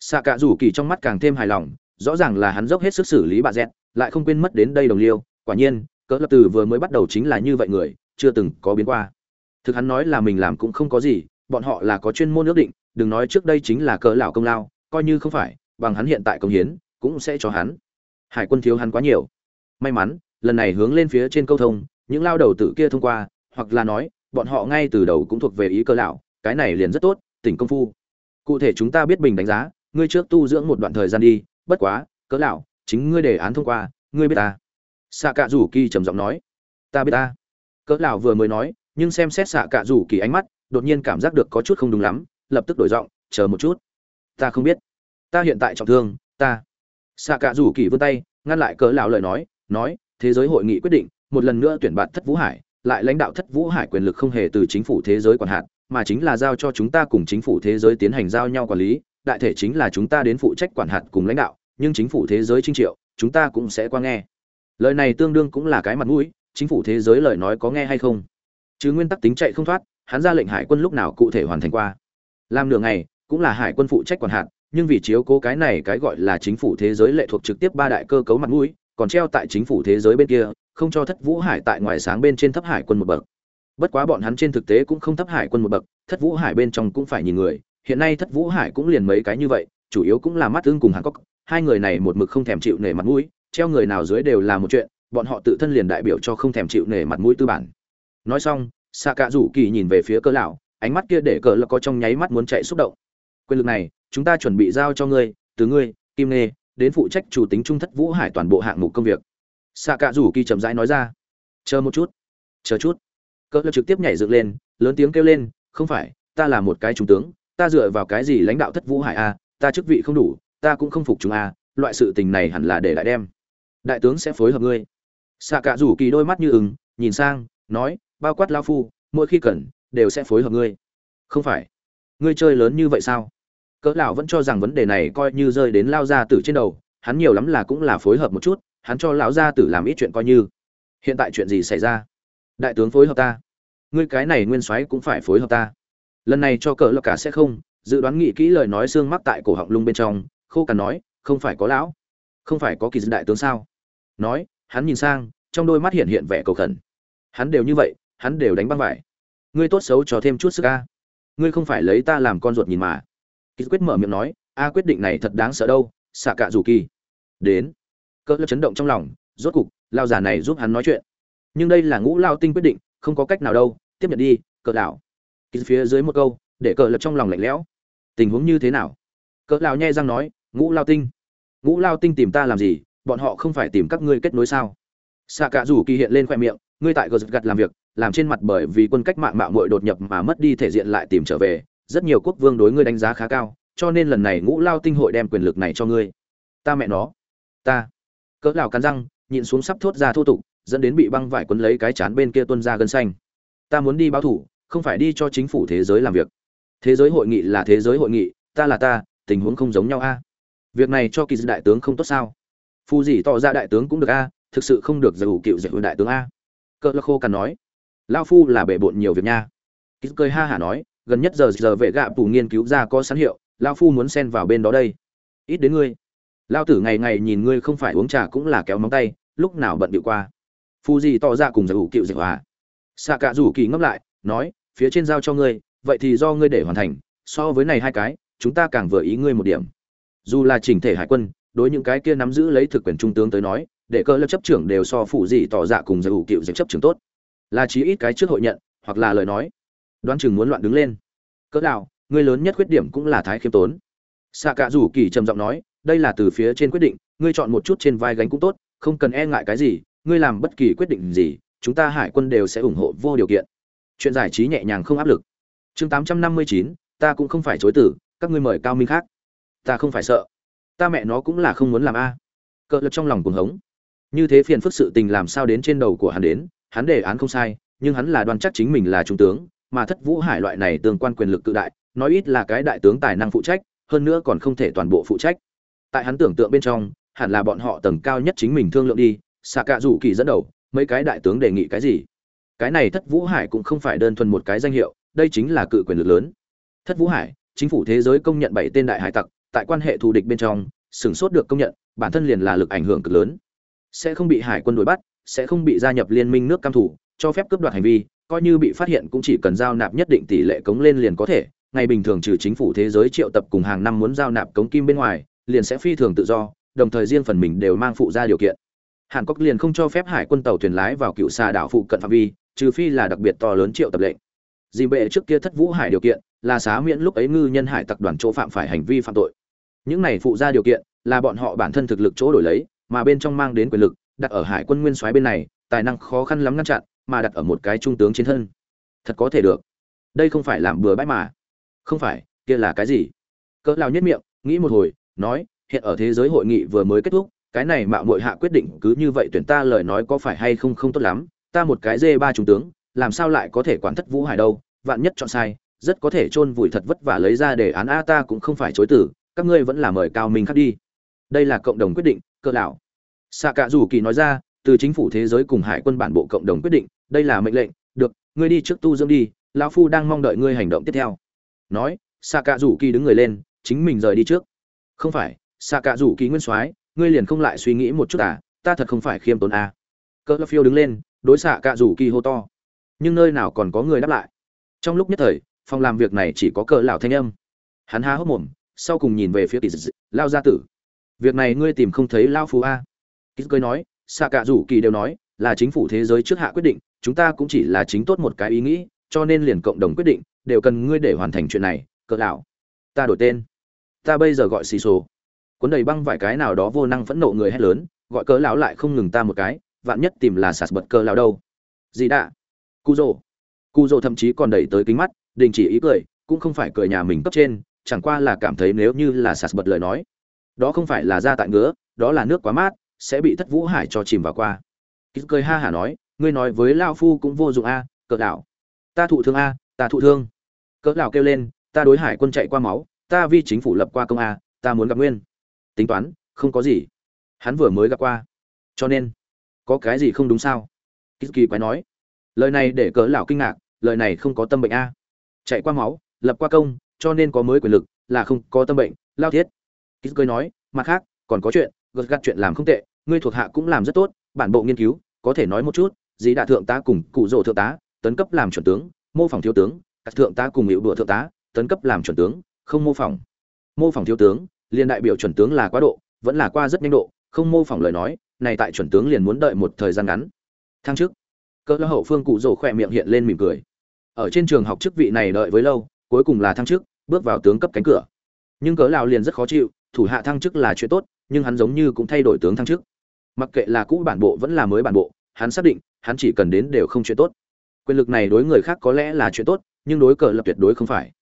Xạ cạ rủ kỳ trong mắt càng thêm hài lòng, rõ ràng là hắn dốc hết sức xử lý bà dẹt lại không quên mất đến đây đồng liêu. Quả nhiên, cỡ lập từ vừa mới bắt đầu chính là như vậy người, chưa từng có biến qua. Thực hắn nói là mình làm cũng không có gì, bọn họ là có chuyên môn ước định, đừng nói trước đây chính là cỡ lão công lao, coi như không phải, bằng hắn hiện tại công hiến, cũng sẽ cho hắn. Hải quân thiếu hắn quá nhiều. May mắn, lần này hướng lên phía trên câu thông, những lao đầu tử kia thông qua, hoặc là nói, bọn họ ngay từ đầu cũng thuộc về ý cỡ lão, cái này liền rất tốt, tỉnh công phu cụ thể chúng ta biết bình đánh giá, ngươi trước tu dưỡng một đoạn thời gian đi, bất quá, cỡ lão chính ngươi đề án thông qua, ngươi biết ta. Xạ cạ rủ kỳ trầm giọng nói. Ta biết ta. Cỡ lão vừa mới nói, nhưng xem xét xạ cạ rủ kỳ ánh mắt, đột nhiên cảm giác được có chút không đúng lắm, lập tức đổi giọng, chờ một chút. Ta không biết. Ta hiện tại trọng thương, ta. Xạ cạ rủ kỳ vươn tay, ngăn lại cỡ lão lời nói nói, thế giới hội nghị quyết định, một lần nữa tuyển bạn thất vũ hải lại lãnh đạo thất vũ hải quyền lực không hề từ chính phủ thế giới quản hạt, mà chính là giao cho chúng ta cùng chính phủ thế giới tiến hành giao nhau quản lý, đại thể chính là chúng ta đến phụ trách quản hạt cùng lãnh đạo, nhưng chính phủ thế giới trinh triệu, chúng ta cũng sẽ qua nghe. Lời này tương đương cũng là cái mặt mũi, chính phủ thế giới lời nói có nghe hay không? Chứ nguyên tắc tính chạy không thoát, hắn ra lệnh hải quân lúc nào cụ thể hoàn thành qua? Làm nửa ngày, cũng là hải quân phụ trách quản hạt, nhưng vì chiếu cố cái này cái gọi là chính phủ thế giới lệ thuộc trực tiếp ba đại cơ cấu mặt mũi, còn treo tại chính phủ thế giới bên kia không cho thất vũ hải tại ngoài sáng bên trên thấp hải quân một bậc. Bất quá bọn hắn trên thực tế cũng không thấp hải quân một bậc, thất vũ hải bên trong cũng phải nhìn người. Hiện nay thất vũ hải cũng liền mấy cái như vậy, chủ yếu cũng là mắt tương cùng hàn cốc hai người này một mực không thèm chịu nể mặt mũi, treo người nào dưới đều là một chuyện, bọn họ tự thân liền đại biểu cho không thèm chịu nể mặt mũi tư bản. Nói xong xạ cạ rủ kỳ nhìn về phía cỡ lão, ánh mắt kia để cỡ là có trong nháy mắt muốn chạy xúc động. Quyền lực này, chúng ta chuẩn bị giao cho ngươi, từ ngươi, kim nê đến phụ trách chủ tính trung thất vũ hải toàn bộ hạng mục công việc xạ cạ rủ kỳ chậm rãi nói ra. Chờ một chút, chờ chút. Cỡ lập trực tiếp nhảy dựng lên, lớn tiếng kêu lên, không phải, ta là một cái trung tướng, ta dựa vào cái gì lãnh đạo thất vũ hải a, ta chức vị không đủ, ta cũng không phục chúng a, loại sự tình này hẳn là để lại đem. Đại tướng sẽ phối hợp ngươi. Xạ cạ rủ kỳ đôi mắt như ứng nhìn sang, nói, bao quát lao phu, mỗi khi cần, đều sẽ phối hợp ngươi. Không phải, ngươi chơi lớn như vậy sao? Cỡ lão vẫn cho rằng vấn đề này coi như rơi đến lao ra tử trên đầu, hắn nhiều lắm là cũng là phối hợp một chút hắn cho lão gia tử làm ít chuyện coi như. Hiện tại chuyện gì xảy ra? Đại tướng phối hợp ta. Ngươi cái này nguyên soái cũng phải phối hợp ta. Lần này cho cỡ là cả sẽ không, dự đoán nghĩ kỹ lời nói xương mắc tại cổ họng lung bên trong, khô cằn nói, không phải có lão, không phải có kỳ dân đại tướng sao? Nói, hắn nhìn sang, trong đôi mắt hiện hiện vẻ cầu khẩn. Hắn đều như vậy, hắn đều đánh băng vải. Ngươi tốt xấu cho thêm chút sức a. Ngươi không phải lấy ta làm con ruột nhìn mà. Kỳ quyết mở miệng nói, a quyết định này thật đáng sợ đâu, xạ cạ dù kỳ. Đến cỡ lớp chấn động trong lòng, rốt cục, lao giả này giúp hắn nói chuyện. Nhưng đây là ngũ lao tinh quyết định, không có cách nào đâu, tiếp nhận đi, cỡ lão. phía dưới một câu, để cỡ lập trong lòng lạnh lẽo. Tình huống như thế nào? Cỡ lão nhai răng nói, ngũ lao tinh. Ngũ lao tinh tìm ta làm gì? Bọn họ không phải tìm các ngươi kết nối sao? Xạ cạ rủ kỳ hiện lên khoe miệng, ngươi tại gờ gật làm việc, làm trên mặt bởi vì quân cách mạng mạo muội đột nhập mà mất đi thể diện lại tìm trở về. Rất nhiều quốc vương đối ngươi đánh giá khá cao, cho nên lần này ngũ lao tinh hội đem quyền lực này cho ngươi. Ta mẹ nó. Ta cỡ lào cắn răng, nhịn xuống sắp thốt ra thô tục, dẫn đến bị băng vải quấn lấy cái chán bên kia tuân ra gân xanh. Ta muốn đi báo thủ, không phải đi cho chính phủ thế giới làm việc. Thế giới hội nghị là thế giới hội nghị, ta là ta, tình huống không giống nhau a. Việc này cho kỳ đại tướng không tốt sao? Phù gì tỏ ra đại tướng cũng được a, thực sự không được dù cựu dạy đại tướng a. Cỡ lơ khô cằn nói. Lao phu là bể bộn nhiều việc nha. Kỳ cười ha hả nói, gần nhất giờ giờ vệ gạ phủ nghiên cứu ra có sẵn hiệu lao phu muốn xen vào bên đó đây. Ít đến ngươi lao tử ngày ngày nhìn ngươi không phải uống trà cũng là kéo móng tay, lúc nào bận bịu qua. Phù gì tỏ ra cùng giải ủ cựu dịch hòa. Xạ cả rủ kỳ ngấp lại, nói, phía trên giao cho ngươi, vậy thì do ngươi để hoàn thành, so với này hai cái, chúng ta càng vừa ý ngươi một điểm. Dù là chỉnh thể hải quân, đối những cái kia nắm giữ lấy thực quyền trung tướng tới nói, để cơ lớp chấp trưởng đều so phụ gì tỏ dạ cùng giải ủ cựu dịch chấp trưởng tốt. Là chí ít cái trước hội nhận, hoặc là lời nói. Đoán chừng muốn loạn đứng lên. Cỡ nào, ngươi lớn nhất khuyết điểm cũng là thái khiêm tốn. Xạ cả rủ kỳ trầm giọng nói đây là từ phía trên quyết định, ngươi chọn một chút trên vai gánh cũng tốt, không cần e ngại cái gì, ngươi làm bất kỳ quyết định gì, chúng ta hải quân đều sẽ ủng hộ vô điều kiện. Chuyện giải trí nhẹ nhàng không áp lực. Chương tám trăm năm mươi chín, ta cũng không phải chối tử, các ngươi mời cao minh khác. Ta không phải sợ. Ta mẹ nó cũng là không muốn làm a. Cỡ lực trong lòng cuồng hống. Như thế phiền phức sự tình làm sao đến trên đầu của hắn đến, hắn đề án không sai, nhưng hắn là đoan chắc chính mình là trung tướng, mà thất vũ hải loại này tương quan quyền lực cự đại, nói ít là cái đại tướng tài năng phụ trách, hơn nữa còn không thể toàn bộ phụ trách tại hắn tưởng tượng bên trong, hẳn là bọn họ tầng cao nhất chính mình thương lượng đi xạ cạ rủ kỳ dẫn đầu, mấy cái đại tướng đề nghị cái gì? Cái này thất vũ hải cũng không phải đơn thuần một cái danh hiệu, đây chính là cự quyền lực lớn. Thất vũ hải, chính phủ thế giới công nhận bảy tên đại hải tặc, tại quan hệ thù địch bên trong sửng sốt được công nhận, bản thân liền là lực ảnh hưởng cực lớn. Sẽ không bị hải quân đuổi bắt, sẽ không bị gia nhập liên minh nước cam thủ, cho phép cướp đoạt hành vi, coi như bị phát hiện cũng chỉ cần giao nạp nhất định tỷ lệ cống lên liền có thể. Ngày bình thường trừ chính phủ thế giới triệu tập cùng hàng năm muốn giao nạp cống kim bên ngoài liền sẽ phi thường tự do, đồng thời riêng phần mình đều mang phụ ra điều kiện. Hàn Cốc liền không cho phép hải quân tàu thuyền lái vào cựu xa đảo phụ cận phạm vi, trừ phi là đặc biệt to lớn triệu tập lệnh. Dì bệ trước kia thất vũ hải điều kiện, là xá miễn lúc ấy ngư nhân hải tặc đoàn chỗ phạm phải hành vi phạm tội. Những này phụ ra điều kiện, là bọn họ bản thân thực lực chỗ đổi lấy, mà bên trong mang đến quyền lực, đặt ở hải quân nguyên soái bên này, tài năng khó khăn lắm ngăn chặn, mà đặt ở một cái trung tướng trên thân. Thật có thể được. Đây không phải làm bừa bãi mà. Không phải, kia là cái gì? Cỡ lao nhất miệng, nghĩ một hồi nói, hiện ở thế giới hội nghị vừa mới kết thúc, cái này mạo muội hạ quyết định cứ như vậy tuyển ta lời nói có phải hay không không tốt lắm, ta một cái dê ba trung tướng, làm sao lại có thể quản thất vũ hải đâu, vạn nhất chọn sai, rất có thể chôn vùi thật vất vả lấy ra để án a ta cũng không phải chối tử các ngươi vẫn là mời cao minh khắc đi. Đây là cộng đồng quyết định cơ lão. Xạ cạ dù kỳ nói ra, từ chính phủ thế giới cùng hải quân bản bộ cộng đồng quyết định, đây là mệnh lệnh, được, ngươi đi trước tu dưỡng đi, lão phu đang mong đợi ngươi hành động tiếp theo. Nói xạ cạ dù kỳ đứng người lên, chính mình rời đi trước không phải xạ cạ rủ kỳ nguyên soái, ngươi liền không lại suy nghĩ một chút à ta thật không phải khiêm tốn à. cỡ phiêu đứng lên, đối xạ cạ rủ kỳ hô to. Nhưng nơi nào còn có người đáp lại? Trong lúc nhất thời, phòng làm việc này chỉ có cỡ lão thanh âm. Hắn há hốc mồm, sau cùng nhìn về phía kỳ dị lao gia tử. Việc này ngươi tìm không thấy lao phú a. Kỳ cười nói xạ cạ rủ kỳ đều nói, là chính phủ thế giới trước hạ quyết định, chúng ta cũng chỉ là chính tốt một cái ý nghĩ, cho nên liền cộng đồng quyết định, đều cần ngươi để hoàn thành chuyện này cỡ lão. Ta đổi tên ta bây giờ gọi xì xồ. Cuốn đầy băng vài cái nào đó vô năng phẫn nộ người hét lớn, gọi cỡ lão lại không ngừng ta một cái, vạn nhất tìm là sạt bật cỡ lão đâu. Gì đã cu rồ cu rồ thậm chí còn đẩy tới kính mắt, đình chỉ ý cười, cũng không phải cười nhà mình cấp trên, chẳng qua là cảm thấy nếu như là sạt bật lời nói, đó không phải là ra tại ngứa, đó là nước quá mát, sẽ bị thất vũ hải cho chìm vào qua. Kýt cười ha hả nói, ngươi nói với lao phu cũng vô dụng a, cỡ đảo ta thụ thương a, ta thụ thương. Cỡ đảo kêu lên, ta đối hải quân chạy qua máu ta vi chính phủ lập qua công a, ta muốn gặp nguyên. Tính toán, không có gì. Hắn vừa mới gặp qua. Cho nên, có cái gì không đúng sao? Kỳ kỳ quái nói. Lời này để cỡ lão kinh ngạc, lời này không có tâm bệnh a. Chạy qua máu, lập qua công, cho nên có mới quyền lực, là không có tâm bệnh, lao thiết. Kỳ cười nói, mặt khác, còn có chuyện, gật gặt chuyện làm không tệ, ngươi thuộc hạ cũng làm rất tốt, bản bộ nghiên cứu, có thể nói một chút dĩ đại thượng tá cùng cụ rỗ thượng tá, tấn cấp làm chuẩn tướng, mô phỏng thiếu tướng, các thượng tá cùng hiệu đùa thượng tá, tấn cấp làm chuẩn tướng không mô phỏng. Mô phỏng thiếu tướng, liền đại biểu chuẩn tướng là quá độ, vẫn là qua rất nhanh độ, không mô phỏng lời nói, này tại chuẩn tướng liền muốn đợi một thời gian ngắn. Thăng chức cỡ hậu phương cụ rồ khỏe miệng hiện lên mỉm cười. Ở trên trường học chức vị này đợi với lâu, cuối cùng là thăng chức, bước vào tướng cấp cánh cửa. Nhưng cỡ lão liền rất khó chịu, thủ hạ thăng chức là chuyện tốt, nhưng hắn giống như cũng thay đổi tướng thăng chức. Mặc kệ là cũ bản bộ vẫn là mới bản bộ, hắn xác định, hắn chỉ cần đến đều không chuyện tốt. Quyền lực này đối người khác có lẽ là chuyện tốt, nhưng đối cờ lập tuyệt đối không phải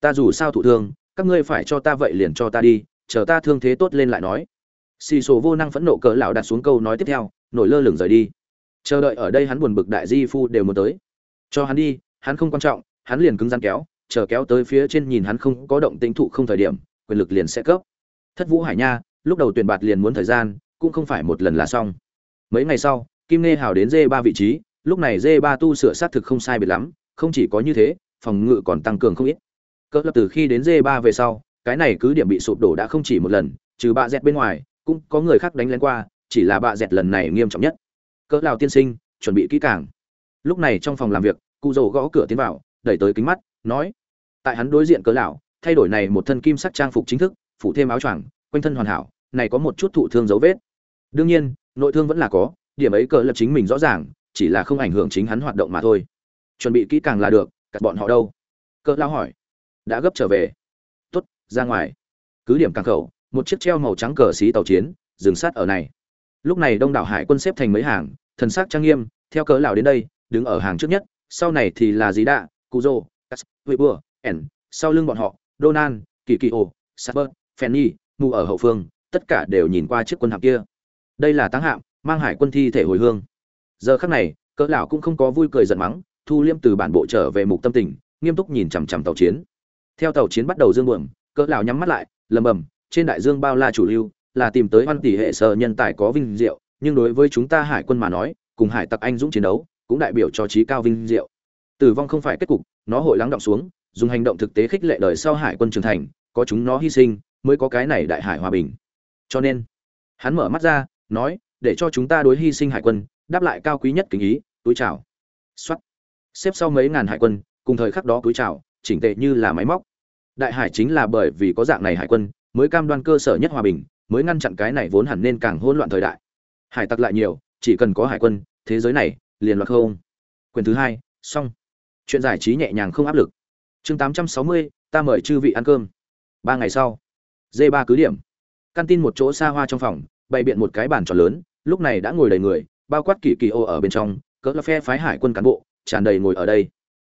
ta dù sao thụ thương, các ngươi phải cho ta vậy liền cho ta đi, chờ ta thương thế tốt lên lại nói. Xì số vô năng phẫn nộ cỡ lão đặt xuống câu nói tiếp theo, nổi lơ lửng rời đi. Chờ đợi ở đây hắn buồn bực đại di phu đều muốn tới. Cho hắn đi, hắn không quan trọng, hắn liền cứng rắn kéo, chờ kéo tới phía trên nhìn hắn không có động tĩnh thụ không thời điểm, quyền lực liền sẽ cấp. Thất vũ hải nha, lúc đầu tuyển bạt liền muốn thời gian, cũng không phải một lần là xong. Mấy ngày sau, kim nghe hào đến dê ba vị trí, lúc này dê ba tu sửa xác thực không sai biệt lắm, không chỉ có như thế, phòng ngự còn tăng cường không ít cỡ lập từ khi đến d ba về sau, cái này cứ điểm bị sụp đổ đã không chỉ một lần, trừ bạ dẹt bên ngoài, cũng có người khác đánh lên qua, chỉ là bạ dẹt lần này nghiêm trọng nhất. Cỡ lào tiên sinh, chuẩn bị kỹ càng. Lúc này trong phòng làm việc, cụ dầu gõ cửa tiến vào, đẩy tới kính mắt, nói, tại hắn đối diện cỡ lão thay đổi này một thân kim sắc trang phục chính thức, phủ thêm áo choàng, quanh thân hoàn hảo, này có một chút thụ thương dấu vết. Đương nhiên, nội thương vẫn là có, điểm ấy cỡ lập chính mình rõ ràng, chỉ là không ảnh hưởng chính hắn hoạt động mà thôi. Chuẩn bị kỹ càng là được, cắt bọn họ đâu? Cỡ lão hỏi đã gấp trở về. Tốt, ra ngoài. Cứ điểm càng khẩu, một chiếc treo màu trắng cờ xí tàu chiến, dừng sát ở này. Lúc này đông đảo hải quân xếp thành mấy hàng, thần sắc trang nghiêm, theo cỡ lão đến đây, đứng ở hàng trước nhất, sau này thì là dí đạ cụ rô cắt huệ bùa ẻn sau lưng bọn họ donan kỳ kỳ ồ sapper fanny mù ở hậu phương, tất cả đều nhìn qua chiếc quân hạm kia. Đây là táng hạm, mang hải quân thi thể hồi hương. Giờ khắc này cỡ lão cũng không có vui cười giận mắng, thu liêm từ bản bộ trở về mục tâm tình, nghiêm túc nhìn chằm chằm tàu chiến theo tàu chiến bắt đầu dương buồm, cỡ lão nhắm mắt lại, lầm bầm, trên đại dương bao la chủ lưu, là tìm tới văn tỷ hệ sở nhân tài có vinh diệu, nhưng đối với chúng ta hải quân mà nói, cùng hải tặc anh dũng chiến đấu, cũng đại biểu cho trí cao vinh diệu. Tử vong không phải kết cục, nó hội lắng động xuống, dùng hành động thực tế khích lệ đời sau hải quân trưởng thành, có chúng nó hy sinh, mới có cái này đại hải hòa bình. Cho nên, hắn mở mắt ra, nói, để cho chúng ta đối hy sinh hải quân, đáp lại cao quý nhất kính ý, túi chào. Xuất xếp sau mấy ngàn hải quân, cùng thời khắc đó túi chào, chỉnh tệ như là máy móc đại hải chính là bởi vì có dạng này hải quân, mới cam đoan cơ sở nhất hòa bình, mới ngăn chặn cái này vốn hẳn nên càng hỗn loạn thời đại. Hải tặc lại nhiều, chỉ cần có hải quân, thế giới này liền loạt không. Quyền thứ hai, xong. Chuyện giải trí nhẹ nhàng không áp lực. Chương tám trăm sáu mươi, ta mời chư vị ăn cơm. Ba ngày sau dê ba cứ điểm. Căn tin một chỗ xa hoa trong phòng, bày biện một cái bàn tròn lớn, lúc này đã ngồi đầy người, bao quát kỳ kỳ ô ở bên trong, cỡ là phe phái hải quân cán bộ, tràn đầy ngồi ở đây.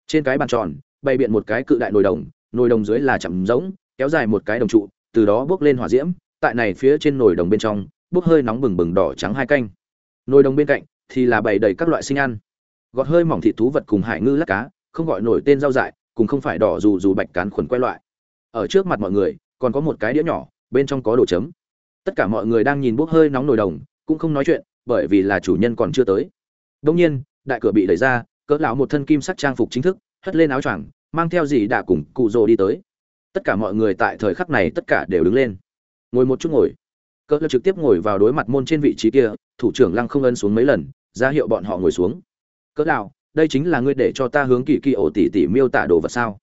Trên cái bàn tròn, bày biện một cái cự đại nồi đồng nồi đồng dưới là chậm rỗng kéo dài một cái đồng trụ, từ đó bước lên hỏa diễm, tại này phía trên nồi đồng bên trong bốc hơi nóng bừng bừng đỏ trắng hai canh. Nồi đồng bên cạnh thì là bày đầy các loại sinh ăn. Gọt hơi mỏng thịt thú vật cùng hải ngư lắc cá, không gọi nổi tên rau dại, cùng không phải đỏ dù dù bạch cán khuẩn quay loại. Ở trước mặt mọi người, còn có một cái đĩa nhỏ, bên trong có đồ chấm. Tất cả mọi người đang nhìn bốc hơi nóng nồi đồng, cũng không nói chuyện, bởi vì là chủ nhân còn chưa tới. Đương nhiên, đại cửa bị đẩy ra, cỡ lão một thân kim sắc trang phục chính thức, hất lên áo choàng mang theo gì đã cùng cụ rồ đi tới. Tất cả mọi người tại thời khắc này tất cả đều đứng lên. Ngồi một chút ngồi. Cỡ lơ trực tiếp ngồi vào đối mặt môn trên vị trí kia, thủ trưởng lăng không ân xuống mấy lần, ra hiệu bọn họ ngồi xuống. Cỡ nào đây chính là ngươi để cho ta hướng kỳ kỳ ổ tỉ tỉ miêu tả đồ vật sao?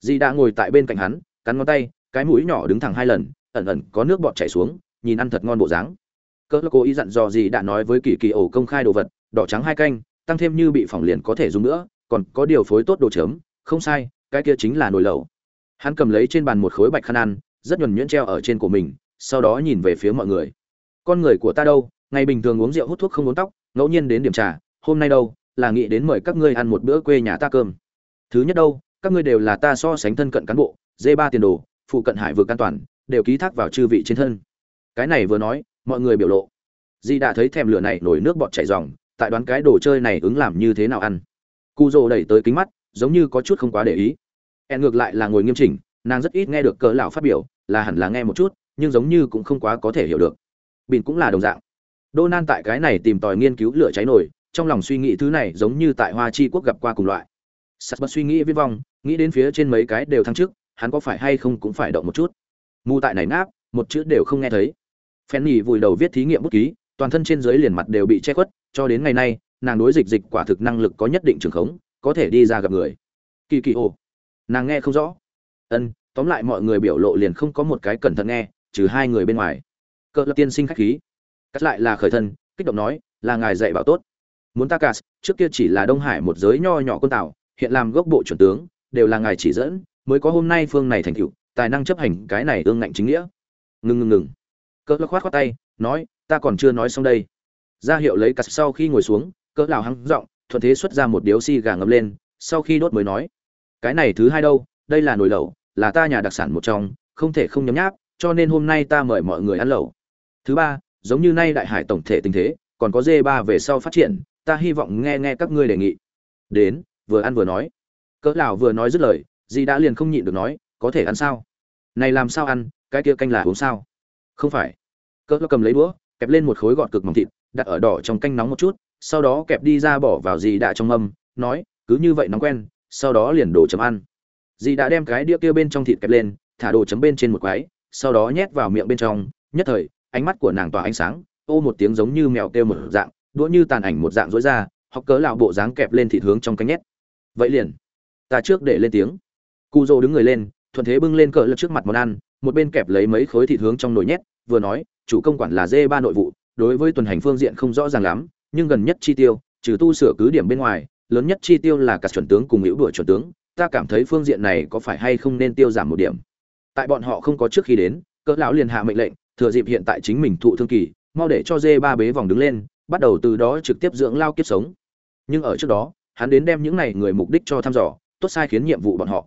Di đã ngồi tại bên cạnh hắn, cắn ngón tay, cái mũi nhỏ đứng thẳng hai lần, ẩn ẩn có nước bọt chảy xuống, nhìn ăn thật ngon bộ dáng. Cỡ cố ý dặn dò gì đã nói với kỳ kỳ ổ công khai đồ vật, đỏ trắng hai canh, tăng thêm như bị phỏng liền có thể dùng nữa, còn có điều phối tốt đồ chấm không sai, cái kia chính là nồi lẩu. Hắn cầm lấy trên bàn một khối bạch khăn ăn, rất nhuần nhuyễn treo ở trên của mình, sau đó nhìn về phía mọi người. Con người của ta đâu? Ngày bình thường uống rượu hút thuốc không uống tóc, ngẫu nhiên đến điểm trà, hôm nay đâu? Là nghĩ đến mời các ngươi ăn một bữa quê nhà ta cơm. Thứ nhất đâu, các ngươi đều là ta so sánh thân cận cán bộ, dê ba tiền đồ, phụ cận hải vực an toàn, đều ký thác vào chư vị trên thân. Cái này vừa nói, mọi người biểu lộ. Di đã thấy thèm lửa này nổi nước bọt chảy ròng, tại đoán cái đồ chơi này ứng làm như thế nào ăn. Cu rồ đẩy tới kính mắt giống như có chút không quá để ý. En ngược lại là ngồi nghiêm chỉnh, nàng rất ít nghe được cỡ lão phát biểu, là hẳn là nghe một chút, nhưng giống như cũng không quá có thể hiểu được. Bình cũng là đồng dạng. Đô nan tại cái này tìm tòi nghiên cứu lửa cháy nổi trong lòng suy nghĩ thứ này giống như tại hoa chi quốc gặp qua cùng loại. Sắt bật suy nghĩ viết vong, nghĩ đến phía trên mấy cái đều thăng trước hắn có phải hay không cũng phải động một chút. Mù tại này ngáp, một chữ đều không nghe thấy. Phen nhì vùi đầu viết thí nghiệm bút ký, toàn thân trên dưới liền mặt đều bị che khuất, cho đến ngày nay, nàng đối dịch dịch quả thực năng lực có nhất định trường khống có thể đi ra gặp người. Kỳ kỳ ồ. Nàng nghe không rõ. Ân, tóm lại mọi người biểu lộ liền không có một cái cẩn thận nghe, trừ hai người bên ngoài. Cỡ lập tiên sinh khách khí. Cắt lại là khởi thân, kích động nói, là ngài dạy bảo tốt. Muốn ta cả trước kia chỉ là đông hải một giới nho nhỏ quân tàu hiện làm gốc bộ chuẩn tướng, đều là ngài chỉ dẫn, mới có hôm nay phương này thành tựu, tài năng chấp hành cái này ương ngạnh chính nghĩa. Ngừng ngừng ngừng. Cỡ lắc khoát khoát tay, nói, ta còn chưa nói xong đây. Ra hiệu lấy cắt sau khi ngồi xuống, cỡ lào hắng giọng thuận thế xuất ra một điếu xi gà ngấm lên, sau khi đốt mới nói, cái này thứ hai đâu, đây là nồi lẩu, là ta nhà đặc sản một trong, không thể không nhấm nháp, cho nên hôm nay ta mời mọi người ăn lẩu. Thứ ba, giống như nay đại hải tổng thể tình thế, còn có dê ba về sau phát triển, ta hy vọng nghe nghe các ngươi đề nghị. Đến, vừa ăn vừa nói. Cỡ lão vừa nói dứt lời, dì đã liền không nhịn được nói, có thể ăn sao? Này làm sao ăn, cái kia canh là uống sao? Không phải. Cỡ lão cầm lấy đũa, kẹp lên một khối gọt cực mỏng thịt, đặt ở đỏ trong canh nóng một chút sau đó kẹp đi ra bỏ vào dì đã trong âm nói, cứ như vậy nóng quen, sau đó liền đổ chấm ăn. Dì đã đem cái đĩa kia bên trong thịt kẹp lên, thả đồ chấm bên trên một quái, sau đó nhét vào miệng bên trong, nhất thời, ánh mắt của nàng tỏa ánh sáng, ô một tiếng giống như mèo kêu một dạng, đũa như tàn ảnh một dạng rối ra hoặc cớ lão bộ dáng kẹp lên thịt hướng trong cánh nhét. Vậy liền, ta trước để lên tiếng. Cụ dô đứng người lên, thuận thế bưng lên cỡ lật trước mặt món ăn, một bên kẹp lấy mấy khối thịt hướng trong nồi nhét, vừa nói, chủ công quản là dê ba nội vụ, đối với tuần hành phương diện không rõ ràng lắm nhưng gần nhất chi tiêu, trừ tu sửa cứ điểm bên ngoài, lớn nhất chi tiêu là cả chuẩn tướng cùng hữu đuổi chuẩn tướng, ta cảm thấy phương diện này có phải hay không nên tiêu giảm một điểm. Tại bọn họ không có trước khi đến, cỡ lão liền hạ mệnh lệnh, thừa dịp hiện tại chính mình thụ thương kỳ, mau để cho dê ba bế vòng đứng lên, bắt đầu từ đó trực tiếp dưỡng lao kiếp sống. Nhưng ở trước đó, hắn đến đem những này người mục đích cho thăm dò, tốt sai khiến nhiệm vụ bọn họ.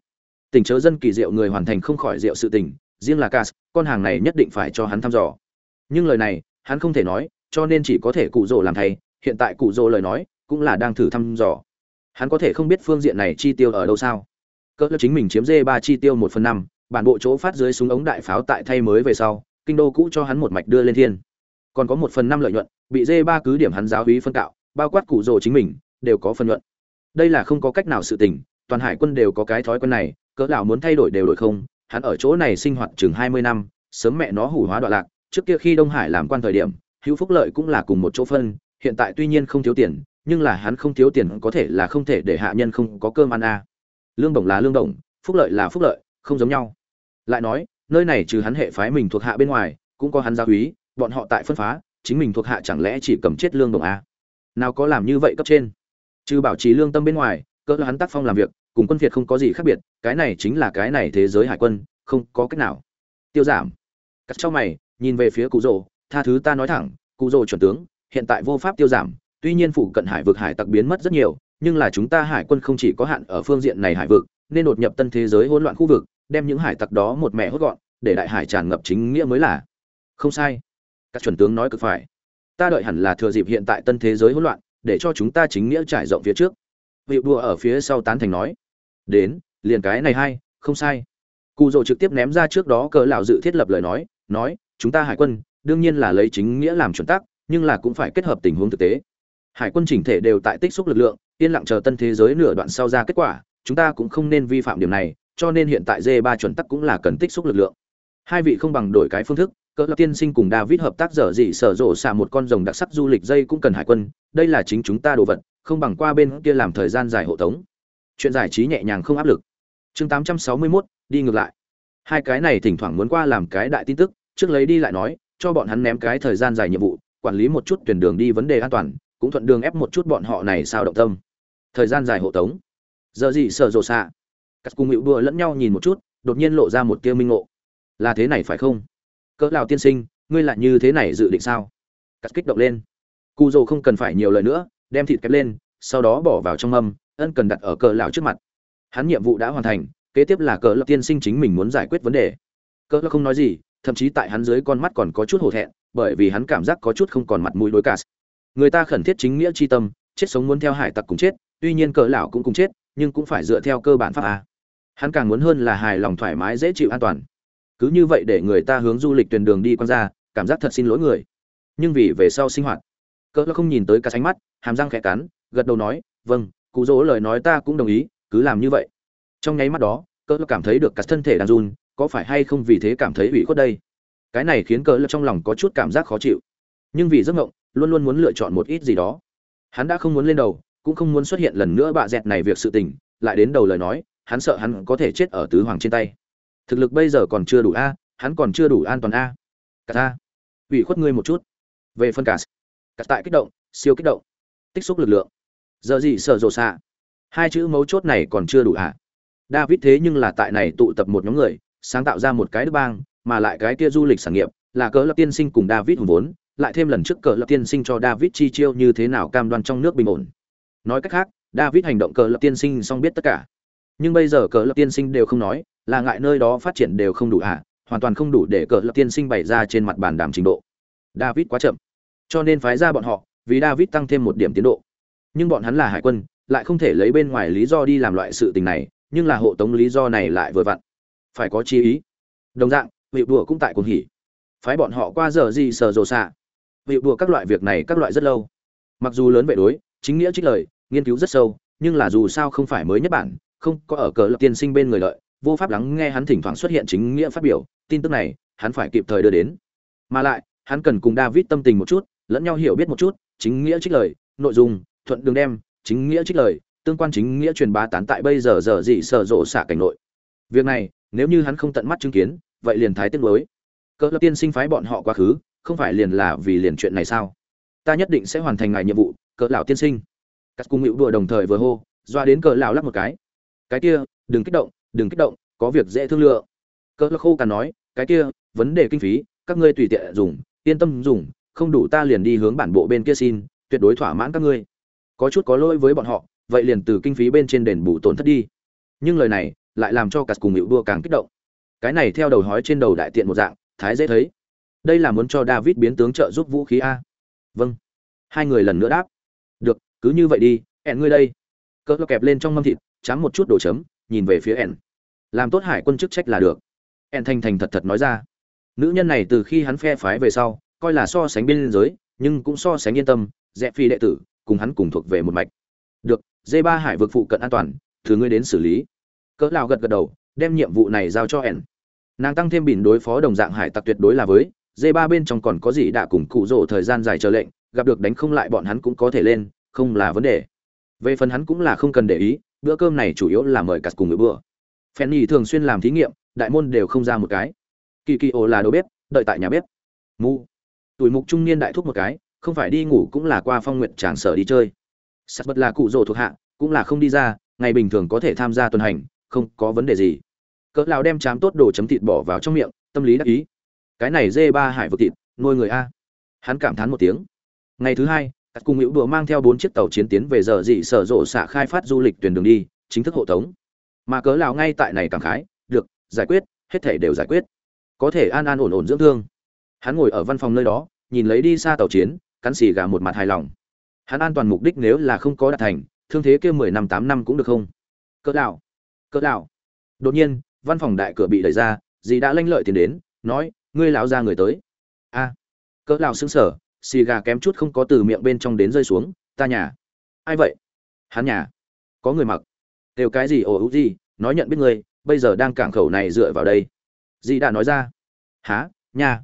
Tình chớ dân kỳ diệu người hoàn thành không khỏi diệu sự tình, riêng là cas, con hàng này nhất định phải cho hắn thăm dò. Nhưng lời này, hắn không thể nói, cho nên chỉ có thể cụ rồ làm thay hiện tại cụ dô lời nói cũng là đang thử thăm dò. Hắn có thể không biết phương diện này chi tiêu ở đâu sao? Cỡ chính mình chiếm dê ba chi tiêu một phần năm, bản bộ chỗ phát dưới súng ống đại pháo tại thay mới về sau, kinh đô cũ cho hắn một mạch đưa lên thiên. Còn có một phần năm lợi nhuận, bị dê ba cứ điểm hắn giáo hí phân cạo bao quát cụ rồ chính mình, đều có phân nhuận. Đây là không có cách nào sự tình, toàn hải quân đều có cái thói quen này, cỡ lão muốn thay đổi đều đổi không, hắn ở chỗ này sinh hoạt chừng hai mươi năm, sớm mẹ nó hủ hóa đoạn lạc, trước kia khi đông hải làm quan thời điểm, hữu phúc lợi cũng là cùng một chỗ phân hiện tại tuy nhiên không thiếu tiền, nhưng là hắn không thiếu tiền có thể là không thể để hạ nhân không có cơm ăn a à. lương đồng là lương đồng phúc lợi là phúc lợi, không giống nhau. Lại nói, nơi này trừ hắn hệ phái mình thuộc hạ bên ngoài, cũng có hắn gia úy bọn họ tại phân phá, chính mình thuộc hạ chẳng lẽ chỉ cầm chết lương đồng a à? nào có làm như vậy cấp trên? Trừ bảo trì lương tâm bên ngoài, cỡ hắn tác phong làm việc, cùng quân việt không có gì khác biệt, cái này chính là cái này thế giới hải quân, không có cách nào. Tiêu giảm. Cắt cho mày, nhìn về phía cụ rồ, tha thứ ta nói thẳng, cụ rồ chuẩn tướng hiện tại vô pháp tiêu giảm, tuy nhiên phụ cận hải vực hải tặc biến mất rất nhiều, nhưng là chúng ta hải quân không chỉ có hạn ở phương diện này hải vực, nên đột nhập tân thế giới hỗn loạn khu vực, đem những hải tặc đó một mẹ hốt gọn, để đại hải tràn ngập chính nghĩa mới là. Không sai. Các chuẩn tướng nói cực phải. Ta đợi hẳn là thừa dịp hiện tại tân thế giới hỗn loạn, để cho chúng ta chính nghĩa trải rộng phía trước. Vị đua ở phía sau tán thành nói. Đến, liền cái này hay, không sai. Cụ dỗ trực tiếp ném ra trước đó cỡ lão dự thiết lập lời nói nói, chúng ta hải quân, đương nhiên là lấy chính nghĩa làm chuẩn tắc nhưng là cũng phải kết hợp tình huống thực tế. Hải quân chỉnh thể đều tại tích xúc lực lượng yên lặng chờ tân thế giới nửa đoạn sau ra kết quả chúng ta cũng không nên vi phạm điểm này cho nên hiện tại d ba chuẩn tắc cũng là cần tích xúc lực lượng. Hai vị không bằng đổi cái phương thức cỡ lập tiên sinh cùng david hợp tác dở dị sở rộ xả một con rồng đặc sắc du lịch dây cũng cần hải quân đây là chính chúng ta đồ vật không bằng qua bên kia làm thời gian dài hộ tống. Chuyện giải trí nhẹ nhàng không áp lực. Chương 861, đi ngược lại. Hai cái này thỉnh thoảng muốn qua làm cái đại tin tức trước lấy đi lại nói cho bọn hắn ném cái thời gian dài nhiệm vụ quản lý một chút tuyển đường đi vấn đề an toàn, cũng thuận đường ép một chút bọn họ này sao động tâm. Thời gian dài hộ tống. Giờ gì sợ rồ xạ? Cắt cùng hữu đua lẫn nhau nhìn một chút, đột nhiên lộ ra một tia minh ngộ. Là thế này phải không? Cỡ lào tiên sinh, ngươi lại như thế này dự định sao? Cắt kích động lên. Cụ dồ không cần phải nhiều lời nữa, đem thịt kẹp lên, sau đó bỏ vào trong mâm, ân cần đặt ở cỡ lão trước mặt. Hắn nhiệm vụ đã hoàn thành, kế tiếp là cỡ lào tiên sinh chính mình muốn giải quyết vấn đề. Cỡ lão không nói gì, thậm chí tại hắn dưới con mắt còn có chút hổ thẹn bởi vì hắn cảm giác có chút không còn mặt mũi đối cả. Người ta khẩn thiết chính nghĩa chi tâm, chết sống muốn theo hải tặc cùng chết, tuy nhiên cỡ lão cũng cùng chết, nhưng cũng phải dựa theo cơ bản pháp a. Hắn càng muốn hơn là hài lòng thoải mái dễ chịu an toàn. Cứ như vậy để người ta hướng du lịch tuyển đường đi quan ra cảm giác thật xin lỗi người. Nhưng vì về sau sinh hoạt, cỡ không nhìn tới cả sánh mắt, hàm răng khẽ cắn, gật đầu nói vâng cụ dỗ lời nói ta cũng đồng ý, cứ làm như vậy. Trong nháy mắt đó, cỡ cảm thấy được cả thân thể đang run, có phải hay không vì thế cảm thấy ủy khuất đây? Cái này khiến cỡ trong lòng có chút cảm giác khó chịu. Nhưng vì giấc ngộng luôn luôn muốn lựa chọn một ít gì đó. Hắn đã không muốn lên đầu, cũng không muốn xuất hiện lần nữa bạ dẹt này việc sự tình, lại đến đầu lời nói, hắn sợ hắn có thể chết ở tứ hoàng trên tay. Thực lực bây giờ còn chưa đủ a, hắn còn chưa đủ an toàn a. Cả ta, ủy khuất ngươi một chút. Về phân cả cả tại kích động, siêu kích động, tích xúc lực lượng. Giờ gì sợ rồ xạ? Hai chữ mấu chốt này còn chưa đủ à david thế nhưng là tại này tụ tập một nhóm người, sáng tạo ra một cái đất bang mà lại cái kia du lịch sản nghiệp, là cỡ lập tiên sinh cùng david hùng vốn, lại thêm lần trước cỡ lập tiên sinh cho david chi chiêu như thế nào cam đoan trong nước bình ổn. Nói cách khác, david hành động cỡ lập tiên sinh xong biết tất cả. Nhưng bây giờ cỡ lập tiên sinh đều không nói, là ngại nơi đó phát triển đều không đủ à hoàn toàn không đủ để cỡ lập tiên sinh bày ra trên mặt bàn đàm trình độ. David quá chậm. Cho nên phái ra bọn họ, vì david tăng thêm một điểm tiến độ. Nhưng bọn hắn là hải quân, lại không thể lấy bên ngoài lý do đi làm loại sự tình này, nhưng là hộ tống lý do này lại vừa vặn. Phải có chi ý. Đồng dạng vị đùa cũng tại cuồng hỉ. Phái bọn họ qua giờ gì sờ rồ xạ. Vị đùa các loại việc này các loại rất lâu. Mặc dù lớn vệ đối, chính nghĩa trích lời, nghiên cứu rất sâu, nhưng là dù sao không phải mới nhất bản, không có ở cờ lập tiên sinh bên người lợi, vô pháp lắng nghe hắn thỉnh thoảng xuất hiện chính nghĩa phát biểu, tin tức này, hắn phải kịp thời đưa đến. Mà lại, hắn cần cùng david tâm tình một chút, lẫn nhau hiểu biết một chút, chính nghĩa trích lời, nội dung, thuận đường đem, chính nghĩa trích lời, tương quan chính nghĩa truyền bá tán tại bây giờ giờ gì sở rộ xạ cảnh nội. Việc này, nếu như hắn không tận mắt chứng kiến vậy liền thái tiếc nuối. cỡ lập tiên sinh phái bọn họ quá khứ, không phải liền là vì liền chuyện này sao? Ta nhất định sẽ hoàn thành ngài nhiệm vụ cỡ lão tiên sinh. Các cung hữu đùa đồng thời vừa hô, doa đến cỡ lão lắc một cái. Cái kia, đừng kích động, đừng kích động, có việc dễ thương lượng. Cỡ lão khô cả nói, cái kia, vấn đề kinh phí, các ngươi tùy tiện dùng, yên tâm dùng, không đủ ta liền đi hướng bản bộ bên kia xin, tuyệt đối thỏa mãn các ngươi. Có chút có lỗi với bọn họ, vậy liền từ kinh phí bên trên đền bù tổn thất đi. Nhưng lời này lại làm cho cả cùng hữu đua càng kích động cái này theo đầu hói trên đầu đại tiện một dạng, thái dễ thấy. Đây là muốn cho david biến tướng trợ giúp vũ khí a. Vâng. Hai người lần nữa đáp. Được, cứ như vậy đi, ẹn ngươi đây. Cỡ kẹp lên trong mâm thịt, chám một chút đồ chấm, nhìn về phía ẹn. Làm tốt hải quân chức trách là được. Ẹn thành thành thật thật nói ra. Nữ nhân này từ khi hắn phe phái về sau, coi là so sánh biên giới, nhưng cũng so sánh yên tâm, dẹp phi đệ tử, cùng hắn cùng thuộc về một mạch. Được d ba hải vực phụ cận an toàn, thứ ngươi đến xử lý. Cỡ lao gật gật đầu đem nhiệm vụ này giao cho ẻn. Nàng tăng thêm bỉn đối phó đồng dạng hải tặc tuyệt đối là với d ba bên trong còn có gì đã cùng cụ rỗ thời gian dài chờ lệnh, gặp được đánh không lại bọn hắn cũng có thể lên, không là vấn đề. Về phần hắn cũng là không cần để ý, bữa cơm này chủ yếu là mời cắt cùng người bữa Fanny thường xuyên làm thí nghiệm, đại môn đều không ra một cái. Kỳ kỳ ồ là đầu bếp, đợi tại nhà bếp. Mu. Tuổi mục trung niên đại thúc một cái, không phải đi ngủ cũng là qua phong nguyện tràng sở đi chơi. Sắt bật là cụ rỗ thuộc hạ, cũng là không đi ra, ngày bình thường có thể tham gia tuần hành, không có vấn đề gì cỡ lão đem chám tốt đồ chấm thịt bỏ vào trong miệng, tâm lý đắc ý. Cái này dê ba hải vực thịt, nuôi người a. Hắn cảm thán một tiếng. Ngày thứ hai các cùng hữu đùa mang theo bốn chiếc tàu chiến tiến về giờ dị sở rộ xạ khai phát du lịch tuyển đường đi, chính thức hộ tống. Mà cớ lão ngay tại này cảm khái, được, giải quyết, hết thể đều giải quyết. Có thể an an ổn ổn dưỡng thương. Hắn ngồi ở văn phòng nơi đó, nhìn lấy đi xa tàu chiến, cắn xì gà một mặt hài lòng. Hắn an toàn mục đích nếu là không có đạt thành, thương thế kia mười năm tám năm cũng được không? Cỡ lão cỡ lão. Đột nhiên văn phòng đại cửa bị đẩy ra dì đã lanh lợi tiền đến nói ngươi lão ra người tới. A. À, cỡ lão xứng sở xì gà kém chút không có từ miệng bên trong đến rơi xuống ta nhà. Ai vậy? Hắn nhà. Có người mặc. Đều cái gì ồ ú gì nói nhận biết ngươi bây giờ đang cảng khẩu này dựa vào đây. Dì đã nói ra. Há nhà.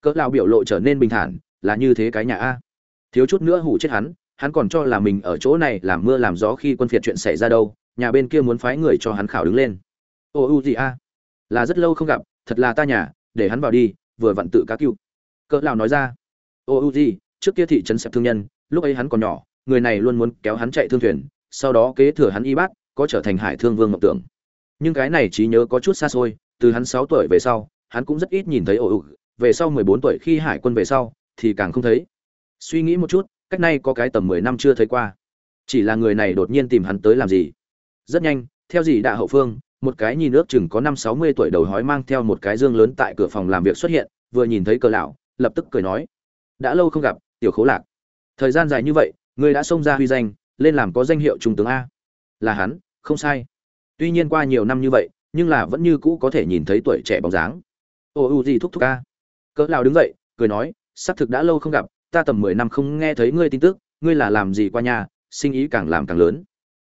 Cỡ lão biểu lộ trở nên bình thản là như thế cái nhà a. Thiếu chút nữa hủ chết hắn hắn còn cho là mình ở chỗ này làm mưa làm gió khi quân phiệt chuyện xảy ra đâu nhà bên kia muốn phái người cho hắn khảo đứng lên ô, u, gì, a? Là rất lâu không gặp, thật là ta nhà, để hắn vào đi, vừa vặn tự cá cựu. Cỡ lão nói ra. Ô, u, gì, trước kia thị trấn xẹp thương nhân, lúc ấy hắn còn nhỏ, người này luôn muốn kéo hắn chạy thương thuyền, sau đó kế thừa hắn y bác có trở thành hải thương vương ngọc tưởng. Nhưng cái này trí nhớ có chút xa xôi, từ hắn sáu tuổi về sau, hắn cũng rất ít nhìn thấy ô, u, về sau mười bốn tuổi khi hải quân về sau, thì càng không thấy. Suy nghĩ một chút, cách nay có cái tầm mười năm chưa thấy qua. Chỉ là người này đột nhiên tìm hắn tới làm gì? Rất nhanh, theo gì đạ hậu phương một cái nhìn ước chừng có năm sáu mươi tuổi đầu hói mang theo một cái dương lớn tại cửa phòng làm việc xuất hiện, vừa nhìn thấy cờ lão, lập tức cười nói, đã lâu không gặp, tiểu khấu lạc. Thời gian dài như vậy, ngươi đã xông ra huy danh, lên làm có danh hiệu trung tướng a. Là hắn, không sai. Tuy nhiên qua nhiều năm như vậy, nhưng là vẫn như cũ có thể nhìn thấy tuổi trẻ bóng dáng. Ô, u gì thúc thúc a? Cỡ lão đứng dậy, cười nói, xác thực đã lâu không gặp, ta tầm mười năm không nghe thấy ngươi tin tức, ngươi là làm gì qua nhà, sinh ý càng làm càng lớn.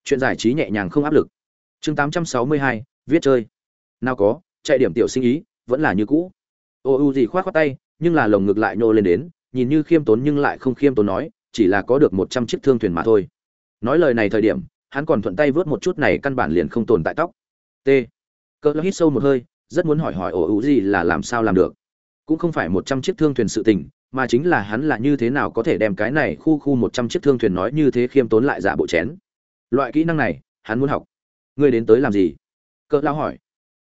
Chuyện giải trí nhẹ nhàng không áp lực chương tám trăm sáu mươi hai, viết chơi. Nào có, chạy điểm tiểu sinh ý, vẫn là như cũ. Ô u gì khoát khoát tay, nhưng là lồng ngực lại nhô lên đến, nhìn như khiêm tốn nhưng lại không khiêm tốn nói, chỉ là có được một trăm chiếc thương thuyền mà thôi. Nói lời này thời điểm, hắn còn thuận tay vớt một chút này căn bản liền không tồn tại tóc. T. Cỡ hít sâu một hơi, rất muốn hỏi hỏi ổ ủ gì là làm sao làm được. Cũng không phải một trăm chiếc thương thuyền sự tình, mà chính là hắn là như thế nào có thể đem cái này khu khu một trăm chiếc thương thuyền nói như thế khiêm tốn lại giả bộ chén. Loại kỹ năng này, hắn muốn học ngươi đến tới làm gì? Cỡ lão hỏi.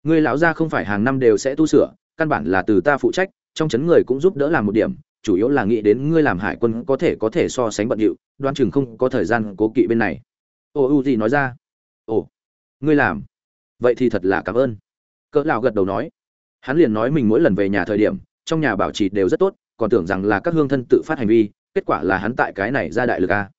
Ngươi lão gia không phải hàng năm đều sẽ tu sửa, căn bản là từ ta phụ trách, trong chấn người cũng giúp đỡ làm một điểm, chủ yếu là nghĩ đến ngươi làm hải quân có thể có thể so sánh bận điệu đoan chừng không có thời gian cố kỵ bên này. Ô, u gì nói ra? Ồ, ngươi làm. Vậy thì thật là cảm ơn. Cỡ lão gật đầu nói. Hắn liền nói mình mỗi lần về nhà thời điểm, trong nhà bảo trì đều rất tốt, còn tưởng rằng là các hương thân tự phát hành vi, kết quả là hắn tại cái này ra đại lực a.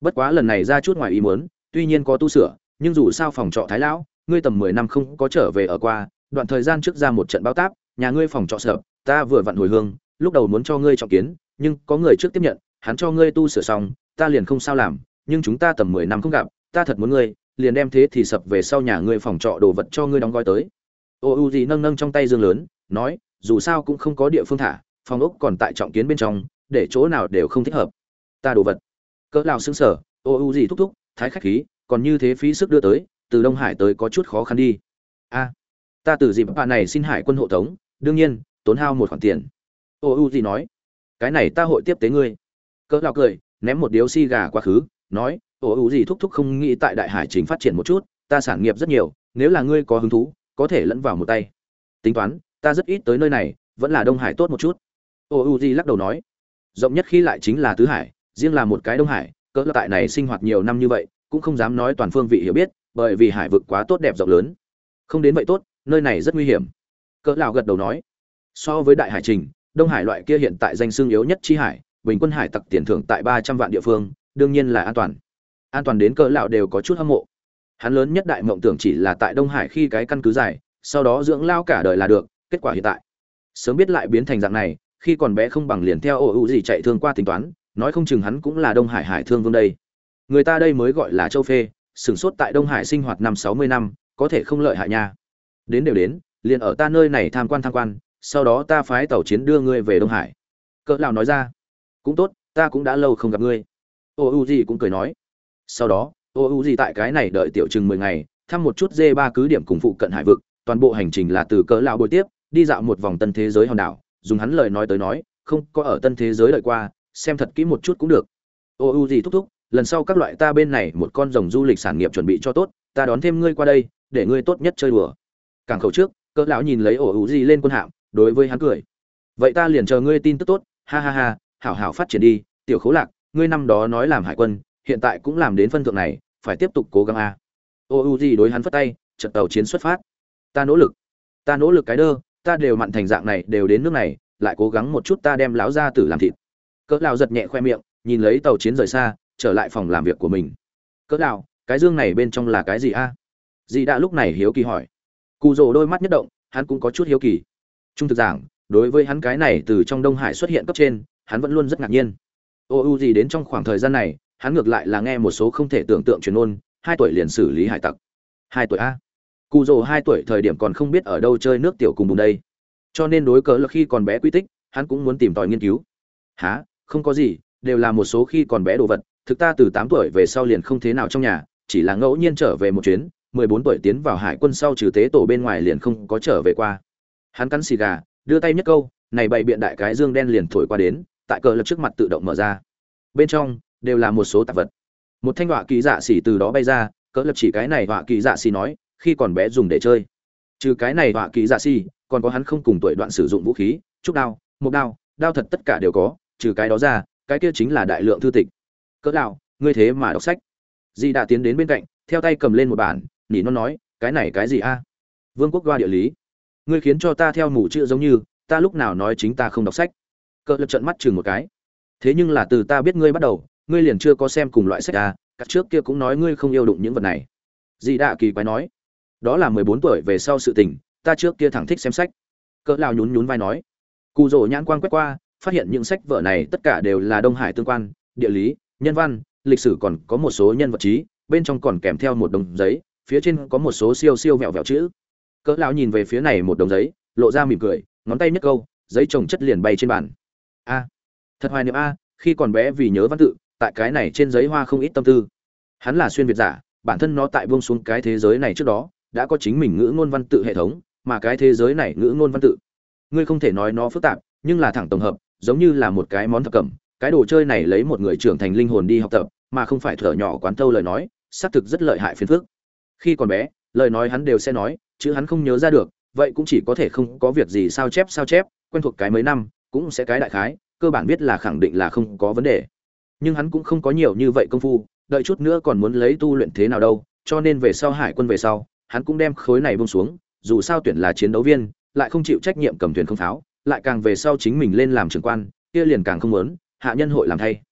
Bất quá lần này ra chút ngoài ý muốn, tuy nhiên có tu sửa nhưng dù sao phòng trọ thái lão, ngươi tầm mười năm không có trở về ở qua, đoạn thời gian trước ra một trận báo táp, nhà ngươi phòng trọ sợ, ta vừa vặn hồi hương, lúc đầu muốn cho ngươi trọng kiến, nhưng có người trước tiếp nhận, hắn cho ngươi tu sửa xong, ta liền không sao làm, nhưng chúng ta tầm mười năm không gặp, ta thật muốn ngươi, liền đem thế thì sập về sau nhà ngươi phòng trọ đồ vật cho ngươi đóng gói tới. Ô u gì nâng nâng trong tay dương lớn, nói, dù sao cũng không có địa phương thả, phòng ốc còn tại trọng kiến bên trong, để chỗ nào đều không thích hợp. Ta đồ vật. Cỡ lao xứng sở ô u gì thúc thúc, thái khách khí còn như thế phí sức đưa tới, từ đông hải tới có chút khó khăn đi. A ta từ dịp bạn này xin hải quân hộ tống, đương nhiên, tốn hao một khoản tiền. Ô u gì nói, cái này ta hội tiếp tế ngươi. Cỡ lao cười, ném một điếu xi gà quá khứ, nói, ô u gì thúc thúc không nghĩ tại đại hải trình phát triển một chút, ta sản nghiệp rất nhiều, nếu là ngươi có hứng thú, có thể lẫn vào một tay. Tính toán, ta rất ít tới nơi này, vẫn là đông hải tốt một chút. Ô u di lắc đầu nói, rộng nhất khi lại chính là tứ hải, riêng là một cái đông hải, cỡ tại này sinh hoạt nhiều năm như vậy cũng không dám nói toàn phương vị hiểu biết, bởi vì hải vực quá tốt đẹp rộng lớn. Không đến vậy tốt, nơi này rất nguy hiểm. Cỡ lão gật đầu nói, so với đại hải trình, đông hải loại kia hiện tại danh xương yếu nhất chi hải, bình quân hải tặc tiền thưởng tại ba trăm vạn địa phương, đương nhiên là an toàn. An toàn đến cỡ lão đều có chút hâm mộ. Hắn lớn nhất đại mộng tưởng chỉ là tại đông hải khi cái căn cứ dài, sau đó dưỡng lao cả đời là được, kết quả hiện tại. Sớm biết lại biến thành dạng này, khi còn bé không bằng liền theo ổ ưu gì chạy thương qua tính toán, nói không chừng hắn cũng là đông hải hải thương vương đây người ta đây mới gọi là châu phê, sửng sốt tại đông hải sinh hoạt năm sáu mươi năm, có thể không lợi hại nha. Đến đều đến, liền ở ta nơi này tham quan tham quan, sau đó ta phái tàu chiến đưa ngươi về đông hải. Cỡ lão nói ra? Cũng tốt, ta cũng đã lâu không gặp ngươi. Ô u gì cũng cười nói. Sau đó, ô u gì tại cái này đợi tiểu chừng mười ngày, thăm một chút dê ba cứ điểm cùng phụ cận hải vực, toàn bộ hành trình là từ cỡ lão bồi tiếp, đi dạo một vòng tân thế giới hòn đảo, dùng hắn lời nói tới nói, không có ở tân thế giới đợi qua, xem thật kỹ một chút cũng được. Ô u gì thúc thúc lần sau các loại ta bên này một con rồng du lịch sản nghiệp chuẩn bị cho tốt, ta đón thêm ngươi qua đây, để ngươi tốt nhất chơi đùa. Cảng khẩu trước, cỡ lão nhìn lấy ổ ủ gì lên quân hạm, đối với hắn cười. Vậy ta liền chờ ngươi tin tức tốt, ha ha ha, hảo hảo phát triển đi, tiểu khố lạc, ngươi năm đó nói làm hải quân, hiện tại cũng làm đến phân thượng này, phải tiếp tục cố gắng a ô u gì đối hắn phất tay, trận tàu chiến xuất phát. Ta nỗ lực, ta nỗ lực cái đơ, ta đều mặn thành dạng này, đều đến nước này, lại cố gắng một chút ta đem lão ra tử làm thịt. Cỡ lão giật nhẹ khoe miệng, nhìn lấy tàu chiến rời xa trở lại phòng làm việc của mình. Cỡ đạo cái dương này bên trong là cái gì a? Dì đã lúc này hiếu kỳ hỏi. Cụ rồ đôi mắt nhất động, hắn cũng có chút hiếu kỳ. Trung thực giảng, đối với hắn cái này từ trong đông hải xuất hiện cấp trên, hắn vẫn luôn rất ngạc nhiên. Ô u gì đến trong khoảng thời gian này, hắn ngược lại là nghe một số không thể tưởng tượng truyền ôn hai tuổi liền xử lý hải tặc. Hai tuổi a? Cụ rồ hai tuổi thời điểm còn không biết ở đâu chơi nước tiểu cùng bùn đây. Cho nên đối cớ là khi còn bé quy tích, hắn cũng muốn tìm tòi nghiên cứu. Há không có gì, đều là một số khi còn bé đồ vật thực ta từ tám tuổi về sau liền không thế nào trong nhà, chỉ là ngẫu nhiên trở về một chuyến, mười bốn tuổi tiến vào hải quân sau trừ tế tổ bên ngoài liền không có trở về qua. Hắn cắn xì gà, đưa tay nhất câu, này bày biện đại cái dương đen liền thổi qua đến, tại cờ lập trước mặt tự động mở ra. Bên trong, đều là một số tạp vật. Một thanh họa kỳ dạ xỉ từ đó bay ra cỡ lập chỉ cái này họa kỳ dạ xỉ nói, khi còn bé dùng để chơi. Trừ cái này họa kỳ dạ xỉ, còn có hắn không cùng tuổi đoạn sử dụng vũ khí, trúc đao, mộc đao đao thật tất cả đều có, trừ cái đó ra, cái kia chính là đại lượng thư tịch cỡ lão ngươi thế mà đọc sách. Di đã tiến đến bên cạnh, theo tay cầm lên một bản, nỉ nó nói, cái này cái gì a? Vương quốc đoa địa lý. Ngươi khiến cho ta theo mù chữ giống như, ta lúc nào nói chính ta không đọc sách. Cỡ lập trận mắt chừng một cái. Thế nhưng là từ ta biết ngươi bắt đầu, ngươi liền chưa có xem cùng loại sách à các trước kia cũng nói ngươi không yêu đụng những vật này. Dì đạ kỳ quái nói, đó là mười bốn tuổi về sau sự tình, ta trước kia thẳng thích xem sách. Cỡ lao nhún nhún vai nói cụ rỗ nhãn quan quét qua, phát hiện những sách vở này tất cả đều là đông hải tương quan, địa lý nhân văn, lịch sử còn có một số nhân vật trí, bên trong còn kèm theo một đồng giấy, phía trên có một số siêu siêu vẹo vẹo chữ. Cỡ lão nhìn về phía này một đồng giấy, lộ ra mỉm cười, ngón tay nhất câu, giấy chồng chất liền bay trên bàn. A, thật hoài niệm a, khi còn bé vì nhớ văn tự, tại cái này trên giấy hoa không ít tâm tư. Hắn là xuyên việt giả, bản thân nó tại buông xuống cái thế giới này trước đó, đã có chính mình ngữ ngôn văn tự hệ thống, mà cái thế giới này ngữ ngôn văn tự. Ngươi không thể nói nó phức tạp, nhưng là thẳng tổng hợp, giống như là một cái món thập cẩm cái đồ chơi này lấy một người trưởng thành linh hồn đi học tập, mà không phải thở nhỏ quán thâu lời nói, xác thực rất lợi hại phiền phức. Khi còn bé, lời nói hắn đều sẽ nói, chứ hắn không nhớ ra được, vậy cũng chỉ có thể không có việc gì sao chép sao chép, quen thuộc cái mấy năm, cũng sẽ cái đại khái, cơ bản biết là khẳng định là không có vấn đề. Nhưng hắn cũng không có nhiều như vậy công phu, đợi chút nữa còn muốn lấy tu luyện thế nào đâu, cho nên về sau hải quân về sau, hắn cũng đem khối này bông xuống, dù sao tuyển là chiến đấu viên, lại không chịu trách nhiệm cầm thuyền không pháo, lại càng về sau chính mình lên làm trưởng quan, kia liền càng không muốn hạ nhân hội làm thay.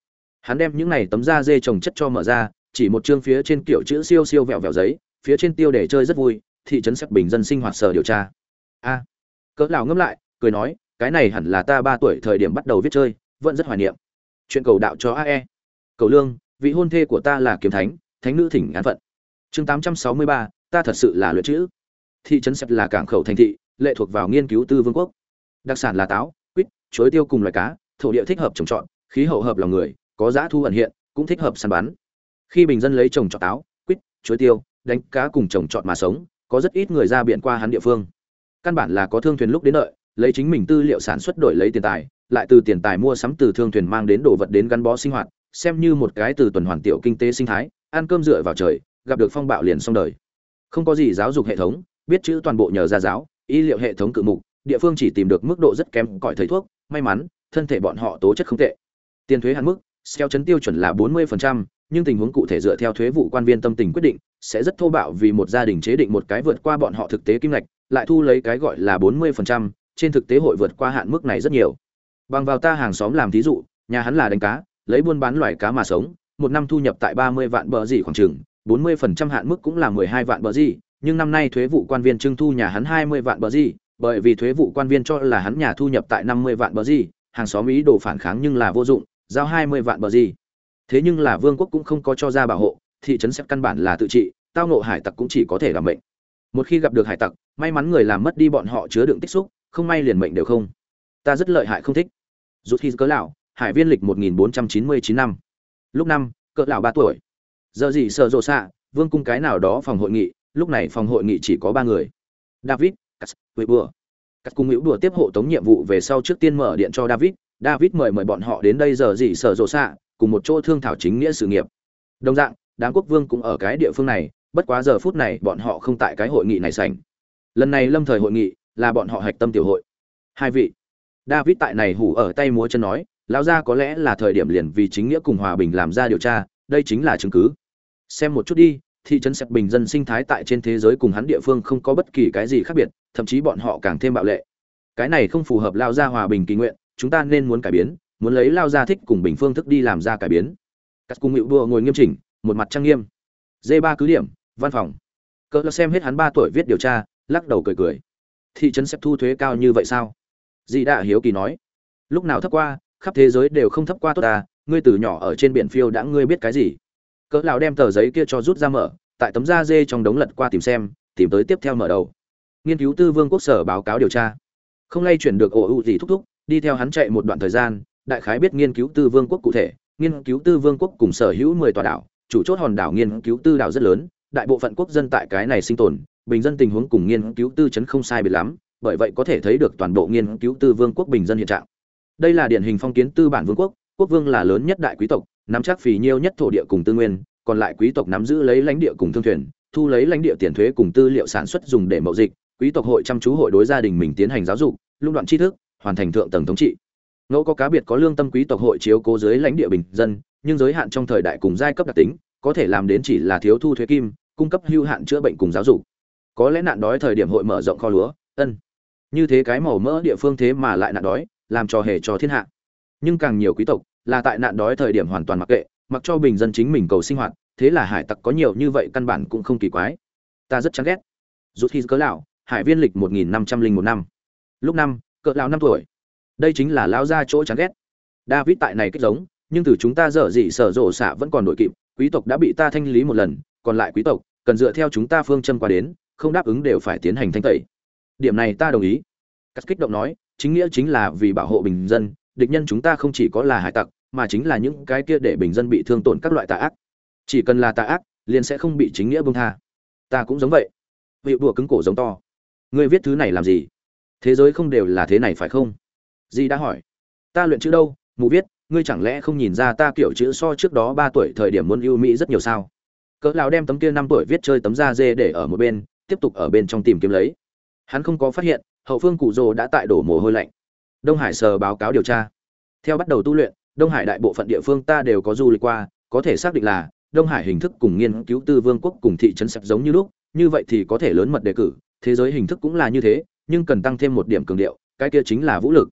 Hắn đem những này tấm da dê trồng chất cho mở ra chỉ một chương phía trên kiểu chữ siêu siêu vẹo vẹo giấy phía trên tiêu để chơi rất vui thị trấn sắc bình dân sinh hoạt sở điều tra. A. Cỡ lão ngâm lại cười nói cái này hẳn là ta ba tuổi thời điểm bắt đầu viết chơi vẫn rất hoài niệm. Chuyện cầu đạo cho ae cầu lương vị hôn thê của ta là kiếm thánh thánh nữ thỉnh án phận. Chương 863, ta thật sự là luyện chữ. Thị trấn sẹp là cảng khẩu thành thị lệ thuộc vào nghiên cứu tư vương quốc. Đặc sản là táo quýt chuối tiêu cùng loài cá thổ địa thích hợp trồng trọt khí hậu hợp lòng người, có giá thu ẩn hiện, cũng thích hợp săn bắn. Khi bình dân lấy trồng trọt táo, quýt, chuối tiêu, đánh cá cùng trồng trọt mà sống, có rất ít người ra biển qua hắn địa phương. Căn bản là có thương thuyền lúc đến đợi, lấy chính mình tư liệu sản xuất đổi lấy tiền tài, lại từ tiền tài mua sắm từ thương thuyền mang đến đồ vật đến gắn bó sinh hoạt, xem như một cái từ tuần hoàn tiểu kinh tế sinh thái, ăn cơm dựa vào trời, gặp được phong bạo liền xong đời. Không có gì giáo dục hệ thống, biết chữ toàn bộ nhờ gia giáo, y liệu hệ thống cự mục, địa phương chỉ tìm được mức độ rất kém cỏi thầy thuốc, may mắn, thân thể bọn họ tố chất không tệ tiền thuế hạn mức theo chấn tiêu chuẩn là 40%, nhưng tình huống cụ thể dựa theo thuế vụ quan viên tâm tình quyết định sẽ rất thô bạo vì một gia đình chế định một cái vượt qua bọn họ thực tế kim ngạch lại thu lấy cái gọi là bốn mươi phần trăm, trên thực tế hội vượt qua hạn mức này rất nhiều. Bằng vào ta hàng xóm làm thí dụ nhà hắn là đánh cá lấy buôn bán loài cá mà sống một năm thu nhập tại ba mươi vạn bờ gì khoảng chừng bốn mươi phần trăm hạn mức cũng là mười hai vạn bờ gì nhưng năm nay thuế vụ quan viên trưng thu nhà hắn hai mươi vạn bờ gì bởi vì thuế vụ quan viên cho là hắn nhà thu nhập tại năm mươi vạn bờ gì hàng xóm ý đồ phản kháng nhưng là vô dụng giao hai mươi vạn bờ gì. Thế nhưng là vương quốc cũng không có cho ra bảo hộ, thị trấn sẽ căn bản là tự trị, tao ngộ hải tặc cũng chỉ có thể làm mệnh. một khi gặp được hải tặc, may mắn người làm mất đi bọn họ chứa đựng tích xúc, không may liền mệnh đều không. Ta rất lợi hại không thích. Rút khi cớ lão, hải viên lịch 1499 năm. Lúc năm, cỡ lão ba tuổi. Giờ gì sợ rồ xạ, vương cung cái nào đó phòng hội nghị, lúc này phòng hội nghị chỉ có ba người. David cắt Quỷ bùa. Cắt cung hữu đùa tiếp hộ tống nhiệm vụ về sau trước tiên mở điện cho david david mời mời bọn họ đến đây giờ gì sở rộ xạ, cùng một chỗ thương thảo chính nghĩa sự nghiệp. Đồng dạng đáng quốc vương cũng ở cái địa phương này, bất quá giờ phút này bọn họ không tại cái hội nghị này sảnh. Lần này lâm thời hội nghị là bọn họ hạch tâm tiểu hội. Hai vị. David tại này hủ ở tay múa chân nói, lão gia có lẽ là thời điểm liền vì chính nghĩa cùng hòa bình làm ra điều tra, đây chính là chứng cứ. Xem một chút đi, thị trấn sẹp bình dân sinh thái tại trên thế giới cùng hắn địa phương không có bất kỳ cái gì khác biệt, thậm chí bọn họ càng thêm bạo lệ. Cái này không phù hợp Lão gia hòa bình kỳ nguyện chúng ta nên muốn cải biến, muốn lấy lao gia thích cùng bình phương thức đi làm ra cải biến. Cắt cung hữu đua ngồi nghiêm chỉnh, một mặt trang nghiêm. D ba cứ điểm, văn phòng. Cỡ xem hết hắn ba tuổi viết điều tra, lắc đầu cười cười. Thị trấn xếp thu thuế cao như vậy sao? Dì đã hiếu kỳ nói. Lúc nào thấp qua, khắp thế giới đều không thấp qua tốt ta ngươi từ nhỏ ở trên biển phiêu đã, ngươi biết cái gì? Cỡ lão đem tờ giấy kia cho rút ra mở, tại tấm da dê trong đống lật qua tìm xem, tìm tới tiếp theo mở đầu. Nghiên cứu tư vương quốc sở báo cáo điều tra. Không lay chuyển được ổ ụ gì thúc thúc đi theo hắn chạy một đoạn thời gian, đại khái biết nghiên cứu tư vương quốc cụ thể, nghiên cứu tư vương quốc cùng sở hữu mười tòa đảo, chủ chốt hòn đảo nghiên cứu tư đảo rất lớn, đại bộ phận quốc dân tại cái này sinh tồn, bình dân tình huống cùng nghiên cứu tư chấn không sai biệt lắm, bởi vậy có thể thấy được toàn bộ nghiên cứu tư vương quốc bình dân hiện trạng. Đây là điển hình phong kiến tư bản vương quốc quốc vương là lớn nhất đại quý tộc, nắm chắc phì nhiêu nhất thổ địa cùng tư nguyên, còn lại quý tộc nắm giữ lấy lãnh địa cùng thương thuyền, thu lấy lãnh địa tiền thuế cùng tư liệu sản xuất dùng để mậu dịch, quý tộc hội chăm chú hội đối gia đình mình tiến hành giáo dục, lũng đoạn tri thức hoàn thành thượng tầng thống trị. Ngẫu có cá biệt có lương tâm quý tộc hội chiếu cố dưới lãnh địa bình dân, nhưng giới hạn trong thời đại cùng giai cấp đặc tính, có thể làm đến chỉ là thiếu thu thuế kim, cung cấp hưu hạn chữa bệnh cùng giáo dục. Có lẽ nạn đói thời điểm hội mở rộng kho lúa, ân. Như thế cái màu mỡ địa phương thế mà lại nạn đói, làm cho hề cho thiên hạ. Nhưng càng nhiều quý tộc là tại nạn đói thời điểm hoàn toàn mặc kệ, mặc cho bình dân chính mình cầu sinh hoạt, thế là hải tặc có nhiều như vậy căn bản cũng không kỳ quái. Ta rất chán ghét. Rút khi cớ lão, hải viên lịch một nghìn năm trăm linh một năm. Lúc năm cỡ lão năm tuổi. Đây chính là lão gia chỗ chán ghét. David tại này kích giống, nhưng từ chúng ta dở dị sở rộ xạ vẫn còn đội kịp, quý tộc đã bị ta thanh lý một lần, còn lại quý tộc, cần dựa theo chúng ta phương châm qua đến, không đáp ứng đều phải tiến hành thanh tẩy. Điểm này ta đồng ý. Cắt kích động nói, chính nghĩa chính là vì bảo hộ bình dân, địch nhân chúng ta không chỉ có là hải tặc, mà chính là những cái kia để bình dân bị thương tổn các loại tà ác. Chỉ cần là tà ác, liền sẽ không bị chính nghĩa bông tha. Ta cũng giống vậy. Vị đùa cứng cổ giống to. Ngươi viết thứ này làm gì? Thế giới không đều là thế này phải không? Di đã hỏi. Ta luyện chữ đâu? Mù viết, ngươi chẳng lẽ không nhìn ra ta kiểu chữ so trước đó ba tuổi thời điểm muốn ưu mỹ rất nhiều sao? Cỡ lão đem tấm kia năm tuổi viết chơi tấm da dê để ở một bên, tiếp tục ở bên trong tìm kiếm lấy. Hắn không có phát hiện, hậu phương cụ rồ đã tại đổ mồ hôi lạnh. Đông hải sờ báo cáo điều tra. Theo bắt đầu tu luyện, đông hải đại bộ phận địa phương ta đều có du lịch qua, có thể xác định là đông hải hình thức cùng nghiên cứu tư vương quốc cùng thị trấn sẹp giống như lúc, như vậy thì có thể lớn mật đề cử, thế giới hình thức cũng là như thế nhưng cần tăng thêm một điểm cường điệu cái kia chính là vũ lực.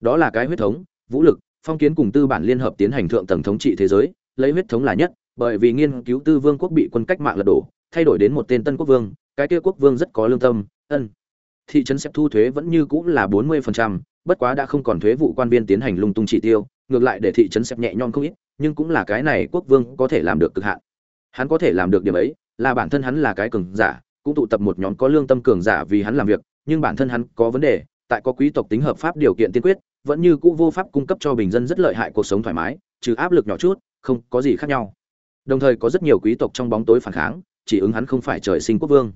Đó là cái huyết thống vũ lực phong kiến cùng tư bản liên hợp tiến hành thượng tầng thống trị thế giới lấy huyết thống là nhất bởi vì nghiên cứu tư vương quốc bị quân cách mạng lật đổ thay đổi đến một tên tân quốc vương cái kia quốc vương rất có lương tâm ân. Thị trấn xếp thu thuế vẫn như cũ là bốn mươi phần trăm, bất quá đã không còn thuế vụ quan viên tiến hành lung tung chỉ tiêu ngược lại để thị trấn xếp nhẹ nhõm không ít nhưng cũng là cái này quốc vương có thể làm được cực hạn. Hắn có thể làm được điểm ấy là bản thân hắn là cái cường giả cũng tụ tập một nhóm có lương tâm cường giả vì hắn làm việc nhưng bản thân hắn có vấn đề tại có quý tộc tính hợp pháp điều kiện tiên quyết vẫn như cũ vô pháp cung cấp cho bình dân rất lợi hại cuộc sống thoải mái trừ áp lực nhỏ chút không có gì khác nhau. Đồng thời có rất nhiều quý tộc trong bóng tối phản kháng chỉ ứng hắn không phải trời sinh quốc vương.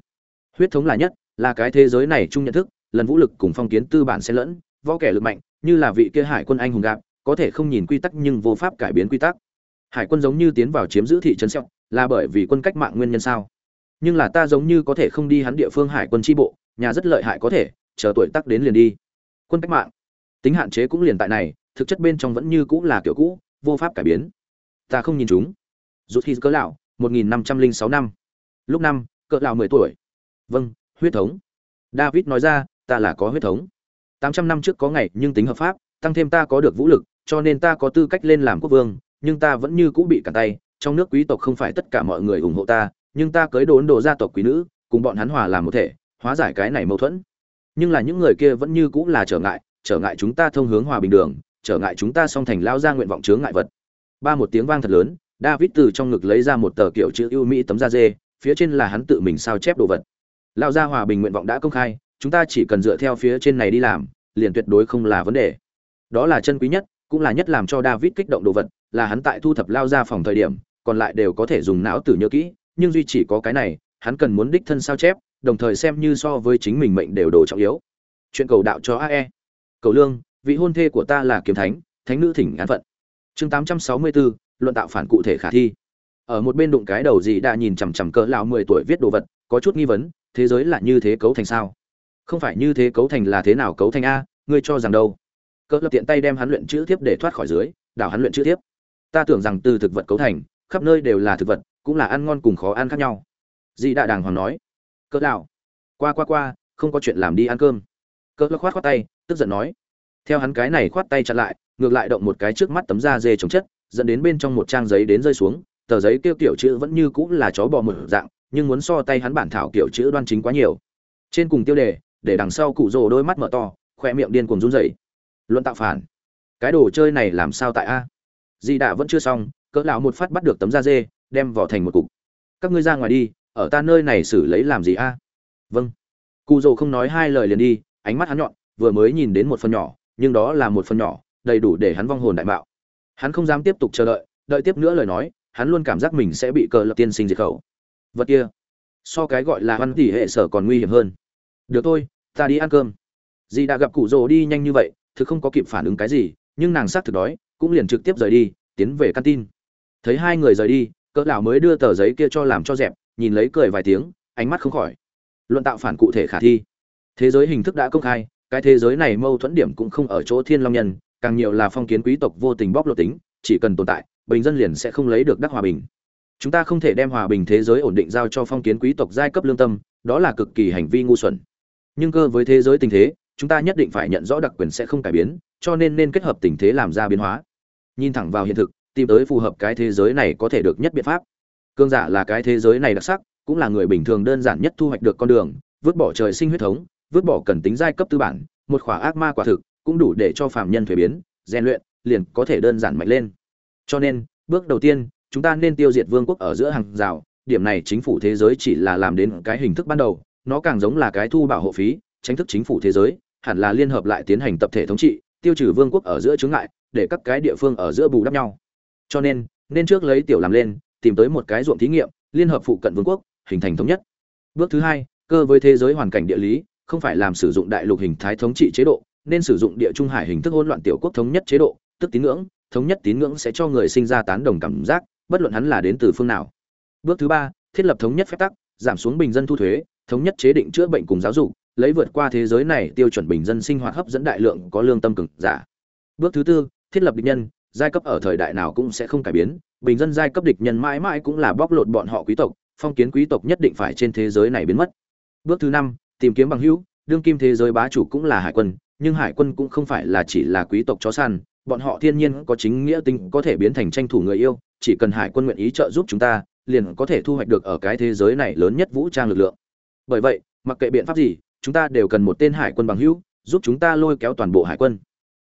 Huyết thống là nhất là cái thế giới này chung nhận thức lần vũ lực cùng phong kiến tư bản xen lẫn võ kẻ lực mạnh như là vị kia hải quân anh hùng gặp, có thể không nhìn quy tắc nhưng vô pháp cải biến quy tắc. Hải quân giống như tiến vào chiếm giữ thị trấn Sẹo, là bởi vì quân cách mạng nguyên nhân sao? Nhưng là ta giống như có thể không đi hắn địa phương hải quân tri bộ nhà rất lợi hại có thể, chờ tuổi tác đến liền đi. Quân cách mạng, tính hạn chế cũng liền tại này, thực chất bên trong vẫn như cũ là kiểu cũ, vô pháp cải biến. Ta không nhìn chúng. Rút khi cỡ lão, một nghìn năm trăm linh sáu năm. Lúc năm, cỡ lão mười tuổi. Vâng huyết thống. David nói ra, ta là có huyết thống. Tám trăm năm trước có ngày nhưng tính hợp pháp, tăng thêm ta có được vũ lực, cho nên ta có tư cách lên làm quốc vương, nhưng ta vẫn như cũ bị cản tay, trong nước quý tộc không phải tất cả mọi người ủng hộ ta, nhưng ta cưới đốn đồ gia tộc quý nữ, cùng bọn hắn hòa làm một thể hóa giải cái này mâu thuẫn. Nhưng là những người kia vẫn như cũ là trở ngại trở ngại chúng ta thông hướng hòa bình đường, trở ngại chúng ta song thành lao ra nguyện vọng chướng ngại vật. Ba một tiếng vang thật lớn, david từ trong ngực lấy ra một tờ kiểu chữ ưu mỹ tấm da dê, phía trên là hắn tự mình sao chép đồ vật. Lao ra hòa bình nguyện vọng đã công khai, chúng ta chỉ cần dựa theo phía trên này đi làm, liền tuyệt đối không là vấn đề. Đó là chân quý nhất, cũng là nhất làm cho david kích động đồ vật, là hắn tại thu thập lao ra phòng thời điểm, còn lại đều có thể dùng não tử nhớ kỹ, nhưng duy chỉ có cái này, hắn cần muốn đích thân sao chép đồng thời xem như so với chính mình mệnh đều đồ trọng yếu. Chuyện cầu đạo cho ae cầu lương vị hôn thê của ta là kiếm thánh thánh nữ thỉnh án phận. Chương 864, luận tạo phản cụ thể khả thi. Ở một bên đụng cái đầu gì đã nhìn chằm chằm cỡ lão mười tuổi viết đồ vật có chút nghi vấn thế giới là như thế cấu thành sao? Không phải như thế cấu thành là thế nào cấu thành a ngươi cho rằng đâu? Cỡ lập tiện tay đem hắn luyện chữ tiếp để thoát khỏi dưới đảo hắn luyện chữ tiếp. Ta tưởng rằng từ thực vật cấu thành khắp nơi đều là thực vật cũng là ăn ngon cùng khó ăn khác nhau. Dì đã đàng hoàng nói cỡ lão qua qua qua, không có chuyện làm đi ăn cơm. Cỡ lão khoát khoát tay, tức giận nói. Theo hắn cái này khoát tay chặn lại, ngược lại động một cái trước mắt tấm da dê chống chất, dẫn đến bên trong một trang giấy đến rơi xuống. Tờ giấy kêu kiểu chữ vẫn như cũ là chó bò mở dạng, nhưng muốn so tay hắn bản thảo kiểu chữ đoan chính quá nhiều. Trên cùng tiêu đề, để đằng sau cụ rồ đôi mắt mở to, khoe miệng điên cuồng run rẩy. Luận tạo phản. Cái đồ chơi này làm sao tại a? Di đạ vẫn chưa xong, cỡ lão một phát bắt được tấm da dê, đem vỏ thành một cục. Các ngươi ra ngoài đi ở ta nơi này xử lấy làm gì a? Vâng. Cụ dồ không nói hai lời liền đi, ánh mắt hắn nhọn, vừa mới nhìn đến một phần nhỏ, nhưng đó là một phần nhỏ, đầy đủ để hắn vong hồn đại mạo. Hắn không dám tiếp tục chờ đợi đợi tiếp nữa lời nói, hắn luôn cảm giác mình sẽ bị cờ lập tiên sinh diệt khẩu. Vật kia, so cái gọi là văn tỷ hệ sở còn nguy hiểm hơn. Được thôi, ta đi ăn cơm. Dì đã gặp cụ rồ đi nhanh như vậy, thực không có kịp phản ứng cái gì, nhưng nàng xác thực đói, cũng liền trực tiếp rời đi, tiến về căn tin thấy hai người rời đi, cỡ lão mới đưa tờ giấy kia cho làm cho dẹp nhìn lấy cười vài tiếng, ánh mắt không khỏi. Luận tạo phản cụ thể khả thi. Thế giới hình thức đã công khai, cái thế giới này mâu thuẫn điểm cũng không ở chỗ thiên long nhân, càng nhiều là phong kiến quý tộc vô tình bóc lột tính, chỉ cần tồn tại, bình dân liền sẽ không lấy được đắc hòa bình. Chúng ta không thể đem hòa bình thế giới ổn định giao cho phong kiến quý tộc giai cấp lương tâm, đó là cực kỳ hành vi ngu xuẩn. Nhưng cơ với thế giới tình thế, chúng ta nhất định phải nhận rõ đặc quyền sẽ không cải biến, cho nên nên kết hợp tình thế làm ra biến hóa. Nhìn thẳng vào hiện thực, tìm tới phù hợp cái thế giới này có thể được nhất biện pháp cương giả là cái thế giới này đặc sắc, cũng là người bình thường đơn giản nhất thu hoạch được con đường, vứt bỏ trời sinh huyết thống, vứt bỏ cần tính giai cấp tư bản, một khỏa ác ma quả thực, cũng đủ để cho phạm nhân thuế biến, rèn luyện, liền có thể đơn giản mạnh lên. Cho nên, bước đầu tiên, chúng ta nên tiêu diệt vương quốc ở giữa hàng rào, điểm này chính phủ thế giới chỉ là làm đến cái hình thức ban đầu, nó càng giống là cái thu bảo hộ phí tranh thức chính phủ thế giới, hẳn là liên hợp lại tiến hành tập thể thống trị, tiêu trừ vương quốc ở giữa chướng ngại, để các cái địa phương ở giữa bù đắp nhau. Cho nên nên trước lấy tiểu làm lên tìm tới một cái ruộng thí nghiệm, liên hợp phụ cận vương quốc, hình thành thống nhất. Bước thứ hai, cơ với thế giới hoàn cảnh địa lý, không phải làm sử dụng đại lục hình thái thống trị chế độ, nên sử dụng địa trung hải hình thức hỗn loạn tiểu quốc thống nhất chế độ, tức tín ngưỡng, thống nhất tín ngưỡng sẽ cho người sinh ra tán đồng cảm giác, bất luận hắn là đến từ phương nào. Bước thứ ba, thiết lập thống nhất phép tắc, giảm xuống bình dân thu thuế, thống nhất chế định chữa bệnh cùng giáo dục, lấy vượt qua thế giới này tiêu chuẩn bình dân sinh hoạt hấp dẫn đại lượng có lương tâm cực giả. Bước thứ tư, thiết lập địch nhân giai cấp ở thời đại nào cũng sẽ không cải biến bình dân giai cấp địch nhân mãi mãi cũng là bóc lột bọn họ quý tộc phong kiến quý tộc nhất định phải trên thế giới này biến mất. Bước thứ năm tìm kiếm bằng hữu đương kim thế giới bá chủ cũng là hải quân nhưng hải quân cũng không phải là chỉ là quý tộc chó săn bọn họ thiên nhiên có chính nghĩa tinh, có thể biến thành tranh thủ người yêu chỉ cần hải quân nguyện ý trợ giúp chúng ta liền có thể thu hoạch được ở cái thế giới này lớn nhất vũ trang lực lượng. Bởi vậy mặc kệ biện pháp gì chúng ta đều cần một tên hải quân bằng hữu giúp chúng ta lôi kéo toàn bộ hải quân.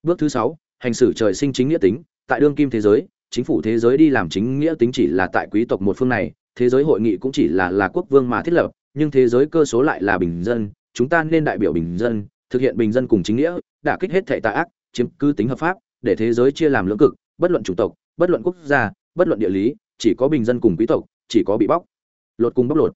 Bước thứ sáu hành xử trời sinh chính nghĩa tính, tại đương kim thế giới, chính phủ thế giới đi làm chính nghĩa tính chỉ là tại quý tộc một phương này, thế giới hội nghị cũng chỉ là là quốc vương mà thiết lập, nhưng thế giới cơ số lại là bình dân, chúng ta nên đại biểu bình dân, thực hiện bình dân cùng chính nghĩa, đả kích hết thệ tà ác, chiếm cứ tính hợp pháp, để thế giới chia làm lưỡng cực, bất luận chủng tộc, bất luận quốc gia, bất luận địa lý, chỉ có bình dân cùng quý tộc, chỉ có bị bóc. Lột cùng bóc lột.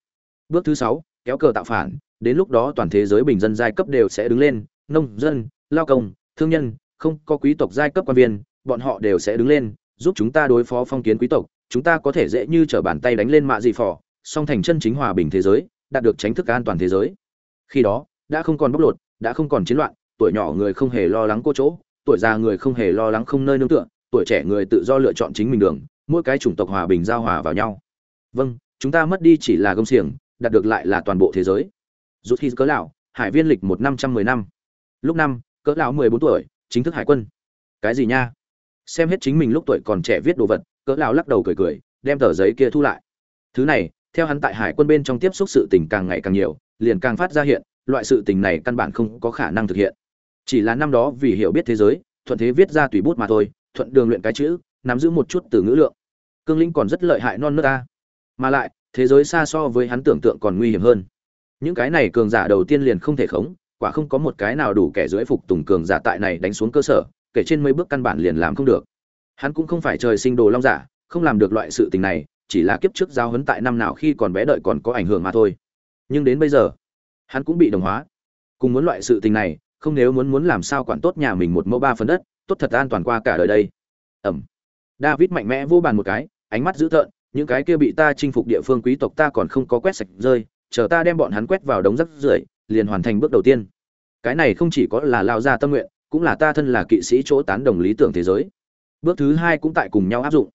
Bước thứ sáu, kéo cờ tạo phản, đến lúc đó toàn thế giới bình dân giai cấp đều sẽ đứng lên, nông dân, lao công, thương nhân không có quý tộc giai cấp quan viên, bọn họ đều sẽ đứng lên, giúp chúng ta đối phó phong kiến quý tộc, chúng ta có thể dễ như trở bàn tay đánh lên mạ dị phỏ song thành chân chính hòa bình thế giới, đạt được tránh thức an toàn thế giới. Khi đó, đã không còn bóc lột, đã không còn chiến loạn, tuổi nhỏ người không hề lo lắng cô chỗ, tuổi già người không hề lo lắng không nơi nương tựa, tuổi trẻ người tự do lựa chọn chính mình đường, mỗi cái chủng tộc hòa bình giao hòa vào nhau. Vâng chúng ta mất đi chỉ là công xiềng, đạt được lại là toàn bộ thế giới. Rút khi cỡ lão, hải viên lịch một năm trăm mười năm. Lúc năm, cỡ lão mười bốn tuổi chính thức hải quân. Cái gì nha? Xem hết chính mình lúc tuổi còn trẻ viết đồ vật, cỡ lão lắc đầu cười cười, đem tờ giấy kia thu lại. Thứ này, theo hắn tại hải quân bên trong tiếp xúc sự tình càng ngày càng nhiều, liền càng phát ra hiện, loại sự tình này căn bản không có khả năng thực hiện. Chỉ là năm đó vì hiểu biết thế giới, thuận thế viết ra tùy bút mà thôi, thuận đường luyện cái chữ, nắm giữ một chút từ ngữ lượng. Cương linh còn rất lợi hại non nước ta. Mà lại, thế giới xa so với hắn tưởng tượng còn nguy hiểm hơn. Những cái này cường giả đầu tiên liền không thể khống quả không có một cái nào đủ kẻ dưới phục tùng cường giả tại này đánh xuống cơ sở, kể trên mấy bước căn bản liền làm không được. Hắn cũng không phải trời sinh đồ long giả, không làm được loại sự tình này, chỉ là kiếp trước giao hấn tại năm nào khi còn bé đợi còn có ảnh hưởng mà thôi. Nhưng đến bây giờ, hắn cũng bị đồng hóa. Cùng muốn loại sự tình này, không nếu muốn muốn làm sao quản tốt nhà mình một mẫu ba phần đất, tốt thật an toàn qua cả đời đây. Ẩm. David mạnh mẽ vô bàn một cái, ánh mắt dữ tợn, những cái kia bị ta chinh phục địa phương quý tộc ta còn không có quét sạch rơi, chờ ta đem bọn hắn quét vào đống rác rưởi, liền hoàn thành bước đầu tiên cái này không chỉ có là lao ra tâm nguyện, cũng là ta thân là kỵ sĩ chỗ tán đồng lý tưởng thế giới. Bước thứ hai cũng tại cùng nhau áp dụng.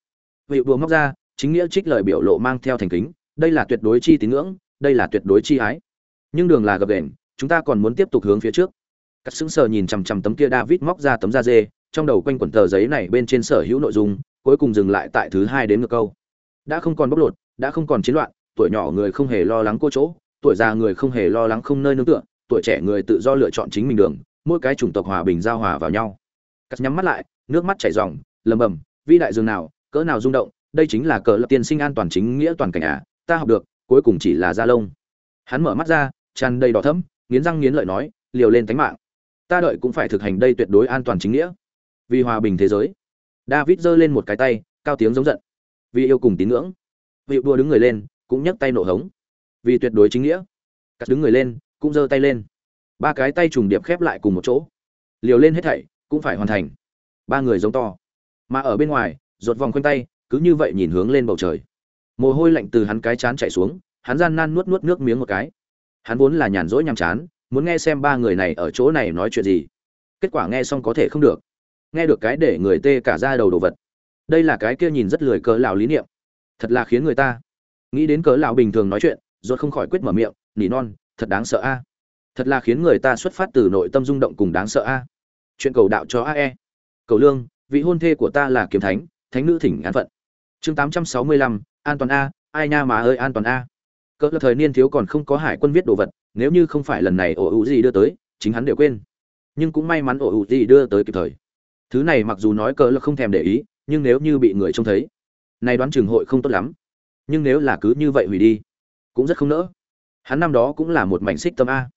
Vị đùa móc ra, chính nghĩa trích lời biểu lộ mang theo thành kính, đây là tuyệt đối chi tín ngưỡng, đây là tuyệt đối chi ái. Nhưng đường là gập đền chúng ta còn muốn tiếp tục hướng phía trước. Cắt sững sờ nhìn chằm chằm tấm kia david móc ra tấm da dê, trong đầu quanh quẩn tờ giấy này bên trên sở hữu nội dung, cuối cùng dừng lại tại thứ hai đến ngược câu. Đã không còn bóc lột, đã không còn chiến loạn, tuổi nhỏ người không hề lo lắng cô chỗ, tuổi già người không hề lo lắng không nơi nương tựa tuổi trẻ người tự do lựa chọn chính mình đường, mỗi cái chủng tộc hòa bình giao hòa vào nhau. Cắt nhắm mắt lại, nước mắt chảy ròng, lầm bầm vĩ đại dương nào, cỡ nào rung động, đây chính là cờ lập tiên sinh an toàn chính nghĩa toàn cảnh à ta học được, cuối cùng chỉ là da lông. Hắn mở mắt ra, tràn đầy đỏ thẫm, nghiến răng nghiến lợi nói, liều lên tánh mạng. Ta đợi cũng phải thực hành đây tuyệt đối an toàn chính nghĩa. Vì hòa bình thế giới. David giơ lên một cái tay, cao tiếng giống giận. Vì yêu cùng tín ngưỡng. Vị đua đứng người lên, cũng nhấc tay nổ hống. Vì tuyệt đối chính nghĩa. Cắt đứng người lên cũng giơ tay lên. Ba cái tay trùng điệp khép lại cùng một chỗ. Liều lên hết thảy, cũng phải hoàn thành. Ba người giống to. Mà ở bên ngoài rột vòng quanh tay, cứ như vậy nhìn hướng lên bầu trời. Mồ hôi lạnh từ hắn cái chán chạy xuống, hắn gian nan nuốt nuốt nước miếng một cái. Hắn vốn là nhàn rỗi nhàm chán, muốn nghe xem ba người này ở chỗ này nói chuyện gì. Kết quả nghe xong có thể không được. Nghe được cái để người tê cả ra đầu đồ vật. Đây là cái kia nhìn rất lười cớ lão lý niệm. Thật là khiến người ta. Nghĩ đến cớ lão bình thường nói chuyện rốt không khỏi quyết mở miệng, nỉ non thật đáng sợ a. Thật là khiến người ta xuất phát từ nội tâm rung động cùng đáng sợ a. Chuyện cầu đạo cho ae cầu lương, vị hôn thê của ta là kiếm thánh thánh nữ thỉnh an phận. Chương tám trăm sáu mươi lăm, an toàn a, ai nha mà ơi an toàn a. Cỡ thời niên thiếu còn không có hải quân viết đồ vật, nếu như không phải lần này ổ ủ gì đưa tới, chính hắn đều quên. Nhưng cũng may mắn ổ ủ gì đưa tới kịp thời. Thứ này mặc dù nói cỡ là không thèm để ý, nhưng nếu như bị người trông thấy nay đoán trường hội không tốt lắm. Nhưng nếu là cứ như vậy hủy đi, cũng rất không nỡ hắn năm đó cũng là một mảnh xích tâm a.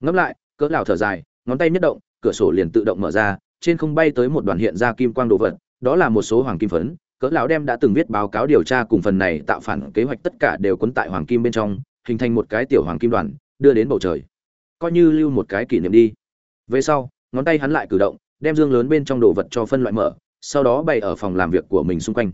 Ngẫm lại, cỡ lão thở dài, ngón tay nhất động, cửa sổ liền tự động mở ra, trên không bay tới một đoàn hiện ra kim quang đồ vật, đó là một số hoàng kim phấn. Cỡ lão đem đã từng viết báo cáo điều tra cùng phần này tạo phản kế hoạch tất cả đều cuốn tại hoàng kim bên trong, hình thành một cái tiểu hoàng kim đoàn, đưa đến bầu trời. Coi như lưu một cái kỷ niệm đi. Về sau, ngón tay hắn lại cử động, đem dương lớn bên trong đồ vật cho phân loại mở, sau đó bày ở phòng làm việc của mình xung quanh.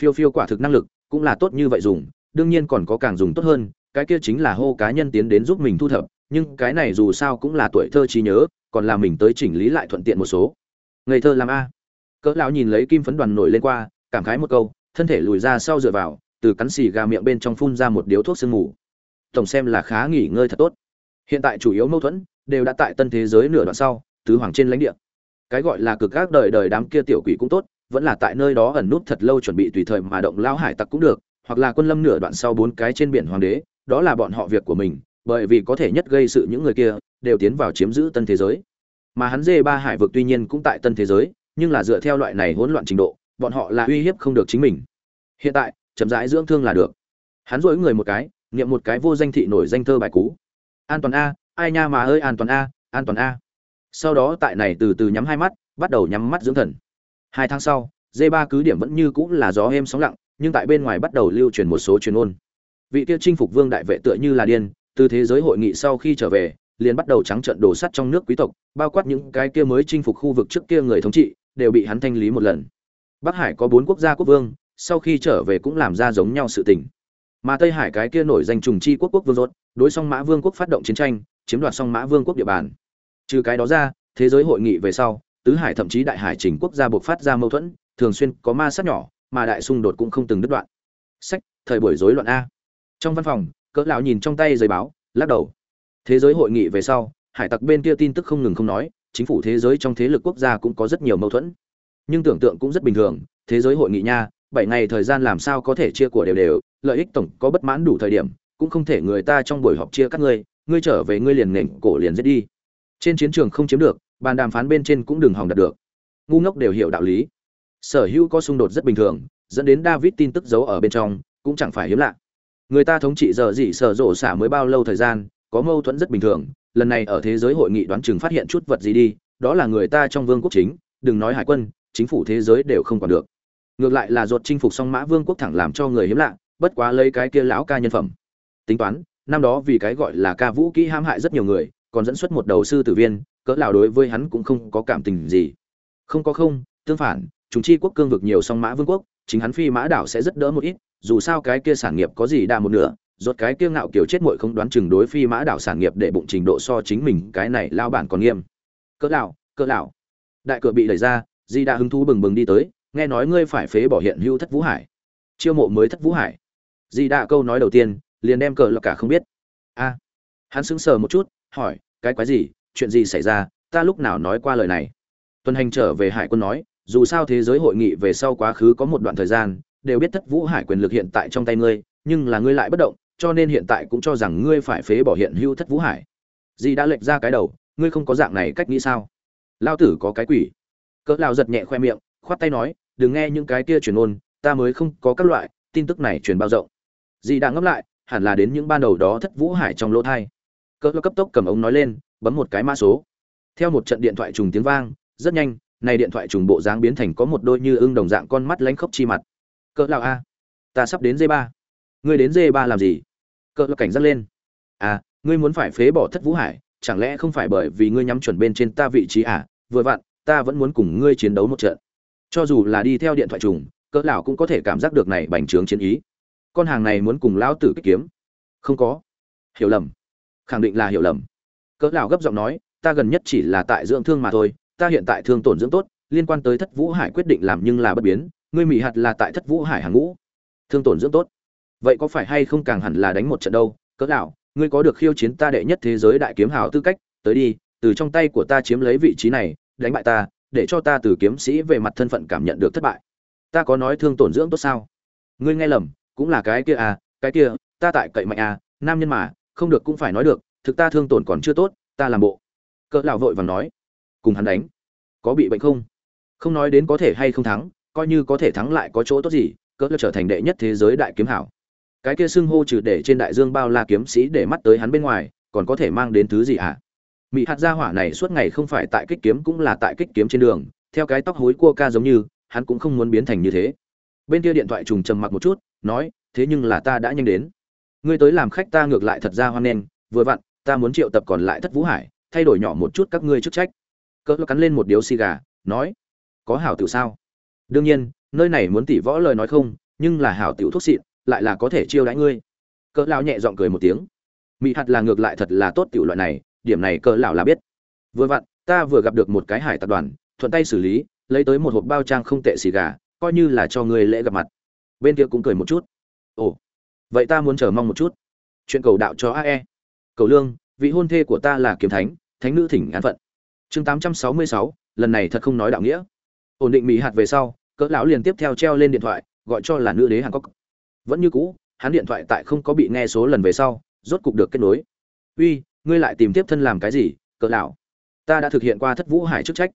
Phiêu phiêu quả thực năng lực cũng là tốt như vậy dùng, đương nhiên còn có càng dùng tốt hơn cái kia chính là hô cá nhân tiến đến giúp mình thu thập, nhưng cái này dù sao cũng là tuổi thơ trí nhớ, còn là mình tới chỉnh lý lại thuận tiện một số. Ngây thơ làm a. Cỡ lão nhìn lấy kim phấn đoàn nổi lên qua, cảm khái một câu, thân thể lùi ra sau dựa vào, từ cắn xì gà miệng bên trong phun ra một điếu thuốc sương mù. Tổng xem là khá nghỉ ngơi thật tốt. Hiện tại chủ yếu mâu thuẫn, đều đã tại tân thế giới nửa đoạn sau, tứ hoàng trên lãnh địa. Cái gọi là cực các đời đời đám kia tiểu quỷ cũng tốt, vẫn là tại nơi đó ẩn nút thật lâu chuẩn bị tùy thời mà động lao hải tặc cũng được, hoặc là quân lâm nửa đoạn sau bốn cái trên biển hoàng đế đó là bọn họ việc của mình, bởi vì có thể nhất gây sự những người kia, đều tiến vào chiếm giữ tân thế giới. Mà hắn dê ba hải vực tuy nhiên cũng tại tân thế giới, nhưng là dựa theo loại này hỗn loạn trình độ, bọn họ là uy hiếp không được chính mình. Hiện tại, chậm rãi dưỡng thương là được. Hắn dỗi người một cái, niệm một cái vô danh thị nổi danh thơ bài cú an toàn a, ai nha mà ơi, an toàn a, an toàn a. Sau đó tại này từ từ nhắm hai mắt, bắt đầu nhắm mắt dưỡng thần. Hai tháng sau d ba cứ điểm vẫn như cũng là gió êm sóng lặng, nhưng tại bên ngoài bắt đầu lưu truyền một số truyền ôn vị kia chinh phục vương đại vệ tựa như là điên, từ thế giới hội nghị sau khi trở về, liền bắt đầu trắng trận đổ sắt trong nước quý tộc, bao quát những cái kia mới chinh phục khu vực trước kia người thống trị, đều bị hắn thanh lý một lần. Bắc hải có bốn quốc gia quốc vương, sau khi trở về cũng làm ra giống nhau sự tình. Mà tây hải cái kia nổi danh trùng chi quốc quốc vương rốt, đối song mã vương quốc phát động chiến tranh, chiếm đoạt song mã vương quốc địa bàn. Trừ cái đó ra, thế giới hội nghị về sau, tứ hải thậm chí đại hải trình quốc gia buộc phát ra mâu thuẫn, thường xuyên có ma sát nhỏ, mà đại xung đột cũng không từng đứt đoạn. Sách, thời buổi rối loạn a trong văn phòng, cỡ lão nhìn trong tay giấy báo, lắc đầu. Thế giới hội nghị về sau, hải tặc bên kia tin tức không ngừng không nói, chính phủ thế giới trong thế lực quốc gia cũng có rất nhiều mâu thuẫn. Nhưng tưởng tượng cũng rất bình thường, thế giới hội nghị nha, bảy ngày thời gian làm sao có thể chia của đều đều, lợi ích tổng có bất mãn đủ thời điểm, cũng không thể người ta trong buổi họp chia các ngươi ngươi trở về ngươi liền nền cổ liền giết đi. Trên chiến trường không chiếm được, bàn đàm phán bên trên cũng đừng hòng đạt được. Ngu ngốc đều hiểu đạo lý. Sở hữu có xung đột rất bình thường, dẫn đến david tin tức giấu ở bên trong, cũng chẳng phải hiếm lạ người ta thống trị giờ gì sở rộ xả mới bao lâu thời gian, có mâu thuẫn rất bình thường, lần này ở thế giới hội nghị đoán chừng phát hiện chút vật gì đi, đó là người ta trong vương quốc chính, đừng nói hải quân, chính phủ thế giới đều không còn được. Ngược lại là ruột chinh phục song mã vương quốc thẳng làm cho người hiếm lạ, bất quá lấy cái kia lão ca nhân phẩm. Tính toán, năm đó vì cái gọi là ca vũ kỹ hãm hại rất nhiều người, còn dẫn xuất một đầu sư tử viên, cỡ lão đối với hắn cũng không có cảm tình gì. Không có không, tương phản, chúng chi quốc cương vực nhiều song mã vương quốc chính hắn phi mã đảo sẽ rất đỡ một ít, dù sao cái kia sản nghiệp có gì đa một nửa, rốt cái kia ngạo kiểu chết muội không đoán chừng đối phi mã đảo sản nghiệp để bụng trình độ so chính mình, cái này lao bản còn nghiêm. Cỡ lão cỡ lão. Đại cửa bị đẩy ra, di đã hứng thú bừng bừng đi tới, nghe nói ngươi phải phế bỏ hiện hưu thất vũ hải. Chiêu mộ mới thất vũ hải. Di đã câu nói đầu tiên, liền đem cờ là cả không biết. A. Hắn sững sờ một chút, hỏi, cái quái gì, chuyện gì xảy ra, ta lúc nào nói qua lời này? Tuần hành trở về hải quân nói dù sao thế giới hội nghị về sau quá khứ có một đoạn thời gian, đều biết thất vũ hải quyền lực hiện tại trong tay ngươi, nhưng là ngươi lại bất động, cho nên hiện tại cũng cho rằng ngươi phải phế bỏ hiện hưu thất vũ hải. Dì đã lệch ra cái đầu, ngươi không có dạng này cách nghĩ sao? Lao tử có cái quỷ. Cỡ lao giật nhẹ khoe miệng, khoát tay nói, đừng nghe những cái kia truyền ôn ta mới không có các loại, tin tức này truyền bao rộng. Dì đã ngấp lại, hẳn là đến những ban đầu đó thất vũ hải trong lỗ thai. Cỡ lao cấp tốc cầm ống nói lên, bấm một cái mã số. Theo một trận điện thoại trùng tiếng vang, rất nhanh này điện thoại trùng bộ dáng biến thành có một đôi như ưng đồng dạng con mắt lánh khóc chi mặt. Cỡ lão a. Ta sắp đến dê ba. Ngươi đến dê ba làm gì? Cỡ cảnh giác lên. À ngươi muốn phải phế bỏ thất vũ hải, chẳng lẽ không phải bởi vì ngươi nhắm chuẩn bên trên ta vị trí à? Vừa vặn, ta vẫn muốn cùng ngươi chiến đấu một trận. Cho dù là đi theo điện thoại trùng, cỡ lão cũng có thể cảm giác được này bành trướng chiến ý. Con hàng này muốn cùng lão tử kích kiếm. Không có. Hiểu lầm. Khẳng định là hiểu lầm. Cỡ lão gấp giọng nói, ta gần nhất chỉ là tại dưỡng thương mà thôi ta hiện tại thương tổn dưỡng tốt, liên quan tới thất vũ hải quyết định làm nhưng là bất biến, ngươi mỹ hạt là tại thất vũ hải hàng ngũ. Thương tổn dưỡng tốt. Vậy có phải hay không càng hẳn là đánh một trận đâu, cỡ đạo ngươi có được khiêu chiến ta đệ nhất thế giới đại kiếm hào tư cách, tới đi, từ trong tay của ta chiếm lấy vị trí này, đánh bại ta, để cho ta từ kiếm sĩ về mặt thân phận cảm nhận được thất bại. Ta có nói thương tổn dưỡng tốt sao? Ngươi nghe lầm, cũng là cái kia à cái kia, ta tại cậy mạnh à nam nhân mà, không được cũng phải nói được, thực ta thương tổn còn chưa tốt, ta làm bộ. Cỡ lão vội vàng nói cùng hắn đánh. Có bị bệnh không? Không nói đến có thể hay không thắng, coi như có thể thắng lại có chỗ tốt gì, cỡ trở thành đệ nhất thế giới đại kiếm hảo. Cái kia xưng hô trừ để trên đại dương bao la kiếm sĩ để mắt tới hắn bên ngoài, còn có thể mang đến thứ gì ạ? À? mỹ hạt gia hỏa này suốt ngày không phải tại kích kiếm cũng là tại kích kiếm trên đường, theo cái tóc hối cua ca giống như, hắn cũng không muốn biến thành như thế. Bên kia điện thoại trùng trầm mặc một chút, nói, thế nhưng là ta đã nhanh đến. Ngươi tới làm khách ta ngược lại thật ra hoan nghênh, vừa vặn, ta muốn triệu tập còn lại thất vũ hải, thay đổi nhỏ một chút các ngươi chức trách cỡ cắn lên một điếu xì gà, nói, có hảo tiểu sao? Đương nhiên, nơi này muốn tỉ võ lời nói không, nhưng là hảo tiểu thuốc xịn, lại là có thể chiêu đãi ngươi. Cỡ lão nhẹ giọng cười một tiếng. Mỹ hạt là ngược lại thật là tốt tiểu loại này, điểm này cỡ lão là biết. Vừa vặn, ta vừa gặp được một cái hải tập đoàn, thuận tay xử lý, lấy tới một hộp bao trang không tệ xì gà, coi như là cho ngươi lễ gặp mặt. Bên kia cũng cười một chút. Ồ, vậy ta muốn chờ mong một chút. Chuyện cầu đạo cho ae cầu lương, vị hôn thê của ta là kiếm thánh thánh nữ thỉnh án phận chương 866, lần này thật không nói đạo nghĩa. Ổn định mỹ hạt về sau cỡ lão liền tiếp theo treo lên điện thoại gọi cho là nữ đế hàn cốc vẫn như cũ hắn điện thoại tại không có bị nghe số lần về sau rốt cục được kết nối. Uy ngươi lại tìm tiếp thân làm cái gì cỡ lão? Ta đã thực hiện qua thất vũ hải chức trách.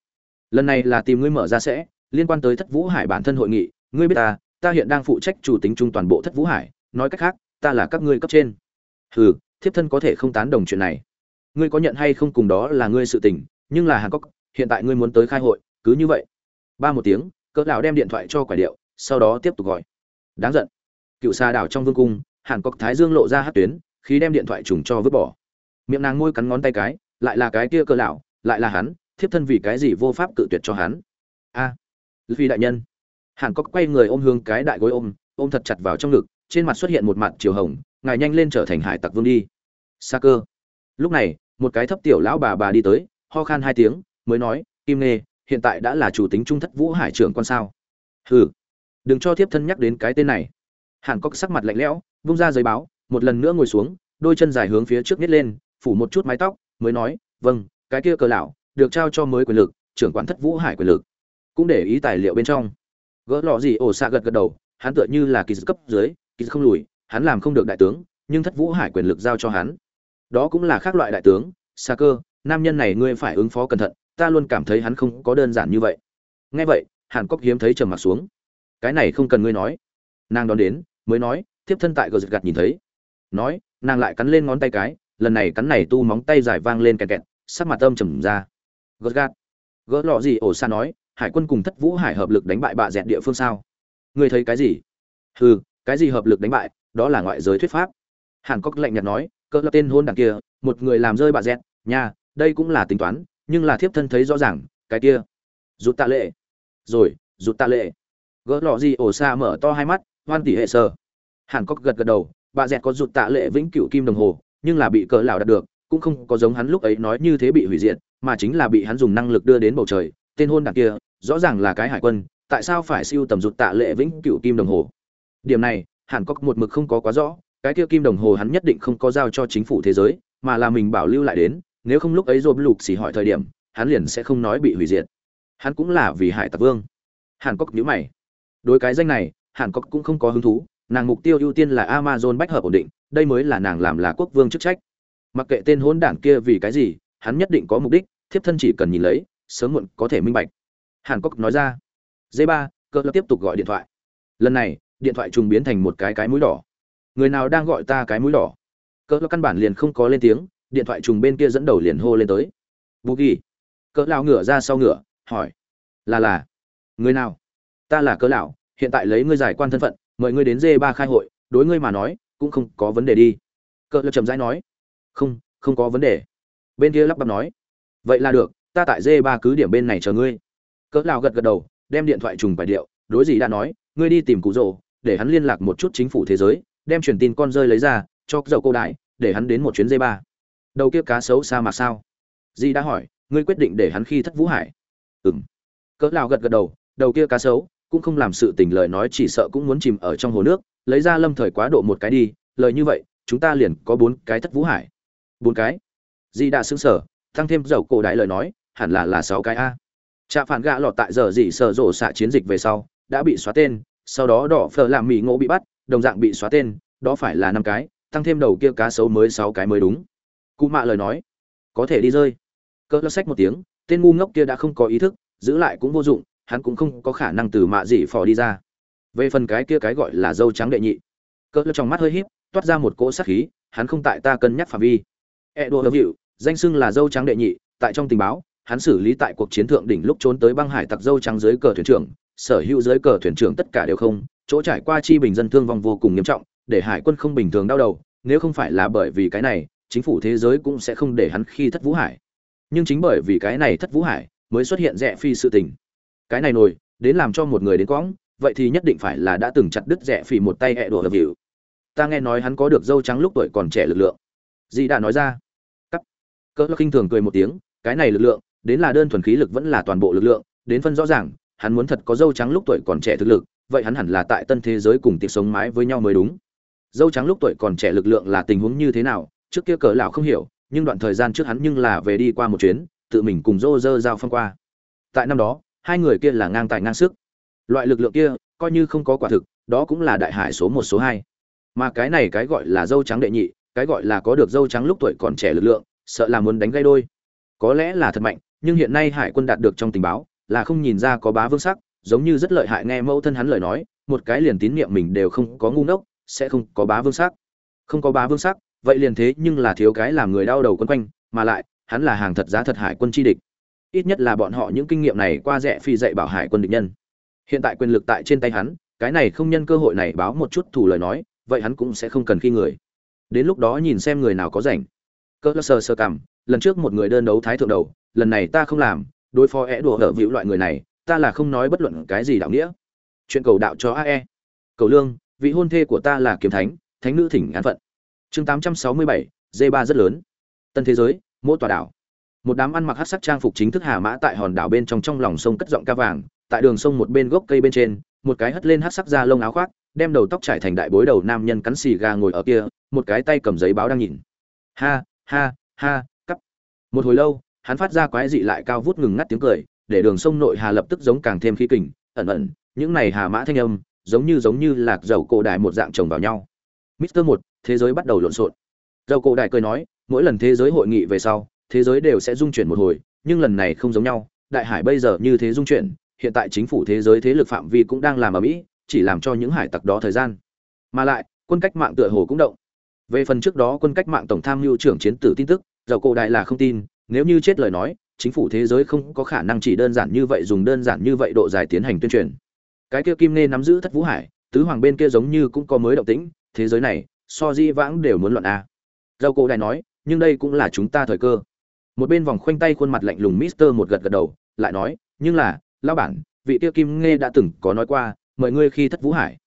Lần này là tìm ngươi mở ra sẽ liên quan tới thất vũ hải bản thân hội nghị. Ngươi biết ta ta hiện đang phụ trách chủ tính trung toàn bộ thất vũ hải. Nói cách khác ta là các ngươi cấp trên. Hừ thiếp thân có thể không tán đồng chuyện này. Ngươi có nhận hay không cùng đó là ngươi sự tình nhưng là hàn cốc hiện tại ngươi muốn tới khai hội cứ như vậy. Ba một tiếng cỡ lão đem điện thoại cho quả điệu sau đó tiếp tục gọi. Đáng giận. Cựu xa đảo trong vương cung hàn cốc thái dương lộ ra hát tuyến khi đem điện thoại trùng cho vứt bỏ. Miệng nàng môi cắn ngón tay cái lại là cái kia cỡ lão lại là hắn thiếp thân vì cái gì vô pháp cự tuyệt cho hắn? A. À, vì đại nhân. Hàn cốc quay người ôm hương cái đại gối ôm ôm thật chặt vào trong ngực trên mặt xuất hiện một mặt chiều hồng ngài nhanh lên trở thành hải tặc vương đi. Sa cơ. Lúc này một cái thấp tiểu lão bà bà đi tới ho khan hai tiếng, mới nói, kim nê hiện tại đã là chủ tính trung thất vũ hải trưởng con sao? Hừ, đừng cho thiếp thân nhắc đến cái tên này. Hàn cốc sắc mặt lạnh lẽo, vung ra giấy báo, một lần nữa ngồi xuống, đôi chân dài hướng phía trước nhét lên, phủ một chút mái tóc, mới nói vâng cái kia cờ lão, được trao cho mới quyền lực, trưởng quán thất vũ hải quyền lực. Cũng để ý tài liệu bên trong. Gỡ lọ gì, ổ xạ gật gật đầu, hắn tựa như là kỳ cấp dưới, kỳ không lùi, hắn làm không được đại tướng, nhưng thất vũ hải quyền lực giao cho hắn. Đó cũng là khác loại đại tướng xa cơ nam nhân này ngươi phải ứng phó cẩn thận, ta luôn cảm thấy hắn không có đơn giản như vậy. Nghe vậy, hàn cốc hiếm thấy trầm mặt xuống. Cái này không cần ngươi nói. Nàng đón đến, mới nói, thiếp thân tại gờ giật gặt nhìn thấy. Nói, nàng lại cắn lên ngón tay cái, lần này cắn này tu móng tay dài vang lên kẹt kẹt, sắc mặt âm trầm ra. Gờ gạt gỡ lọ gì ổ xa nói, hải quân cùng thất vũ hải hợp lực đánh bại bạ dẹn địa phương sao? Ngươi thấy cái gì? Hừ, cái gì hợp lực đánh bại, đó là ngoại giới thuyết pháp. Hàn cốc lạnh nhạt nói cỡ lập tên hôn đằng kia, một người làm rơi bạ dẹn nha đây cũng là tính toán, nhưng là thiếp thân thấy rõ ràng, cái kia. Rụt tạ lệ. Rồi, rụt tạ lệ. Gỡ lọ gì, ổ xa mở to hai mắt, hoan tỉ hệ sơ hàn cốc gật gật đầu, bà dẹt có rụt tạ lệ vĩnh cửu kim đồng hồ, nhưng là bị cỡ lão đạt được, cũng không có giống hắn lúc ấy nói như thế bị hủy diệt, mà chính là bị hắn dùng năng lực đưa đến bầu trời, tên hôn đảng kia, rõ ràng là cái hải quân, tại sao phải siêu tầm rụt tạ lệ vĩnh cửu kim đồng hồ? Điểm này, hàn cốc một mực không có quá rõ, cái kia kim đồng hồ hắn nhất định không có giao cho chính phủ thế giới, mà là mình bảo lưu lại đến nếu không lúc ấy rồi lục xỉ hỏi thời điểm, hắn liền sẽ không nói bị hủy diệt. Hắn cũng là vì hải tặc vương. Hàn cốc nhíu mày. Đối cái danh này, hàn cốc cũng không có hứng thú, nàng mục tiêu ưu tiên là amazon bách hợp ổn định, đây mới là nàng làm là quốc vương chức trách. Mặc kệ tên hỗn đản kia vì cái gì, hắn nhất định có mục đích, thiếp thân chỉ cần nhìn lấy, sớm muộn có thể minh bạch. Hàn cốc nói ra. D ba cơ lập tiếp tục gọi điện thoại. Lần này, điện thoại trùng biến thành một cái cái mũi đỏ. Người nào đang gọi ta cái mũi đỏ? Cơ lập căn bản liền không có lên tiếng điện thoại trùng bên kia dẫn đầu liền hô lên tới. Bù ghi. Cỡ lão ngửa ra sau ngửa, hỏi. Là là. Người nào? Ta là cỡ lão, hiện tại lấy ngươi giải quan thân phận, mời ngươi đến dê ba khai hội, đối ngươi mà nói, cũng không có vấn đề đi. Cỡ lão trầm rãi nói. Không không có vấn đề. Bên kia lắp bắp nói. Vậy là được, ta tại dê ba cứ điểm bên này chờ ngươi. Cỡ lão gật gật đầu, đem điện thoại trùng bài điệu, đối gì đã nói, ngươi đi tìm cụ rồ, để hắn liên lạc một chút chính phủ thế giới, đem truyền tin con rơi lấy ra, cho dầu cô đại, để hắn đến một chuyến dê ba đầu kia cá sấu sa mạc sao? Di đã hỏi, ngươi quyết định để hắn khi thất vũ hải. Ừng cỡ lao gật gật đầu đầu kia cá sấu cũng không làm sự tình lời nói, chỉ sợ cũng muốn chìm ở trong hồ nước, lấy ra lâm thời quá độ một cái đi, lời như vậy, chúng ta liền có bốn cái thất vũ hải. Bốn cái? Di đã xứng sở tăng thêm dầu cổ đại lời nói, hẳn là là sáu cái a. Trạ phản gạ lọt tại giờ dị sợ rộ xạ chiến dịch về sau, đã bị xóa tên, sau đó đỏ phở làm mỹ ngộ bị bắt, đồng dạng bị xóa tên, đó phải là năm cái, tăng thêm đầu kia cá sấu mới sáu cái mới đúng cụ mạ lời nói, có thể đi rơi. Cỡ lơ sách một tiếng, tên ngu ngốc kia đã không có ý thức, giữ lại cũng vô dụng, hắn cũng không có khả năng từ mạ dị phò đi ra. Về phần cái kia cái gọi là dâu trắng đệ nhị cỡ lơ trong mắt hơi híp, toát ra một cỗ sát khí, hắn không tại ta cân nhắc phạm vi. E đồ hiệu danh xưng là dâu trắng đệ nhị, tại trong tình báo, hắn xử lý tại cuộc chiến thượng đỉnh lúc trốn tới băng hải tặc dâu trắng dưới cờ thuyền trưởng, sở hữu dưới cờ thuyền trưởng tất cả đều không, chỗ trải qua chi bình dân thương vong vô cùng nghiêm trọng, để hải quân không bình thường đau đầu, nếu không phải là bởi vì cái này chính phủ thế giới cũng sẽ không để hắn khi thất vũ hải. Nhưng chính bởi vì cái này thất vũ hải mới xuất hiện rẻ phi sự tình. Cái này nổi đến làm cho một người đến quõng, vậy thì nhất định phải là đã từng chặt đứt rẻ phi một tay hẹ đổ hợp hiệu ta nghe nói hắn có được dâu trắng lúc tuổi còn trẻ lực lượng. Dì đã nói ra. Cắt. Cỡ khinh thường cười một tiếng, cái này lực lượng, đến là đơn thuần khí lực vẫn là toàn bộ lực lượng, đến phân rõ ràng, hắn muốn thật có dâu trắng lúc tuổi còn trẻ thực lực, vậy hắn hẳn là tại tân thế giới cùng tiệc sống mái với nhau mới đúng. Dâu trắng lúc tuổi còn trẻ lực lượng là tình huống như thế nào trước kia cỡ lão không hiểu, nhưng đoạn thời gian trước hắn nhưng là về đi qua một chuyến, tự mình cùng dô dơ giao phong qua. Tại năm đó, hai người kia là ngang tài ngang sức. Loại lực lượng kia, coi như không có quả thực, đó cũng là đại hải số một, số hai. Mà cái này cái gọi là dâu trắng đệ nhị, cái gọi là có được dâu trắng lúc tuổi còn trẻ lực lượng, sợ là muốn đánh gây đôi. Có lẽ là thật mạnh, nhưng hiện nay hải quân đạt được trong tình báo, là không nhìn ra có bá vương sắc, giống như rất lợi hại nghe mẫu thân hắn lời nói, một cái liền tín niệm mình đều không có ngu ngốc, sẽ không có bá vương sắc. Không có bá vương sắc vậy liền thế nhưng là thiếu cái làm người đau đầu quân quanh, mà lại, hắn là hàng thật giá thật hải quân chi địch. Ít nhất là bọn họ những kinh nghiệm này qua rẻ phi dạy bảo hải quân địch nhân. Hiện tại quyền lực tại trên tay hắn, cái này không nhân cơ hội này báo một chút thủ lời nói, vậy hắn cũng sẽ không cần khi người. Đến lúc đó nhìn xem người nào có rảnh. Cỡ sơ sơ cảm, lần trước một người đơn đấu thái thượng đầu, lần này ta không làm, đối phó é đùa hở vĩu loại người này, ta là không nói bất luận cái gì đạo nghĩa. Chuyện cầu đạo cho ae cầu lương, vị hôn thê của ta là kiếm thánh thánh nữ thỉnh án phận chương 867, d 3 rất lớn. Tân thế giới mỗi tòa đảo. Một đám ăn mặc hát sắc trang phục chính thức hà mã tại hòn đảo bên trong trong lòng sông cất giọng ca vàng tại đường sông một bên gốc cây bên trên một cái hất lên hắc sắc da lông áo khoác đem đầu tóc trải thành đại bối đầu nam nhân cắn xì gà ngồi ở kia một cái tay cầm giấy báo đang nhìn. Ha ha ha cắp. Một hồi lâu hắn phát ra quái dị lại cao vút ngừng ngắt tiếng cười để đường sông nội hà lập tức giống càng thêm khí kình ẩn ẩn những này hà mã thanh âm giống như giống như lạc dầu cổ đại một dạng chồng vào nhau mister một, thế giới bắt đầu lộn xộn. Râu cổ đại cười nói, mỗi lần thế giới hội nghị về sau, thế giới đều sẽ dung chuyển một hồi, nhưng lần này không giống nhau. Đại hải bây giờ như thế dung chuyển, hiện tại chính phủ thế giới thế lực phạm vi cũng đang làm ở mỹ, chỉ làm cho những hải tặc đó thời gian. Mà lại, quân cách mạng tựa hồ cũng động. Về phần trước đó quân cách mạng tổng tham mưu trưởng chiến tử tin tức Râu cổ đại là không tin. Nếu như chết lời nói, chính phủ thế giới không có khả năng chỉ đơn giản như vậy dùng đơn giản như vậy độ dài tiến hành tuyên truyền. Cái kia kim nê nắm giữ thất vũ hải, tứ hoàng bên kia giống như cũng có mới động tĩnh thế giới này, so di vãng đều muốn luận a. Dầu cổ đại nói, nhưng đây cũng là chúng ta thời cơ. Một bên vòng khoanh tay khuôn mặt lạnh lùng mister một gật gật đầu, lại nói, nhưng là lao bản, vị tiêu kim nghe đã từng có nói qua, mời ngươi khi thất vũ hải.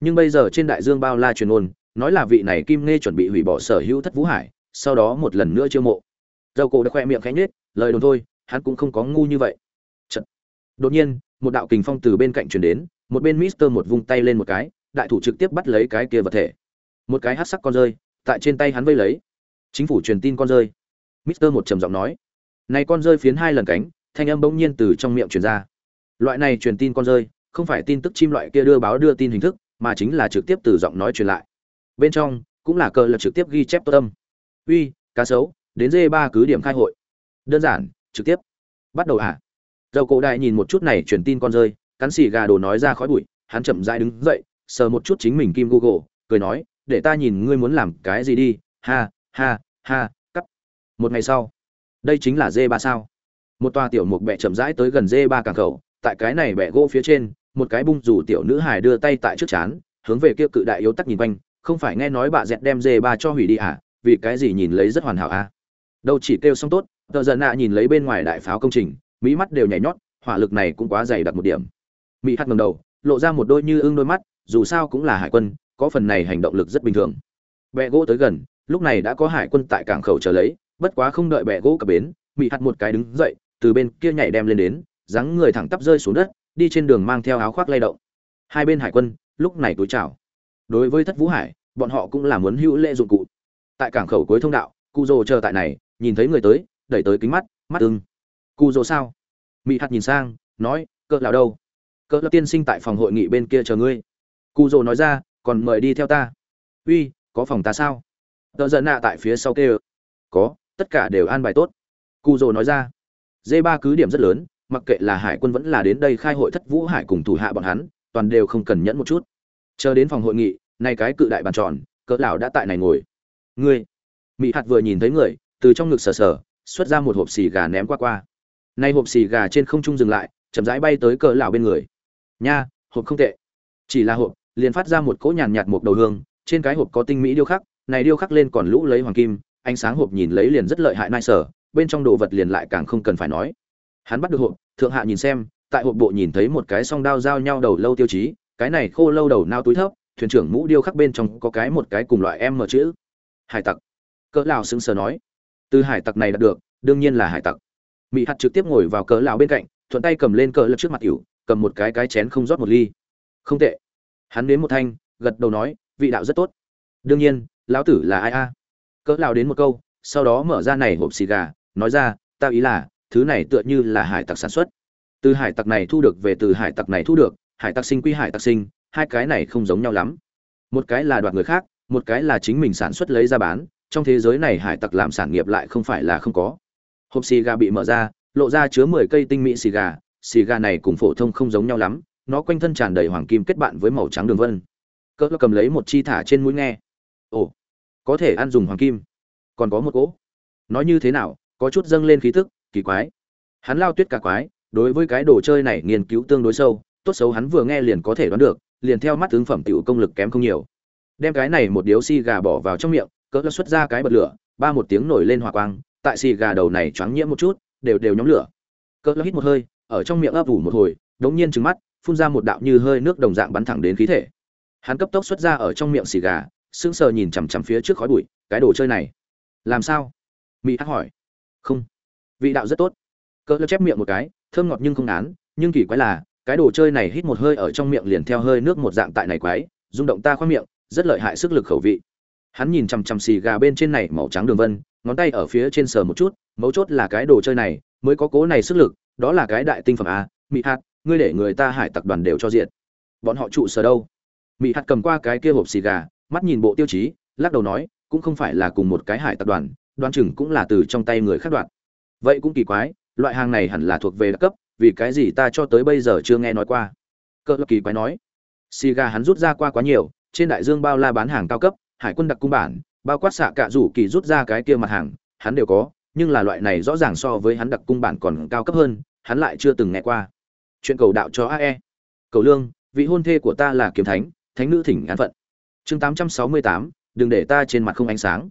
Nhưng bây giờ trên đại dương bao la truyền ôn, nói là vị này kim nghe chuẩn bị hủy bỏ sở hữu thất vũ hải, sau đó một lần nữa chiêu mộ. Dầu cổ đã khoe miệng khẽ nhết lời đồn thôi, hắn cũng không có ngu như vậy. Chật. đột nhiên, một đạo kình phong từ bên cạnh truyền đến, một bên mister một vung tay lên một cái đại thủ trực tiếp bắt lấy cái kia vật thể. Một cái hát sắc con rơi, tại trên tay hắn vây lấy. Chính phủ truyền tin con rơi. Mister một trầm giọng nói. Này con rơi phiến hai lần cánh, thanh âm bỗng nhiên từ trong miệng truyền ra. Loại này truyền tin con rơi, không phải tin tức chim loại kia đưa báo đưa tin hình thức, mà chính là trực tiếp từ giọng nói truyền lại. Bên trong, cũng là cờ lập trực tiếp ghi chép tốt tâm uy, cá sấu, đến dê ba cứ điểm khai hội. Đơn giản, trực tiếp. Bắt đầu à? Dầu cổ đại nhìn một chút này truyền tin con rơi, cắn xì gà đồ nói ra khói bụi, hắn chậm rãi đứng dậy sờ một chút chính mình kim google, cười nói, để ta nhìn ngươi muốn làm cái gì đi. Ha ha ha cắt một ngày sau, đây chính là dê ba sao? Một tòa tiểu mục bẹ chậm rãi tới gần dê ba càng khẩu, tại cái này bẹ gỗ phía trên, một cái bung rủ tiểu nữ hài đưa tay tại trước chán, hướng về kia cự đại yếu tắc nhìn quanh, không phải nghe nói bà dẹt đem dê ba cho hủy đi à? Vì cái gì nhìn lấy rất hoàn hảo à? Đâu chỉ kêu xong tốt, tờ giận nạ nhìn lấy bên ngoài đại pháo công trình, mỹ mắt đều nhảy nhót, hỏa lực này cũng quá dày đặc một điểm. Mỹ hắt ngầm đầu, lộ ra một đôi như ưng đôi mắt dù sao cũng là hải quân, có phần này hành động lực rất bình thường. Bẹ gỗ tới gần, lúc này đã có hải quân tại cảng khẩu chờ lấy, bất quá không đợi bẹ gỗ cập bến bị hắt một cái đứng dậy, từ bên kia nhảy đem lên đến, dáng người thẳng tắp rơi xuống đất, đi trên đường mang theo áo khoác lay động. Hai bên hải quân, lúc này túi chào. Đối với thất vũ hải, bọn họ cũng là muốn hữu lệ dụng cụ. Tại cảng khẩu cuối thông đạo cụ rồ chờ tại này, nhìn thấy người tới, đẩy tới kính mắt mắt ưng. Cụ rồ sao? Mị hạt nhìn sang, nói, cỡ lão đâu? Cỡ lão tiên sinh tại phòng hội nghị bên kia chờ ngươi cụ rồ nói ra, còn mời đi theo ta. Uy, có phòng ta sao? Tờ giận nạ tại phía sau kêu, có, tất cả đều an bài tốt. Cụ rồ nói ra, Dê ba cứ điểm rất lớn, mặc kệ là hải quân vẫn là đến đây khai hội thất vũ hải cùng thủ hạ bọn hắn, toàn đều không cần nhẫn một chút. Chờ đến phòng hội nghị, nay cái cự đại bàn tròn, cỡ lão đã tại này ngồi. Ngươi? Mỹ hạt vừa nhìn thấy người, từ trong ngực sờ sờ, xuất ra một hộp xì gà ném qua qua. Nay hộp xì gà trên không trung dừng lại, chậm rãi bay tới cỡ lão bên người. Nha, hộp không tệ. Chỉ là hộp liền phát ra một cỗ nhàn nhạt một đầu hương, trên cái hộp có tinh mỹ điêu khắc, này điêu khắc lên còn lũ lấy hoàng kim, ánh sáng hộp nhìn lấy liền rất lợi hại nai sở, bên trong đồ vật liền lại càng không cần phải nói. Hắn bắt được hộp, thượng hạ nhìn xem, tại hộp bộ nhìn thấy một cái song đao giao nhau đầu lâu tiêu chí, cái này khô lâu đầu nao túi thấp, thuyền trưởng mũ điêu khắc bên trong có cái một cái cùng loại em mở chữ. Hải tặc. Cỡ lão sững sờ nói. Từ hải tặc này đạt được, đương nhiên là hải tặc. Mỹ hạt trực tiếp ngồi vào cỡ lão bên cạnh, thuận tay cầm lên cỡ lập trước mặt ỉu, cầm một cái cái chén không rót một ly. Không tệ hắn đến một thanh, gật đầu nói, vị đạo rất tốt. Đương nhiên, lão tử là ai a? Cỡ lao đến một câu, sau đó mở ra này hộp xì gà, nói ra, ta ý là, thứ này tựa như là hải tặc sản xuất. Từ hải tặc này thu được về từ hải tặc này thu được, hải tặc sinh quy hải tặc sinh, hai cái này không giống nhau lắm. Một cái là đoạt người khác, một cái là chính mình sản xuất lấy ra bán, trong thế giới này hải tặc làm sản nghiệp lại không phải là không có. Hộp xì gà bị mở ra, lộ ra chứa mười cây tinh mỹ xì gà xì gà này cùng phổ thông không giống nhau lắm nó quanh thân tràn đầy hoàng kim kết bạn với màu trắng đường vân. Cỡ cầm lấy một chi thả trên mũi nghe. Ồ, có thể ăn dùng hoàng kim. Còn có một cỗ. Nói như thế nào, có chút dâng lên khí thức kỳ quái. Hắn lao tuyết cả quái, đối với cái đồ chơi này nghiên cứu tương đối sâu, tốt xấu hắn vừa nghe liền có thể đoán được, liền theo mắt tướng phẩm tiểu công lực kém không nhiều. Đem cái này một điếu xì gà bỏ vào trong miệng, cỡ xuất ra cái bật lửa, ba một tiếng nổi lên hỏa quang, tại xì gà đầu này choáng nhiễm một chút, đều đều nhóm lửa. Cỡ hít một hơi, ở trong miệng ấp ủ một hồi, đống nhiên trừng mắt phun ra một đạo như hơi nước đồng dạng bắn thẳng đến khí thể. Hắn cấp tốc xuất ra ở trong miệng xì gà, sững sờ nhìn chằm chằm phía trước khói bụi, cái đồ chơi này. Làm sao? Mỹ hắc hỏi. Không. Vị đạo rất tốt. Cỡ chép miệng một cái, thơm ngọt nhưng không án nhưng kỳ quái là, cái đồ chơi này hít một hơi ở trong miệng liền theo hơi nước một dạng tại này quái, rung động ta khoác miệng, rất lợi hại sức lực khẩu vị. Hắn nhìn chằm chằm xì gà bên trên này màu trắng đường vân, ngón tay ở phía trên sờ một chút, mấu chốt là cái đồ chơi này, mới có cố này sức lực, đó là cái đại tinh phẩm a mỹ hạt ngươi để người ta hải tặc đoàn đều cho diện bọn họ trụ sở đâu? Mỹ hạt cầm qua cái kia hộp xì gà, mắt nhìn bộ tiêu chí, lắc đầu nói, cũng không phải là cùng một cái hải tặc đoàn đoan chừng cũng là từ trong tay người khác đoạn vậy cũng kỳ quái, loại hàng này hẳn là thuộc về đặc cấp, vì cái gì ta cho tới bây giờ chưa nghe nói qua? Cỡ kỳ quái nói, xì gà hắn rút ra qua quá nhiều, trên đại dương bao la bán hàng cao cấp, hải quân đặc cung bản, bao quát xạ cạ rủ kỳ rút ra cái kia mặt hàng, hắn đều có, nhưng là loại này rõ ràng so với hắn đặc cung bản còn cao cấp hơn, hắn lại chưa từng nghe qua chuyện cầu đạo cho ae cầu lương, vị hôn thê của ta là kiếm thánh thánh nữ thỉnh án phận. Chương tám trăm sáu mươi tám, đừng để ta trên mặt không ánh sáng.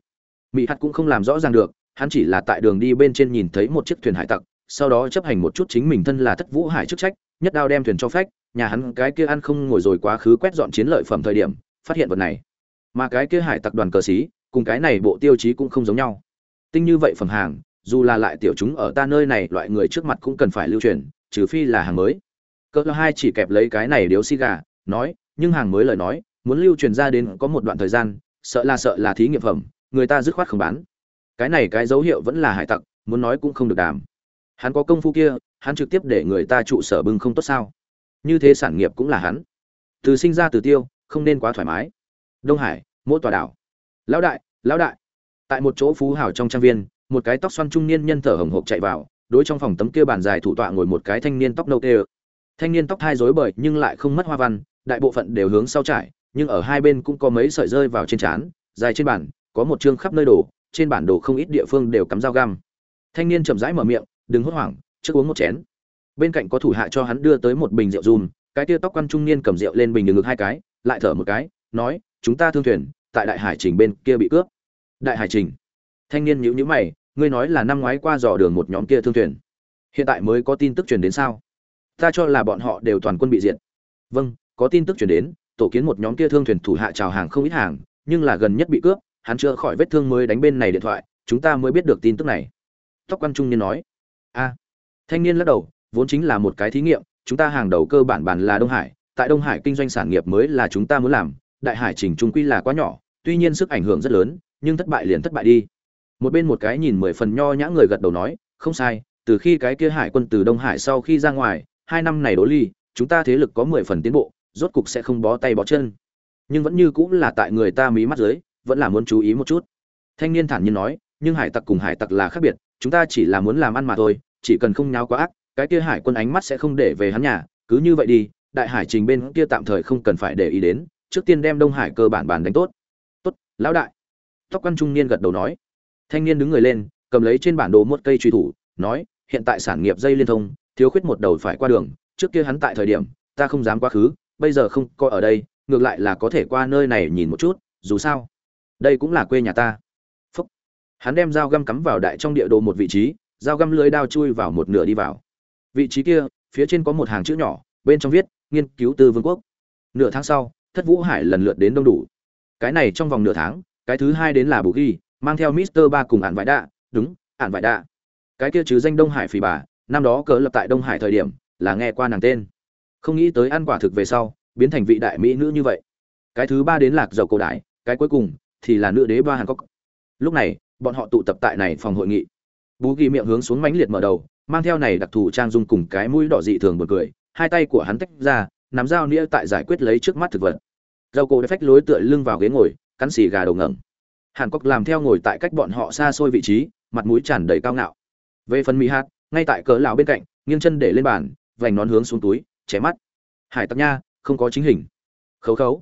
Mỹ hạt cũng không làm rõ ràng được, hắn chỉ là tại đường đi bên trên nhìn thấy một chiếc thuyền hải tặc, sau đó chấp hành một chút chính mình thân là thất vũ hải chức trách, nhất đao đem thuyền cho phách, nhà hắn cái kia ăn không ngồi rồi quá khứ quét dọn chiến lợi phẩm thời điểm, phát hiện vật này. Mà cái kia hải tặc đoàn cờ xí cùng cái này bộ tiêu chí cũng không giống nhau. Tinh như vậy phẩm hàng, dù là lại tiểu chúng ở ta nơi này, loại người trước mặt cũng cần phải lưu truyền trừ phi là hàng mới. Cỡ hai chỉ kẹp lấy cái này điếu xi gà, nói, nhưng hàng mới lời nói, muốn lưu truyền ra đến có một đoạn thời gian, sợ là sợ là thí nghiệm phẩm, người ta dứt khoát không bán. Cái này cái dấu hiệu vẫn là hải tặc, muốn nói cũng không được đàm. Hắn có công phu kia, hắn trực tiếp để người ta trụ sở bưng không tốt sao? Như thế sản nghiệp cũng là hắn. Từ sinh ra từ tiêu, không nên quá thoải mái. Đông hải, mỗi tòa đảo. Lão đại lão đại. Tại một chỗ phú hào trong trang viên, một cái tóc xoăn trung niên nhân thở hồng hộc chạy vào đối trong phòng tấm kia bàn dài thủ tọa ngồi một cái thanh niên tóc nâu tê thanh niên tóc hai rối bời nhưng lại không mất hoa văn, đại bộ phận đều hướng sau trải, nhưng ở hai bên cũng có mấy sợi rơi vào trên trán, dài trên bàn, có một chương khắp nơi đổ trên bản đồ không ít địa phương đều cắm dao găm. Thanh niên chậm rãi mở miệng, đừng hốt hoảng, trước uống một chén. Bên cạnh có thủ hạ cho hắn đưa tới một bình rượu dùm, cái tia tóc quan trung niên cầm rượu lên bình đường ngực hai cái, lại thở một cái, nói, chúng ta thương thuyền, tại đại hải trình bên kia bị cướp. Đại hải trình? Thanh niên nhíu nhíu mày ngươi nói là năm ngoái qua dò đường một nhóm kia thương thuyền. Hiện tại mới có tin tức truyền đến sao? Ta cho là bọn họ đều toàn quân bị diệt. Vâng có tin tức truyền đến, tổ kiến một nhóm kia thương thuyền thủ hạ chào hàng không ít hàng, nhưng là gần nhất bị cướp, hắn chưa khỏi vết thương mới đánh bên này điện thoại, chúng ta mới biết được tin tức này. Tóc quan trung niên nói. A. Thanh niên lắc đầu, vốn chính là một cái thí nghiệm, chúng ta hàng đầu cơ bản bản là đông hải, tại đông hải kinh doanh sản nghiệp mới là chúng ta muốn làm, đại hải trình trung quy là quá nhỏ, tuy nhiên sức ảnh hưởng rất lớn, nhưng thất bại liền thất bại đi một bên một cái nhìn mười phần nho nhã người gật đầu nói, không sai, từ khi cái kia hải quân từ đông hải sau khi ra ngoài, hai năm này đố ly, chúng ta thế lực có mười phần tiến bộ, rốt cục sẽ không bó tay bó chân. Nhưng vẫn như cũng là tại người ta mí mắt dưới, vẫn là muốn chú ý một chút. Thanh niên thản nhiên nói, nhưng hải tặc cùng hải tặc là khác biệt, chúng ta chỉ là muốn làm ăn mà thôi, chỉ cần không nháo quá ác, cái kia hải quân ánh mắt sẽ không để về hắn nhà, cứ như vậy đi, đại hải trình bên kia tạm thời không cần phải để ý đến, trước tiên đem đông hải cơ bản bàn đánh tốt. Tốt, lão đại. Tóc quan trung niên gật đầu nói thanh niên đứng người lên, cầm lấy trên bản đồ một cây truy thủ, nói, hiện tại sản nghiệp dây liên thông, thiếu khuyết một đầu phải qua đường, trước kia hắn tại thời điểm, ta không dám quá khứ, bây giờ không coi ở đây, ngược lại là có thể qua nơi này nhìn một chút, dù sao, đây cũng là quê nhà ta. Phúc. Hắn đem dao găm cắm vào đại trong địa đồ một vị trí, dao găm lưới đao chui vào một nửa đi vào. Vị trí kia, phía trên có một hàng chữ nhỏ, bên trong viết, nghiên cứu tư vương quốc. Nửa tháng sau, thất vũ hải lần lượt đến đông đủ. Cái này trong vòng nửa tháng, cái thứ hai đến là bù ghi mang theo mister ba cùng ản vải đạ. Đúng, ản vải đạ. Cái kia chứ danh đông hải phì bà, năm đó cỡ lập tại đông hải thời điểm, là nghe qua nàng tên. Không nghĩ tới ăn quả thực về sau, biến thành vị đại mỹ nữ như vậy. Cái thứ ba đến lạc dầu cổ đại, cái cuối cùng thì là nữ đế ba hàn Quốc. lúc này, bọn họ tụ tập tại này phòng hội nghị. Bú ghi miệng hướng xuống mãnh liệt mở đầu, mang theo này đặc thù trang dung cùng cái mũi đỏ dị thường buồn cười. Hai tay của hắn tách ra, nắm dao nĩa tại giải quyết lấy trước mắt thực vật. Dầu cổ đã phách lối tựa lưng vào ghế ngồi, cắn xì gà đầu ngẩng hàn cốc làm theo ngồi tại cách bọn họ xa xôi vị trí, mặt mũi tràn đầy cao ngạo. Về phần mỹ hát ngay tại cỡ lão bên cạnh, nghiêng chân để lên bàn, vành nón hướng xuống túi chém mắt. Hải tặc nha, không có chính hình. Khấu khấu.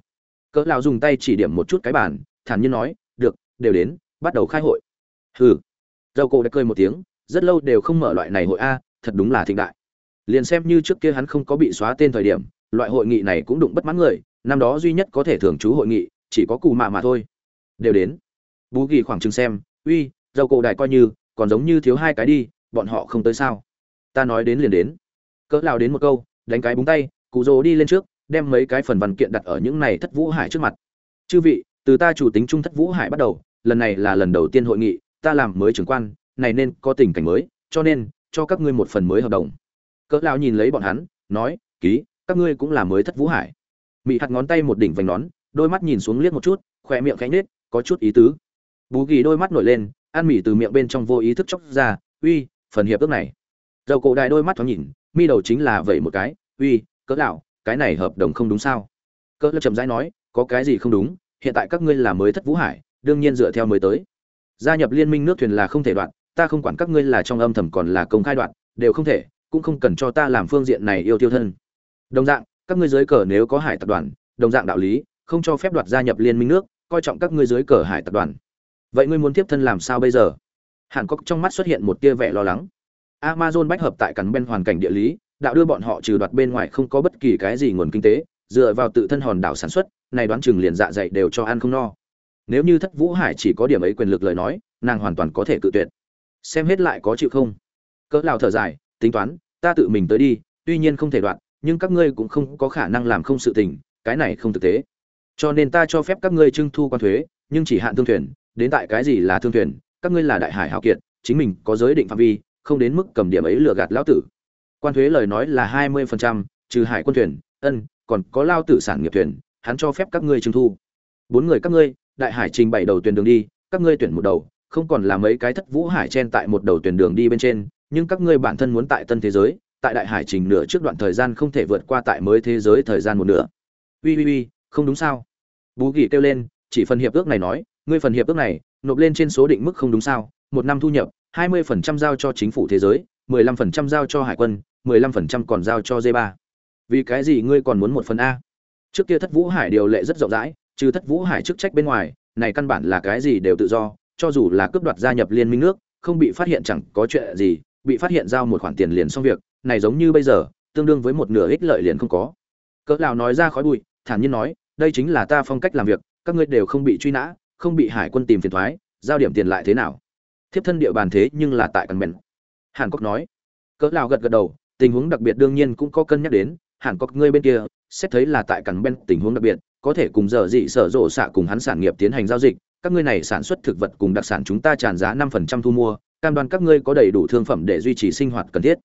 Cỡ lão dùng tay chỉ điểm một chút cái bàn, thản nhiên nói, được, đều đến, bắt đầu khai hội. Hừ. Dầu cổ đã cười một tiếng, rất lâu đều không mở loại này hội a, thật đúng là thịnh đại. Liền xem như trước kia hắn không có bị xóa tên thời điểm, loại hội nghị này cũng đụng bất mãn người, năm đó duy nhất có thể thường trú hội nghị, chỉ có cù mạ mà thôi. Đều đến bú ghi khoảng chừng xem, uy, dầu cổ đại coi như, còn giống như thiếu hai cái đi, bọn họ không tới sao? Ta nói đến liền đến. Cỡ lao đến một câu, đánh cái búng tay, cụ rồ đi lên trước, đem mấy cái phần văn kiện đặt ở những này thất vũ hải trước mặt. Chư vị, từ ta chủ tính trung thất vũ hải bắt đầu, lần này là lần đầu tiên hội nghị, ta làm mới trưởng quan, này nên có tình cảnh mới, cho nên, cho các ngươi một phần mới hợp đồng. Cỡ lao nhìn lấy bọn hắn, nói, ký, các ngươi cũng là mới thất vũ hải. Mị hạt ngón tay một đỉnh vành nón, đôi mắt nhìn xuống liếc một chút khoe miệng khẽ nết có chút ý tứ bú ghi đôi mắt nổi lên, ăn mỉ từ miệng bên trong vô ý thức chóc ra, uy, phần hiệp ước này. Dầu cổ đại đôi mắt thoáng nhìn, mi đầu chính là vậy một cái, uy, cỡ lão, cái này hợp đồng không đúng sao? Cỡ lão chậm rãi nói, có cái gì không đúng, hiện tại các ngươi là mới thất vũ hải, đương nhiên dựa theo mới tới. Gia nhập liên minh nước thuyền là không thể đoạn, ta không quản các ngươi là trong âm thầm còn là công khai đoạn, đều không thể, cũng không cần cho ta làm phương diện này yêu tiêu thân. Đồng dạng, các ngươi dưới cờ nếu có hải tập đoàn, đồng dạng đạo lý, không cho phép đoạt gia nhập liên minh nước, coi trọng các ngươi dưới cờ hải tập đoàn vậy ngươi muốn tiếp thân làm sao bây giờ? Hàn cốc trong mắt xuất hiện một tia vẻ lo lắng. Amazon bách hợp tại cắn bên hoàn cảnh địa lý, đạo đưa bọn họ trừ đoạt bên ngoài không có bất kỳ cái gì nguồn kinh tế, dựa vào tự thân hòn đảo sản xuất, này đoán chừng liền dạ dày đều cho ăn không no. Nếu như thất vũ hải chỉ có điểm ấy quyền lực lời nói, nàng hoàn toàn có thể cự tuyệt. Xem hết lại có chịu không? Cỡ lào thở dài, tính toán, ta tự mình tới đi, tuy nhiên không thể đoạn nhưng các ngươi cũng không có khả năng làm không sự tình, cái này không thực tế. Cho nên ta cho phép các ngươi trưng thu quan thuế, nhưng chỉ hạn thương thuyền đến tại cái gì là thương thuyền, các ngươi là đại hải hào kiệt, chính mình có giới định phạm vi, không đến mức cầm điểm ấy lừa gạt lão tử. Quan thuế lời nói là hai mươi phần trăm, trừ hải quân thuyền, ân, còn có lao tử sản nghiệp thuyền, hắn cho phép các ngươi trưng thu. Bốn người các ngươi, đại hải trình bảy đầu tuyển đường đi, các ngươi tuyển một đầu, không còn là mấy cái thất vũ hải chen tại một đầu tuyển đường đi bên trên, nhưng các ngươi bản thân muốn tại tân thế giới, tại đại hải trình nửa trước đoạn thời gian không thể vượt qua tại mới thế giới thời gian một nửa. Ui ui ui không đúng sao? Bú gỉ kêu lên, chỉ phần hiệp ước này nói ngươi phần hiệp ước này, nộp lên trên số định mức không đúng sao? Một năm thu nhập, hai mươi phần trăm giao cho chính phủ thế giới, mười lăm phần trăm giao cho hải quân, mười lăm phần trăm còn giao cho d ba. Vì cái gì ngươi còn muốn một phần a? Trước kia thất vũ hải điều lệ rất rộng rãi, trừ thất vũ hải chức trách bên ngoài, này căn bản là cái gì đều tự do, cho dù là cướp đoạt gia nhập liên minh nước, không bị phát hiện chẳng có chuyện gì, bị phát hiện giao một khoản tiền liền xong việc, này giống như bây giờ, tương đương với một nửa ích lợi liền không có. Cỡ lão nói ra khói bụi, thản nhiên nói, đây chính là ta phong cách làm việc, các ngươi đều không bị truy nã không bị hải quân tìm phiền toái giao điểm tiền lại thế nào? Thiếp thân địa bàn thế nhưng là tại căn bèn hàn quốc nói. Cỡ lão gật gật đầu, tình huống đặc biệt đương nhiên cũng có cân nhắc đến. Hàn quốc ngươi bên kia, xét thấy là tại cằn bên tình huống đặc biệt, có thể cùng giờ dị sở rộ xạ cùng hắn sản nghiệp tiến hành giao dịch. Các ngươi này sản xuất thực vật cùng đặc sản chúng ta tràn giá năm phần trăm thu mua, cam đoan các ngươi có đầy đủ thương phẩm để duy trì sinh hoạt cần thiết.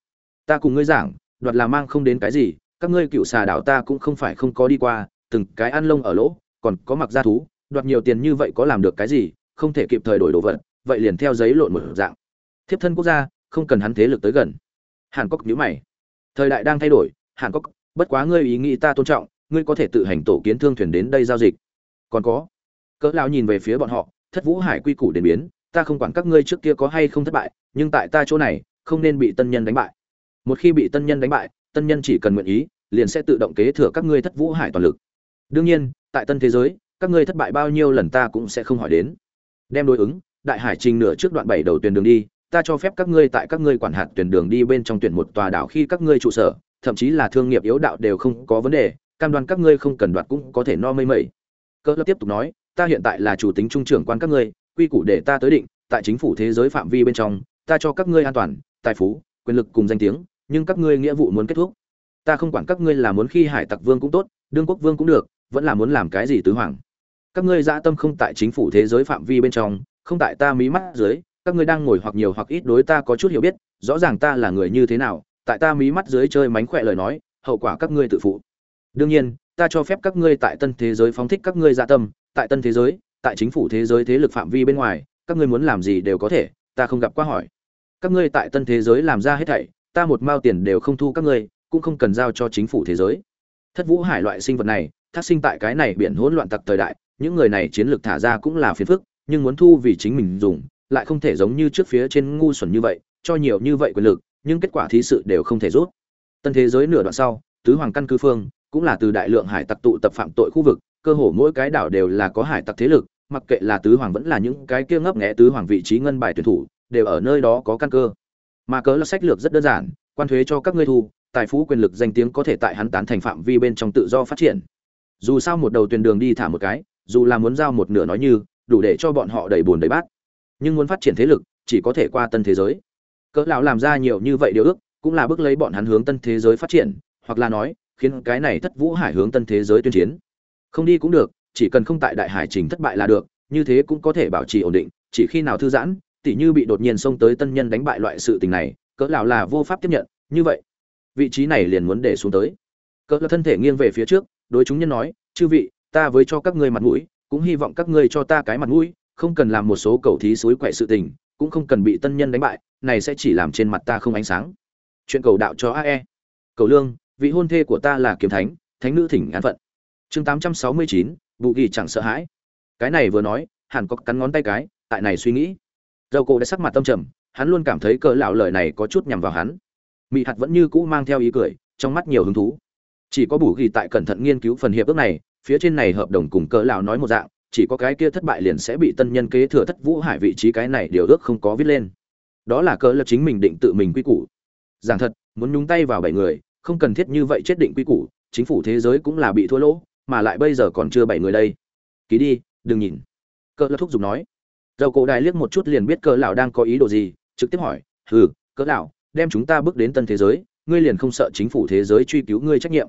Ta cùng ngươi giảng, đoạt là mang không đến cái gì, các ngươi cựu xà đảo ta cũng không phải không có đi qua, từng cái ăn lông ở lỗ, còn có mặc da thú đoạt nhiều tiền như vậy có làm được cái gì, không thể kịp thời đổi đồ vật, vậy liền theo giấy lộn một dạng. Thiếp thân quốc gia, không cần hắn thế lực tới gần. Hàn quốc nhíu mày. Thời đại đang thay đổi, hàn quốc, bất quá ngươi ý nghĩ ta tôn trọng, ngươi có thể tự hành tổ kiến thương thuyền đến đây giao dịch. Còn có, cỡ lão nhìn về phía bọn họ, thất vũ hải quy củ đền biến, ta không quản các ngươi trước kia có hay không thất bại, nhưng tại ta chỗ này, không nên bị tân nhân đánh bại. Một khi bị tân nhân đánh bại, tân nhân chỉ cần nguyện ý, liền sẽ tự động kế thừa các ngươi thất vũ hải toàn lực. Đương nhiên, tại tân thế giới các ngươi thất bại bao nhiêu lần ta cũng sẽ không hỏi đến. Đem đối ứng, đại hải trình nửa trước đoạn bảy đầu tuyển đường đi, ta cho phép các ngươi tại các ngươi quản hạt tuyển đường đi bên trong tuyển một tòa đảo khi các ngươi trụ sở, thậm chí là thương nghiệp yếu đạo đều không có vấn đề, cam đoan các ngươi không cần đoạt cũng có thể no mây mẩy cỡ tiếp tục nói, ta hiện tại là chủ tính trung trưởng quan các ngươi, quy củ để ta tới định, tại chính phủ thế giới phạm vi bên trong, ta cho các ngươi an toàn, tài phú, quyền lực cùng danh tiếng, nhưng các ngươi nghĩa vụ muốn kết thúc. Ta không quản các ngươi là muốn khi hải tặc vương cũng tốt, đương quốc vương cũng được, vẫn là muốn làm cái gì tứ hoàng các ngươi dã tâm không tại chính phủ thế giới phạm vi bên trong, không tại ta mí mắt dưới, các ngươi đang ngồi hoặc nhiều hoặc ít đối ta có chút hiểu biết, rõ ràng ta là người như thế nào, tại ta mí mắt dưới chơi mánh khỏe lời nói, hậu quả các ngươi tự phụ. Đương nhiên, ta cho phép các ngươi tại tân thế giới phóng thích các ngươi dạ tâm, tại tân thế giới, tại chính phủ thế giới thế lực phạm vi bên ngoài, các ngươi muốn làm gì đều có thể, ta không gặp qua hỏi. Các ngươi tại tân thế giới làm ra hết thảy, ta một mao tiền đều không thu các ngươi, cũng không cần giao cho chính phủ thế giới. Thất vũ hải loại sinh vật này, thác sinh tại cái này biển hỗn loạn tặc thời đại những người này chiến lược thả ra cũng là phiền phức, nhưng muốn thu vì chính mình dùng, lại không thể giống như trước phía trên ngu xuẩn như vậy, cho nhiều như vậy quyền lực, nhưng kết quả thí sự đều không thể rút. Tân thế giới nửa đoạn sau, tứ hoàng căn cứ phương, cũng là từ đại lượng hải tặc tụ tập phạm tội khu vực, cơ hồ mỗi cái đảo đều là có hải tặc thế lực, mặc kệ là tứ hoàng vẫn là những cái kia ngấp nghé tứ hoàng vị trí ngân bài tuyển thủ, đều ở nơi đó có căn cơ. Mà cớ là sách lược rất đơn giản, quan thuế cho các ngươi thu, tài phú quyền lực danh tiếng có thể tại hắn tán thành phạm vi bên trong tự do phát triển. Dù sao một đầu tuyển đường đi thả một cái dù là muốn giao một nửa nói như, đủ để cho bọn họ đầy buồn đầy bát. Nhưng muốn phát triển thế lực, chỉ có thể qua tân thế giới. Cỡ lão làm ra nhiều như vậy điều ước, cũng là bước lấy bọn hắn hướng tân thế giới phát triển, hoặc là nói, khiến cái này thất vũ hải hướng tân thế giới tuyên chiến. Không đi cũng được, chỉ cần không tại đại hải trình thất bại là được, như thế cũng có thể bảo trì ổn định, chỉ khi nào thư giãn, tỉ như bị đột nhiên xông tới tân nhân đánh bại loại sự tình này, cỡ lão là vô pháp tiếp nhận, như vậy, vị trí này liền muốn để xuống tới. Cỡ lão thân thể nghiêng về phía trước, đối chúng nhân nói, chư vị ta với cho các ngươi mặt mũi, cũng hy vọng các ngươi cho ta cái mặt mũi, không cần làm một số cầu thí suối quậy sự tình, cũng không cần bị tân nhân đánh bại, này sẽ chỉ làm trên mặt ta không ánh sáng. Chuyện cầu đạo cho ae cầu lương, vị hôn thê của ta là kiếm thánh thánh nữ thỉnh an phận. Chương tám trăm sáu mươi chín, vụ ghi chẳng sợ hãi. Cái này vừa nói hàn có cắn ngón tay cái, tại này suy nghĩ. Dầu cổ đã sắc mặt tâm trầm, hắn luôn cảm thấy cỡ lão lời này có chút nhằm vào hắn. Mị hạt vẫn như cũ mang theo ý cười, trong mắt nhiều hứng thú. Chỉ có bù ghi tại cẩn thận nghiên cứu phần hiệp ước này phía trên này hợp đồng cùng cỡ lão nói một dạng, chỉ có cái kia thất bại liền sẽ bị tân nhân kế thừa thất vũ hải vị trí cái này điều ước không có viết lên. Đó là cỡ lập chính mình định tự mình quy củ. Giảng thật, muốn nhúng tay vào bảy người, không cần thiết như vậy chết định quy củ, chính phủ thế giới cũng là bị thua lỗ, mà lại bây giờ còn chưa bảy người đây. Ký đi, đừng nhìn. Cỡ lập thúc giục nói. Dầu cổ đài liếc một chút liền biết cỡ lão đang có ý đồ gì, trực tiếp hỏi, hừ, cỡ lão, đem chúng ta bước đến tân thế giới, ngươi liền không sợ chính phủ thế giới truy cứu ngươi trách nhiệm?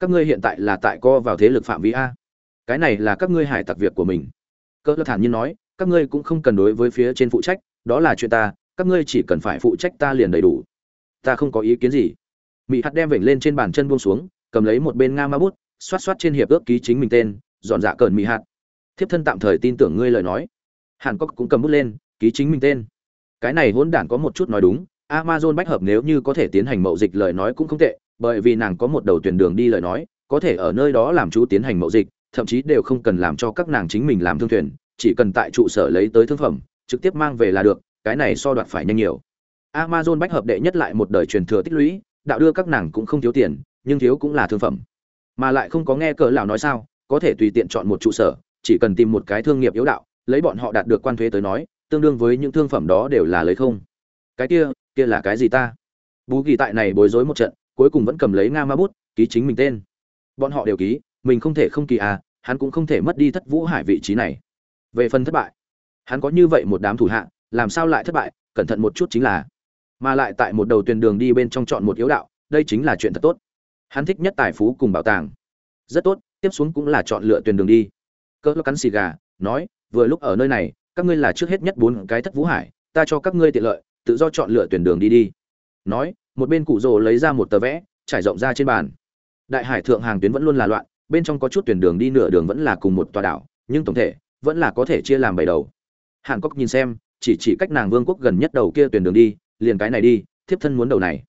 Các ngươi hiện tại là tại co vào thế lực phạm vi a. Cái này là các ngươi hải tặc việc của mình. Cỡ lão thản nhiên nói, các ngươi cũng không cần đối với phía trên phụ trách, đó là chuyện ta, các ngươi chỉ cần phải phụ trách ta liền đầy đủ. Ta không có ý kiến gì. Mỹ hạt đem vểnh lên trên bàn chân buông xuống, cầm lấy một bên nga ma bút, xoát xoát trên hiệp ước ký chính mình tên, dọn dạ cờn mỹ hạt. Thiếp thân tạm thời tin tưởng ngươi lời nói. Hàn cốc cũng cầm bút lên, ký chính mình tên. Cái này hỗn đản có một chút nói đúng, amazon bách hợp nếu như có thể tiến hành mậu dịch lời nói cũng không tệ bởi vì nàng có một đầu tuyển đường đi lời nói, có thể ở nơi đó làm chú tiến hành mậu dịch, thậm chí đều không cần làm cho các nàng chính mình làm thương thuyền, chỉ cần tại trụ sở lấy tới thương phẩm, trực tiếp mang về là được, cái này so đoạt phải nhanh nhiều. Amazon bách hợp đệ nhất lại một đời truyền thừa tích lũy, đạo đưa các nàng cũng không thiếu tiền, nhưng thiếu cũng là thương phẩm. Mà lại không có nghe cỡ lão nói sao, có thể tùy tiện chọn một trụ sở, chỉ cần tìm một cái thương nghiệp yếu đạo, lấy bọn họ đạt được quan thuế tới nói, tương đương với những thương phẩm đó đều là lấy không. Cái kia kia là cái gì ta? Bú kỳ tại này bối rối một trận cuối cùng vẫn cầm lấy nga ma bút, ký chính mình tên. Bọn họ đều ký, mình không thể không kỳ à hắn cũng không thể mất đi thất vũ hải vị trí này. Về phần thất bại, hắn có như vậy một đám thủ hạ, làm sao lại thất bại, cẩn thận một chút chính là. Mà lại tại một đầu tuyến đường đi bên trong chọn một yếu đạo, đây chính là chuyện thật tốt. Hắn thích nhất tài phú cùng bảo tàng. Rất tốt, tiếp xuống cũng là chọn lựa tuyến đường đi. Cỡ cắn xì gà, nói, vừa lúc ở nơi này, các ngươi là trước hết nhất bốn cái thất vũ hải, ta cho các ngươi tiện lợi, tự do chọn lựa tuyển đường đi đi. Nói một bên cụ rồ lấy ra một tờ vẽ, trải rộng ra trên bàn. Đại hải thượng hàng tuyến vẫn luôn là loạn, bên trong có chút tuyển đường đi nửa đường vẫn là cùng một tòa đảo, nhưng tổng thể, vẫn là có thể chia làm bảy đầu. Hàn cốc nhìn xem, chỉ chỉ cách nàng vương quốc gần nhất đầu kia tuyển đường đi, liền cái này đi, thiếp thân muốn đầu này.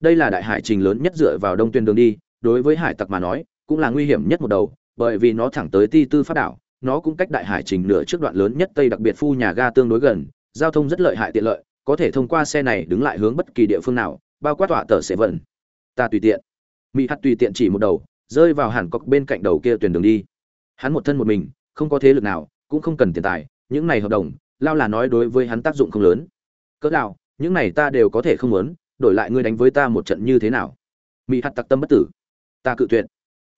Đây là đại hải trình lớn nhất dựa vào đông tuyển đường đi, đối với hải tặc mà nói, cũng là nguy hiểm nhất một đầu, bởi vì nó thẳng tới ti tư phát đảo, nó cũng cách đại hải trình nửa trước đoạn lớn nhất tây đặc biệt phu nhà ga tương đối gần, giao thông rất lợi hại tiện lợi, có thể thông qua xe này đứng lại hướng bất kỳ địa phương nào bao quát tọa tờ sẽ vận. Ta tùy tiện. Mỹ hạt tùy tiện chỉ một đầu, rơi vào hàn cọc bên cạnh đầu kia tuyển đường đi. Hắn một thân một mình, không có thế lực nào, cũng không cần tiền tài, những này hợp đồng, lao là nói đối với hắn tác dụng không lớn. Cỡ nào, những này ta đều có thể không muốn, đổi lại ngươi đánh với ta một trận như thế nào? Mỹ hạt tặc tâm bất tử. Ta cự tuyệt.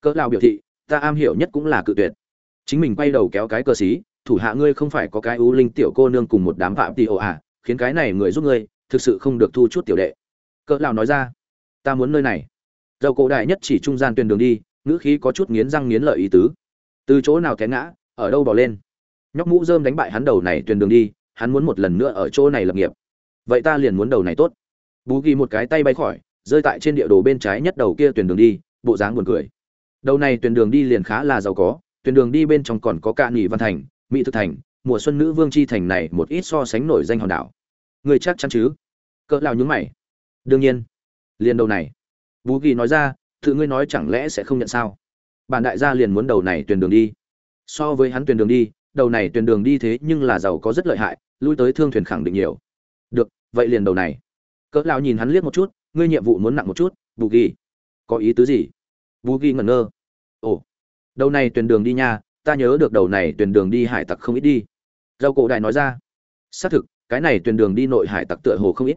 Cỡ nào biểu thị, ta am hiểu nhất cũng là cự tuyệt. Chính mình quay đầu kéo cái cờ xí, thủ hạ ngươi không phải có cái ưu linh tiểu cô nương cùng một đám phạm tì ồ à khiến cái này người giúp ngươi, thực sự không được thu chút tiểu đệ cỡ lão nói ra, ta muốn nơi này. Dầu cổ đại nhất chỉ trung gian tuyển đường đi, ngữ khí có chút nghiến răng nghiến lợi ý tứ. Từ chỗ nào té ngã, ở đâu bỏ lên? Nhóc mũ rơm đánh bại hắn đầu này tuyển đường đi, hắn muốn một lần nữa ở chỗ này lập nghiệp. Vậy ta liền muốn đầu này tốt. Bú ghi một cái tay bay khỏi, rơi tại trên địa đồ bên trái nhất đầu kia tuyển đường đi, bộ dáng buồn cười. Đầu này tuyển đường đi liền khá là giàu có, tuyển đường đi bên trong còn có cạn nghỉ văn thành, mỹ thực thành, mùa xuân nữ vương chi thành này một ít so sánh nổi danh hòn đảo. Người chắc chắn chứ? Cỡ lao nhúng mày? Đương nhiên. Liền đầu này. Bú ghi nói ra, tự ngươi nói chẳng lẽ sẽ không nhận sao? Bản đại gia liền muốn đầu này tuyển đường đi. So với hắn tuyển đường đi, đầu này tuyển đường đi thế nhưng là giàu có rất lợi hại, lui tới thương thuyền khẳng định nhiều. Được, vậy liền đầu này. Cỡ lao nhìn hắn liếc một chút, ngươi nhiệm vụ muốn nặng một chút bù ghi. Có ý tứ gì? Bù ghi ngẩn ngơ. Ồ, đầu này tuyển đường đi nha, ta nhớ được đầu này tuyển đường đi hải tặc không ít đi. Dâu cổ đại nói ra. Xác thực, cái này tuyển đường đi nội hải tặc tựa hồ không ít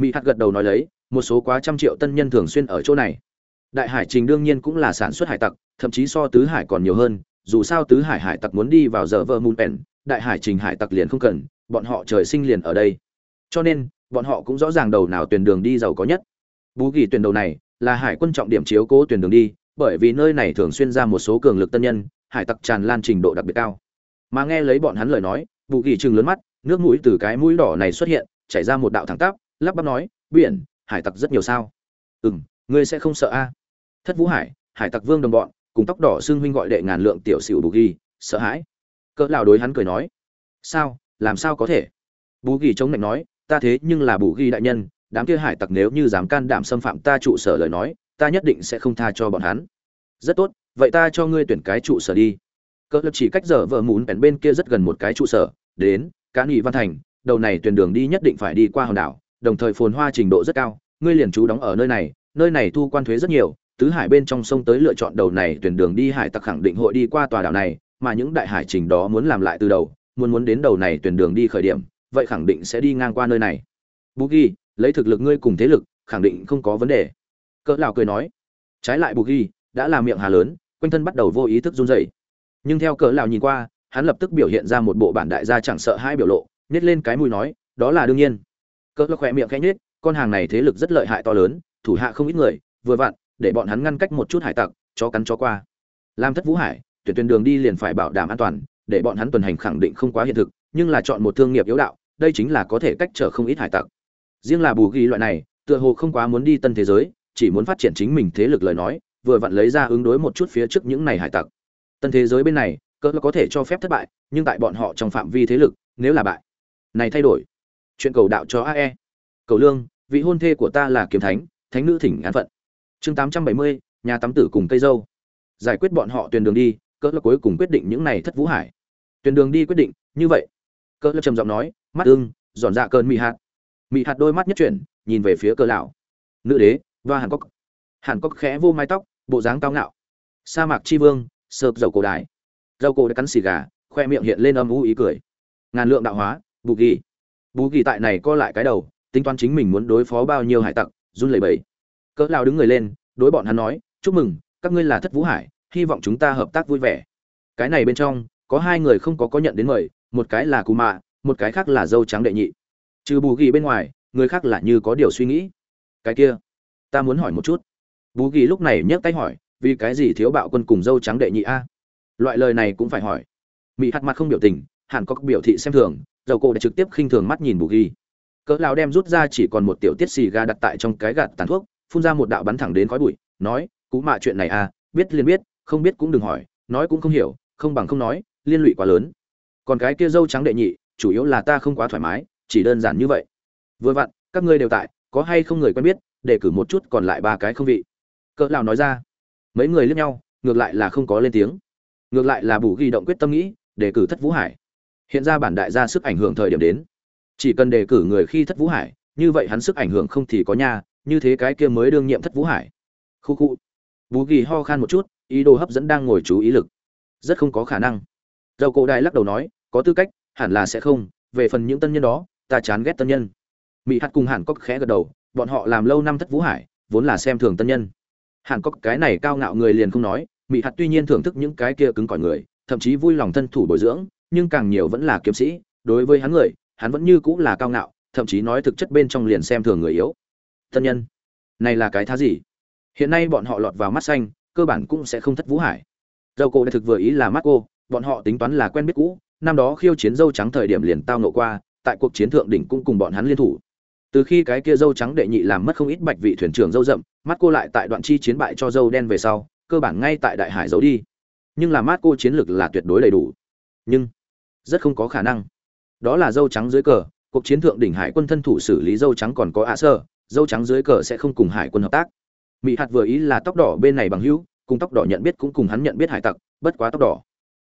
mỹ hạt gật đầu nói lấy, một số quá trăm triệu tân nhân thường xuyên ở chỗ này. Đại hải trình đương nhiên cũng là sản xuất hải tặc, thậm chí so tứ hải còn nhiều hơn, dù sao tứ hải hải tặc muốn đi vào giờ vơ mùn pèn, đại hải trình hải tặc liền không cần, bọn họ trời sinh liền ở đây. Cho nên, bọn họ cũng rõ ràng đầu nào tuyển đường đi giàu có nhất. Bú kỳ tuyển đầu này là hải quân trọng điểm chiếu cố tuyển đường đi, bởi vì nơi này thường xuyên ra một số cường lực tân nhân, hải tặc tràn lan trình độ đặc biệt cao. Mà nghe lấy bọn hắn lời nói bù kỳ chừng lớn mắt, nước mũi từ cái mũi đỏ này xuất hiện, chảy ra một đạo thẳng tắp lắp bắp nói, biển, hải tặc rất nhiều sao? Ừ m ngươi sẽ không sợ a. Thất vũ hải hải tặc vương đồng bọn, cùng tóc đỏ xương huynh gọi đệ ngàn lượng tiểu sửu bù ghi, sợ hãi. Cỡ lão đối hắn cười nói, sao, làm sao có thể? Bù ghi chống lạnh nói, ta thế nhưng là bù ghi đại nhân, đám kia hải tặc nếu như dám can đảm xâm phạm ta trụ sở lời nói, ta nhất định sẽ không tha cho bọn hắn. Rất tốt, vậy ta cho ngươi tuyển cái trụ sở đi. Cỡ lập chỉ cách giờ vợ mún bèn bên kia rất gần một cái trụ sở, đến cá nghị văn thành, đầu này tuyển đường đi nhất định phải đi qua hòn đảo đồng thời phồn hoa trình độ rất cao, ngươi liền trú đóng ở nơi này nơi này thu quan thuế rất nhiều, tứ hải bên trong sông tới lựa chọn đầu này tuyển đường đi hải tặc khẳng định hội đi qua tòa đảo này, mà những đại hải trình đó muốn làm lại từ đầu, muốn muốn đến đầu này tuyển đường đi khởi điểm, vậy khẳng định sẽ đi ngang qua nơi này. Bù ghi lấy thực lực ngươi cùng thế lực, khẳng định không có vấn đề. Cỡ lão cười nói. Trái lại bù ghi đã làm miệng hà lớn, quanh thân bắt đầu vô ý thức run rẩy. Nhưng theo cỡ lão nhìn qua, hắn lập tức biểu hiện ra một bộ bản đại gia chẳng sợ hai biểu lộ nhét lên cái mũi nói, đó là đương nhiên cỡ lão khỏe miệng khẽ nhếch, con hàng này thế lực rất lợi hại to lớn, thủ hạ không ít người, vừa vặn, để bọn hắn ngăn cách một chút hải tặc cho cắn cho qua. Làm thất vũ hải, tuyển tuyển đường đi liền phải bảo đảm an toàn, để bọn hắn tuần hành khẳng định không quá hiện thực, nhưng là chọn một thương nghiệp yếu đạo, đây chính là có thể cách trở không ít hải tặc. Riêng là bù ghi loại này, tựa hồ không quá muốn đi tân thế giới, chỉ muốn phát triển chính mình thế lực lời nói, vừa vặn lấy ra ứng đối một chút phía trước những này hải tặc. Tân thế giới bên này, cỡ có thể cho phép thất bại, nhưng tại bọn họ trong phạm vi thế lực, nếu là bại, này thay đổi chuyện cầu đạo cho ae cầu lương vị hôn thê của ta là kiếm thánh thánh nữ thỉnh an phận. Chương tám trăm bảy mươi nhà tắm tử cùng cây dâu. Giải quyết bọn họ tuyển đường đi cỡ cuối cùng quyết định những này thất vũ hải. Tuyển đường đi quyết định như vậy. Cỡ trầm giọng nói mắt ưng dọn dạ cơn mị hạt. Mị hạt đôi mắt nhất chuyển nhìn về phía cỡ lão. Nữ đế và hàn cốc. Hàn cốc khẽ vô mái tóc bộ dáng cao ngạo. Sa mạc tri vương sợp dầu cổ đài, dầu cổ đã cắn xì gà khoe miệng hiện lên âm u ý cười. Ngàn lượng đạo hóa bù ghi bù ghi tại này co lại cái đầu, tính toán chính mình muốn đối phó bao nhiêu hải tặc, run lẩy bẩy. Cỡ lao đứng người lên, đối bọn hắn nói, chúc mừng, các ngươi là thất vũ hải, hy vọng chúng ta hợp tác vui vẻ. Cái này bên trong, có hai người không có có nhận đến mời, một cái là cù mạ, một cái khác là dâu trắng đệ nhị. Trừ bù ghi bên ngoài, người khác là như có điều suy nghĩ. Cái kia, ta muốn hỏi một chút. Bù ghi lúc này nhấc tay hỏi, vì cái gì thiếu bạo quân cùng dâu trắng đệ nhị a? Loại lời này cũng phải hỏi. Mỹ hạt mặt không biểu tình hẳn có biểu thị xem thường dầu cổ đã trực tiếp khinh thường mắt nhìn bù ghi. Cỡ lão đem rút ra chỉ còn một tiểu tiết xì ga đặt tại trong cái gạt tàn thuốc, phun ra một đạo bắn thẳng đến khói bụi, nói, cú mạ chuyện này à biết liền biết, không biết cũng đừng hỏi, nói cũng không hiểu, không bằng không nói, liên lụy quá lớn. Còn cái kia dâu trắng đệ nhị, chủ yếu là ta không quá thoải mái, chỉ đơn giản như vậy. Vừa vặn, các ngươi đều tại, có hay không người quen biết, để cử một chút còn lại ba cái không vị. Cỡ lão nói ra. Mấy người liếc nhau, ngược lại là không có lên tiếng. Ngược lại là bù ghi động quyết tâm nghĩ, để cử thất vũ hải hiện ra bản đại gia sức ảnh hưởng thời điểm đến. Chỉ cần đề cử người khi thất vũ hải, như vậy hắn sức ảnh hưởng không thì có nha như thế cái kia mới đương nhiệm thất vũ hải. Khu khu. Bú ghi ho khan một chút, ý đồ hấp dẫn đang ngồi chú ý lực. Rất không có khả năng. Dầu cổ đại lắc đầu nói, có tư cách, hẳn là sẽ không, về phần những tân nhân đó, ta chán ghét tân nhân. Mỹ hạt cùng hẳn có khẽ gật đầu, bọn họ làm lâu năm thất vũ hải, vốn là xem thường tân nhân. Hẳn có cái này cao ngạo người liền không nói mỹ hạt tuy nhiên thưởng thức những cái kia cứng cỏi người, thậm chí vui lòng thân thủ bồi dưỡng nhưng càng nhiều vẫn là kiếm sĩ, đối với hắn người, hắn vẫn như cũng là cao ngạo, thậm chí nói thực chất bên trong liền xem thường người yếu. Thân nhân, này là cái thá gì? Hiện nay bọn họ lọt vào mắt xanh, cơ bản cũng sẽ không thất vũ hải. Dâu cổ đại thực vừa ý là mắt cô, bọn họ tính toán là quen biết cũ, năm đó khiêu chiến dâu trắng thời điểm liền tao nộ qua, tại cuộc chiến thượng đỉnh cũng cùng bọn hắn liên thủ. Từ khi cái kia dâu trắng đệ nhị làm mất không ít bạch vị thuyền trưởng dâu rậm, mắt cô lại tại đoạn chi chiến bại cho dâu đen về sau, cơ bản ngay tại đại hải giấu đi. Nhưng là mắt cô chiến lược là tuyệt đối đầy đủ. Nhưng rất không có khả năng. Đó là dâu trắng dưới cờ, cuộc chiến thượng đỉnh hải quân thân thủ xử lý dâu trắng còn có ạ sơ, dâu trắng dưới cờ sẽ không cùng hải quân hợp tác. Mỹ hạt vừa ý là tóc đỏ bên này bằng hữu, cùng tóc đỏ nhận biết cũng cùng hắn nhận biết hải tặc, bất quá tóc đỏ.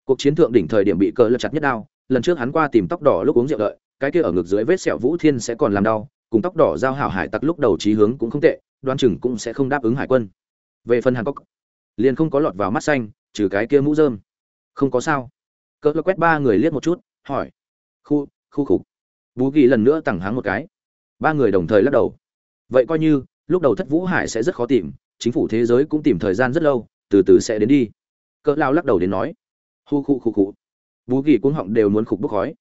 Cuộc chiến thượng đỉnh thời điểm bị cờ lật chặt nhất đao, lần trước hắn qua tìm tóc đỏ lúc uống rượu đợi, cái kia ở ngực dưới vết sẹo vũ thiên sẽ còn làm đau, cùng tóc đỏ giao hảo hải tặc lúc đầu trí hướng cũng không tệ, đoan chừng cũng sẽ không đáp ứng hải quân. Về phần hàn cốc liền không có lọt vào mắt xanh, trừ cái kia mũ rơm. Không có sao cỡ quét ba người liếc một chút, hỏi. Khu khu khục. Bú ghi lần nữa tẳng háng một cái. Ba người đồng thời lắc đầu. Vậy coi như, lúc đầu thất vũ hải sẽ rất khó tìm, chính phủ thế giới cũng tìm thời gian rất lâu, từ từ sẽ đến đi. Cỡ lao lắc đầu đến nói. Hu khu khu khu. Bú ghi cuống họng đều muốn khục bốc khói.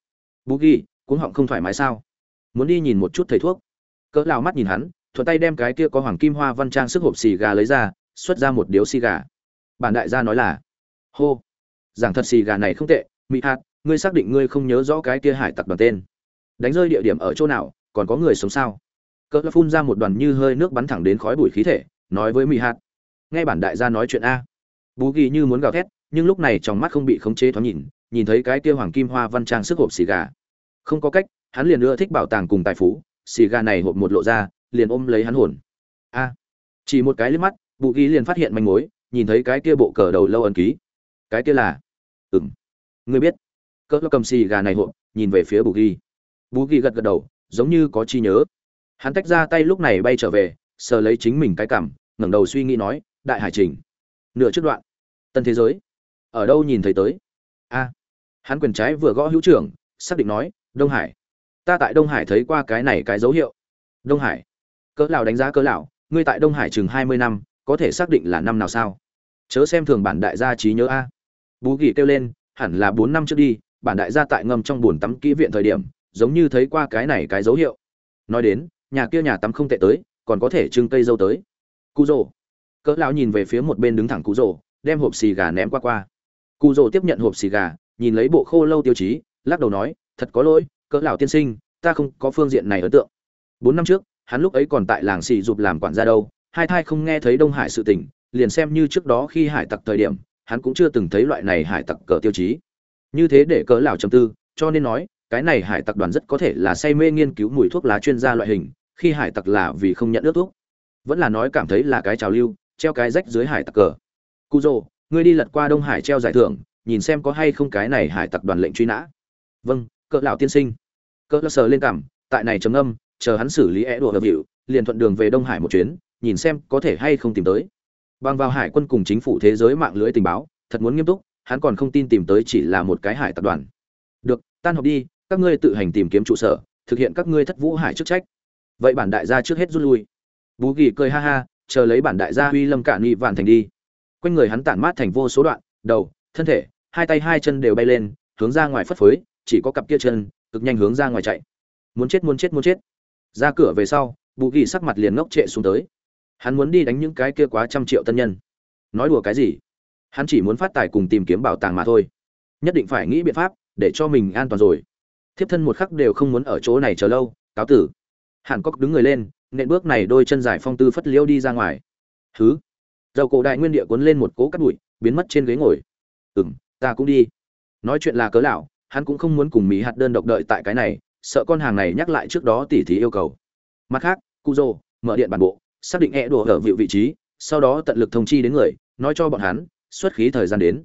Bú ghi, cuống họng không thoải mái sao? Muốn đi nhìn một chút thầy thuốc. Cỡ lao mắt nhìn hắn, thuận tay đem cái kia có hoàng kim hoa văn trang sức hộp xì gà lấy ra, xuất ra một điếu xì gà. Bản đại gia nói là, hô giảng thật xì gà này không tệ mỹ hạt, ngươi xác định ngươi không nhớ rõ cái kia hải tặc đoàn tên. Đánh rơi địa điểm ở chỗ nào, còn có người sống sao? Cỡ phun ra một đoàn như hơi nước bắn thẳng đến khói bụi khí thể, nói với mỹ hạt. Nghe bản đại gia nói chuyện a. Bú ghi như muốn gào thét, nhưng lúc này trong mắt không bị khống chế thoáng nhìn nhìn thấy cái kia hoàng kim hoa văn trang sức hộp xì gà. Không có cách, hắn liền ưa thích bảo tàng cùng tài phú, xì gà này hộp một lộ ra, liền ôm lấy hắn hồn. A. Chỉ một cái liếc mắt bù ghi liền phát hiện manh mối, nhìn thấy cái kia bộ cờ đầu lâu ẩn ký cái kia là, ừm, ngươi biết. Cỡ cầm xì gà này hộp, nhìn về phía bù ghi. Bù ghi gật gật đầu, giống như có chi nhớ. Hắn tách ra tay lúc này bay trở về, sờ lấy chính mình cái cảm, ngẩng đầu suy nghĩ nói, đại hải trình, nửa trước đoạn, tân thế giới, ở đâu nhìn thấy tới? A. Hắn quyền trái vừa gõ hữu trưởng, xác định nói, đông hải. Ta tại đông hải thấy qua cái này cái dấu hiệu. Đông hải. Cỡ lão đánh giá cỡ lão ngươi tại đông hải chừng hai mươi năm, có thể xác định là năm nào sao? Chớ xem thường bản đại gia trí nhớ a bú gỉ kêu lên, hẳn là bốn năm trước đi, bản đại gia tại ngâm trong buồn tắm kỹ viện thời điểm, giống như thấy qua cái này cái dấu hiệu. Nói đến, nhà kia nhà tắm không tệ tới, còn có thể trưng cây dâu tới. Cụ rồ cỡ lão nhìn về phía một bên đứng thẳng cụ rồ đem hộp xì gà ném qua qua. Cụ rồ tiếp nhận hộp xì gà, nhìn lấy bộ khô lâu tiêu chí, lắc đầu nói, thật có lỗi, cỡ lão tiên sinh, ta không có phương diện này ấn tượng. Bốn năm trước, hắn lúc ấy còn tại làng xì dục làm quản gia đâu, hai thai không nghe thấy đông hải sự tình, liền xem như trước đó khi hải tặc thời điểm hắn cũng chưa từng thấy loại này hải tặc cờ tiêu chí. Như thế để cỡ lão trầm tư, cho nên nói, cái này hải tặc đoàn rất có thể là say mê nghiên cứu mùi thuốc lá chuyên gia loại hình, khi hải tặc là vì không nhận ước thuốc. Vẫn là nói cảm thấy là cái trào lưu, treo cái rách dưới hải tặc cờ. Cu dô ngươi đi lật qua đông hải treo giải thưởng, nhìn xem có hay không cái này hải tặc đoàn lệnh truy nã. Vâng cỡ lão tiên sinh. Cỡ lão sờ lên cảm, tại này trầm âm chờ hắn xử lý é đùa hợp hiệu liền thuận đường về đông hải một chuyến, nhìn xem có thể hay không tìm tới bằng vào hải quân cùng chính phủ thế giới mạng lưới tình báo, thật muốn nghiêm túc, hắn còn không tin tìm tới chỉ là một cái hải tập đoàn. Được, tan học đi, các ngươi tự hành tìm kiếm trụ sở, thực hiện các ngươi thất vũ hải chức trách. Vậy bản đại gia trước hết rút lui. Bú kỳ cười ha ha, chờ lấy bản đại gia uy lâm cạn nghị vạn thành đi. Quanh người hắn tản mát thành vô số đoạn, đầu, thân thể, hai tay hai chân đều bay lên, hướng ra ngoài phất phới, chỉ có cặp kia chân, cực nhanh hướng ra ngoài chạy. Muốn chết muốn chết muốn chết. Ra cửa về sau bù kỳ sắc mặt liền ngốc trệ xuống tới hắn muốn đi đánh những cái kia quá trăm triệu tân nhân. Nói đùa cái gì? Hắn chỉ muốn phát tài cùng tìm kiếm bảo tàng mà thôi. Nhất định phải nghĩ biện pháp để cho mình an toàn rồi. Thiếp thân một khắc đều không muốn ở chỗ này chờ lâu, cáo tử. Hàn cốc đứng người lên, nện bước này đôi chân dài phong tư phất liêu đi ra ngoài. Thứ dầu cổ đại nguyên địa cuốn lên một cố cắt bụi, biến mất trên ghế ngồi. Ừ m ta cũng đi. Nói chuyện là cớ lão, hắn cũng không muốn cùng mỹ hạt đơn độc đợi tại cái này, sợ con hàng này nhắc lại trước đó tỉ thí yêu cầu. Mặt khác cu dô mở điện bản bộ xác định e đùa ở vị vị trí sau đó tận lực thông chi đến người nói cho bọn hắn xuất khí thời gian đến.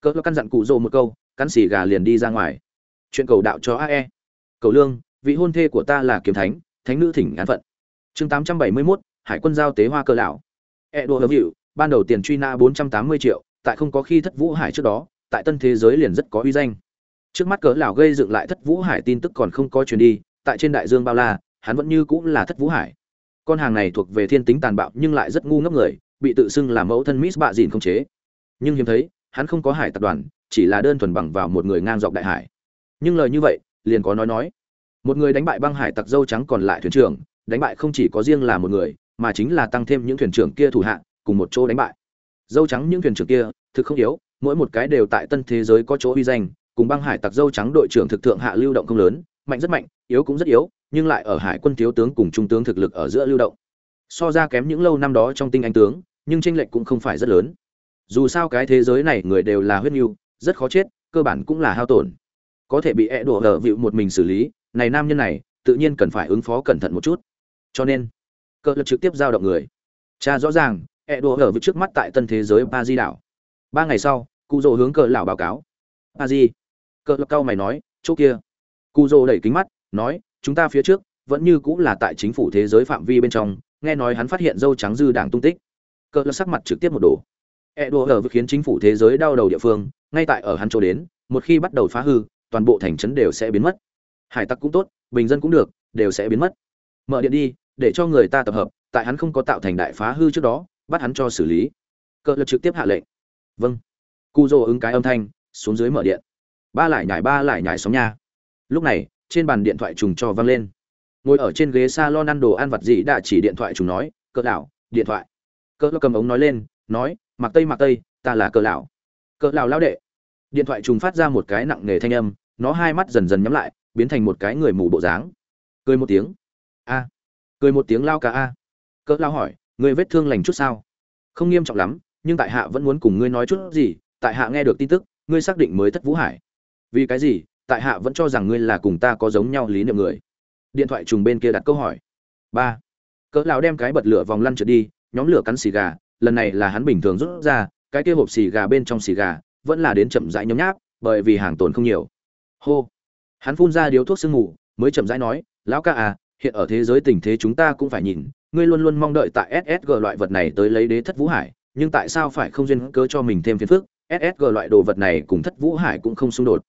Cỡ căn dặn cụ dô một câu cắn xì gà liền đi ra ngoài. Chuyện cầu đạo cho ae cầu lương vị hôn thê của ta là kiếm thánh thánh nữ thỉnh án phận. Chương tám trăm bảy mươi 871, hải quân giao tế hoa cơ lão. E đùa hợp hiệu ban đầu tiền truy na bốn trăm tám mươi triệu tại không có khi thất vũ hải trước đó tại tân thế giới liền rất có uy danh. Trước mắt cỡ lão gây dựng lại thất vũ hải tin tức còn không có truyền đi tại trên đại dương bao la hắn vẫn như cũng là thất vũ hải con hàng này thuộc về thiên tính tàn bạo nhưng lại rất ngu ngốc người, bị tự xưng là mẫu thân miss bạ dìn không chế. Nhưng hiếm thấy, hắn không có hải tập đoàn, chỉ là đơn thuần bằng vào một người ngang dọc đại hải. Nhưng lời như vậy, liền có nói nói. Một người đánh bại băng hải tặc dâu trắng còn lại thuyền trưởng, đánh bại không chỉ có riêng là một người, mà chính là tăng thêm những thuyền trưởng kia thủ hạ, cùng một chỗ đánh bại. Dâu trắng những thuyền trưởng kia, thực không yếu, mỗi một cái đều tại tân thế giới có chỗ uy danh, cùng băng hải tặc dâu trắng đội trưởng thực thượng hạ lưu động không lớn mạnh rất mạnh, yếu cũng rất yếu, nhưng lại ở hải quân thiếu tướng cùng trung tướng thực lực ở giữa lưu động. So ra kém những lâu năm đó trong tinh anh tướng, nhưng tranh lệch cũng không phải rất lớn. Dù sao cái thế giới này người đều là huyết nhu rất khó chết, cơ bản cũng là hao tổn. Có thể bị e đổ ở vịu một mình xử lý, này nam nhân này, tự nhiên cần phải ứng phó cẩn thận một chút. Cho nên, cơ lực trực tiếp giao động người. Cha rõ ràng e đổ ở vịu trước mắt tại tân thế giới ba di đảo. Ba ngày sau, cụ rồ hướng cờ lão báo cáo. Ba di. Cờ lực cao mày nói, chỗ kia cụ rồ đẩy kính mắt, nói, chúng ta phía trước, vẫn như cũng là tại chính phủ thế giới phạm vi bên trong, nghe nói hắn phát hiện dâu trắng dư đảng tung tích. Cỡ lơ sắc mặt trực tiếp một đồ e đùa ở khiến chính phủ thế giới đau đầu địa phương, ngay tại ở hắn chỗ đến, một khi bắt đầu phá hư, toàn bộ thành trấn đều sẽ biến mất. Hải tặc cũng tốt, bình dân cũng được, đều sẽ biến mất. Mở điện đi, để cho người ta tập hợp, tại hắn không có tạo thành đại phá hư trước đó, bắt hắn cho xử lý. Cỡ lơ trực tiếp hạ lệnh. Vâng. Cu dô ứng cái âm thanh, xuống dưới mở điện. Ba lại nhải ba lại nhải sóng nha lúc này, trên bàn điện thoại trùng cho vang lên. Ngồi ở trên ghế salon ăn đồ ăn vặt gì đã chỉ điện thoại trùng nói, cỡ lão, điện thoại. Cỡ lão cầm ống nói lên, nói, mặc tây mặc tây, ta là cỡ lão. Cỡ lão lão đệ. Điện thoại trùng phát ra một cái nặng nề thanh âm, nó hai mắt dần dần nhắm lại, biến thành một cái người mù bộ dáng. Cười một tiếng. A. Cười một tiếng lao cả a. Cỡ lão hỏi người vết thương lành chút sao? Không nghiêm trọng lắm, nhưng tại hạ vẫn muốn cùng ngươi nói chút gì, tại hạ nghe được tin tức, ngươi xác định mới thất vũ hải. Vì cái gì? Tại hạ vẫn cho rằng ngươi là cùng ta có giống nhau lý niệm người. Điện thoại trùng bên kia đặt câu hỏi. Ba. Cỡ lão đem cái bật lửa vòng lăn trượt đi, nhóm lửa cắn xì gà, lần này là hắn bình thường rút ra, cái kia hộp xì gà bên trong xì gà vẫn là đến chậm rãi nhấm nháp, bởi vì hàng tồn không nhiều. Hô. Hắn phun ra điếu thuốc sương mù, mới chậm rãi nói, lão ca à hiện ở thế giới tình thế chúng ta cũng phải nhìn, ngươi luôn luôn mong đợi tại ssg loại vật này tới lấy đế thất vũ hải, nhưng tại sao phải không duyên cớ cho mình thêm phiền phức? Ssg loại đồ vật này cùng thất vũ hải cũng không xung đột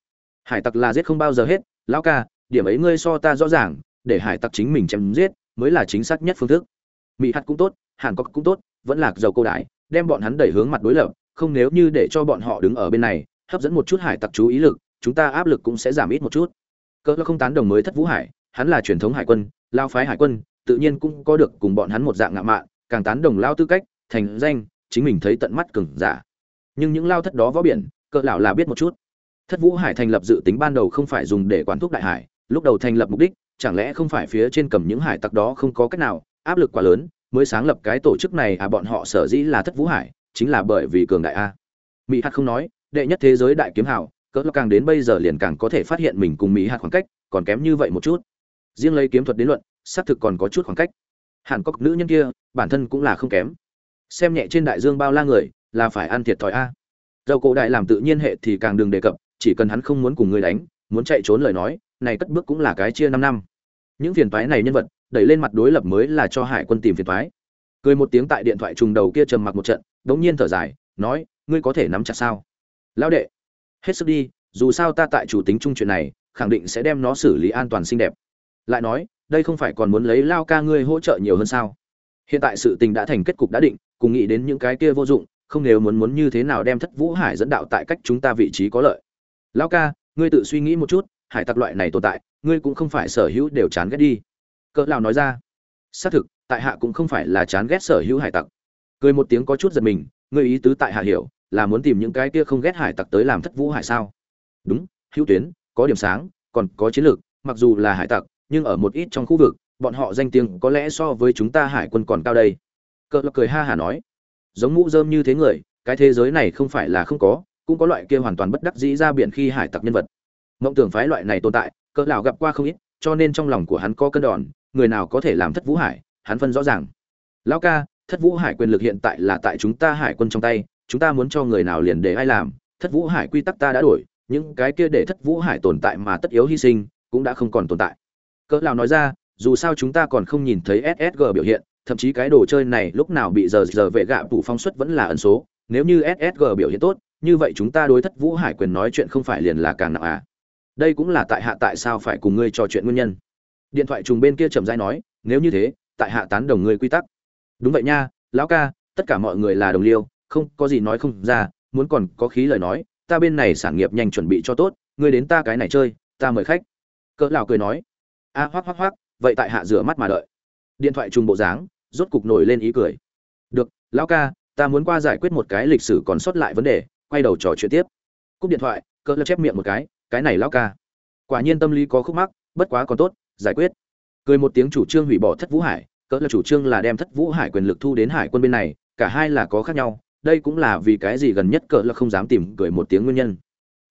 hải tặc là giết không bao giờ hết, lão ca, điểm ấy ngươi so ta rõ ràng, để hải tặc chính mình chém giết mới là chính xác nhất phương thức. Mỹ hạt cũng tốt, hàn cốc cũng tốt, vẫn là dầu câu đại đem bọn hắn đẩy hướng mặt đối lập, không nếu như để cho bọn họ đứng ở bên này, hấp dẫn một chút hải tặc chú ý lực, chúng ta áp lực cũng sẽ giảm ít một chút. Cỡ không tán đồng mới thất vũ hải, hắn là truyền thống hải quân lao phái hải quân, tự nhiên cũng có được cùng bọn hắn một dạng ngạo mạn, càng tán đồng lao tư cách, thành danh, chính mình thấy tận mắt cừng giả. Nhưng những lao thất đó võ biển cỡ lão là biết một chút thất vũ hải thành lập dự tính ban đầu không phải dùng để quản thúc đại hải lúc đầu thành lập mục đích chẳng lẽ không phải phía trên cầm những hải tặc đó không có cách nào áp lực quá lớn mới sáng lập cái tổ chức này à bọn họ sở dĩ là thất vũ hải chính là bởi vì cường đại a. Mỹ hạt không nói đệ nhất thế giới đại kiếm Hảo, cỡ càng đến bây giờ liền càng có thể phát hiện mình cùng mỹ hạt khoảng cách còn kém như vậy một chút. Riêng lấy kiếm thuật đến luận xác thực còn có chút khoảng cách. Hàn cốc nữ nhân kia bản thân cũng là không kém. Xem nhẹ trên đại dương bao la người là phải ăn thiệt thòi a. Dầu cổ đại làm tự nhiên hệ thì càng đừng đề cập chỉ cần hắn không muốn cùng ngươi đánh, muốn chạy trốn lời nói, này cất bước cũng là cái chia năm năm. Những phiền toái này nhân vật, đẩy lên mặt đối lập mới là cho hải quân tìm phiền toái. Cười một tiếng tại điện thoại trùng đầu kia trầm mặc một trận, đống nhiên thở dài, nói, ngươi có thể nắm chặt sao? Lão đệ, hết sức đi, dù sao ta tại chủ tính chung chuyện này, khẳng định sẽ đem nó xử lý an toàn xinh đẹp. Lại nói, đây không phải còn muốn lấy lao ca ngươi hỗ trợ nhiều hơn sao? Hiện tại sự tình đã thành kết cục đã định, cùng nghĩ đến những cái kia vô dụng, không nếu muốn muốn như thế nào đem thất vũ hải dẫn đạo tại cách chúng ta vị trí có lợi. Lão ca, ngươi tự suy nghĩ một chút, hải tặc loại này tồn tại, ngươi cũng không phải sở hữu đều chán ghét đi. Cỡ lão nói ra. Xác thực, tại hạ cũng không phải là chán ghét sở hữu hải tặc. Cười một tiếng có chút giật mình, ngươi ý tứ tại hạ hiểu, là muốn tìm những cái kia không ghét hải tặc tới làm thất vũ hải sao? Đúng, hữu tuyến, có điểm sáng, còn có chiến lược, mặc dù là hải tặc, nhưng ở một ít trong khu vực, bọn họ danh tiếng có lẽ so với chúng ta hải quân còn cao đây. Cỡ lão cười ha hà nói. Giống mũ rơm như thế người, cái thế giới này không phải là không có cũng có loại kia hoàn toàn bất đắc dĩ ra biển khi hải tặc nhân vật. Mộng tưởng phái loại này tồn tại, cỡ lão gặp qua không ít, cho nên trong lòng của hắn có cân đòn, người nào có thể làm thất vũ hải, hắn phân rõ ràng. Lão ca, thất vũ hải quyền lực hiện tại là tại chúng ta hải quân trong tay, chúng ta muốn cho người nào liền để ai làm, thất vũ hải quy tắc ta đã đổi, những cái kia để thất vũ hải tồn tại mà tất yếu hy sinh, cũng đã không còn tồn tại. Cỡ lão nói ra, dù sao chúng ta còn không nhìn thấy ssg biểu hiện, thậm chí cái đồ chơi này lúc nào bị giờ giờ vệ gạ phủ phong suất vẫn là ẩn số, nếu như ssg biểu hiện tốt như vậy chúng ta đối thất vũ hải quyền nói chuyện không phải liền là càng nặng à? Đây cũng là tại hạ tại sao phải cùng ngươi trò chuyện nguyên nhân. Điện thoại trùng bên kia trầm rãi nói nếu như thế tại hạ tán đồng ngươi quy tắc. Đúng vậy nha lão ca tất cả mọi người là đồng liêu không có gì nói không ra muốn còn có khí lời nói ta bên này sản nghiệp nhanh chuẩn bị cho tốt ngươi đến ta cái này chơi ta mời khách. Cỡ lão cười nói a à, hoắc hoắc hoắc vậy tại hạ rửa mắt mà đợi. Điện thoại trùng bộ dáng rốt cục nổi lên ý cười. Được lão ca ta muốn qua giải quyết một cái lịch sử còn sót lại vấn đề quay đầu trò chuyện tiếp. Cúp điện thoại cỡ lập chép miệng một cái cái này lão ca. Quả nhiên tâm lý có khúc mắc, bất quá còn tốt, giải quyết. Cười một tiếng chủ trương hủy bỏ thất vũ hải cỡ là chủ trương là đem thất vũ hải quyền lực thu đến hải quân bên này, cả hai là có khác nhau, đây cũng là vì cái gì gần nhất cỡ là không dám tìm cười một tiếng nguyên nhân.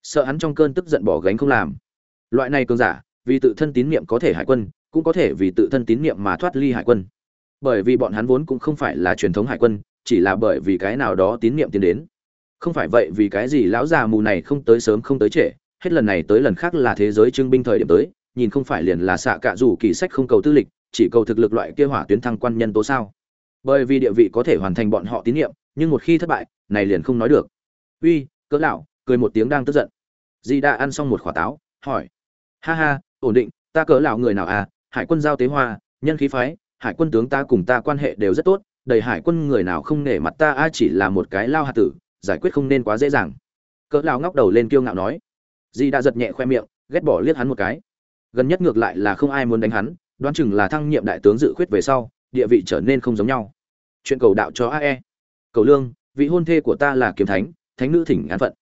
Sợ hắn trong cơn tức giận bỏ gánh không làm. Loại này cường giả, vì tự thân tín nhiệm có thể hải quân, cũng có thể vì tự thân tín nhiệm mà thoát ly hải quân. Bởi vì bọn hắn vốn cũng không phải là truyền thống hải quân, chỉ là bởi vì cái nào đó tín nhiệm tiến đến không phải vậy vì cái gì lão già mù này không tới sớm không tới trễ, hết lần này tới lần khác là thế giới trưng binh thời điểm tới, nhìn không phải liền là xạ cạ rủ kỳ sách không cầu tư lịch, chỉ cầu thực lực loại kia hỏa tuyến thăng quan nhân tố sao. Bởi vì địa vị có thể hoàn thành bọn họ tín nhiệm, nhưng một khi thất bại, này liền không nói được. Uy, cỡ lão, cười một tiếng đang tức giận. Di đã ăn xong một quả táo, hỏi. Ha ha, ổn định, ta cỡ lão người nào à? Hải quân giao tế hoa, nhân khí phái, hải quân tướng ta cùng ta quan hệ đều rất tốt, đầy hải quân người nào không nể mặt ta, a chỉ là một cái lao hạt tử giải quyết không nên quá dễ dàng. Cỡ lão ngóc đầu lên kiêu ngạo nói. Di đã giật nhẹ khoe miệng, ghét bỏ liếc hắn một cái. Gần nhất ngược lại là không ai muốn đánh hắn, đoán chừng là thăng nhiệm đại tướng dự khuyết về sau, địa vị trở nên không giống nhau. Chuyện cầu đạo cho ae cầu lương, vị hôn thê của ta là kiếm thánh thánh nữ thỉnh án phận.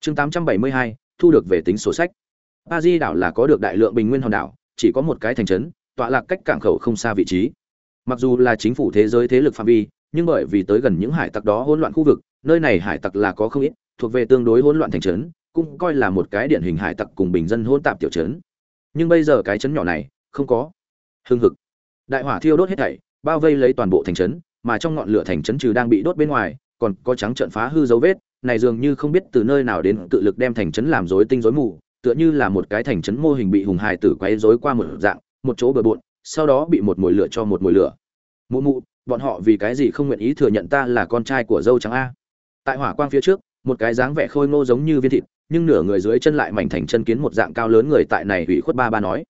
Chương tám trăm bảy mươi hai, thu được về tính sổ sách. A di đảo là có được đại lượng bình nguyên hòn đảo, chỉ có một cái thành trấn, tọa lạc cách cảng khẩu không xa vị trí. Mặc dù là chính phủ thế giới thế lực phạm vi nhưng bởi vì tới gần những hải tặc đó hỗn loạn khu vực, nơi này hải tặc là có không ít, thuộc về tương đối hỗn loạn thành trấn, cũng coi là một cái điển hình hải tặc cùng bình dân hỗn tạp tiểu trấn. Nhưng bây giờ cái trấn nhỏ này, không có. Hưng hực. Đại hỏa thiêu đốt hết thảy, bao vây lấy toàn bộ thành trấn, mà trong ngọn lửa thành trấn trừ đang bị đốt bên ngoài, còn có trắng trợn phá hư dấu vết, này dường như không biết từ nơi nào đến tự lực đem thành trấn làm rối tinh rối mù, tựa như là một cái thành trấn mô hình bị hùng hải tử quấy rối qua một dạng, một chỗ bừa bộn, sau đó bị một mùi lửa cho một mùi lửa. Mụ mụ bọn họ vì cái gì không nguyện ý thừa nhận ta là con trai của dâu trắng a? Tại hỏa quang phía trước, một cái dáng vẻ khôi ngô giống như viên thịt, nhưng nửa người dưới chân lại mảnh thành chân kiến một dạng cao lớn người tại này ủy khuất ba ba nói.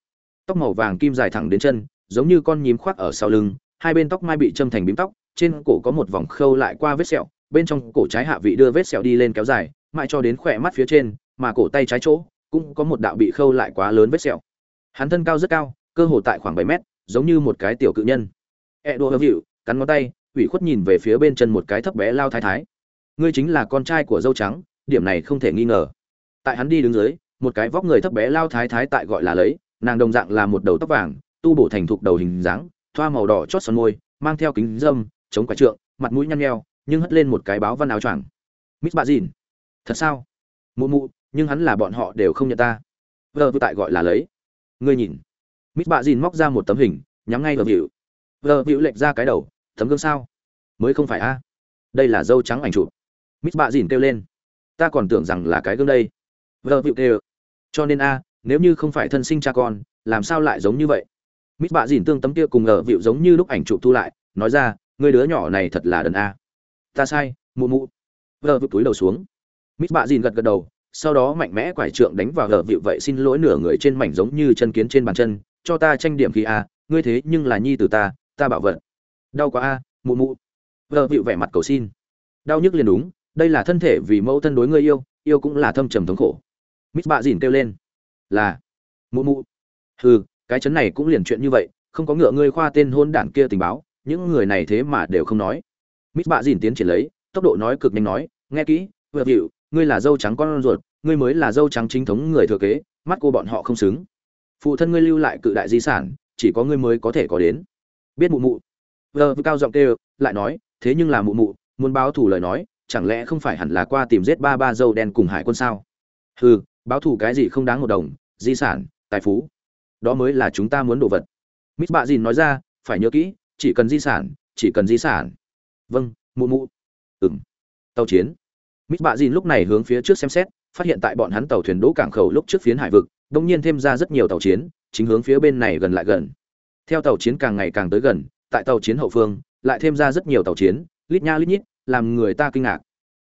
Tóc màu vàng kim dài thẳng đến chân, giống như con nhím khoác ở sau lưng, hai bên tóc mai bị châm thành bím tóc, trên cổ có một vòng khâu lại qua vết sẹo, bên trong cổ trái hạ vị đưa vết sẹo đi lên kéo dài, mãi cho đến khỏe mắt phía trên, mà cổ tay trái chỗ, cũng có một đạo bị khâu lại quá lớn vết sẹo. Hắn thân cao rất cao, cơ hồ tại khoảng bảy mét, giống như một cái tiểu cự nhân. E đua hữu hiệu cắn ngón tay, ủy khuất nhìn về phía bên chân một cái thấp bé lao thái thái. Ngươi chính là con trai của dâu trắng, điểm này không thể nghi ngờ. Tại hắn đi đứng dưới, một cái vóc người thấp bé lao thái thái tại gọi là lấy, nàng đồng dạng là một đầu tóc vàng, tu bổ thành thục đầu hình dáng, thoa màu đỏ chót son môi, mang theo kính dâm, chống quả trượng, mặt mũi nhăn nheo, nhưng hất lên một cái báo văn áo choàng. Miss bà dìn, thật sao? Mụ mụ, nhưng hắn là bọn họ đều không nhận ta. Vợ tại gọi là lấy. Ngươi nhìn. Miss bà dìn móc ra một tấm hình, nhắm ngay vào vịu. Vợ vịu lệch ra cái đầu tấm gương sao? Mới không phải a? Đây là dâu trắng ảnh chụp. Mít bạ dìn kêu lên. Ta còn tưởng rằng là cái gương đây. Vợ vịu kêu. Cho nên a, nếu như không phải thân sinh cha con, làm sao lại giống như vậy? Mít bạ dìn tương tấm kia cùng ở vịu giống như lúc ảnh chụp thu lại, nói ra người đứa nhỏ này thật là đần a. Ta sai, mụ mụ. Vợ vịu túi đầu xuống. Mít bạ dìn gật gật đầu, sau đó mạnh mẽ quải trượng đánh vào gờ vịu vậy xin lỗi nửa người trên mảnh giống như chân kiến trên bàn chân, cho ta tranh điểm khi a, ngươi thế nhưng là nhi từ ta ta bảo vật đau quá a, mụ mụ. Vợ vịu vẻ mặt cầu xin. Đau nhức liền đúng, đây là thân thể vì mẫu thân đối người yêu yêu cũng là thâm trầm thống khổ. Miss bạ dìn kêu lên. Là, mụ mụ. Hừ, cái chấn này cũng liền chuyện như vậy, không có ngựa ngươi khoa tên hôn đản kia tình báo, những người này thế mà đều không nói. Miss bạ dìn tiến triển lấy, tốc độ nói cực nhanh nói, nghe kỹ, vợ vịu, ngươi là dâu trắng con ruột, ngươi mới là dâu trắng chính thống người thừa kế, mắt cô bọn họ không xứng. Phụ thân ngươi lưu lại cự đại di sản, chỉ có ngươi mới có thể có đến. Biết mụ mụ vừa cao giọng kêu, lại nói, thế nhưng là mụ mụ, muốn báo thù lời nói, chẳng lẽ không phải hẳn là qua tìm giết ba ba dâu đen cùng hải quân sao? Hừ, báo thù cái gì không đáng một đồng, di sản, tài phú, đó mới là chúng ta muốn đồ vật. Miss bạ dìn nói ra, phải nhớ kỹ, chỉ cần di sản, chỉ cần di sản. Vâng mụ mụ. Ừng tàu chiến. Miss bạ dìn lúc này hướng phía trước xem xét, phát hiện tại bọn hắn tàu thuyền đỗ cảng khẩu lúc trước phiến hải vực, đông nhiên thêm ra rất nhiều tàu chiến, chính hướng phía bên này gần lại gần. Theo tàu chiến càng ngày càng tới gần tại tàu chiến hậu phương, lại thêm ra rất nhiều tàu chiến, lít nha lít nhít, làm người ta kinh ngạc.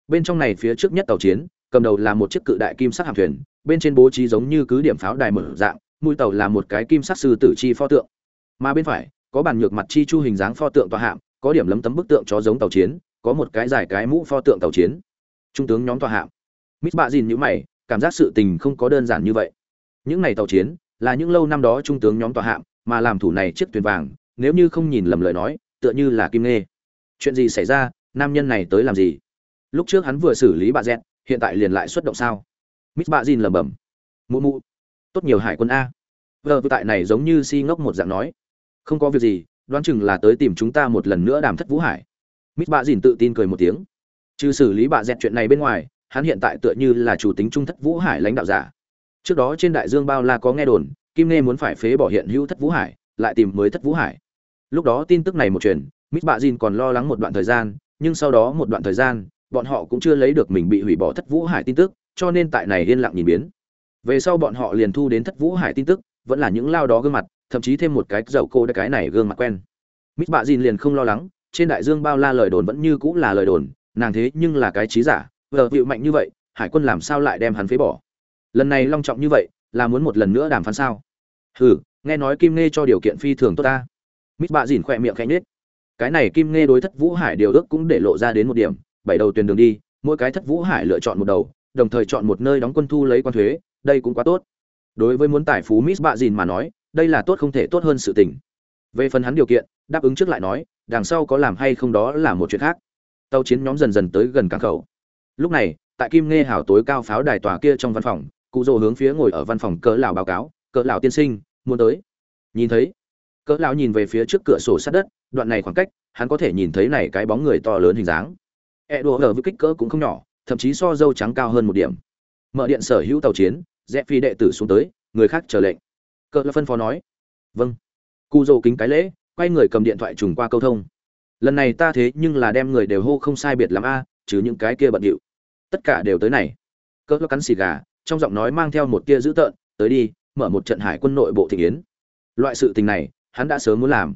Bên trong này phía trước nhất tàu chiến, cầm đầu là một chiếc cự đại kim sắc hạm thuyền, bên trên bố trí giống như cứ điểm pháo đài mở dạng, mũi tàu là một cái kim sắc sư tử chi pho tượng. Mà bên phải, có bàn nhược mặt chi chu hình dáng pho tượng tòa hạm, có điểm lấm tấm bức tượng chó giống tàu chiến, có một cái dài cái mũ pho tượng tàu chiến. Trung tướng nhóm tòa hạm. Miss bạ dìn nhữ mày, cảm giác sự tình không có đơn giản như vậy. Những này tàu chiến, là những lâu năm đó trung tướng nhóm tòa hạm, mà làm thủ này chiếc thuyền vàng nếu như không nhìn lầm lời nói, tựa như là kim nghê. Chuyện gì xảy ra, nam nhân này tới làm gì? Lúc trước hắn vừa xử lý bà dẹt, hiện tại liền lại xuất động sao? Mít bà dìn lẩm bẩm. Mụ mụ. Tốt nhiều hải quân a. Vợ tại này giống như si ngốc một dạng nói. Không có việc gì, đoán chừng là tới tìm chúng ta một lần nữa đàm thất vũ hải. Mít bà dìn tự tin cười một tiếng. Trừ xử lý bà dẹt chuyện này bên ngoài, hắn hiện tại tựa như là chủ tính trung thất vũ hải lãnh đạo giả. Trước đó trên đại dương bao la có nghe đồn, kim nghe muốn phải phế bỏ hiện hữu thất vũ hải lại tìm mới thất vũ hải. Lúc đó tin tức này một truyền miss bạ dìn còn lo lắng một đoạn thời gian, nhưng sau đó một đoạn thời gian, bọn họ cũng chưa lấy được mình bị hủy bỏ thất vũ hải tin tức, cho nên tại này yên lặng nhìn biến. Về sau bọn họ liền thu đến thất vũ hải tin tức, vẫn là những lao đó gương mặt, thậm chí thêm một cái dầu cô cái này gương mặt quen. Miss bạ dìn liền không lo lắng, trên đại dương bao la lời đồn vẫn như cũng là lời đồn, nàng thế nhưng là cái trí giả, vờ vịu mạnh như vậy, hải quân làm sao lại đem hắn phế bỏ? Lần này long trọng như vậy, là muốn một lần nữa đàm phán sao? Hừ nghe nói kim nghe cho điều kiện phi thường tốt ta. Miss bạ dìn khỏe miệng khẽ nhết cái này kim nghe đối thất vũ hải điều ước cũng để lộ ra đến một điểm. Bảy đầu tuyển đường đi, mỗi cái thất vũ hải lựa chọn một đầu, đồng thời chọn một nơi đóng quân thu lấy quan thuế, đây cũng quá tốt. Đối với muốn tài phú miss bạ dìn mà nói, đây là tốt không thể tốt hơn sự tình. Về phần hắn điều kiện, đáp ứng trước lại nói, đằng sau có làm hay không đó là một chuyện khác. Tàu chiến nhóm dần dần tới gần cảng khẩu. Lúc này, tại kim nghe hảo tối cao pháo đài tòa kia trong văn phòng, cụ rồ hướng phía ngồi ở văn phòng cỡ lão báo cáo, cỡ lão tiên sinh muốn tới. Nhìn thấy, cỡ lão nhìn về phía trước cửa sổ sát đất, đoạn này khoảng cách, hắn có thể nhìn thấy này cái bóng người to lớn hình dáng. E đùa ở với kích cỡ cũng không nhỏ, thậm chí so dâu trắng cao hơn một điểm. Mở điện sở hữu tàu chiến rẽ phi đệ tử xuống tới, người khác chờ lệnh. Cỡ lão phân phó nói vâng. Cu dô kính cái lễ, quay người cầm điện thoại trùng qua câu thông. Lần này ta thế nhưng là đem người đều hô không sai biệt lắm a chứ những cái kia bận điệu. Tất cả đều tới này. Cỡ lão cắn xì gà, trong giọng nói mang theo một tia dữ tợn, tới đi mở một trận hải quân nội bộ thị yến. Loại sự tình này hắn đã sớm muốn làm.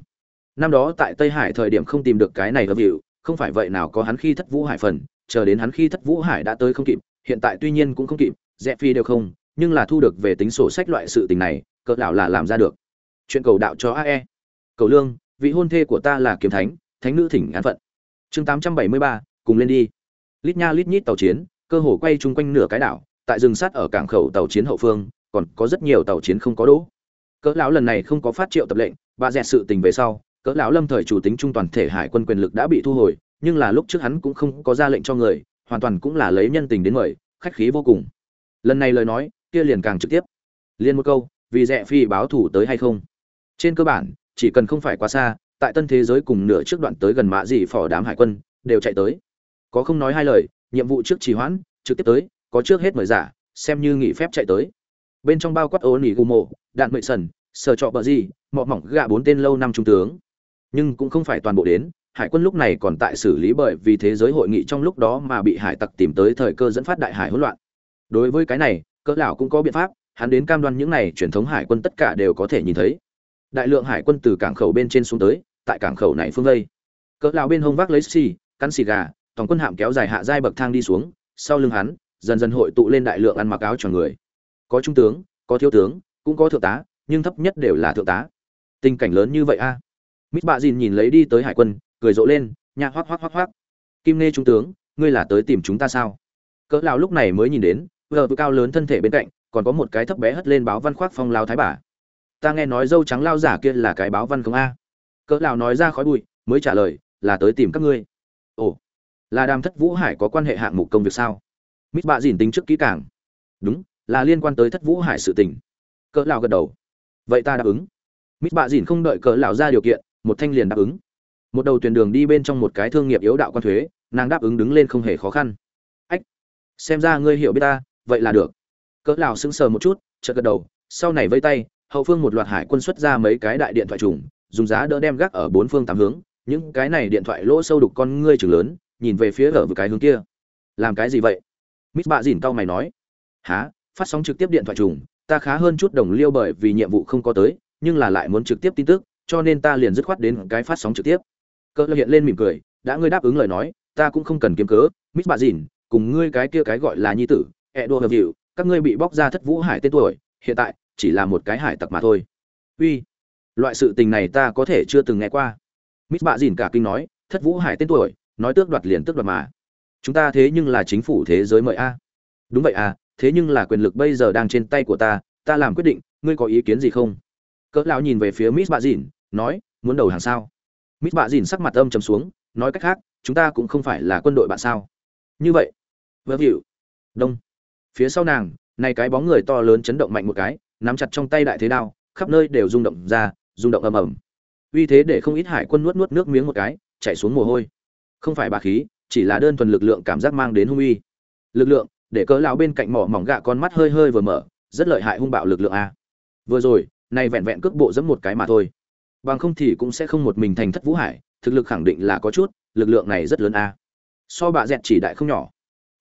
Năm đó tại tây hải thời điểm không tìm được cái này hợp hiệu không phải vậy nào có hắn khi thất vũ hải phần chờ đến hắn khi thất vũ hải đã tới không kịp hiện tại tuy nhiên cũng không kịp rẽ phi đều không nhưng là thu được về tính sổ sách loại sự tình này cỡ lão là làm ra được. Chuyện cầu đạo cho ae cầu lương vị hôn thê của ta là kiếm thánh thánh nữ thỉnh án phận. Chương 873, cùng lên đi. Lít nha lít nhít tàu chiến cơ hồ quay chung quanh nửa cái đảo tại rừng sắt ở cảng khẩu tàu chiến hậu phương còn có rất nhiều tàu chiến không có đỗ. Cỡ lão lần này không có phát triệu tập lệnh, bà dẹt sự tình về sau, cỡ lão lâm thời chủ tính trung toàn thể hải quân quyền lực đã bị thu hồi, nhưng là lúc trước hắn cũng không có ra lệnh cho người, hoàn toàn cũng là lấy nhân tình đến mời, khách khí vô cùng. Lần này lời nói, kia liền càng trực tiếp. Liên một câu, vì rẻ phi báo thủ tới hay không? Trên cơ bản, chỉ cần không phải quá xa, tại tân thế giới cùng nửa trước đoạn tới gần mã dị phò đám hải quân, đều chạy tới. Có không nói hai lời, nhiệm vụ trước trì hoãn, trực tiếp tới, có trước hết mời giả, xem như nghỉ phép chạy tới bên trong bao quát ô nỉ gù mộ đạn mệ sần sờ trọ bờ gì, mọ mỏng gạ bốn tên lâu năm trung tướng. Nhưng cũng không phải toàn bộ đến, hải quân lúc này còn tại xử lý bởi vì thế giới hội nghị trong lúc đó mà bị hải tặc tìm tới thời cơ dẫn phát đại hải hỗn loạn. Đối với cái này, cỡ lão cũng có biện pháp, hắn đến cam đoan những này truyền thống hải quân tất cả đều có thể nhìn thấy. Đại lượng hải quân từ cảng khẩu bên trên xuống tới, tại cảng khẩu này phương tây. Cỡ lão bên hông vác lấy xì, cắn xì gà, toàn quân hạm kéo dài hạ giai bậc thang đi xuống, sau lưng hắn, dần dần hội tụ lên đại lượng ăn mặc áo cho người có trung tướng, có thiếu tướng, cũng có thượng tá, nhưng thấp nhất đều là thượng tá. Tình cảnh lớn như vậy a? À? mít bạ dìn nhìn lấy đi tới hải quân, cười rộ lên, nhạc hoác hoác hoác hoác. Kim nê trung tướng, ngươi là tới tìm chúng ta sao? Cỡ lão lúc này mới nhìn đến vợ cao lớn thân thể bên cạnh, còn có một cái thấp bé hất lên báo văn khoác phong lao thái bà. Ta nghe nói dâu trắng lao giả kia là cái báo văn không a? Cỡ lão nói ra khói bụi, mới trả lời, là tới tìm các ngươi. Ồ, là đàm thất vũ hải có quan hệ hạng mục công việc sao? Mít bạ dìn tính trước kỹ càng. Đúng là liên quan tới thất vũ hải sự tình. Cỡ lão gật đầu. Vậy ta đáp ứng. Mít bạ dìn không đợi cỡ lão ra điều kiện, một thanh liền đáp ứng. Một đầu tuyển đường đi bên trong một cái thương nghiệp yếu đạo quan thuế, nàng đáp ứng đứng lên không hề khó khăn. Ách, xem ra ngươi hiểu biết ta, vậy là được. Cỡ lão sững sờ một chút, chợt gật đầu, sau này vây tay, hậu phương một loạt hải quân xuất ra mấy cái đại điện thoại trùng, dùng giá đỡ đem gác ở bốn phương tám hướng. Những cái này điện thoại lỗ sâu đục con ngươi trường lớn, nhìn về phía ở vừa cái hướng kia. Làm cái gì vậy? Mít bạ dìn cau mày nói. Há phát sóng trực tiếp điện thoại trùng, ta khá hơn chút đồng liêu bởi vì nhiệm vụ không có tới, nhưng là lại muốn trực tiếp tin tức, cho nên ta liền dứt khoát đến cái phát sóng trực tiếp. Cỡ hiện lên mỉm cười, đã ngươi đáp ứng lời nói, ta cũng không cần kiếm cớ mít bà dìn, cùng ngươi cái kia cái gọi là nhi tử ẹ đua hợp hiệu các ngươi bị bóc ra thất vũ hải tên tuổi, hiện tại, chỉ là một cái hải tặc mà thôi. Uy, loại sự tình này ta có thể chưa từng nghe qua. Mít bà dìn cả kinh nói, thất vũ hải tên tuổi, nói tước đoạt liền tước đoạt mà. Chúng ta thế nhưng là chính phủ thế giới mời a. Đúng vậy à thế nhưng là quyền lực bây giờ đang trên tay của ta ta làm quyết định, ngươi có ý kiến gì không? Cỡ lão nhìn về phía miss bạ dìn, nói, muốn đầu hàng sao? Miss bạ dìn sắc mặt âm trầm xuống, nói cách khác, chúng ta cũng không phải là quân đội bạn sao? Như vậy vâng hiệu đông. Phía sau nàng, này cái bóng người to lớn chấn động mạnh một cái, nắm chặt trong tay đại thế đao, khắp nơi đều rung động ra, rung động ầm ầm. Uy thế để không ít hải quân nuốt nuốt nước miếng một cái, chạy xuống mồ hôi. Không phải bà khí, chỉ là đơn thuần lực lượng cảm giác mang đến hung uy. Lực lượng để cỡ lão bên cạnh mỏ mỏng gạ con mắt hơi hơi vừa mở, rất lợi hại hung bạo lực lượng a. Vừa rồi, này vẹn vẹn cước bộ dẫm một cái mà thôi. Bằng không thì cũng sẽ không một mình thành thất vũ hải, thực lực khẳng định là có chút, lực lượng này rất lớn a. So bà dẹt chỉ đại không nhỏ.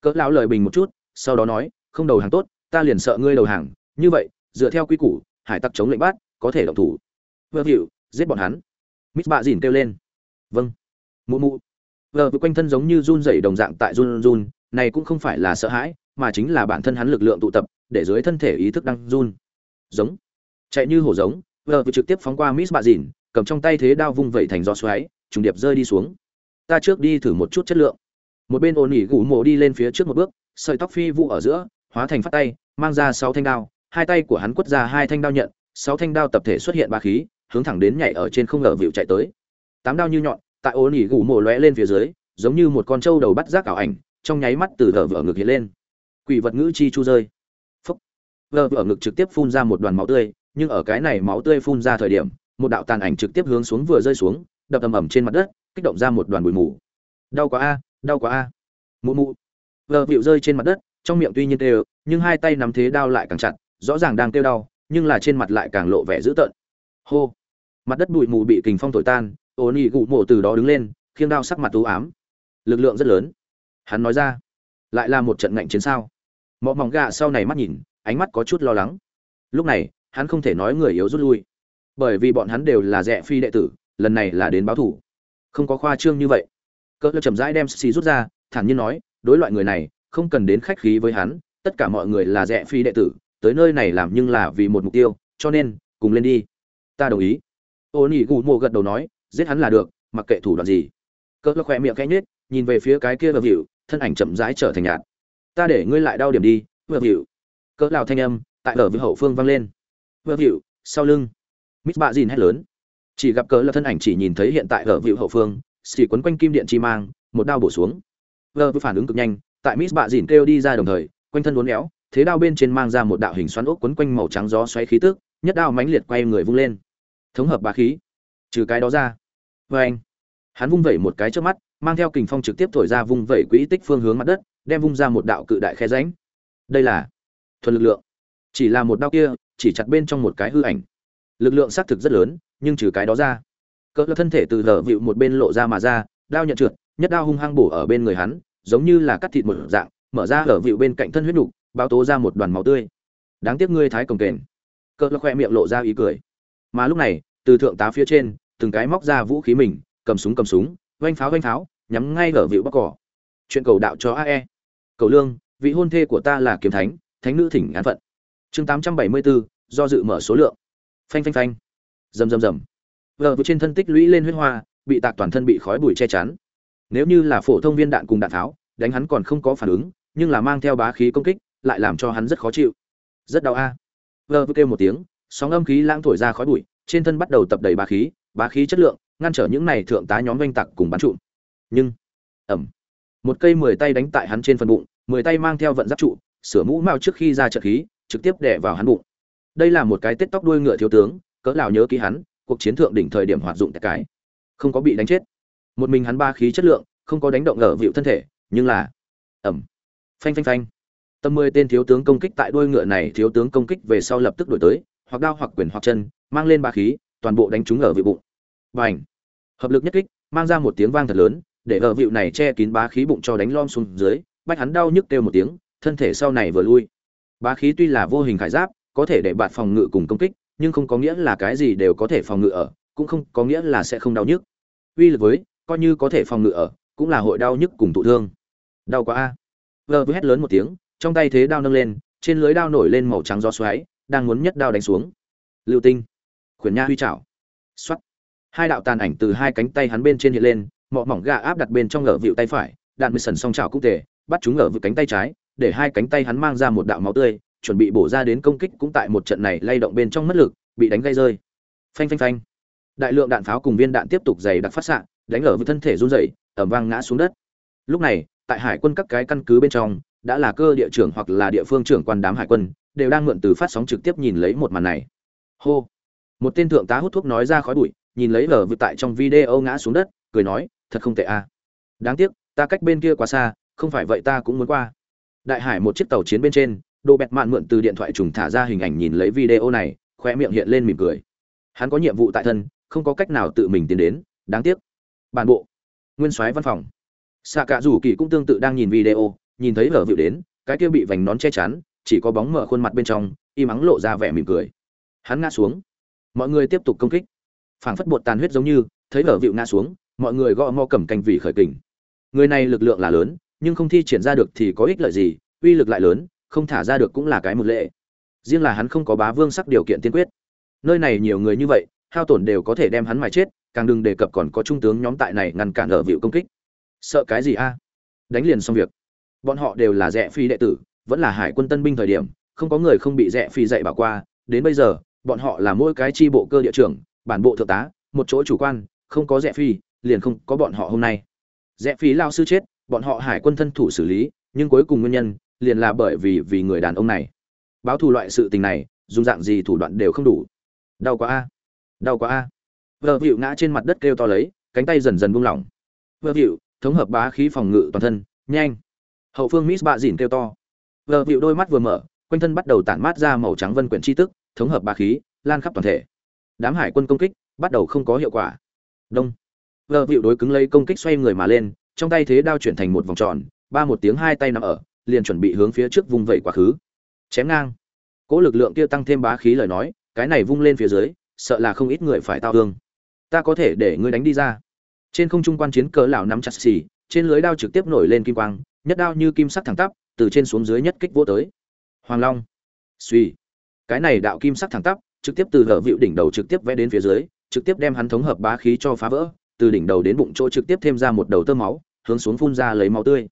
Cỡ lão lời bình một chút, sau đó nói, không đầu hàng tốt, ta liền sợ ngươi đầu hàng. Như vậy, dựa theo quy củ, hải tặc chống lệnh bắt, có thể động thủ. Vừa hiệu giết bọn hắn. Mít bạ dìn kêu lên. Vâng. Mụ mụ. Vờ quanh thân giống như run rẩy đồng dạng tại run run, này cũng không phải là sợ hãi mà chính là bản thân hắn lực lượng tụ tập, để dưới thân thể ý thức đang run. Giống. Chạy như hổ giống vờ trực tiếp phóng qua miss bà dìn, cầm trong tay thế đao vung vẩy thành gió xoáy, trùng điệp rơi đi xuống. Ta trước đi thử một chút chất lượng. Một bên ồn ỉ gù mộ đi lên phía trước một bước, sợi tóc phi vụ ở giữa, hóa thành phát tay, mang ra sáu thanh đao. Hai tay của hắn quất ra hai thanh đao nhận, sáu thanh đao tập thể xuất hiện ba khí, hướng thẳng đến nhảy ở trên không ngờ vịu chạy tới. Tám đao như nhọn, tại ồn ỉ gù mộ lóe lên phía dưới, giống như một con trâu đầu bắt rác ảo ảnh, trong nháy mắt từ thở vỡ ngực hiện lên quỷ vật ngữ chi chu rơi. Phúc. Vợ vợ ngực trực tiếp phun ra một đoàn máu tươi, nhưng ở cái này máu tươi phun ra thời điểm, một đạo tàn ảnh trực tiếp hướng xuống vừa rơi xuống, đập ầm ầm trên mặt đất, kích động ra một đoàn bụi mù. Đau quá a, đau quá a. Mụ mụ. Vợ vịu rơi trên mặt đất, trong miệng tuy nhiên tê, nhưng hai tay nắm thế đau lại càng chặt, rõ ràng đang kêu đau, nhưng là trên mặt lại càng lộ vẻ dữ tợn. Hô. Mặt đất bụi mù bị kình phong thổi tan ô nị gụ mộ từ đó đứng lên, khiêng đao sắc mặt tú ám. Lực lượng rất lớn. Hắn nói ra. Lại là một trận ngạnh chiến sao? Mọ mỏng gà sau này mắt nhìn, ánh mắt có chút lo lắng. Lúc này, hắn không thể nói người yếu rút lui. Bởi vì bọn hắn đều là rẻ phi đệ tử, lần này là đến báo thủ. Không có khoa trương như vậy. Cỡ lơ chậm rãi đem xì rút ra, thản nhiên nói, đối loại người này, không cần đến khách khí với hắn, tất cả mọi người là rẻ phi đệ tử, tới nơi này làm nhưng là vì một mục tiêu, cho nên, cùng lên đi. Ta đồng ý. Ô nỉ gù mộ gật đầu nói, giết hắn là được, mặc kệ thủ đoạn gì. Cỡ lơ khỏe miệng khẽ nhếch, nhìn về phía cái kia và vịu, thân ảnh chậm rãi trở thành nhạt ta để ngươi lại đau điểm đi vợ hiệu cỡ lào thanh âm, tại ở Vị hậu phương vang lên. Vợ hiệu sau lưng. Mít bạ dìn hét lớn. Chỉ gặp cỡ là thân ảnh chỉ nhìn thấy hiện tại ở Vị hậu phương, xì quấn quanh kim điện chi mang, một đao bổ xuống. Vợ với phản ứng cực nhanh, tại mít bạ dìn kêu đi ra đồng thời, quanh thân uốn éo, thế đao bên trên mang ra một đạo hình xoắn ốc quấn quanh màu trắng gió xoáy khí tức, nhất đao mãnh liệt quay người vung lên. Thống hợp bá khí. Trừ cái đó ra. Vê anh hắn vung vẩy một cái trước mắt, mang theo kình phong trực tiếp thổi ra vung vẩy quỹ tích phương hướng mặt đất đem vung ra một đạo cự đại khe ránh đây là thuần lực lượng. Chỉ là một đao kia, chỉ chặt bên trong một cái hư ảnh. Lực lượng xác thực rất lớn, nhưng trừ cái đó ra, cỡ thân thể từ lở vịu một bên lộ ra mà ra, đao nhận trượt, nhất đao hung hăng bổ ở bên người hắn, giống như là cắt thịt một dạng, mở ra lở vịu bên cạnh thân huyết nhục bao tố ra một đoàn máu tươi. Đáng tiếc ngươi thái cồng kềnh cỡ khoe miệng lộ ra ý cười. Mà lúc này, từ thượng tá phía trên, từng cái móc ra vũ khí mình, cầm súng cầm súng oanh pháo oanh pháo, nhắm ngay ở vịu bắc cỏ. Chuyện cầu đạo cho ae cầu lương, vị hôn thê của ta là kiếm thánh thánh nữ thỉnh án phận. Chương tám trăm bảy mươi bốn do dự mở số lượng. Phanh phanh phanh. Rầm rầm rầm. Vờ trên thân tích lũy lên huyết hoa, bị tạc toàn thân bị khói bụi che chắn. Nếu như là phổ thông viên đạn cùng đạn tháo, đánh hắn còn không có phản ứng, nhưng là mang theo bá khí công kích, lại làm cho hắn rất khó chịu. Rất đau a. Vờ kêu một tiếng, sóng âm khí lãng thổi ra khói bụi, trên thân bắt đầu tập đầy bá khí bá khí chất lượng, ngăn trở những này thượng tá nhóm oanh tặc cùng bắn trụm. Nhưng ẩm một cây mười tay đánh tại hắn trên phần bụng, mười tay mang theo vận giáp trụ, sửa mũ mao trước khi ra trận khí, trực tiếp đè vào hắn bụng. Đây là một cái tết tóc đuôi ngựa thiếu tướng, cỡ nào nhớ ký hắn, cuộc chiến thượng đỉnh thời điểm hoạt dụng cái. Không có bị đánh chết. Một mình hắn ba khí chất lượng, không có đánh động ở vịu thân thể, nhưng là ẩm phanh phanh phanh. Tầm mười tên thiếu tướng công kích tại đuôi ngựa này, thiếu tướng công kích về sau lập tức đổi tới, hoặc đao hoặc quyền hoặc chân, mang lên ba khí, toàn bộ đánh trúng ở vị bụng. Và ảnh hợp lực nhất kích, mang ra một tiếng vang thật lớn để gờ vịu này che kín bá khí bụng cho đánh lom xuống dưới, bách hắn đau nhức kêu một tiếng, thân thể sau này vừa lui. Bá khí tuy là vô hình khải giáp, có thể để bạn phòng ngự cùng công kích, nhưng không có nghĩa là cái gì đều có thể phòng ngự ở, cũng không có nghĩa là sẽ không đau nhức. Uy lực với, coi như có thể phòng ngự ở, cũng là hội đau nhức cùng thụ thương. Đau quá a. Gờ hét lớn một tiếng, trong tay thế đao nâng lên, trên lưới đao nổi lên màu trắng gió xoáy, đang muốn nhất đao đánh xuống. Lưu tinh, khuyển nha huy chảo. Xoắt hai đạo tàn ảnh từ hai cánh tay hắn bên trên hiện lên mọ mỏng gà áp đặt bên trong ngờ vịu tay phải, đạn mười sần song chảo cũng tề, bắt chúng ở vịu cánh tay trái, để hai cánh tay hắn mang ra một đạo máu tươi, chuẩn bị bổ ra đến công kích cũng tại một trận này lay động bên trong mất lực, bị đánh gây rơi. Phanh phanh phanh. Đại lượng đạn pháo cùng viên đạn tiếp tục dày đặc phát xạ, đánh ở với thân thể run rẩy ẩm vang ngã xuống đất. Lúc này, tại hải quân các cái căn cứ bên trong, đã là cơ địa trưởng hoặc là địa phương trưởng quan đám hải quân, đều đang mượn từ phát sóng trực tiếp nhìn lấy một màn này. Hô. Một tên thượng tá hút thuốc nói ra khói bụi, nhìn lấy lờ vượt tại trong video ngã xuống đất, cười nói thật không tệ a à. đáng tiếc, ta cách bên kia quá xa, không phải vậy ta cũng muốn qua. Đại hải một chiếc tàu chiến bên trên đồ bẹt mạn mượn từ điện thoại trùng thả ra hình ảnh nhìn lấy video này khoe miệng hiện lên mỉm cười. Hắn có nhiệm vụ tại thân, không có cách nào tự mình tiến đến, đáng tiếc. Bản bộ, nguyên soái văn phòng. Xạ cả rủ kỳ cũng tương tự đang nhìn video, nhìn thấy vở vịu đến, cái kia bị vành nón che chắn, chỉ có bóng mở khuôn mặt bên trong, y mắng lộ ra vẻ mỉm cười. Hắn ngã xuống. Mọi người tiếp tục công kích. Phảng phất bột tàn huyết giống như, thấy vở vịu ngã xuống mọi người gõ mò cầm canh vì khởi kình. Người này lực lượng là lớn, nhưng không thi triển ra được thì có ích lợi gì, uy lực lại lớn, không thả ra được cũng là cái một lệ. Riêng là hắn không có bá vương sắc điều kiện tiên quyết. Nơi này nhiều người như vậy, hao tổn đều có thể đem hắn mà chết, càng đừng đề cập còn có trung tướng nhóm tại này ngăn cản ở vịu công kích. Sợ cái gì a? Đánh liền xong việc. Bọn họ đều là rẻ phi đệ tử, vẫn là hải quân tân binh thời điểm, không có người không bị rẻ phi dạy bảo qua. Đến bây giờ, bọn họ là mỗi cái chi bộ cơ địa trưởng, bản bộ thượng tá, một chỗ chủ quan, không có rẻ phi liền không có bọn họ hôm nay. Rẽ phí lao sư chết, bọn họ hải quân thân thủ xử lý, nhưng cuối cùng nguyên nhân liền là bởi vì vì người đàn ông này. Báo thù loại sự tình này, dùng dạng gì thủ đoạn đều không đủ. Đau quá a. Đau quá a. Vợ vịu ngã trên mặt đất kêu to lấy, cánh tay dần dần buông lỏng. Vợ vịu, thống hợp bá khí phòng ngự toàn thân, nhanh. Hậu phương miss bạ dìn kêu to. Vợ vịu đôi mắt vừa mở, quanh thân bắt đầu tản mát ra màu trắng vân quyển chi tức, thống hợp bá khí, lan khắp toàn thể. Đám hải quân công kích bắt đầu không có hiệu quả. Đông vợ vịu đối cứng lấy công kích xoay người mà lên, trong tay thế đao chuyển thành một vòng tròn, ba một tiếng hai tay nằm ở, liền chuẩn bị hướng phía trước vung vẩy quá khứ. Chém ngang. Cỗ lực lượng kia tăng thêm bá khí lời nói, cái này vung lên phía dưới, sợ là không ít người phải tao thương. Ta có thể để ngươi đánh đi ra. Trên không trung quan chiến cờ lão nắm chặt xì, trên lưới đao trực tiếp nổi lên kim quang, nhất đao như kim sắc thẳng tắp, từ trên xuống dưới nhất kích vô tới. Hoàng long. Suy cái này đạo kim sắc thẳng tắp, trực tiếp từ hở vịu đỉnh đầu trực tiếp vẽ đến phía dưới, trực tiếp đem hắn thống hợp bá khí cho phá vỡ từ đỉnh đầu đến bụng chỗ trực tiếp thêm ra một đầu tơ máu, hướng xuống phun ra lấy máu tươi.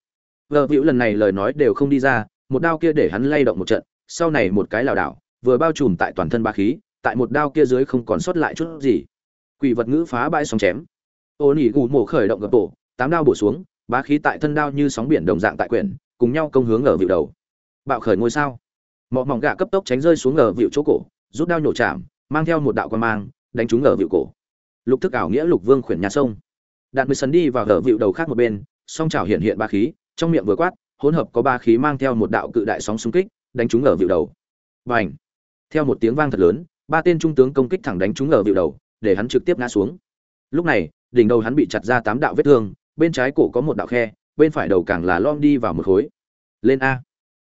Vợ hữu lần này lời nói đều không đi ra, một đao kia để hắn lay động một trận, sau này một cái lảo đảo, vừa bao trùm tại toàn thân bá khí, tại một đao kia dưới không còn sót lại chút gì. Quỷ vật ngữ phá bãi sóng chém. Ô nỉ gù mổ khởi động gập tổ, tám đao bổ xuống bá khí tại thân đao như sóng biển đồng dạng tại quyển, cùng nhau công hướng ở vịu đầu. Bạo khởi ngôi sao. Mọ mỏng gạ cấp tốc tránh rơi xuống ở vịu chỗ cổ, rút đao nhổ chạm, mang theo một đạo quan mang, đánh trúng ở vịu cổ lục thức ảo nghĩa lục vương khuyển nhà sông. Đạn mới sấn đi vào hở vịu đầu khác một bên, song chảo hiện hiện ba khí, trong miệng vừa quát, hỗn hợp có ba khí mang theo một đạo cự đại sóng xung kích, đánh trúng ở vịu đầu. Và ảnh theo một tiếng vang thật lớn, ba tên trung tướng công kích thẳng đánh trúng ở vịu đầu, để hắn trực tiếp ngã xuống. Lúc này, đỉnh đầu hắn bị chặt ra tám đạo vết thương, bên trái cổ có một đạo khe, bên phải đầu càng là lom đi vào một khối. Lên a!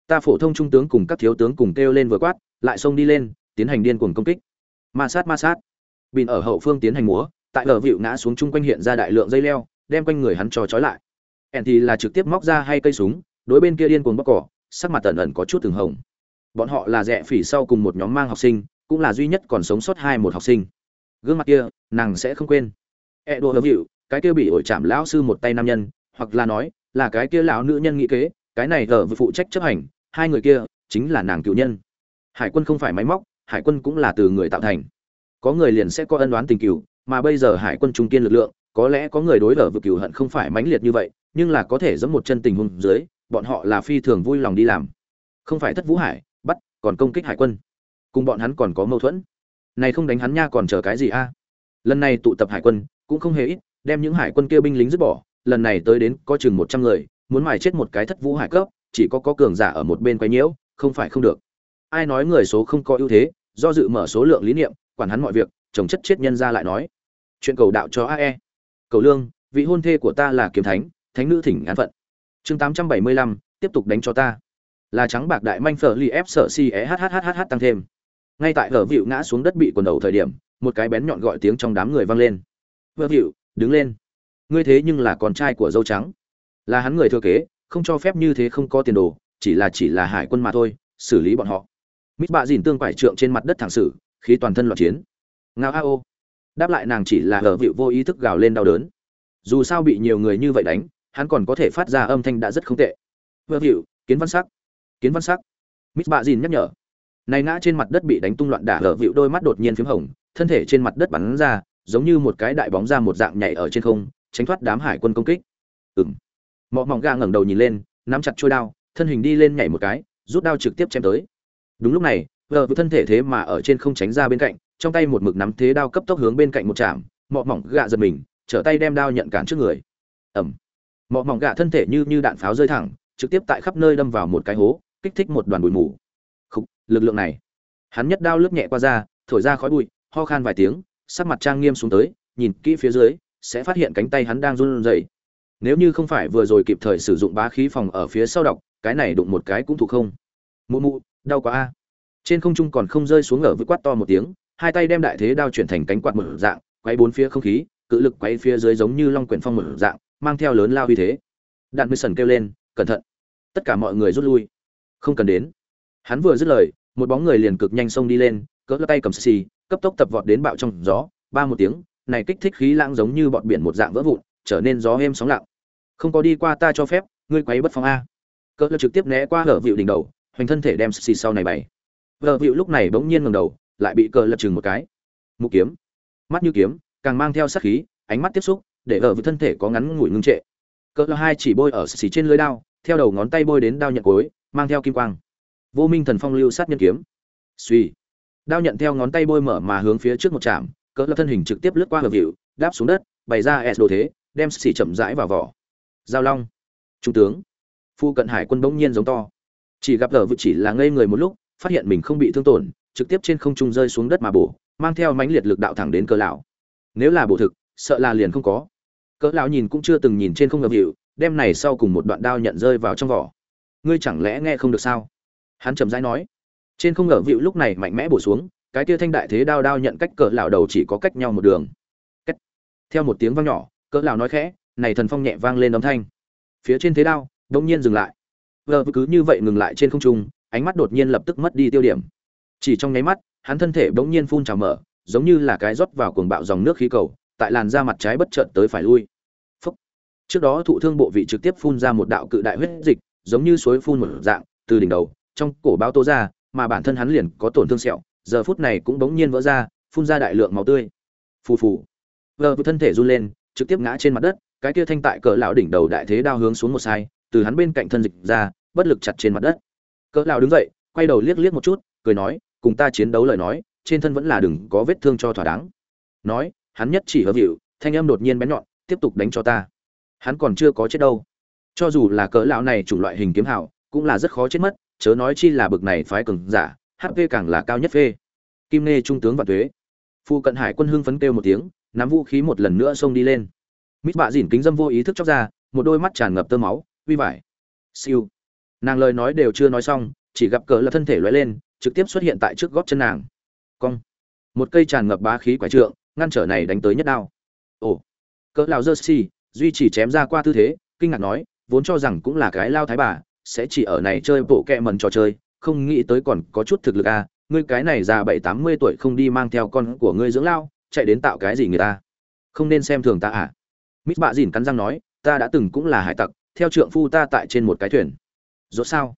Ta phổ thông trung tướng cùng các thiếu tướng cùng kêu lên vừa quát, lại xông đi lên, tiến hành điên cuồng công kích. Ma sát ma sát! Bình ở hậu phương tiến hành múa, tại ở vịu ngã xuống chung quanh hiện ra đại lượng dây leo, đem quanh người hắn cho trói lại. Ẻn thì là trực tiếp móc ra hai cây súng, đối bên kia điên cuồng bóc cỏ, sắc mặt tẩn ẩn có chút từng hồng. Bọn họ là rẻ phỉ sau cùng một nhóm mang học sinh, cũng là duy nhất còn sống sót hai một học sinh. Gương mặt kia, nàng sẽ không quên. E đồ lở vịu, cái kia bị ổi chạm lão sư một tay nam nhân, hoặc là nói, là cái kia lão nữ nhân nghĩ kế, cái này ở phụ trách chấp hành, hai người kia, chính là nàng cựu nhân. Hải quân không phải máy móc, hải quân cũng là từ người tạo thành có người liền sẽ có ân đoán tình cửu, mà bây giờ hải quân trung kiên lực lượng có lẽ có người đối ở vực cửu hận không phải mãnh liệt như vậy nhưng là có thể giẫm một chân tình huống dưới bọn họ là phi thường vui lòng đi làm. Không phải thất vũ hải bắt còn công kích hải quân. Cùng bọn hắn còn có mâu thuẫn. Này không đánh hắn nha còn chờ cái gì a? Lần này tụ tập hải quân cũng không hề ít đem những hải quân kia binh lính dứt bỏ lần này tới đến có chừng một trăm người muốn mài chết một cái thất vũ hải cấp chỉ có có cường giả ở một bên quay nhiễu không phải không được. Ai nói người số không có ưu thế do dự mở số lượng lý niệm quản hắn mọi việc, chồng chất chết nhân ra lại nói. Chuyện cầu đạo cho ae cầu lương, vị hôn thê của ta là kiếm thánh thánh nữ thỉnh án phận. Chương tám trăm bảy mươi lăm, tiếp tục đánh cho ta. Là trắng bạc đại manh phở li ép sợ si e hhhh tăng thêm. Ngay tại hở vịu ngã xuống đất bị quần đầu thời điểm, một cái bén nhọn gọi tiếng trong đám người vang lên. Vợ vịu, đứng lên. Ngươi thế nhưng là con trai của dâu trắng. Là hắn người thừa kế, không cho phép như thế không có tiền đồ, chỉ là chỉ là hải quân mà thôi, xử lý bọn họ. Mít bạ dìn tương quải trượng trên mặt đất thẳng sử khí toàn thân loạn chiến. Ngao a ô đáp lại nàng chỉ là hở vịu vô ý thức gào lên đau đớn. Dù sao bị nhiều người như vậy đánh, hắn còn có thể phát ra âm thanh đã rất không tệ. Vợ vịu, kiến văn sắc. Kiến văn sắc. Mít bạ dìn nhắc nhở. Này ngã trên mặt đất bị đánh tung loạn đả hở vịu đôi mắt đột nhiên phím hồng, thân thể trên mặt đất bắn ra, giống như một cái đại bóng ra một dạng nhảy ở trên không, tránh thoát đám hải quân công kích. Ừng mọ mỏng ga ngẩng đầu nhìn lên, nắm chặt trôi đao, thân hình đi lên nhảy một cái, rút đao trực tiếp chém tới. Đúng lúc này vợ vừa thân thể thế mà ở trên không tránh ra bên cạnh trong tay một mực nắm thế đao cấp tốc hướng bên cạnh một chạm mọ mỏng gạ giật mình trở tay đem đao nhận cản trước người. Ẩm mọ mỏng gạ thân thể như như đạn pháo rơi thẳng trực tiếp tại khắp nơi đâm vào một cái hố kích thích một đoàn bụi mù. Khúc, lực lượng này. Hắn nhất đao lướt nhẹ qua ra thổi ra khói bụi ho khan vài tiếng sắc mặt trang nghiêm xuống tới nhìn kỹ phía dưới sẽ phát hiện cánh tay hắn đang run rẩy. Nếu như không phải vừa rồi kịp thời sử dụng bá khí phòng ở phía sau đọc cái này đụng một cái cũng thuộc không. Mụ mụ đau quá a trên không trung còn không rơi xuống ở với quát to một tiếng, hai tay đem đại thế đao chuyển thành cánh quạt một dạng quay bốn phía không khí, cự lực quay phía dưới giống như long quyển phong một dạng, mang theo lớn lao uy thế. Đạn mười sần kêu lên, cẩn thận! Tất cả mọi người rút lui. Không cần đến. Hắn vừa dứt lời, một bóng người liền cực nhanh xông đi lên, cỡ tay cầm xì, cấp tốc tập vọt đến bạo trong gió, ba một tiếng, này kích thích khí lãng giống như bọt biển một dạng vỡ vụn, trở nên gió êm sóng lặng. Không có đi qua ta cho phép, ngươi quấy bất phong a. Cỡ trực tiếp né qua hở vịu đỉnh đầu, hoành thân thể đem xì sau này bày vợ vịu lúc này bỗng nhiên ngẩng đầu, lại bị cờ lật chừng một cái. Mục kiếm. Mắt như kiếm, càng mang theo sát khí, ánh mắt tiếp xúc, để vợ vịu thân thể có ngắn ngủi ngưng trệ. Cỡ hai chỉ bôi ở xì trên lưới đao, theo đầu ngón tay bôi đến đao nhận cối mang theo kim quang. Vô minh thần phong lưu sát nhân kiếm. Suy đao nhận theo ngón tay bôi mở mà hướng phía trước một chạm cỡ là thân hình trực tiếp lướt qua Vợ vịu, đáp xuống đất, bày ra s đồ thế, đem xì chậm rãi vào vỏ. Giao long. Trung tướng. Phu cận hải quân bỗng nhiên giống to. Chỉ gặp lờ vự chỉ là ngây người một lúc phát hiện mình không bị thương tổn, trực tiếp trên không trung rơi xuống đất mà bổ, mang theo mãnh liệt lực đạo thẳng đến cỡ lão. Nếu là bổ thực, sợ là liền không có. Cỡ lão nhìn cũng chưa từng nhìn trên không ngập hiệu, đem này sau cùng một đoạn đao nhận rơi vào trong vỏ. Ngươi chẳng lẽ nghe không được sao? Hắn chậm rãi nói. Trên không ngờ vịu lúc này mạnh mẽ bổ xuống, cái tia thanh đại thế đao đao nhận cách cỡ lão đầu chỉ có cách nhau một đường. Cách. Theo một tiếng vang nhỏ, cỡ lão nói khẽ, này thần phong nhẹ vang lên âm thanh. Phía trên thế đao đông nhiên dừng lại. Vờ cứ như vậy ngừng lại trên không trung ánh mắt đột nhiên lập tức mất đi tiêu điểm. Chỉ trong nháy mắt, hắn thân thể bỗng nhiên phun trào mở, giống như là cái rót vào cuồng bạo dòng nước khí cầu, tại làn da mặt trái bất chợt tới phải lui. Phúc. trước đó thụ thương bộ vị trực tiếp phun ra một đạo cự đại huyết dịch, giống như suối phun một dạng, từ đỉnh đầu, trong cổ bao tố ra, mà bản thân hắn liền có tổn thương sẹo, giờ phút này cũng bỗng nhiên vỡ ra, phun ra đại lượng máu tươi. Phù phù. Vờ thân thể run lên, trực tiếp ngã trên mặt đất, cái kia thanh tại cỡ lão đỉnh đầu đại thế đao hướng xuống một sai, từ hắn bên cạnh thân dịch ra, bất lực chặt trên mặt đất cỡ lão đứng dậy, quay đầu liếc liếc một chút, cười nói, cùng ta chiến đấu lời nói, trên thân vẫn là đừng có vết thương cho thỏa đáng. Nói, hắn nhất chỉ hờ vịu, thanh âm đột nhiên bén nhọn, tiếp tục đánh cho ta. Hắn còn chưa có chết đâu. Cho dù là cỡ lão này chủng loại hình kiếm hảo cũng là rất khó chết mất, chớ nói chi là bực này phái cường giả hp càng là cao nhất phê. Kim nê trung tướng và thuế phu cận hải quân hưng phấn kêu một tiếng, nắm vũ khí một lần nữa xông đi lên. Mít bạ dỉn kính dâm vô ý thức chóc ra, một đôi mắt tràn ngập tơ máu vui vải. Siêu nàng lời nói đều chưa nói xong, chỉ gặp cỡ là thân thể lóe lên, trực tiếp xuất hiện tại trước gót chân nàng. Cong. Một cây tràn ngập bá khí quái trượng, ngăn trở này đánh tới nhất đao. Ồ. Cỡ lao dơ xì, duy chỉ chém ra qua tư thế, kinh ngạc nói, vốn cho rằng cũng là cái lao thái bà, sẽ chỉ ở này chơi bộ kẹ mần trò chơi, không nghĩ tới còn có chút thực lực à ngươi cái này già bảy tám mươi tuổi không đi mang theo con của ngươi dưỡng lao, chạy đến tạo cái gì người ta? Không nên xem thường ta à. Mít bạ dìn cắn răng nói, ta đã từng cũng là hải tặc, theo trượng phu ta tại trên một cái thuyền rốt sao?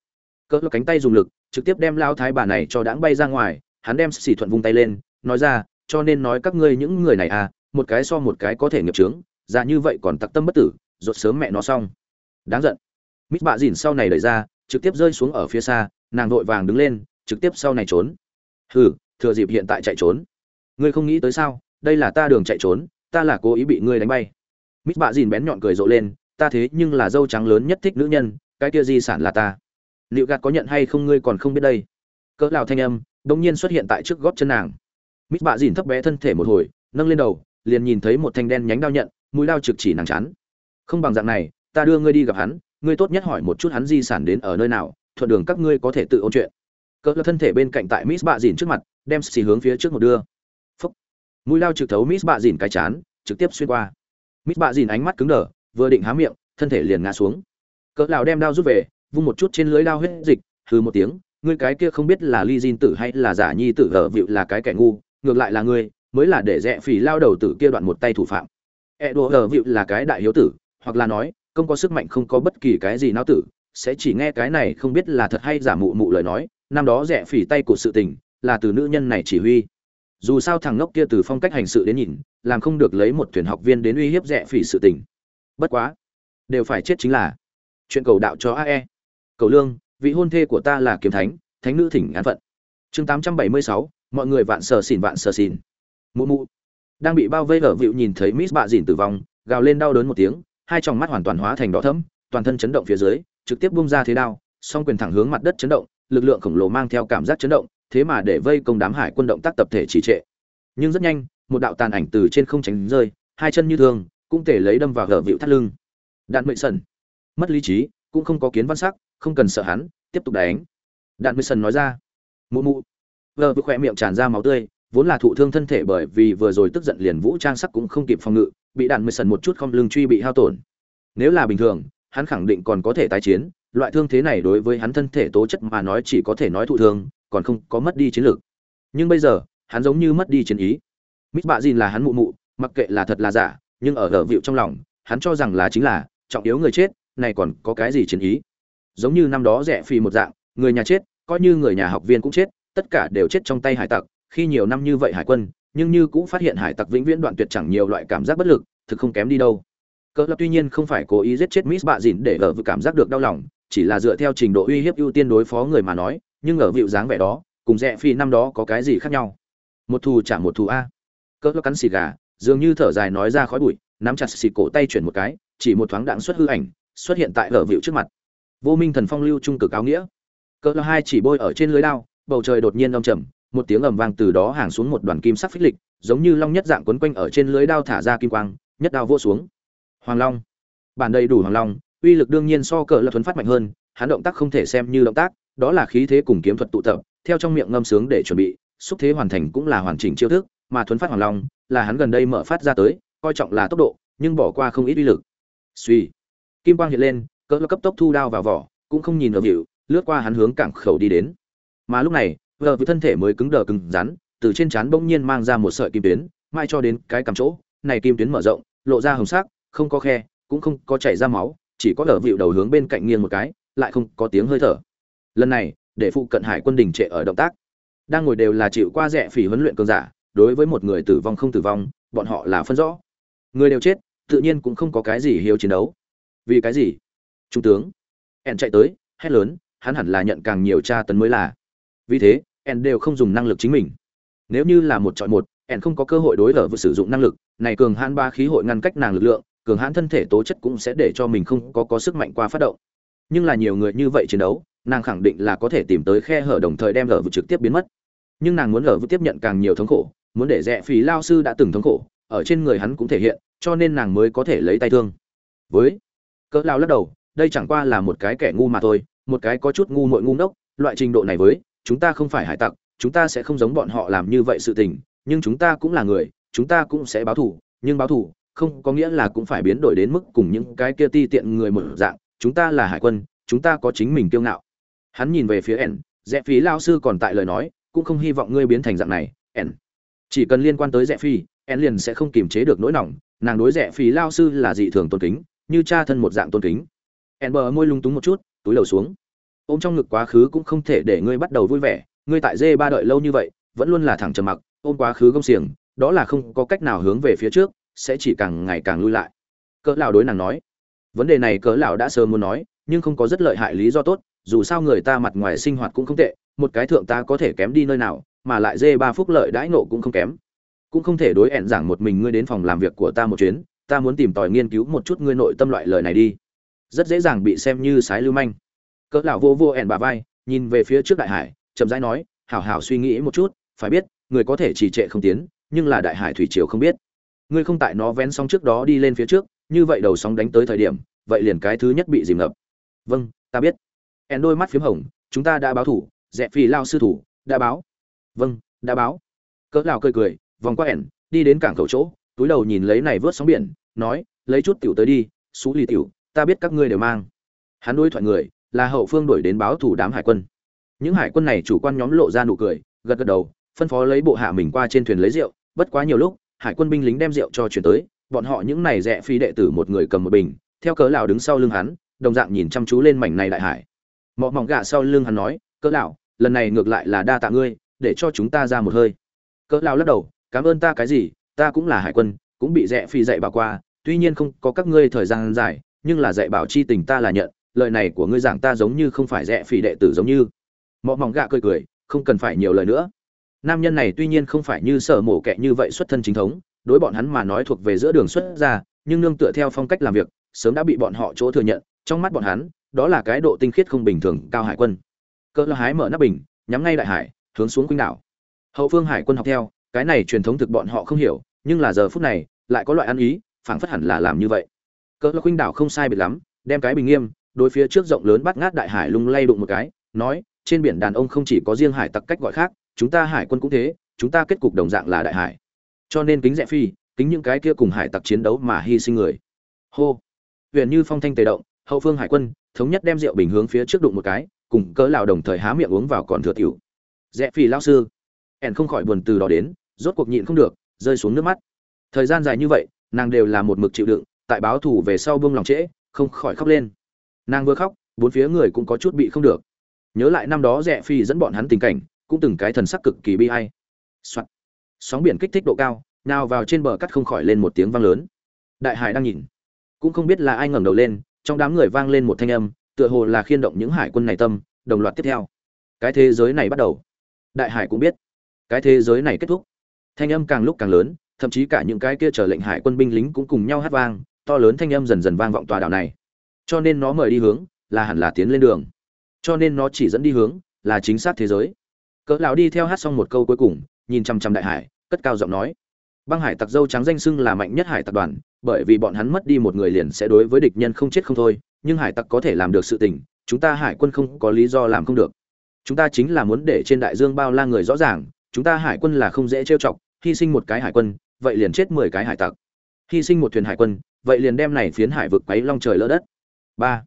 Cỡ cánh tay dùng lực, trực tiếp đem lao thái bà này cho đãng bay ra ngoài, hắn đem xỉ thuận vung tay lên, nói ra, cho nên nói các ngươi những người này à một cái so một cái có thể nghiệp trướng ra như vậy còn tặc tâm bất tử, rốt sớm mẹ nó xong. Đáng giận. Mít bạ dìn sau này đẩy ra, trực tiếp rơi xuống ở phía xa, nàng vội vàng đứng lên, trực tiếp sau này trốn. Hừ, thừa dịp hiện tại chạy trốn. Ngươi không nghĩ tới sao? Đây là ta đường chạy trốn, ta là cố ý bị ngươi đánh bay. Mít bạ dìn bén nhọn cười rộ lên, ta thế nhưng là dâu trắng lớn nhất thích nữ nhân cái kia di sản là ta. Liệu gạt có nhận hay không ngươi còn không biết đây? Cỡ lào thanh âm đông nhiên xuất hiện tại trước gót chân nàng. Mít bạ dìn thấp bé thân thể một hồi, nâng lên đầu, liền nhìn thấy một thanh đen nhánh đao nhận, mũi đao trực chỉ nàng chắn không bằng dạng này, ta đưa ngươi đi gặp hắn, ngươi tốt nhất hỏi một chút hắn di sản đến ở nơi nào, thuận đường các ngươi có thể tự ôn chuyện. Cỡ lào thân thể bên cạnh tại miss bạ dìn trước mặt, đem xì hướng phía trước một đưa. Phúc. Mũi lao trực thấu miss bạ dìn cái chán, trực tiếp xuyên qua. Miss bạ dìn ánh mắt cứng đờ, vừa định há miệng, thân thể liền ngã xuống cỡ lão đem đao rút về, vung một chút trên lưới đao huyết dịch, hừ một tiếng, ngươi cái kia không biết là ly diên tử hay là giả nhi tử gở vịu là cái kẻ ngu, ngược lại là ngươi, mới là để rẽ phỉ lao đầu tử kia đoạn một tay thủ phạm. E đùa gở vịu là cái đại hiếu tử, hoặc là nói, không có sức mạnh không có bất kỳ cái gì não tử, sẽ chỉ nghe cái này không biết là thật hay giả mụ mụ lời nói, năm đó rẻ phỉ tay của sự tình, là từ nữ nhân này chỉ huy. Dù sao thằng ngốc kia từ phong cách hành sự đến nhìn, làm không được lấy một thuyền học viên đến uy hiếp rẻ phỉ sự tình. Bất quá, đều phải chết chính là chuyện cầu đạo cho ae cầu lương, vị hôn thê của ta là kiếm thánh thánh nữ thỉnh án phận. Chương tám trăm bảy mươi sáu, mọi người vạn sờ xỉn vạn sờ xỉn. Mụ mụ. Đang bị bao vây ở vịu nhìn thấy miss bạ dìn tử vong, gào lên đau đớn một tiếng, hai tròng mắt hoàn toàn hóa thành đỏ thẫm, toàn thân chấn động phía dưới, trực tiếp bung ra thế đao, song quyền thẳng hướng mặt đất chấn động, lực lượng khổng lồ mang theo cảm giác chấn động, thế mà để vây công đám hải quân động tác tập thể trì trệ. Nhưng rất nhanh, một đạo tàn ảnh từ trên không tránh rơi, hai chân như thường cũng thể lấy đâm vào gờ vịu thắt lưng. Đạn mệnh sần mất lý trí, cũng không có kiến văn sắc, không cần sợ hắn, tiếp tục đánh. Đạn mệ sần nói ra, mụ mụ. Gờ vừa khỏe miệng tràn ra máu tươi, vốn là thụ thương thân thể bởi vì vừa rồi tức giận liền vũ trang sắc cũng không kịp phòng ngự, bị đạn mười sần một chút không lưng truy bị hao tổn. Nếu là bình thường, hắn khẳng định còn có thể tái chiến, loại thương thế này đối với hắn thân thể tố chất mà nói chỉ có thể nói thụ thương, còn không có mất đi chiến lược nhưng bây giờ, hắn giống như mất đi chiến ý. Mít bạ dìn là hắn mụ mụ, mặc kệ là thật là giả, nhưng ở gờ vịu trong lòng, hắn cho rằng là chính là, trọng yếu người chết này còn có cái gì chiến ý? Giống như năm đó rẻ phi một dạng, người nhà chết, coi như người nhà học viên cũng chết, tất cả đều chết trong tay hải tặc. Khi nhiều năm như vậy hải quân, nhưng như cũng phát hiện hải tặc vĩnh viễn đoạn tuyệt chẳng nhiều loại cảm giác bất lực, thực không kém đi đâu. Cỡ lập tuy nhiên không phải cố ý giết chết miss bạ dìn để ở vừa cảm giác được đau lòng, chỉ là dựa theo trình độ uy hiếp ưu tiên đối phó người mà nói, nhưng ở vịu dáng vẻ đó, cùng rẽ phi năm đó có cái gì khác nhau? Một thù trả một thù a. Cỡ cắn xì gà, dường như thở dài nói ra khói bụi, nắm chặt xịt cổ tay chuyển một cái, chỉ một thoáng đạn xuất hư ảnh xuất hiện tại gở vịu trước mặt. Vô minh thần phong lưu trung cực áo nghĩa. Cỡ hai chỉ bôi ở trên lưới đao, bầu trời đột nhiên đông trầm, một tiếng ầm vang từ đó hàng xuống một đoàn kim sắc phích lịch, giống như long nhất dạng quấn quanh ở trên lưới đao thả ra kim quang, nhất đao vô xuống. Hoàng long. Bản đầy đủ hoàng long, uy lực đương nhiên so cỡ là thuấn phát mạnh hơn, hắn động tác không thể xem như động tác, đó là khí thế cùng kiếm thuật tụ tập, theo trong miệng ngâm sướng để chuẩn bị, xúc thế hoàn thành cũng là hoàn chỉnh chiêu thức, mà thuấn phát hoàng long là hắn gần đây mở phát ra tới, coi trọng là tốc độ, nhưng bỏ qua không ít uy lực. Suy kim quang hiện lên, cỡ cấp tốc thu đao vào vỏ, cũng không nhìn ở vịu lướt qua hắn hướng cảng khẩu đi đến. Mà lúc này vợ với thân thể mới cứng đờ cứng rắn, từ trên trán bỗng nhiên mang ra một sợi kim tuyến mai cho đến cái cằm chỗ, này kim tuyến mở rộng, lộ ra hồng sắc, không có khe, cũng không có chảy ra máu, chỉ có ở vịu đầu hướng bên cạnh nghiêng một cái, lại không có tiếng hơi thở. Lần này, để phụ cận hải quân đình trệ ở động tác. Đang ngồi đều là chịu qua rẻ phỉ huấn luyện cường giả, đối với một người tử vong không tử vong, bọn họ là phân rõ. Người đều chết, tự nhiên cũng không có cái gì hiếu chiến đấu vì cái gì? Trung tướng. Ẻn chạy tới, hét lớn, hắn hẳn là nhận càng nhiều tra tấn mới là. Vì thế ẻn đều không dùng năng lực chính mình. Nếu như là một chọi một ẻn không có cơ hội đối lở vừa sử dụng năng lực, này cường hãn ba khí hội ngăn cách nàng lực lượng, cường hãn thân thể tố chất cũng sẽ để cho mình không có có sức mạnh qua phát động. Nhưng là nhiều người như vậy chiến đấu, nàng khẳng định là có thể tìm tới khe hở đồng thời đem lở vừa trực tiếp biến mất. Nhưng nàng muốn lở vừa tiếp nhận càng nhiều thống khổ, muốn để rẽ phí lao sư đã từng thống khổ, ở trên người hắn cũng thể hiện, cho nên nàng mới có thể lấy tay thương. Với cỡ lao lắc đầu, đây chẳng qua là một cái kẻ ngu mà thôi, một cái có chút ngu mội ngu ngốc, loại trình độ này với, chúng ta không phải hải tặc, chúng ta sẽ không giống bọn họ làm như vậy sự tình, nhưng chúng ta cũng là người, chúng ta cũng sẽ báo thù, nhưng báo thù, không có nghĩa là cũng phải biến đổi đến mức cùng những cái kia ti tiện người một dạng, chúng ta là hải quân, chúng ta có chính mình kiêu ngạo. Hắn nhìn về phía ẻn rẽ phí lao sư còn tại lời nói, cũng không hy vọng ngươi biến thành dạng này ẻn chỉ cần liên quan tới rẽ phi ẻn liền sẽ không kiềm chế được nỗi lòng nàng đối rẽ phí lao sư là dị thường tôn kính như cha thân một dạng tôn kính. Ẻn bờ môi lung túng một chút, túi lầu xuống. Ôm trong ngực quá khứ cũng không thể để ngươi bắt đầu vui vẻ, ngươi tại dê ba đợi lâu như vậy, vẫn luôn là thẳng trầm mặc, ôm quá khứ gông xiềng, đó là không có cách nào hướng về phía trước, sẽ chỉ càng ngày càng lui lại. Cỡ lão đối nàng nói, vấn đề này cỡ lão đã sớm muốn nói, nhưng không có rất lợi hại lý do tốt, dù sao người ta mặt ngoài sinh hoạt cũng không tệ, một cái thượng ta có thể kém đi nơi nào, mà lại dê ba phúc lợi đãi nộ cũng không kém. Cũng không thể đối ẹn giảng một mình ngươi đến phòng làm việc của ta một chuyến ta muốn tìm tòi nghiên cứu một chút ngươi nội tâm loại lời này đi. Rất dễ dàng bị xem như sái lưu manh. Cỡ lão vô vô ẻn bà vai, nhìn về phía trước đại hải, chậm rãi nói, hảo hảo suy nghĩ một chút, phải biết, người có thể trì trệ không tiến, nhưng là đại hải thủy triều không biết. Ngươi không tại nó vén sóng trước đó đi lên phía trước, như vậy đầu sóng đánh tới thời điểm, vậy liền cái thứ nhất bị dìm ngập. Vâng ta biết. Ẻn đôi mắt p h í m hồng, chúng ta đã báo thủ rẽ phi lao sư thủ, đã báo. Vâng đã báo. Cỡ lão cười cười, vòng qua ẻn, đi đến cảng khẩu chỗ túi đầu nhìn lấy này vớt sóng biển, nói, lấy chút tiểu tới đi, xú lì tiểu, ta biết các ngươi đều mang. Hắn đối thoại người, là hậu phương đổi đến báo thủ đám hải quân. Những hải quân này chủ quan nhóm lộ ra nụ cười, gật gật đầu, phân phó lấy bộ hạ mình qua trên thuyền lấy rượu. Bất quá nhiều lúc, hải quân binh lính đem rượu cho chuyển tới, bọn họ những này rẻ phi đệ tử một người cầm một bình, theo cớ lão đứng sau lưng hắn, đồng dạng nhìn chăm chú lên mảnh này đại hải. Mọ mỏng gạ sau lưng hắn nói, cớ lão, lần này ngược lại là đa tạ ngươi, để cho chúng ta ra một hơi. Cớ lão lắc đầu, cảm ơn ta cái gì ta cũng là hải quân, cũng bị rẻ phi dạy bảo qua, tuy nhiên không có các ngươi thời gian dài, nhưng là dạy bảo chi tình ta là nhận, lời này của ngươi giảng ta giống như không phải rẻ phi đệ tử giống như. Mọ mỏng gạ cười cười, không cần phải nhiều lời nữa. Nam nhân này tuy nhiên không phải như sở mổ kẹ như vậy xuất thân chính thống, đối bọn hắn mà nói thuộc về giữa đường xuất ra nhưng nương tựa theo phong cách làm việc, sớm đã bị bọn họ chỗ thừa nhận, trong mắt bọn hắn, đó là cái độ tinh khiết không bình thường, cao hải quân. Cỡ hái mở nắp bình, nhắm ngay đại hải, hướng xuống quýnh đảo. Hậu phương hải quân học theo, cái này truyền thống thực bọn họ không hiểu nhưng là giờ phút này, lại có loại ăn ý, phảng phất hẳn là làm như vậy. Cỡ khuynh đảo không sai biệt lắm, đem cái bình nghiêm, đối phía trước rộng lớn bắt ngát đại hải lung lay đụng một cái, nói, trên biển đàn ông không chỉ có riêng hải tặc cách gọi khác, chúng ta hải quân cũng thế, chúng ta kết cục đồng dạng là đại hải. Cho nên kính rẽ phi, kính những cái kia cùng hải tặc chiến đấu mà hy sinh người. Hô. Huyện như phong thanh tề động, hậu phương hải quân, thống nhất đem rượu bình hướng phía trước đụng một cái, cùng cỡ lào đồng thời há miệng uống vào còn thừa tiểu. Rẽ phi lao sư ẻn không khỏi buồn từ đó đến, rốt cuộc nhịn không được rơi xuống nước mắt. Thời gian dài như vậy, nàng đều là một mực chịu đựng, tại báo thủ về sau buông lòng trễ, không khỏi khóc lên. Nàng vừa khóc, bốn phía người cũng có chút bị không được. Nhớ lại năm đó rẽ phi dẫn bọn hắn tình cảnh, cũng từng cái thần sắc cực kỳ bi ai. Soạn. sóng biển kích thích độ cao, nào vào trên bờ cắt không khỏi lên một tiếng vang lớn. Đại hải đang nhìn. Cũng không biết là ai ngẩng đầu lên, trong đám người vang lên một thanh âm, tựa hồ là khiên động những hải quân này tâm, đồng loạt tiếp theo. Cái thế giới này bắt đầu. Đại hải cũng biết. Cái thế giới này kết thúc thanh âm càng lúc càng lớn, thậm chí cả những cái kia chờ lệnh hải quân binh lính cũng cùng nhau hát vang, to lớn thanh âm dần dần vang vọng tòa đảo này. Cho nên nó mời đi hướng, là hẳn là tiến lên đường. Cho nên nó chỉ dẫn đi hướng, là chính xác thế giới. Cỡ lão đi theo hát xong một câu cuối cùng, nhìn chăm chăm đại hải, cất cao giọng nói. Băng hải tặc dâu trắng danh sưng là mạnh nhất hải tặc đoàn, bởi vì bọn hắn mất đi một người liền sẽ đối với địch nhân không chết không thôi, nhưng hải tặc có thể làm được sự tình, chúng ta hải quân không có lý do làm không được. Chúng ta chính là muốn để trên đại dương bao la người rõ ràng, chúng ta hải quân là không dễ trêu chọc hy sinh một cái hải quân, vậy liền chết mười cái hải tặc. Hy sinh một thuyền hải quân, vậy liền đem này phiến hải vực quấy long trời lỡ đất. Ba,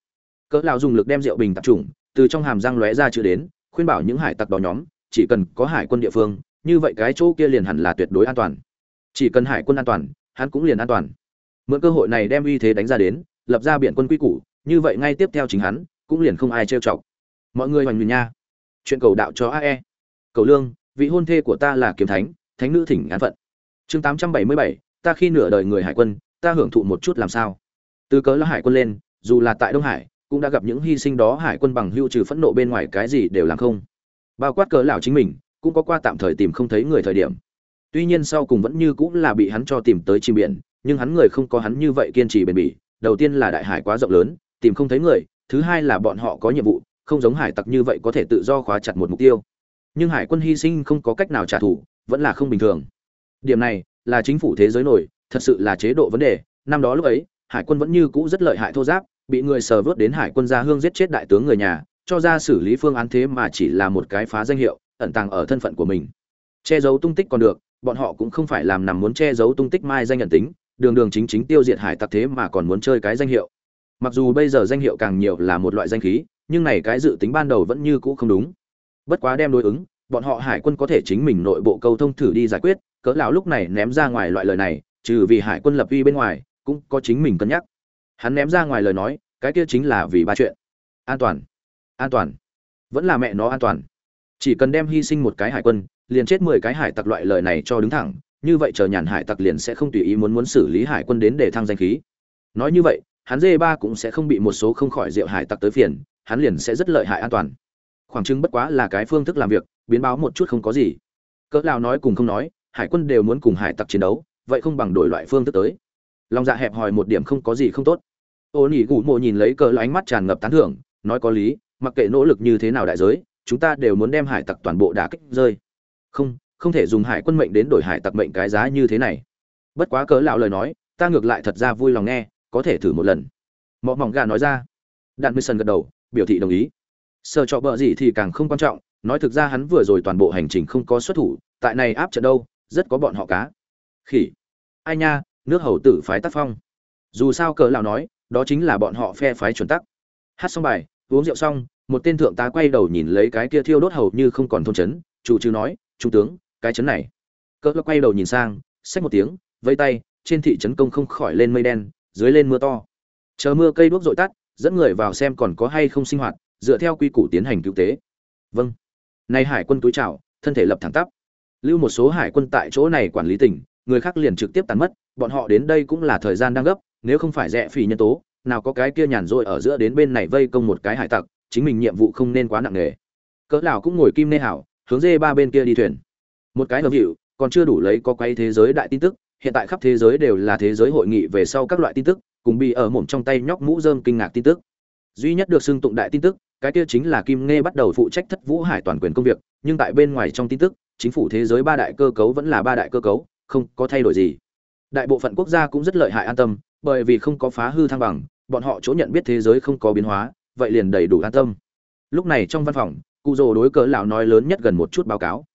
cỡ lão dùng lực đem rượu bình tập trùng từ trong hàm răng lóe ra chữ đến, khuyên bảo những hải tặc đó nhóm, chỉ cần có hải quân địa phương, như vậy cái chỗ kia liền hẳn là tuyệt đối an toàn. Chỉ cần hải quân an toàn, hắn cũng liền an toàn. Mượn cơ hội này đem uy thế đánh ra đến, lập ra biển quân quy củ, như vậy ngay tiếp theo chính hắn, cũng liền không ai trêu chọc. Mọi người hoành nhìn nha. Chuyện cầu đạo cho ae cầu lương, vị hôn thê của ta là kiếm thánh thánh nữ thỉnh án phận. Chương tám trăm bảy mươi bảy, ta khi nửa đời người hải quân, ta hưởng thụ một chút làm sao? Từ cớ là hải quân lên, dù là tại đông hải, cũng đã gặp những hy sinh đó hải quân bằng hưu trừ phẫn nộ bên ngoài cái gì đều làm không. Bao quát cớ lão chính mình, cũng có qua tạm thời tìm không thấy người thời điểm. Tuy nhiên sau cùng vẫn như cũng là bị hắn cho tìm tới chim biển, nhưng hắn người không có hắn như vậy kiên trì bền bỉ. Đầu tiên là đại hải quá rộng lớn, tìm không thấy người, thứ hai là bọn họ có nhiệm vụ, không giống hải tặc như vậy có thể tự do khóa chặt một mục tiêu. Nhưng hải quân hy sinh không có cách nào trả thù vẫn là không bình thường. Điểm này là chính phủ thế giới nổi, thật sự là chế độ vấn đề. Năm đó lúc ấy, hải quân vẫn như cũ rất lợi hại thô giáp, bị người sờ vớt đến hải quân gia hương giết chết đại tướng người nhà, cho ra xử lý phương án thế mà chỉ là một cái phá danh hiệu, ẩn tàng ở thân phận của mình. Che giấu tung tích còn được, bọn họ cũng không phải làm nằm muốn che giấu tung tích mai danh nhận tính, đường đường chính chính tiêu diệt hải tặc thế mà còn muốn chơi cái danh hiệu. Mặc dù bây giờ danh hiệu càng nhiều là một loại danh khí, nhưng này cái dự tính ban đầu vẫn như cũ không đúng. Bất quá đem đối ứng bọn họ hải quân có thể chính mình nội bộ câu thông thử đi giải quyết, cỡ lão lúc này ném ra ngoài loại lời này, trừ vì hải quân lập uy bên ngoài, cũng có chính mình cân nhắc. Hắn ném ra ngoài lời nói, cái kia chính là vì ba chuyện. An toàn. An toàn. Vẫn là mẹ nó an toàn. Chỉ cần đem hy sinh một cái hải quân, liền chết mười cái hải tặc loại lời này cho đứng thẳng, như vậy chờ nhàn hải tặc liền sẽ không tùy ý muốn muốn xử lý hải quân đến để thăng danh khí. Nói như vậy, hắn dê ba cũng sẽ không bị một số không khỏi rượu hải tặc tới phiền, hắn liền sẽ rất lợi hại an toàn. Khoảng trưng bất quá là cái phương thức làm việc biến báo một chút không có gì. Cỡ lao nói cùng không nói, hải quân đều muốn cùng hải tặc chiến đấu, vậy không bằng đổi loại phương thức tới. Lòng dạ hẹp hòi một điểm không có gì không tốt. Ô nỉ gù mộ nhìn lấy cỡ ánh mắt tràn ngập tán thưởng, nói có lý, mặc kệ nỗ lực như thế nào đại giới, chúng ta đều muốn đem hải tặc toàn bộ đả kích rơi. Không không thể dùng hải quân mệnh đến đổi hải tặc mệnh cái giá như thế này. Bất quá cỡ lão lời nói, ta ngược lại thật ra vui lòng nghe, có thể thử một lần. Mọ mỏng gà nói ra. Đạn mười sân gật đầu, biểu thị đồng ý. Sợ cho bợ gì thì càng không quan trọng nói thực ra hắn vừa rồi toàn bộ hành trình không có xuất thủ, tại này áp trận đâu, rất có bọn họ cá. Khỉ. Ai nha, nước hầu tử phái tác phong. Dù sao cỡ lão nói, đó chính là bọn họ phe phái chuẩn tắc. Hát xong bài, uống rượu xong, một tên thượng tá quay đầu nhìn lấy cái kia thiêu đốt hầu như không còn thôn chấn chủ trừ nói trung tướng, cái chấn này. Cỡ lão quay đầu nhìn sang, xách một tiếng vây tay, trên thị trấn công không khỏi lên mây đen, dưới lên mưa to. Chờ mưa cây đuốc dội tắt, dẫn người vào xem còn có hay không sinh hoạt, dựa theo quy củ tiến hành cứu tế. Vâng nay hải quân túi chào thân thể lập thẳng tắp. Lưu một số hải quân tại chỗ này quản lý tỉnh, người khác liền trực tiếp tàn mất, bọn họ đến đây cũng là thời gian đang gấp, nếu không phải rẻ phỉ nhân tố, nào có cái kia nhàn rỗi ở giữa đến bên này vây công một cái hải tặc, chính mình nhiệm vụ không nên quá nặng nề. Cỡ lão cũng ngồi kim nê hảo, hướng dê ba bên kia đi thuyền. Một cái hợp hiệu còn chưa đủ lấy có quay thế giới đại tin tức, hiện tại khắp thế giới đều là thế giới hội nghị về sau các loại tin tức, cùng bị ở mồm trong tay nhóc mũ rơm kinh ngạc tin tức. Duy nhất được xưng tụng đại tin tức cái kia chính là kim nghe bắt đầu phụ trách thất vũ hải toàn quyền công việc, nhưng tại bên ngoài trong tin tức, chính phủ thế giới ba đại cơ cấu vẫn là ba đại cơ cấu, không có thay đổi gì. Đại bộ phận quốc gia cũng rất lợi hại an tâm, bởi vì không có phá hư thăng bằng, bọn họ chỗ nhận biết thế giới không có biến hóa, vậy liền đầy đủ an tâm. Lúc này trong văn phòng, cụ rồ đối cỡ lão nói lớn nhất gần một chút báo cáo.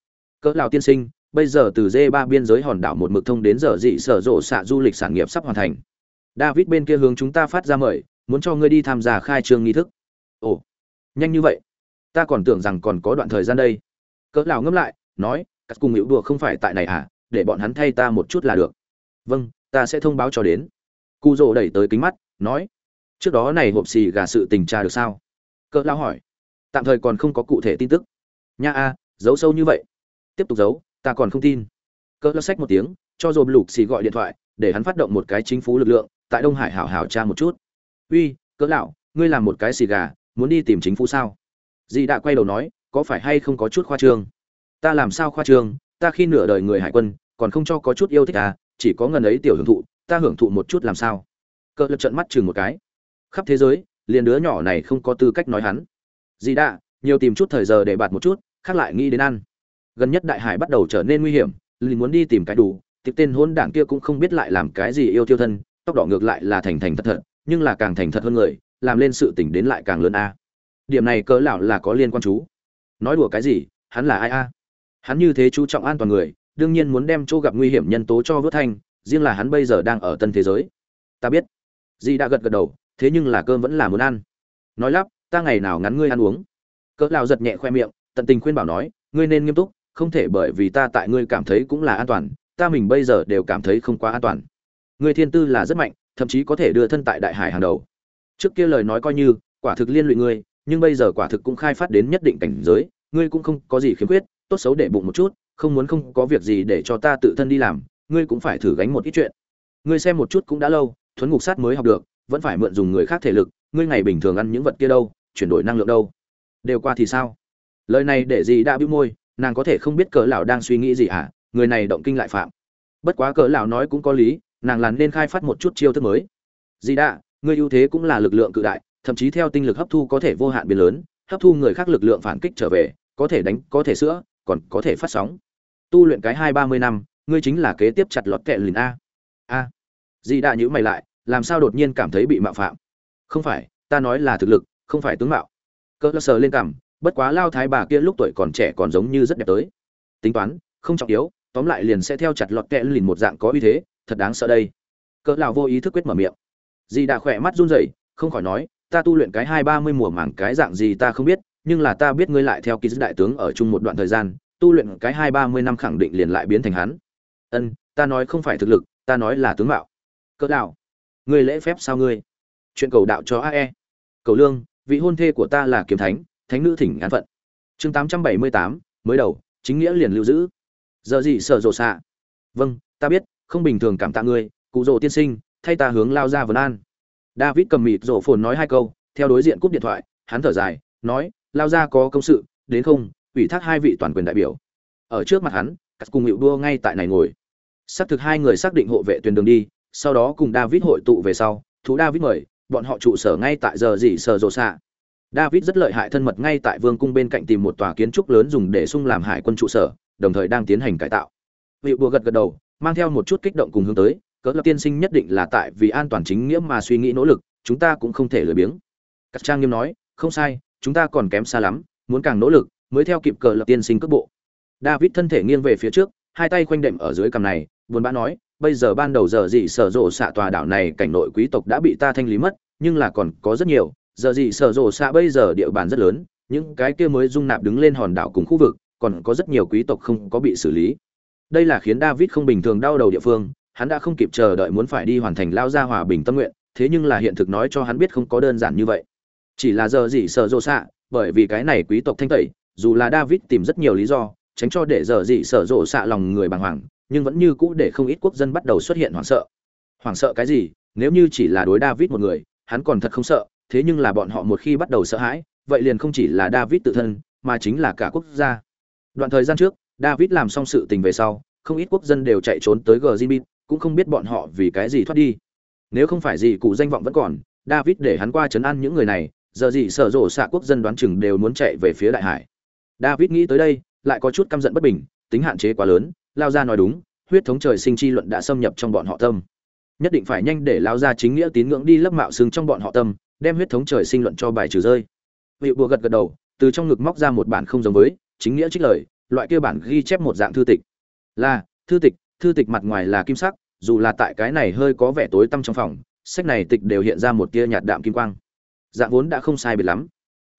Cỡ lão tiên sinh, bây giờ từ d 3 biên giới hòn đảo một mực thông đến giờ dị sở rộ xạ du lịch sản nghiệp sắp hoàn thành. David bên kia hướng chúng ta phát ra mời, muốn cho ngươi đi tham gia khai trương nghi thức. Ồ nhanh như vậy? Ta còn tưởng rằng còn có đoạn thời gian đây. Cỡ lão ngâm lại, nói, các cùng hữu đùa không phải tại này à để bọn hắn thay ta một chút là được. Vâng ta sẽ thông báo cho đến. Cụ rồ đẩy tới kính mắt, nói, trước đó này hộp xì gà sự tình tra được sao? Cỡ lão hỏi, tạm thời còn không có cụ thể tin tức. Nha a, giấu sâu như vậy. Tiếp tục giấu, ta còn không tin. Cỡ lão xách một tiếng, cho dồn lục xì gọi điện thoại, để hắn phát động một cái chính phủ lực lượng, tại đông hải hảo hảo tra một chút. Uy, cỡ lão, ngươi làm một cái xì gà muốn đi tìm chính phủ sao? Dì đã quay đầu nói, có phải hay không có chút khoa trương? Ta làm sao khoa trương? Ta khi nửa đời người hải quân, còn không cho có chút yêu thích à? Chỉ có ngần ấy tiểu hưởng thụ, ta hưởng thụ một chút làm sao? Cỡ lập trận mắt chừng một cái. Khắp thế giới, liền đứa nhỏ này không có tư cách nói hắn. Dì đã, nhiều tìm chút thời giờ để bạt một chút, khác lại nghĩ đến ăn. Gần nhất đại hải bắt đầu trở nên nguy hiểm liền muốn đi tìm cái đủ, tiếp tên hôn đảng kia cũng không biết lại làm cái gì yêu tiêu thân, tóc đỏ ngược lại là thành thành thật thật, nhưng là càng thành thật hơn người làm lên sự tỉnh đến lại càng lớn a. Điểm này cỡ lão là có liên quan chú. Nói đùa cái gì, hắn là ai a? Hắn như thế chú trọng an toàn người, đương nhiên muốn đem chỗ gặp nguy hiểm nhân tố cho vớt thanh, riêng là hắn bây giờ đang ở tân thế giới. Ta biết. Di đã gật gật đầu, thế nhưng là cơm vẫn là muốn ăn. Nói lắp, ta ngày nào ngắn ngươi ăn uống? Cỡ lão giật nhẹ khoe miệng, tận tình khuyên bảo nói, ngươi nên nghiêm túc, không thể bởi vì ta tại ngươi cảm thấy cũng là an toàn, ta mình bây giờ đều cảm thấy không quá an toàn. Ngươi thiên tư là rất mạnh, thậm chí có thể đưa thân tại đại hải hàng đầu trước kia lời nói coi như, quả thực liên lụy ngươi, nhưng bây giờ quả thực cũng khai phát đến nhất định cảnh giới, ngươi cũng không có gì khiếm khuyết, tốt xấu để bụng một chút, không muốn không có việc gì để cho ta tự thân đi làm, ngươi cũng phải thử gánh một ít chuyện. Ngươi xem một chút cũng đã lâu, thuấn ngục sát mới học được, vẫn phải mượn dùng người khác thể lực, ngươi ngày bình thường ăn những vật kia đâu, chuyển đổi năng lượng đâu. Đều qua thì sao? Lời này để gì đã bĩu môi, nàng có thể không biết cỡ lão đang suy nghĩ gì à người này động kinh lại phạm. Bất quá cỡ lão nói cũng có lý, nàng là nên khai phát một chút chiêu thức mới. Gì đã ngươi ưu thế cũng là lực lượng cự đại, thậm chí theo tinh lực hấp thu có thể vô hạn biến lớn, hấp thu người khác lực lượng phản kích trở về, có thể đánh, có thể sữa, còn có thể phát sóng. Tu luyện cái hai ba mươi năm, ngươi chính là kế tiếp chặt lọt kẹ lìn a. A. Dị đã nhữ mày lại, làm sao đột nhiên cảm thấy bị mạo phạm? Không phải, ta nói là thực lực, không phải tướng mạo. Cơ sờ lên cằm, bất quá lao thái bà kia lúc tuổi còn trẻ còn giống như rất đẹp tới. Tính toán, không trọng yếu, tóm lại liền sẽ theo chặt lọt kẹ lìn một dạng có uy thế, thật đáng sợ đây. Cỡ lão vô ý thức quyết mở miệng dì đã khỏe mắt run rẩy, không khỏi nói, ta tu luyện cái hai ba mươi mùa màng cái dạng gì ta không biết, nhưng là ta biết ngươi lại theo ký đại tướng ở chung một đoạn thời gian, tu luyện cái hai ba mươi năm khẳng định liền lại biến thành hắn. Ân, ta nói không phải thực lực, ta nói là tướng mạo. Cỡ đạo ngươi lễ phép sao ngươi? Chuyện cầu đạo cho ae cầu lương, vị hôn thê của ta là kiếm thánh thánh nữ thỉnh án phận. Chương tám trăm bảy mươi tám, mới đầu, chính nghĩa liền lưu giữ. Giờ gì sợ rộ xạ? Vâng ta biết, không bình thường cảm tạ ngươi, cụ rồ tiên sinh thay ta hướng lao ra vân an. David cầm mịt rổ phồn nói hai câu, theo đối diện cúp điện thoại, hắn thở dài, nói, lao ra có công sự, đến không, ủy thác hai vị toàn quyền đại biểu. Ở trước mặt hắn cắt cùng hiệu đua ngay tại này ngồi. Xác thực hai người xác định hộ vệ tuyến đường đi, sau đó cùng david hội tụ về sau, thú david mời, bọn họ trụ sở ngay tại giờ gì sở rộ xạ. David rất lợi hại thân mật ngay tại vương cung bên cạnh tìm một tòa kiến trúc lớn dùng để sung làm hải quân trụ sở, đồng thời đang tiến hành cải tạo. Hiệu đua gật gật đầu, mang theo một chút kích động cùng hướng tới cỡ lập tiên sinh nhất định là tại vì an toàn chính nghĩa mà suy nghĩ nỗ lực, chúng ta cũng không thể lười biếng. Các trang nghiêm nói, không sai, chúng ta còn kém xa lắm, muốn càng nỗ lực mới theo kịp cờ lập tiên sinh cước bộ. David thân thể nghiêng về phía trước, hai tay khoanh đệm ở dưới cằm này, buồn bã nói, bây giờ ban đầu giờ gì sở rộ xạ tòa đảo này cảnh nội quý tộc đã bị ta thanh lý mất, nhưng là còn có rất nhiều. Giờ gì sở rộ xạ bây giờ địa bàn rất lớn, những cái kia mới dung nạp đứng lên hòn đảo cùng khu vực, còn có rất nhiều quý tộc không có bị xử lý. Đây là khiến david không bình thường đau đầu địa phương hắn đã không kịp chờ đợi muốn phải đi hoàn thành lao ra hòa bình tâm nguyện, thế nhưng là hiện thực nói cho hắn biết không có đơn giản như vậy. Chỉ là giờ gì sợ rộ xạ, bởi vì cái này quý tộc thanh tẩy, dù là david tìm rất nhiều lý do, tránh cho để giờ gì sợ rộ xạ lòng người bàng hoàng, nhưng vẫn như cũ để không ít quốc dân bắt đầu xuất hiện hoảng sợ. Hoảng sợ cái gì? Nếu như chỉ là đối david một người, hắn còn thật không sợ, thế nhưng là bọn họ một khi bắt đầu sợ hãi, vậy liền không chỉ là david tự thân, mà chính là cả quốc gia. Đoạn thời gian trước, david làm xong sự tình về sau, không ít quốc dân đều chạy trốn tới gzbit cũng không biết bọn họ vì cái gì thoát đi. Nếu không phải gì cụ danh vọng vẫn còn, david để hắn qua chấn an những người này, giờ gì sở rộ xạ quốc dân đoán chừng đều muốn chạy về phía đại hải. David nghĩ tới đây, lại có chút căm giận bất bình, tính hạn chế quá lớn, lao ra nói đúng, huyết thống trời sinh chi luận đã xâm nhập trong bọn họ tâm. Nhất định phải nhanh để lao ra chính nghĩa tín ngưỡng đi lấp mạo xương trong bọn họ tâm, đem huyết thống trời sinh luận cho bài trừ rơi. Vị bùa gật gật đầu, từ trong ngực móc ra một bản không giống với, chính nghĩa trích lời, loại kia bản ghi chép một dạng thư tịch. Là, thư tịch thư tịch mặt ngoài là kim sắc, dù là tại cái này hơi có vẻ tối tăm trong phòng, sách này tịch đều hiện ra một tia nhạt đạm kim quang. Dạng vốn đã không sai biệt lắm.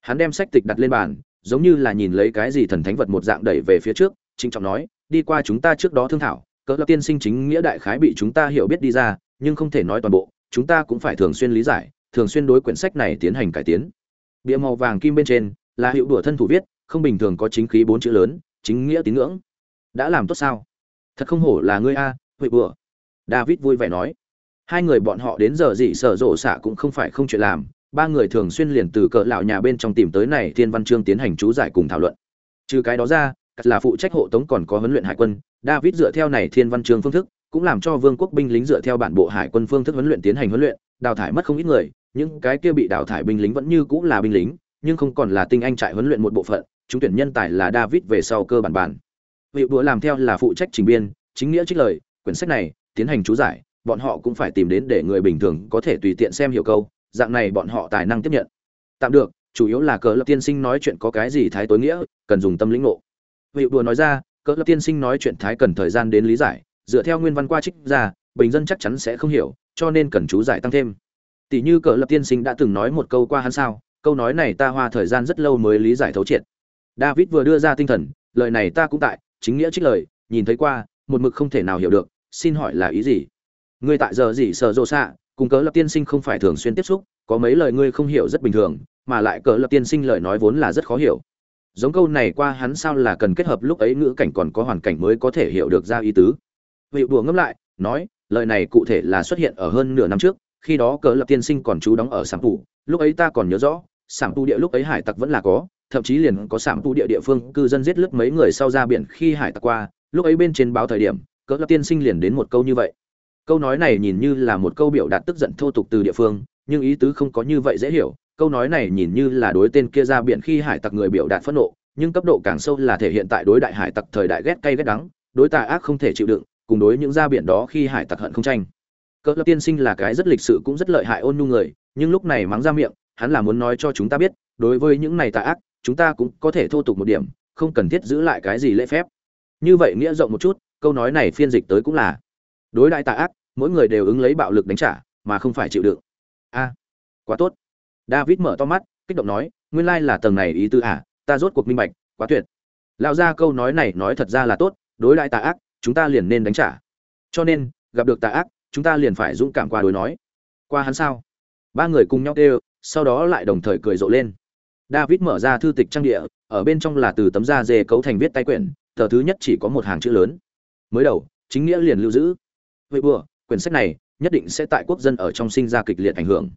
Hắn đem sách tịch đặt lên bàn, giống như là nhìn lấy cái gì thần thánh vật một dạng đẩy về phía trước trinh trọng nói, đi qua chúng ta trước đó thương thảo, cỡ lập tiên sinh chính nghĩa đại khái bị chúng ta hiểu biết đi ra, nhưng không thể nói toàn bộ, chúng ta cũng phải thường xuyên lý giải, thường xuyên đối quyển sách này tiến hành cải tiến. Bìa màu vàng kim bên trên là hiệu đùa thân thủ viết, không bình thường có chính khí bốn chữ lớn, chính nghĩa tín ngưỡng. Đã làm tốt sao? Thật không hổ là ngươi a, huệ bừa david vui vẻ nói. Hai người bọn họ đến giờ gì sở rộ xạ cũng không phải không chuyện làm, ba người thường xuyên liền từ cỡ lão nhà bên trong tìm tới này thiên văn chương tiến hành chú giải cùng thảo luận. Trừ cái đó ra là phụ trách hộ tống còn có huấn luyện hải quân, david dựa theo này thiên văn chương phương thức, cũng làm cho vương quốc binh lính dựa theo bản bộ hải quân phương thức huấn luyện tiến hành huấn luyện, đào thải mất không ít người, những cái kia bị đào thải binh lính vẫn như cũng là binh lính, nhưng không còn là tinh anh trại huấn luyện một bộ phận, chúng tuyển nhân tài là david về sau cơ bản bản vị đũa làm theo là phụ trách trình biên, chính nghĩa trích lời, quyển sách này, tiến hành chú giải, bọn họ cũng phải tìm đến để người bình thường có thể tùy tiện xem hiểu câu, dạng này bọn họ tài năng tiếp nhận. Tạm được, chủ yếu là cờ lập tiên sinh nói chuyện có cái gì thái tối nghĩa, cần dùng tâm lĩnh ngộ. Vị đùa nói ra, cờ lập tiên sinh nói chuyện thái cần thời gian đến lý giải, dựa theo nguyên văn qua trích ra, bình dân chắc chắn sẽ không hiểu, cho nên cần chú giải tăng thêm. Tỷ như cờ lập tiên sinh đã từng nói một câu qua hắn sao, câu nói này ta hoa thời gian rất lâu mới lý giải thấu triệt. David vừa đưa ra tinh thần, lời này ta cũng tại chính nghĩa trích lời, nhìn thấy qua, một mực không thể nào hiểu được, xin hỏi là ý gì? Ngươi tại giờ gì sợ rộ xạ, cùng cớ lập tiên sinh không phải thường xuyên tiếp xúc, có mấy lời ngươi không hiểu rất bình thường, mà lại cớ lập tiên sinh lời nói vốn là rất khó hiểu. Giống câu này qua hắn sao là cần kết hợp lúc ấy ngữ cảnh còn có hoàn cảnh mới có thể hiểu được ra ý tứ. Vị đùa ngẫm lại, nói, lời này cụ thể là xuất hiện ở hơn nửa năm trước, khi đó cớ lập tiên sinh còn trú đóng ở sảng tù, lúc ấy ta còn nhớ rõ sảng tù địa lúc ấy hải tặc vẫn là có thậm chí liền có sạm tụ địa địa phương cư dân giết lướt mấy người sau ra biển khi hải tặc qua, lúc ấy bên trên báo thời điểm, cỡ lập tiên sinh liền đến một câu như vậy. Câu nói này nhìn như là một câu biểu đạt tức giận thô tục từ địa phương, nhưng ý tứ không có như vậy dễ hiểu. Câu nói này nhìn như là đối tên kia ra biển khi hải tặc người biểu đạt phẫn nộ, nhưng cấp độ càng sâu là thể hiện tại đối đại hải tặc thời đại ghét cay ghét đắng, đối tà ác không thể chịu đựng, cùng đối những ra biển đó khi hải tặc hận không tranh. Cỡ lập tiên sinh là cái rất lịch sự cũng rất lợi hại ôn nhu người, nhưng lúc này mắng ra miệng, hắn là muốn nói cho chúng ta biết, đối với những này tà ác chúng ta cũng có thể thô tục một điểm, không cần thiết giữ lại cái gì lễ phép. Như vậy nghĩa rộng một chút, câu nói này phiên dịch tới cũng là, đối đại tà ác, mỗi người đều ứng lấy bạo lực đánh trả, mà không phải chịu đựng. A, quá tốt. David mở to mắt, kích động nói, nguyên lai là tầng này ý tư à ta rốt cuộc minh bạch, quá tuyệt. Lão gia câu nói này nói thật ra là tốt, đối đại tà ác, chúng ta liền nên đánh trả. Cho nên, gặp được tà ác, chúng ta liền phải dũng cảm qua đối nói. Qua hắn sao? Ba người cùng nhau kêu, sau đó lại đồng thời cười rộ lên david mở ra thư tịch trang địa ở bên trong là từ tấm da dê cấu thành viết tay quyển tờ thứ nhất chỉ có một hàng chữ lớn. Mới đầu chính nghĩa liền lưu giữ. Vậy vừa, quyển sách này nhất định sẽ tại quốc dân ở trong sinh ra kịch liệt ảnh hưởng.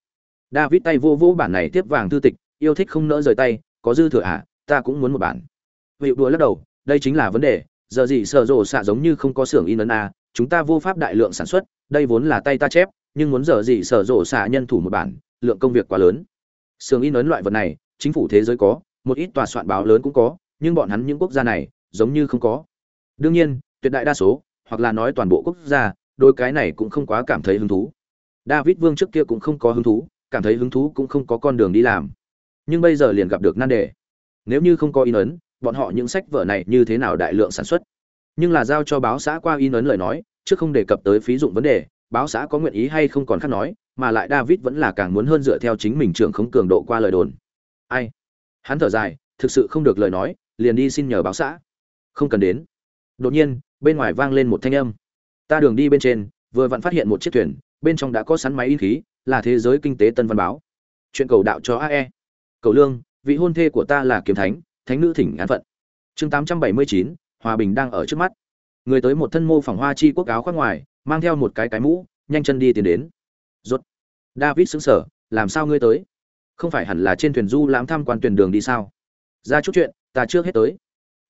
David tay vô vô bản này tiếp vàng thư tịch yêu thích không nỡ rời tay có dư thừa à ta cũng muốn một bản. Vị đùa lắc đầu đây chính là vấn đề giờ gì sở rồ xạ giống như không có xưởng in ấn a chúng ta vô pháp đại lượng sản xuất đây vốn là tay ta chép nhưng muốn giờ gì sở rồ xạ nhân thủ một bản lượng công việc quá lớn. Xưởng in ấn loại vật này chính phủ thế giới có, một ít tòa soạn báo lớn cũng có, nhưng bọn hắn những quốc gia này giống như không có. Đương nhiên, tuyệt đại đa số, hoặc là nói toàn bộ quốc gia, đôi cái này cũng không quá cảm thấy hứng thú. David vương trước kia cũng không có hứng thú, cảm thấy hứng thú cũng không có con đường đi làm. Nhưng bây giờ liền gặp được nan đề. Nếu như không có in ấn, bọn họ những sách vở này như thế nào đại lượng sản xuất? Nhưng là giao cho báo xã qua in ấn lời nói, chứ không đề cập tới phí dụng vấn đề, báo xã có nguyện ý hay không còn khác nói, mà lại david vẫn là càng muốn hơn dựa theo chính mình trưởng khống cường độ qua lời đồn ai? Hắn thở dài, thực sự không được lời nói, liền đi xin nhờ báo xã. Không cần đến. Đột nhiên, bên ngoài vang lên một thanh âm. Ta đường đi bên trên, vừa vặn phát hiện một chiếc thuyền, bên trong đã có sắn máy in khí, là thế giới kinh tế tân văn báo. Chuyện cầu đạo cho ae cầu lương, vị hôn thê của ta là kiếm thánh thánh nữ thỉnh án phận. Chương tám trăm bảy mươi chín, hòa bình đang ở trước mắt. Người tới một thân mô phỏng hoa chi quốc áo khoác ngoài, mang theo một cái cái mũ, nhanh chân đi tiến đến. Rốt. David xứng sở làm sao ngươi tới? Không phải hẳn là trên thuyền du lãm tham quan tuyển đường đi sao? Ra chút chuyện, ta trước hết tới.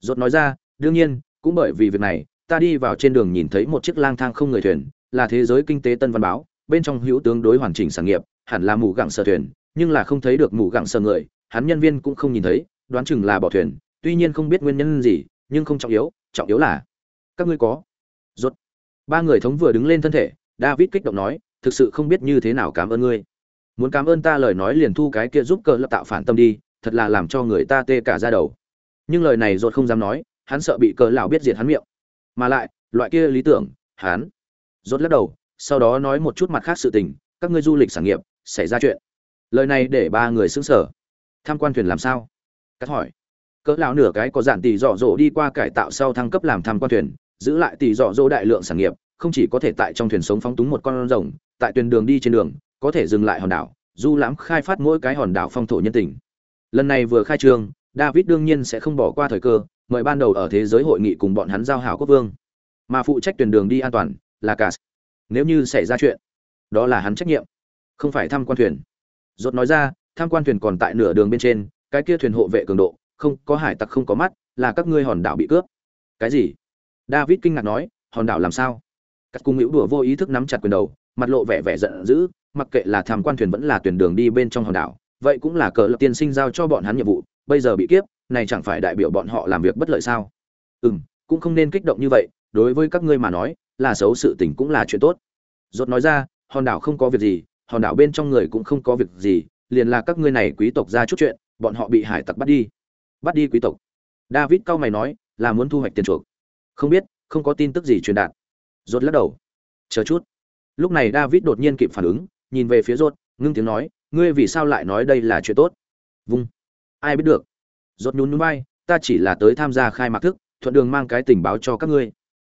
Rốt nói ra, đương nhiên, cũng bởi vì việc này, ta đi vào trên đường nhìn thấy một chiếc lang thang không người thuyền, là thế giới kinh tế tân văn báo, bên trong hữu tướng đối hoàn chỉnh sản nghiệp, hẳn là mù gặng sở thuyền, nhưng là không thấy được mù gặng sở người, hắn nhân viên cũng không nhìn thấy, đoán chừng là bỏ thuyền, tuy nhiên không biết nguyên nhân gì, nhưng không trọng yếu trọng yếu là, các ngươi có. Rốt ba người thống vừa đứng lên thân thể, david kích động nói, thực sự không biết như thế nào cảm ơn ngươi muốn cảm ơn ta lời nói liền thu cái kia giúp cờ lập tạo phản tâm đi, thật là làm cho người ta tê cả ra đầu. Nhưng lời này rốt không dám nói, hắn sợ bị cờ lão biết diệt hắn miệng. Mà lại, loại kia lý tưởng, hắn. Rốt lắc đầu, sau đó nói một chút mặt khác sự tình, các ngươi du lịch sản nghiệp, xảy ra chuyện. Lời này để ba người xứng sở tham quan thuyền làm sao? Cắt hỏi. Cỡ lão nửa cái có giản tỷ dọ dỗ đi qua cải tạo sau thăng cấp làm tham quan thuyền, giữ lại tỷ dọ dỗ đại lượng sản nghiệp, không chỉ có thể tại trong thuyền sống phóng túng một con rồng, tại thuyền đường đi trên đường có thể dừng lại hòn đảo du lãm khai phát mỗi cái hòn đảo phong thổ nhân tình. Lần này vừa khai trương david đương nhiên sẽ không bỏ qua thời cơ mời ban đầu ở thế giới hội nghị cùng bọn hắn giao hảo quốc vương. Mà phụ trách tuyển đường đi an toàn là cả nếu như xảy ra chuyện đó là hắn trách nhiệm không phải tham quan thuyền. Rốt nói ra tham quan thuyền còn tại nửa đường bên trên cái kia thuyền hộ vệ cường độ không có hải tặc không có mắt là các ngươi hòn đảo bị cướp. Cái gì? David kinh ngạc nói hòn đảo làm sao? Cắt cung hữu đùa vô ý thức nắm chặt quyền đầu, mặt lộ vẻ vẻ giận dữ, mặc kệ là tham quan thuyền vẫn là tuyển đường đi bên trong hòn đảo, vậy cũng là cờ lập tiên sinh giao cho bọn hắn nhiệm vụ, bây giờ bị kiếp, này chẳng phải đại biểu bọn họ làm việc bất lợi sao? Ừm, cũng không nên kích động như vậy, đối với các ngươi mà nói, là xấu sự tình cũng là chuyện tốt. Rốt nói ra, hòn đảo không có việc gì, hòn đảo bên trong người cũng không có việc gì, liền là các ngươi này quý tộc ra chút chuyện, bọn họ bị hải tặc bắt đi. Bắt đi quý tộc. David cao mày nói, là muốn thu hoạch tiền chuộc. Không biết, không có tin tức gì truyền đạt. Rốt lắc đầu. Chờ chút. Lúc này David đột nhiên kịp phản ứng, nhìn về phía Rốt, ngưng tiếng nói, ngươi vì sao lại nói đây là chuyện tốt? Vung. Ai biết được. Rốt nhún nhún vai, ta chỉ là tới tham gia khai mạc thức, thuận đường mang cái tình báo cho các ngươi.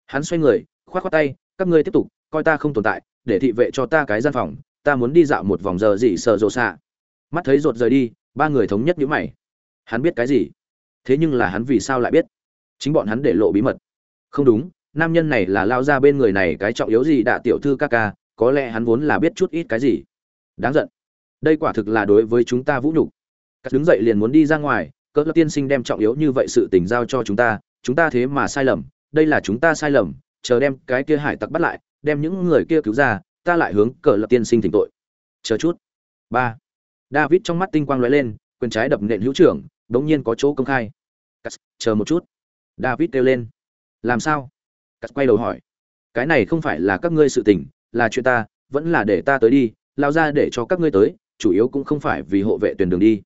Hắn xoay người, khoát khoát tay, các ngươi tiếp tục, coi ta không tồn tại, để thị vệ cho ta cái gian phòng, ta muốn đi dạo một vòng giờ gì sợ rồ xạ. Mắt thấy rột rời đi, ba người thống nhất nhíu mày. Hắn biết cái gì? Thế nhưng là hắn vì sao lại biết? Chính bọn hắn để lộ bí mật. Không đúng, nam nhân này là lao ra bên người này cái trọng yếu gì đã tiểu thư ca ca, có lẽ hắn vốn là biết chút ít cái gì. Đáng giận. Đây quả thực là đối với chúng ta vũ nhục. Cắt đứng dậy liền muốn đi ra ngoài, cỡ tiên sinh đem trọng yếu như vậy sự tình giao cho chúng ta, chúng ta thế mà sai lầm, đây là chúng ta sai lầm, chờ đem cái kia hải tặc bắt lại, đem những người kia cứu ra, ta lại hướng cỡ lập tiên sinh thỉnh tội. Chờ chút. ba David trong mắt tinh quang lóe lên, quyền trái đập nện hữu trưởng, đống nhiên có chỗ công khai. Cắt, chờ một chút. David kêu lên. Làm sao? Cắt quay đầu hỏi. Cái này không phải là các ngươi sự tình, là chuyện ta, vẫn là để ta tới đi, lao ra để cho các ngươi tới, chủ yếu cũng không phải vì hộ vệ tuyển đường đi.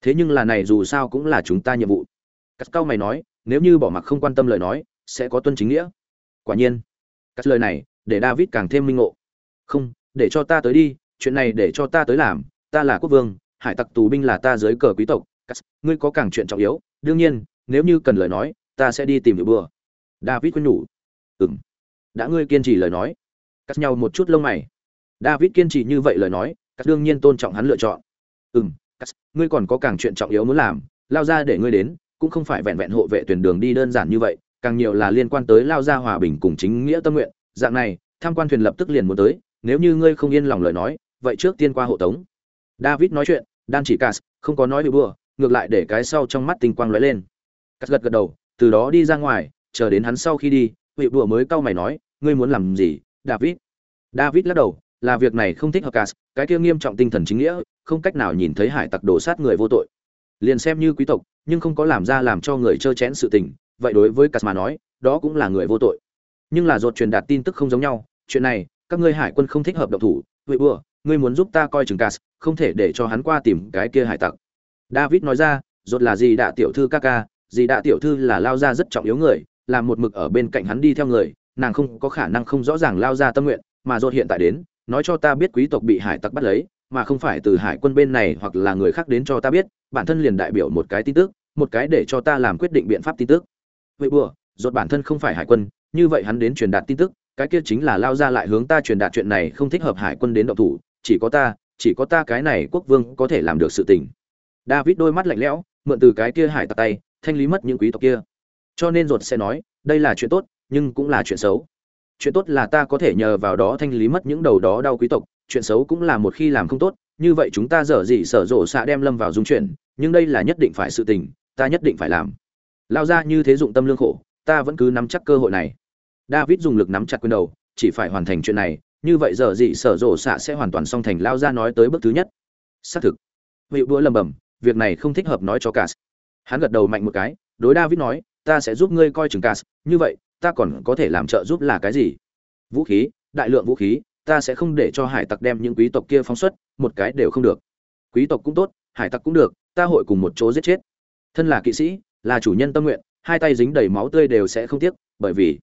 Thế nhưng là này dù sao cũng là chúng ta nhiệm vụ. Cắt cao mày nói, nếu như bỏ mặc không quan tâm lời nói, sẽ có tuân chính nghĩa. Quả nhiên, cắt lời này, để David càng thêm minh ngộ. Không, để cho ta tới đi, chuyện này để cho ta tới làm, ta là quốc vương, hải tặc tù binh là ta dưới cờ quý tộc, cắt, ngươi có càng chuyện trọng yếu, đương nhiên, nếu như cần lời nói, ta sẽ đi tìm hiểu bừa. David quên nhủ. Ừm. Đã ngươi kiên trì lời nói. Cắt nhau một chút lông mày. David kiên trì như vậy lời nói, cắt đương nhiên tôn trọng hắn lựa chọn. Ừm, cắt, ngươi còn có càng chuyện trọng yếu muốn làm, lao ra để ngươi đến, cũng không phải vẹn vẹn hộ vệ tuyển đường đi đơn giản như vậy, càng nhiều là liên quan tới lao ra hòa bình cùng chính nghĩa tâm nguyện, dạng này, tham quan thuyền lập tức liền muốn tới, nếu như ngươi không yên lòng lời nói, vậy trước tiên qua hộ tống. David nói chuyện, đan chỉ Cas, không có nói bị đùa, ngược lại để cái sau trong mắt tinh quang lóe lên. Cas gật gật đầu, từ đó đi ra ngoài, chờ đến hắn sau khi đi, bị đùa mới cau mày nói, ngươi muốn làm gì, David? David lắc đầu, là việc này không thích hợp Cas, cái kia nghiêm trọng tinh thần chính nghĩa, không cách nào nhìn thấy hải tặc đổ sát người vô tội. Liền xem như quý tộc, nhưng không có làm ra làm cho người trơ chén sự tình, vậy đối với Cas mà nói, đó cũng là người vô tội. Nhưng là ruột truyền đạt tin tức không giống nhau, chuyện này, các ngươi hải quân không thích hợp động thủ, vị đùa, ngươi muốn giúp ta coi chừng Cas, không thể để cho hắn qua tìm cái kia hải tặc. David nói ra, rốt là gì đã tiểu thư ca ca, gì đã tiểu thư là lao ra rất trọng yếu người, làm một mực ở bên cạnh hắn đi theo người, nàng không có khả năng không rõ ràng lao ra tâm nguyện, mà dột hiện tại đến, nói cho ta biết quý tộc bị hải tặc bắt lấy, mà không phải từ hải quân bên này hoặc là người khác đến cho ta biết, bản thân liền đại biểu một cái tin tức, một cái để cho ta làm quyết định biện pháp tin tức. Vậy bùa, dột bản thân không phải hải quân, như vậy hắn đến truyền đạt tin tức, cái kia chính là lao ra lại hướng ta truyền đạt chuyện này không thích hợp hải quân đến động thủ, chỉ có ta, chỉ có ta cái này quốc vương có thể làm được sự tình. David đôi mắt lạnh lẽo, mượn từ cái kia hải tặc tay, thanh lý mất những quý tộc kia. Cho nên ruột sẽ nói, đây là chuyện tốt, nhưng cũng là chuyện xấu. Chuyện tốt là ta có thể nhờ vào đó thanh lý mất những đầu đó đau quý tộc, chuyện xấu cũng là một khi làm không tốt, như vậy chúng ta dở gì sở rộ xạ đem lâm vào dung chuyện, nhưng đây là nhất định phải sự tình, ta nhất định phải làm. Lao ra như thế dụng tâm lương khổ, ta vẫn cứ nắm chắc cơ hội này. David dùng lực nắm chặt quyền đầu, chỉ phải hoàn thành chuyện này, như vậy giờ gì sở rộ xạ sẽ hoàn toàn xong thành lao ra nói tới bước thứ nhất xác thực vị đũa lầm bầm việc này không thích hợp nói cho cả. hắn gật đầu mạnh một cái đối david nói ta sẽ giúp ngươi coi chừng cas như vậy ta còn có thể làm trợ giúp là cái gì? Vũ khí, đại lượng vũ khí, ta sẽ không để cho hải tặc đem những quý tộc kia phóng xuất, một cái đều không được. Quý tộc cũng tốt, hải tặc cũng được, ta hội cùng một chỗ giết chết. Thân là kỵ sĩ, là chủ nhân tâm nguyện, hai tay dính đầy máu tươi đều sẽ không tiếc, bởi vì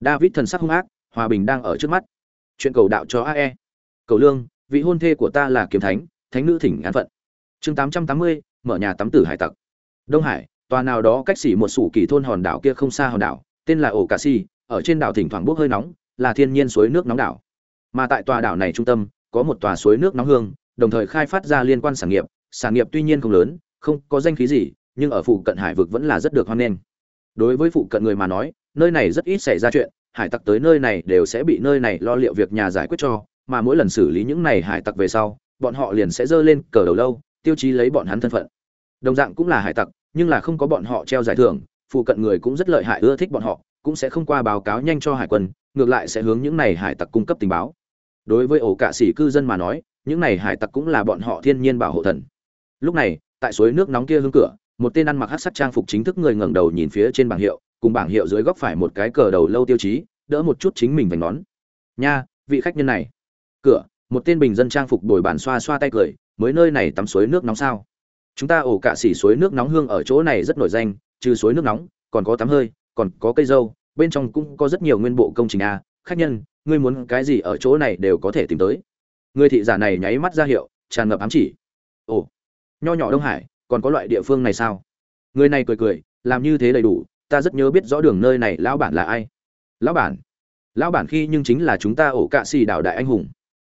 david thần sắc hung ác, hòa bình đang ở trước mắt. Chuyện cầu đạo cho ae cầu lương, vị hôn thê của ta là kiếm thánh thánh nữ thỉnh an phận. Chương tám trăm tám mươi, mở nhà tắm tử hải tặc. Đông hải, tòa nào đó cách xỉ một sủ kỳ thôn hòn đảo kia không xa hòn đảo tên là ổ cà si ở trên đảo thỉnh thoảng bốc hơi nóng là thiên nhiên suối nước nóng đảo. Mà tại tòa đảo này trung tâm có một tòa suối nước nóng hương đồng thời khai phát ra liên quan sản nghiệp. Sản nghiệp tuy nhiên không lớn không có danh khí gì nhưng ở phụ cận hải vực vẫn là rất được hoan nghênh. Đối với phụ cận người mà nói nơi này rất ít xảy ra chuyện hải tặc tới nơi này đều sẽ bị nơi này lo liệu việc nhà giải quyết cho, mà mỗi lần xử lý những này hải tặc về sau, bọn họ liền sẽ dơ lên cờ đầu lâu, tiêu chí lấy bọn hắn thân phận. Đồng dạng cũng là hải tặc, nhưng là không có bọn họ treo giải thưởng, phụ cận người cũng rất lợi hại ưa thích bọn họ, cũng sẽ không qua báo cáo nhanh cho hải quân ngược lại sẽ hướng những này hải tặc cung cấp tình báo. Đối với ổ cạ sĩ cư dân mà nói những này hải tặc cũng là bọn họ thiên nhiên bảo hộ thần. Lúc này tại suối nước nóng kia hướng cửa một tên ăn mặc hát sắc trang phục chính thức người ngẩng đầu nhìn phía trên bảng hiệu cùng bảng hiệu dưới góc phải một cái cờ đầu lâu tiêu chí đỡ một chút chính mình vành nón. Nha vị khách nhân này. Cửa một tên bình dân trang phục đổi bản xoa xoa tay cười mới nơi này tắm suối nước nóng sao? Chúng ta ổ cạ xỉ suối nước nóng hương ở chỗ này rất nổi danh trừ suối nước nóng, còn có tắm hơi, còn có cây dâu, bên trong cũng có rất nhiều nguyên bộ công trình a. Khách nhân, ngươi muốn cái gì ở chỗ này đều có thể tìm tới. Người thị giả này nháy mắt ra hiệu, tràn ngập ám chỉ. Ồ, nho nhỏ đông hải, còn có loại địa phương này sao? Người này cười cười, làm như thế đầy đủ, ta rất nhớ biết rõ đường nơi này lão bản là ai. Lão bản? Lão bản khi nhưng chính là chúng ta ổ cạ xì đảo đại anh hùng.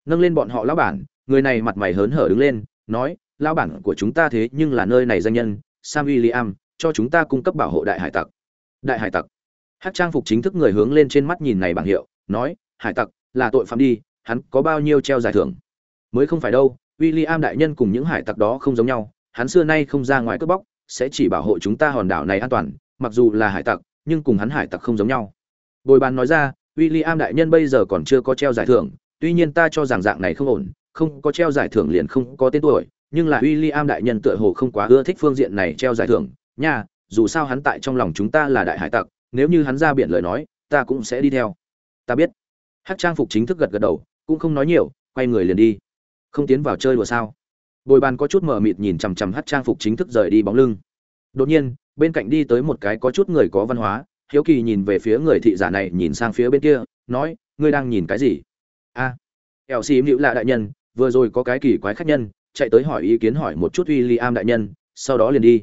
Nâng lên bọn họ lão bản, người này mặt mày hớn hở đứng lên, nói, lão bản của chúng ta thế nhưng là nơi này danh nhân, sam william cho chúng ta cung cấp bảo hộ đại hải tặc. Đại hải tặc. Hát trang phục chính thức người hướng lên trên mắt nhìn này bảng hiệu, nói, hải tặc, là tội phạm đi, hắn có bao nhiêu treo giải thưởng? Mới không phải đâu, William đại nhân cùng những hải tặc đó không giống nhau, hắn xưa nay không ra ngoài cướp bóc, sẽ chỉ bảo hộ chúng ta hòn đảo này an toàn, mặc dù là hải tặc, nhưng cùng hắn hải tặc không giống nhau. Bồi bàn nói ra, William đại nhân bây giờ còn chưa có treo giải thưởng, tuy nhiên ta cho rằng dạng này không ổn, không có treo giải thưởng liền không có tên tuổi, nhưng là William đại nhân tựa hồ không quá ưa thích phương diện này treo giải thưởng nha dù sao hắn tại trong lòng chúng ta là đại hải tặc nếu như hắn ra biển lời nói ta cũng sẽ đi theo. Ta biết. Hát trang phục chính thức gật gật đầu cũng không nói nhiều quay người liền đi. Không tiến vào chơi đùa sao? Bồi bàn có chút mờ mịt nhìn chằm chằm hát trang phục chính thức rời đi bóng lưng. Đột nhiên bên cạnh đi tới một cái có chút người có văn hóa hiếu kỳ nhìn về phía người thị giả này nhìn sang phía bên kia nói ngươi đang nhìn cái gì? A à, ẻo xì mịu lạ đại nhân vừa rồi có cái kỳ quái khách nhân chạy tới hỏi ý kiến hỏi một chút w i l l i am đại nhân sau đó liền đi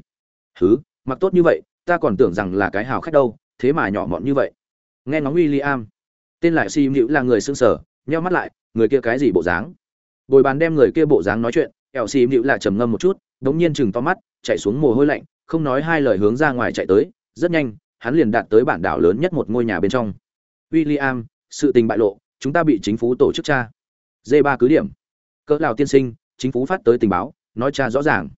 thứ mặc tốt như vậy ta còn tưởng rằng là cái hào khách đâu thế mà nhỏ mọn như vậy. Nghe ngóng w i l l i am tên lại xì mịu là người xương sở nheo mắt lại người kia cái gì bộ dáng? Bồi bàn đem người kia bộ dáng nói chuyện ẻo xì mịu là trầm ngâm một chút đống nhiên chừng to mắt chạy xuống mồ hôi lạnh không nói hai lời hướng ra ngoài chạy tới rất nhanh hắn liền đạt tới bản đảo lớn nhất một ngôi nhà bên trong. William, sự tình bại lộ chúng ta bị chính phủ tổ chức tra. D ba cứ điểm. Cỡ lào tiên sinh chính phủ phát tới tình báo nói tra rõ ràng.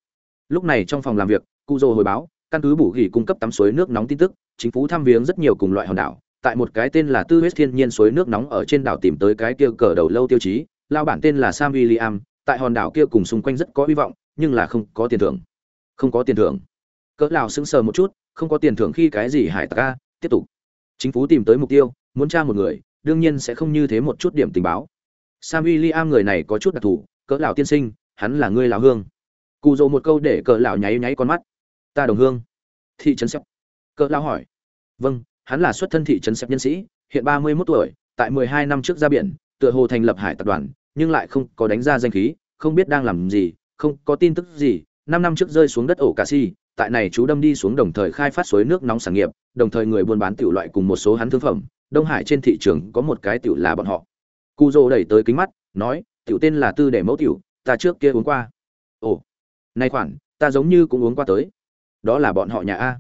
Lúc này trong phòng làm việc cụ dô hồi báo, căn cứ bù gỉ cung cấp tắm suối nước nóng tin tức, chính phủ thăm viếng rất nhiều cùng loại hòn đảo. Tại một cái tên là tư huyết thiên nhiên suối nước nóng ở trên đảo tìm tới cái kia cờ đầu lâu tiêu chí, lao bản tên là sam william, tại hòn đảo kia cùng xung quanh rất có hy vọng, nhưng là không có tiền thưởng. Không có tiền thưởng. Cỡ lào sững sờ một chút, không có tiền thưởng khi cái gì hải tặc ca tiếp tục. Chính phủ tìm tới mục tiêu, muốn tra một người, đương nhiên sẽ không như thế một chút điểm tình báo. Sam william người này có chút đặc thù, cỡ lão tiên sinh, hắn là người lão hương. Cụ dỗ một câu để cỡ lão nháy nháy con mắt ta đồng hương. Thị trấn xếp cỡ lao hỏi. Vâng hắn là xuất thân thị trấn xếp nhân sĩ, hiện ba mươi 31 tuổi, tại mười hai năm trước ra biển, tựa hồ thành lập hải tập đoàn, nhưng lại không có đánh ra danh khí, không biết đang làm gì, không có tin tức gì. Năm năm trước rơi xuống đất ổ cà si tại này chú đâm đi xuống đồng thời khai phát suối nước nóng sản nghiệp, đồng thời người buôn bán tiểu loại cùng một số hắn thương phẩm, đông hải trên thị trường có một cái tiểu là bọn họ. Cu dô đẩy tới kính mắt, nói, tiểu tên là tư để mẫu tiểu, ta trước kia uống qua. Ồ nay khoản, ta giống như cũng uống qua tới đó là bọn họ nhà a.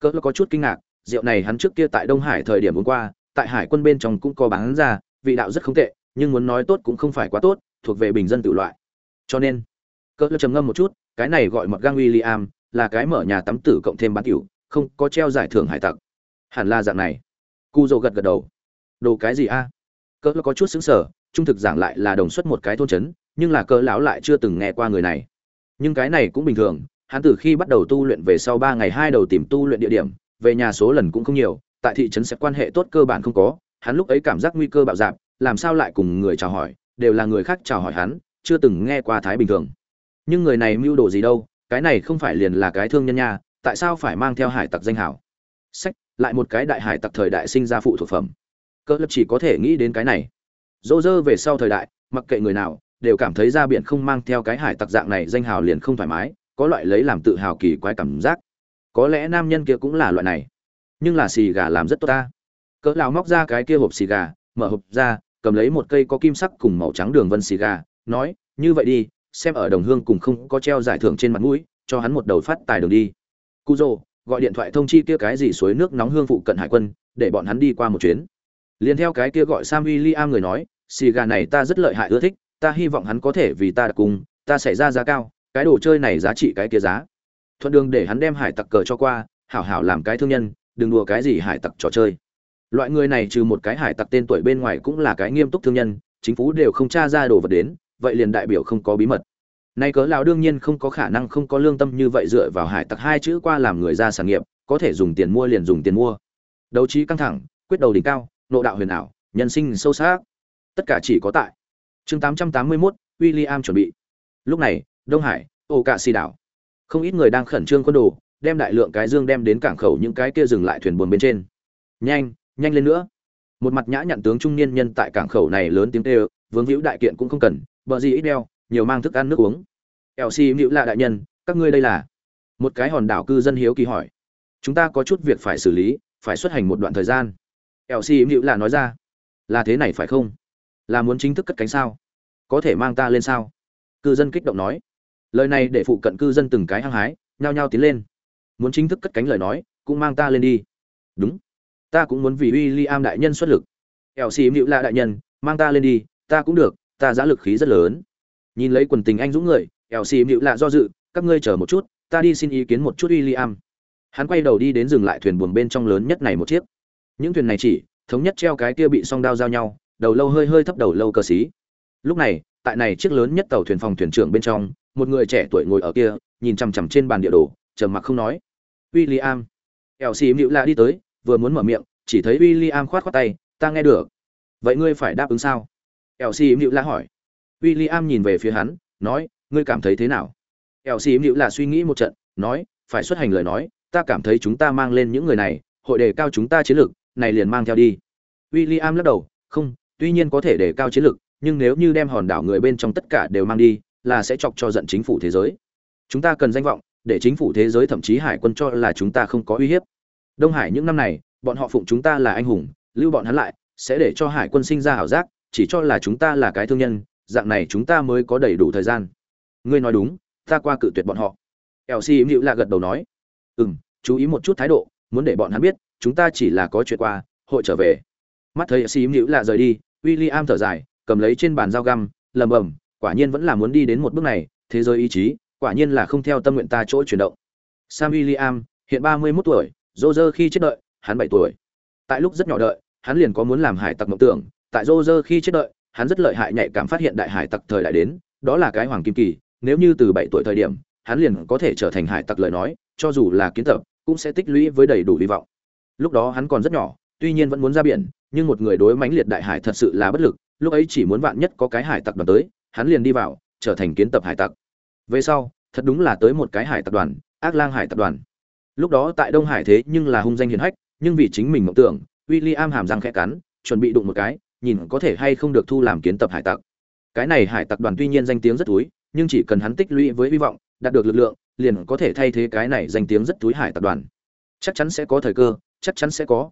Cỡ có chút kinh ngạc, rượu này hắn trước kia tại đông hải thời điểm uống qua, tại hải quân bên trong cũng có bán ra, vị đạo rất không tệ, nhưng muốn nói tốt cũng không phải quá tốt, thuộc về bình dân tự loại. Cho nên, cỡ trầm ngâm một chút, cái này gọi mật gang William, là cái mở nhà tắm tử cộng thêm bán tiểu, không có treo giải thưởng hải tặc. Hẳn là dạng này. Cu dô gật gật đầu. Đồ cái gì a? Cỡ có chút xứng sở trung thực giảng lại là đồng xuất một cái thôn trấn, nhưng là cỡ lão lại chưa từng nghe qua người này. Nhưng cái này cũng bình thường hắn từ khi bắt đầu tu luyện về sau ba ngày hai đầu tìm tu luyện địa điểm về nhà số lần cũng không nhiều tại thị trấn sẽ quan hệ tốt cơ bản không có hắn lúc ấy cảm giác nguy cơ bạo dạn, làm sao lại cùng người chào hỏi đều là người khác chào hỏi hắn chưa từng nghe qua thái bình thường. Nhưng người này mưu đồ gì đâu cái này không phải liền là cái thương nhân nha tại sao phải mang theo hải tặc danh hảo? Sách lại một cái đại hải tặc thời đại sinh ra phụ thuộc phẩm. Cơ lập chỉ có thể nghĩ đến cái này. Dỗ dơ về sau thời đại mặc kệ người nào đều cảm thấy ra biển không mang theo cái hải tặc dạng này danh hào liền không thoải mái có loại lấy làm tự hào kỳ quái cảm giác. Có lẽ nam nhân kia cũng là loại này. Nhưng là xì gà làm rất tốt ta. Cỡ lão móc ra cái kia hộp xì gà, mở hộp ra, cầm lấy một cây có kim sắc cùng màu trắng đường vân xì gà, nói, như vậy đi, xem ở đồng hương cùng không có treo giải thưởng trên mặt mũi, cho hắn một đầu phát tài đường đi. Cu dô gọi điện thoại thông chi kia cái gì suối nước nóng hương phụ cận hải quân, để bọn hắn đi qua một chuyến. Liền theo cái kia gọi sam William người nói, xì gà này ta rất lợi hại ưa thích, ta hy vọng hắn có thể vì ta đặc cùng, ta sẽ ra giá cao cái đồ chơi này giá trị cái kia giá. Thuận đường để hắn đem hải tặc cờ cho qua hảo hảo làm cái thương nhân đừng đùa cái gì hải tặc trò chơi. Loại người này trừ một cái hải tặc tên tuổi bên ngoài cũng là cái nghiêm túc thương nhân chính phủ đều không tra ra đồ vật đến vậy liền đại biểu không có bí mật. Nay cớ lão đương nhiên không có khả năng không có lương tâm như vậy dựa vào hải tặc hai chữ qua làm người ra sản nghiệp có thể dùng tiền mua liền dùng tiền mua. Đấu trí căng thẳng quyết đầu đỉnh cao nộ đạo huyền ảo nhân sinh sâu sắc. Tất cả chỉ có tại chương 881, William chuẩn bị. Lúc này đông hải, ô cạ xì đảo. Không ít người đang khẩn trương quân đồ, đem đại lượng cái dương đem đến cảng khẩu những cái kia dừng lại thuyền buồn bên trên. Nhanh nhanh lên nữa. Một mặt nhã nhặn tướng trung niên nhân tại cảng khẩu này lớn tiếng kêu, vướng hữu đại kiện cũng không cần, bờ gì ít đeo, nhiều mang thức ăn nước uống. Eo xì hữu là đại nhân, các ngươi đây là? Một cái hòn đảo cư dân hiếu kỳ hỏi. Chúng ta có chút việc phải xử lý, phải xuất hành một đoạn thời gian. Eo xì hữu là nói ra. Là thế này phải không? Là muốn chính thức cất cánh sao? Có thể mang ta lên sao? Cư dân kích động nói lời này để phụ cận cư dân từng cái hăng hái, nhao nhao tiến lên. Muốn chính thức cất cánh lời nói, cũng mang ta lên đi. Đúng. Ta cũng muốn vì w i l l i am đại nhân xuất lực. Ẻo xì mịu lạ đại nhân, mang ta lên đi, ta cũng được, ta giã lực khí rất lớn. Nhìn lấy quần tình anh dũng người ẻo xì mịu lạ do dự, các ngươi chờ một chút, ta đi xin ý kiến một chút w i l l i am hắn quay đầu đi đến dừng lại thuyền buồm bên trong lớn nhất này một chiếc. Những thuyền này chỉ, thống nhất treo cái kia bị song đao giao nhau, đầu lâu hơi hơi thấp đầu lâu cờ xí. Lúc này, tại này chiếc lớn nhất tàu thuyền phòng thuyền trưởng bên trong một người trẻ tuổi ngồi ở kia nhìn chằm chằm trên bàn địa đồ trầm mặc không nói w i l l i am mịu lạ đi tới vừa muốn mở miệng, chỉ thấy William khoát khoát tay, "Ta nghe được." "Vậy ngươi phải đáp ứng sao?" Elsie Mữu La hỏi. William nhìn về phía hắn, nói, "Ngươi cảm thấy thế nào?" Elsie Mữu La suy nghĩ một trận, nói, "Phải xuất hành lời nói, ta cảm thấy chúng ta mang lên những người này, hội đề cao chúng ta chiến lược, này liền mang theo đi." William lắc đầu, "Không, tuy nhiên có thể đề cao chiến lược, nhưng nếu như đem hòn đảo người bên trong tất cả đều mang đi, là sẽ chọc cho giận chính phủ thế giới. Chúng ta cần danh vọng, để chính phủ thế giới thậm chí hải quân cho là chúng ta không có uy hiếp. Đông hải những năm này bọn họ phụng chúng ta là anh hùng lưu bọn hắn lại sẽ để cho hải quân sinh ra ảo giác chỉ cho là chúng ta là cái thương nhân dạng này chúng ta mới có đầy đủ thời gian. Ngươi nói đúng ta qua cự tuyệt bọn họ. Lc hữu lạ gật đầu nói. Ừ m chú ý một chút thái độ muốn để bọn hắn biết chúng ta chỉ là có chuyện qua hội trở về. Mắt thấy lc hữu lạ rời đi w i l l i am thở dài cầm lấy trên bàn dao găm lầm bầm quả nhiên vẫn là muốn đi đến một bước này thế giới ý chí quả nhiên là không theo tâm nguyện ta chỗ chuyển động. Sam William, hiện ba mươi mốt tuổi Roger khi chết đợi hắn bảy tuổi. Tại lúc rất nhỏ đợi hắn liền có muốn làm hải tặc mộng tưởng tại Roger khi chết đợi hắn rất lợi hại nhạy cảm phát hiện đại hải tặc thời đại đến đó là cái hoàng kim kỳ nếu như từ bảy tuổi thời điểm hắn liền có thể trở thành hải tặc lời nói cho dù là kiến tập cũng sẽ tích lũy với đầy đủ hy vọng. Lúc đó hắn còn rất nhỏ tuy nhiên vẫn muốn ra biển nhưng một người đối mãnh liệt đại hải thật sự là bất lực lúc ấy chỉ muốn vạn nhất có cái hải tặc đoàn tới hắn liền đi vào, trở thành kiến tập hải tặc. Về sau, thật đúng là tới một cái hải tặc đoàn, ác lang hải tặc đoàn. Lúc đó tại đông hải thế nhưng là hung danh hiền hách, nhưng vì chính mình mộng tưởng, William hàm răng khẽ cắn, chuẩn bị đụng một cái, nhìn có thể hay không được thu làm kiến tập hải tặc. Cái này hải tặc đoàn tuy nhiên danh tiếng rất túi nhưng chỉ cần hắn tích lũy với hy vọng, đạt được lực lượng, liền có thể thay thế cái này danh tiếng rất túi hải tặc đoàn. Chắc chắn sẽ có thời cơ, chắc chắn sẽ có.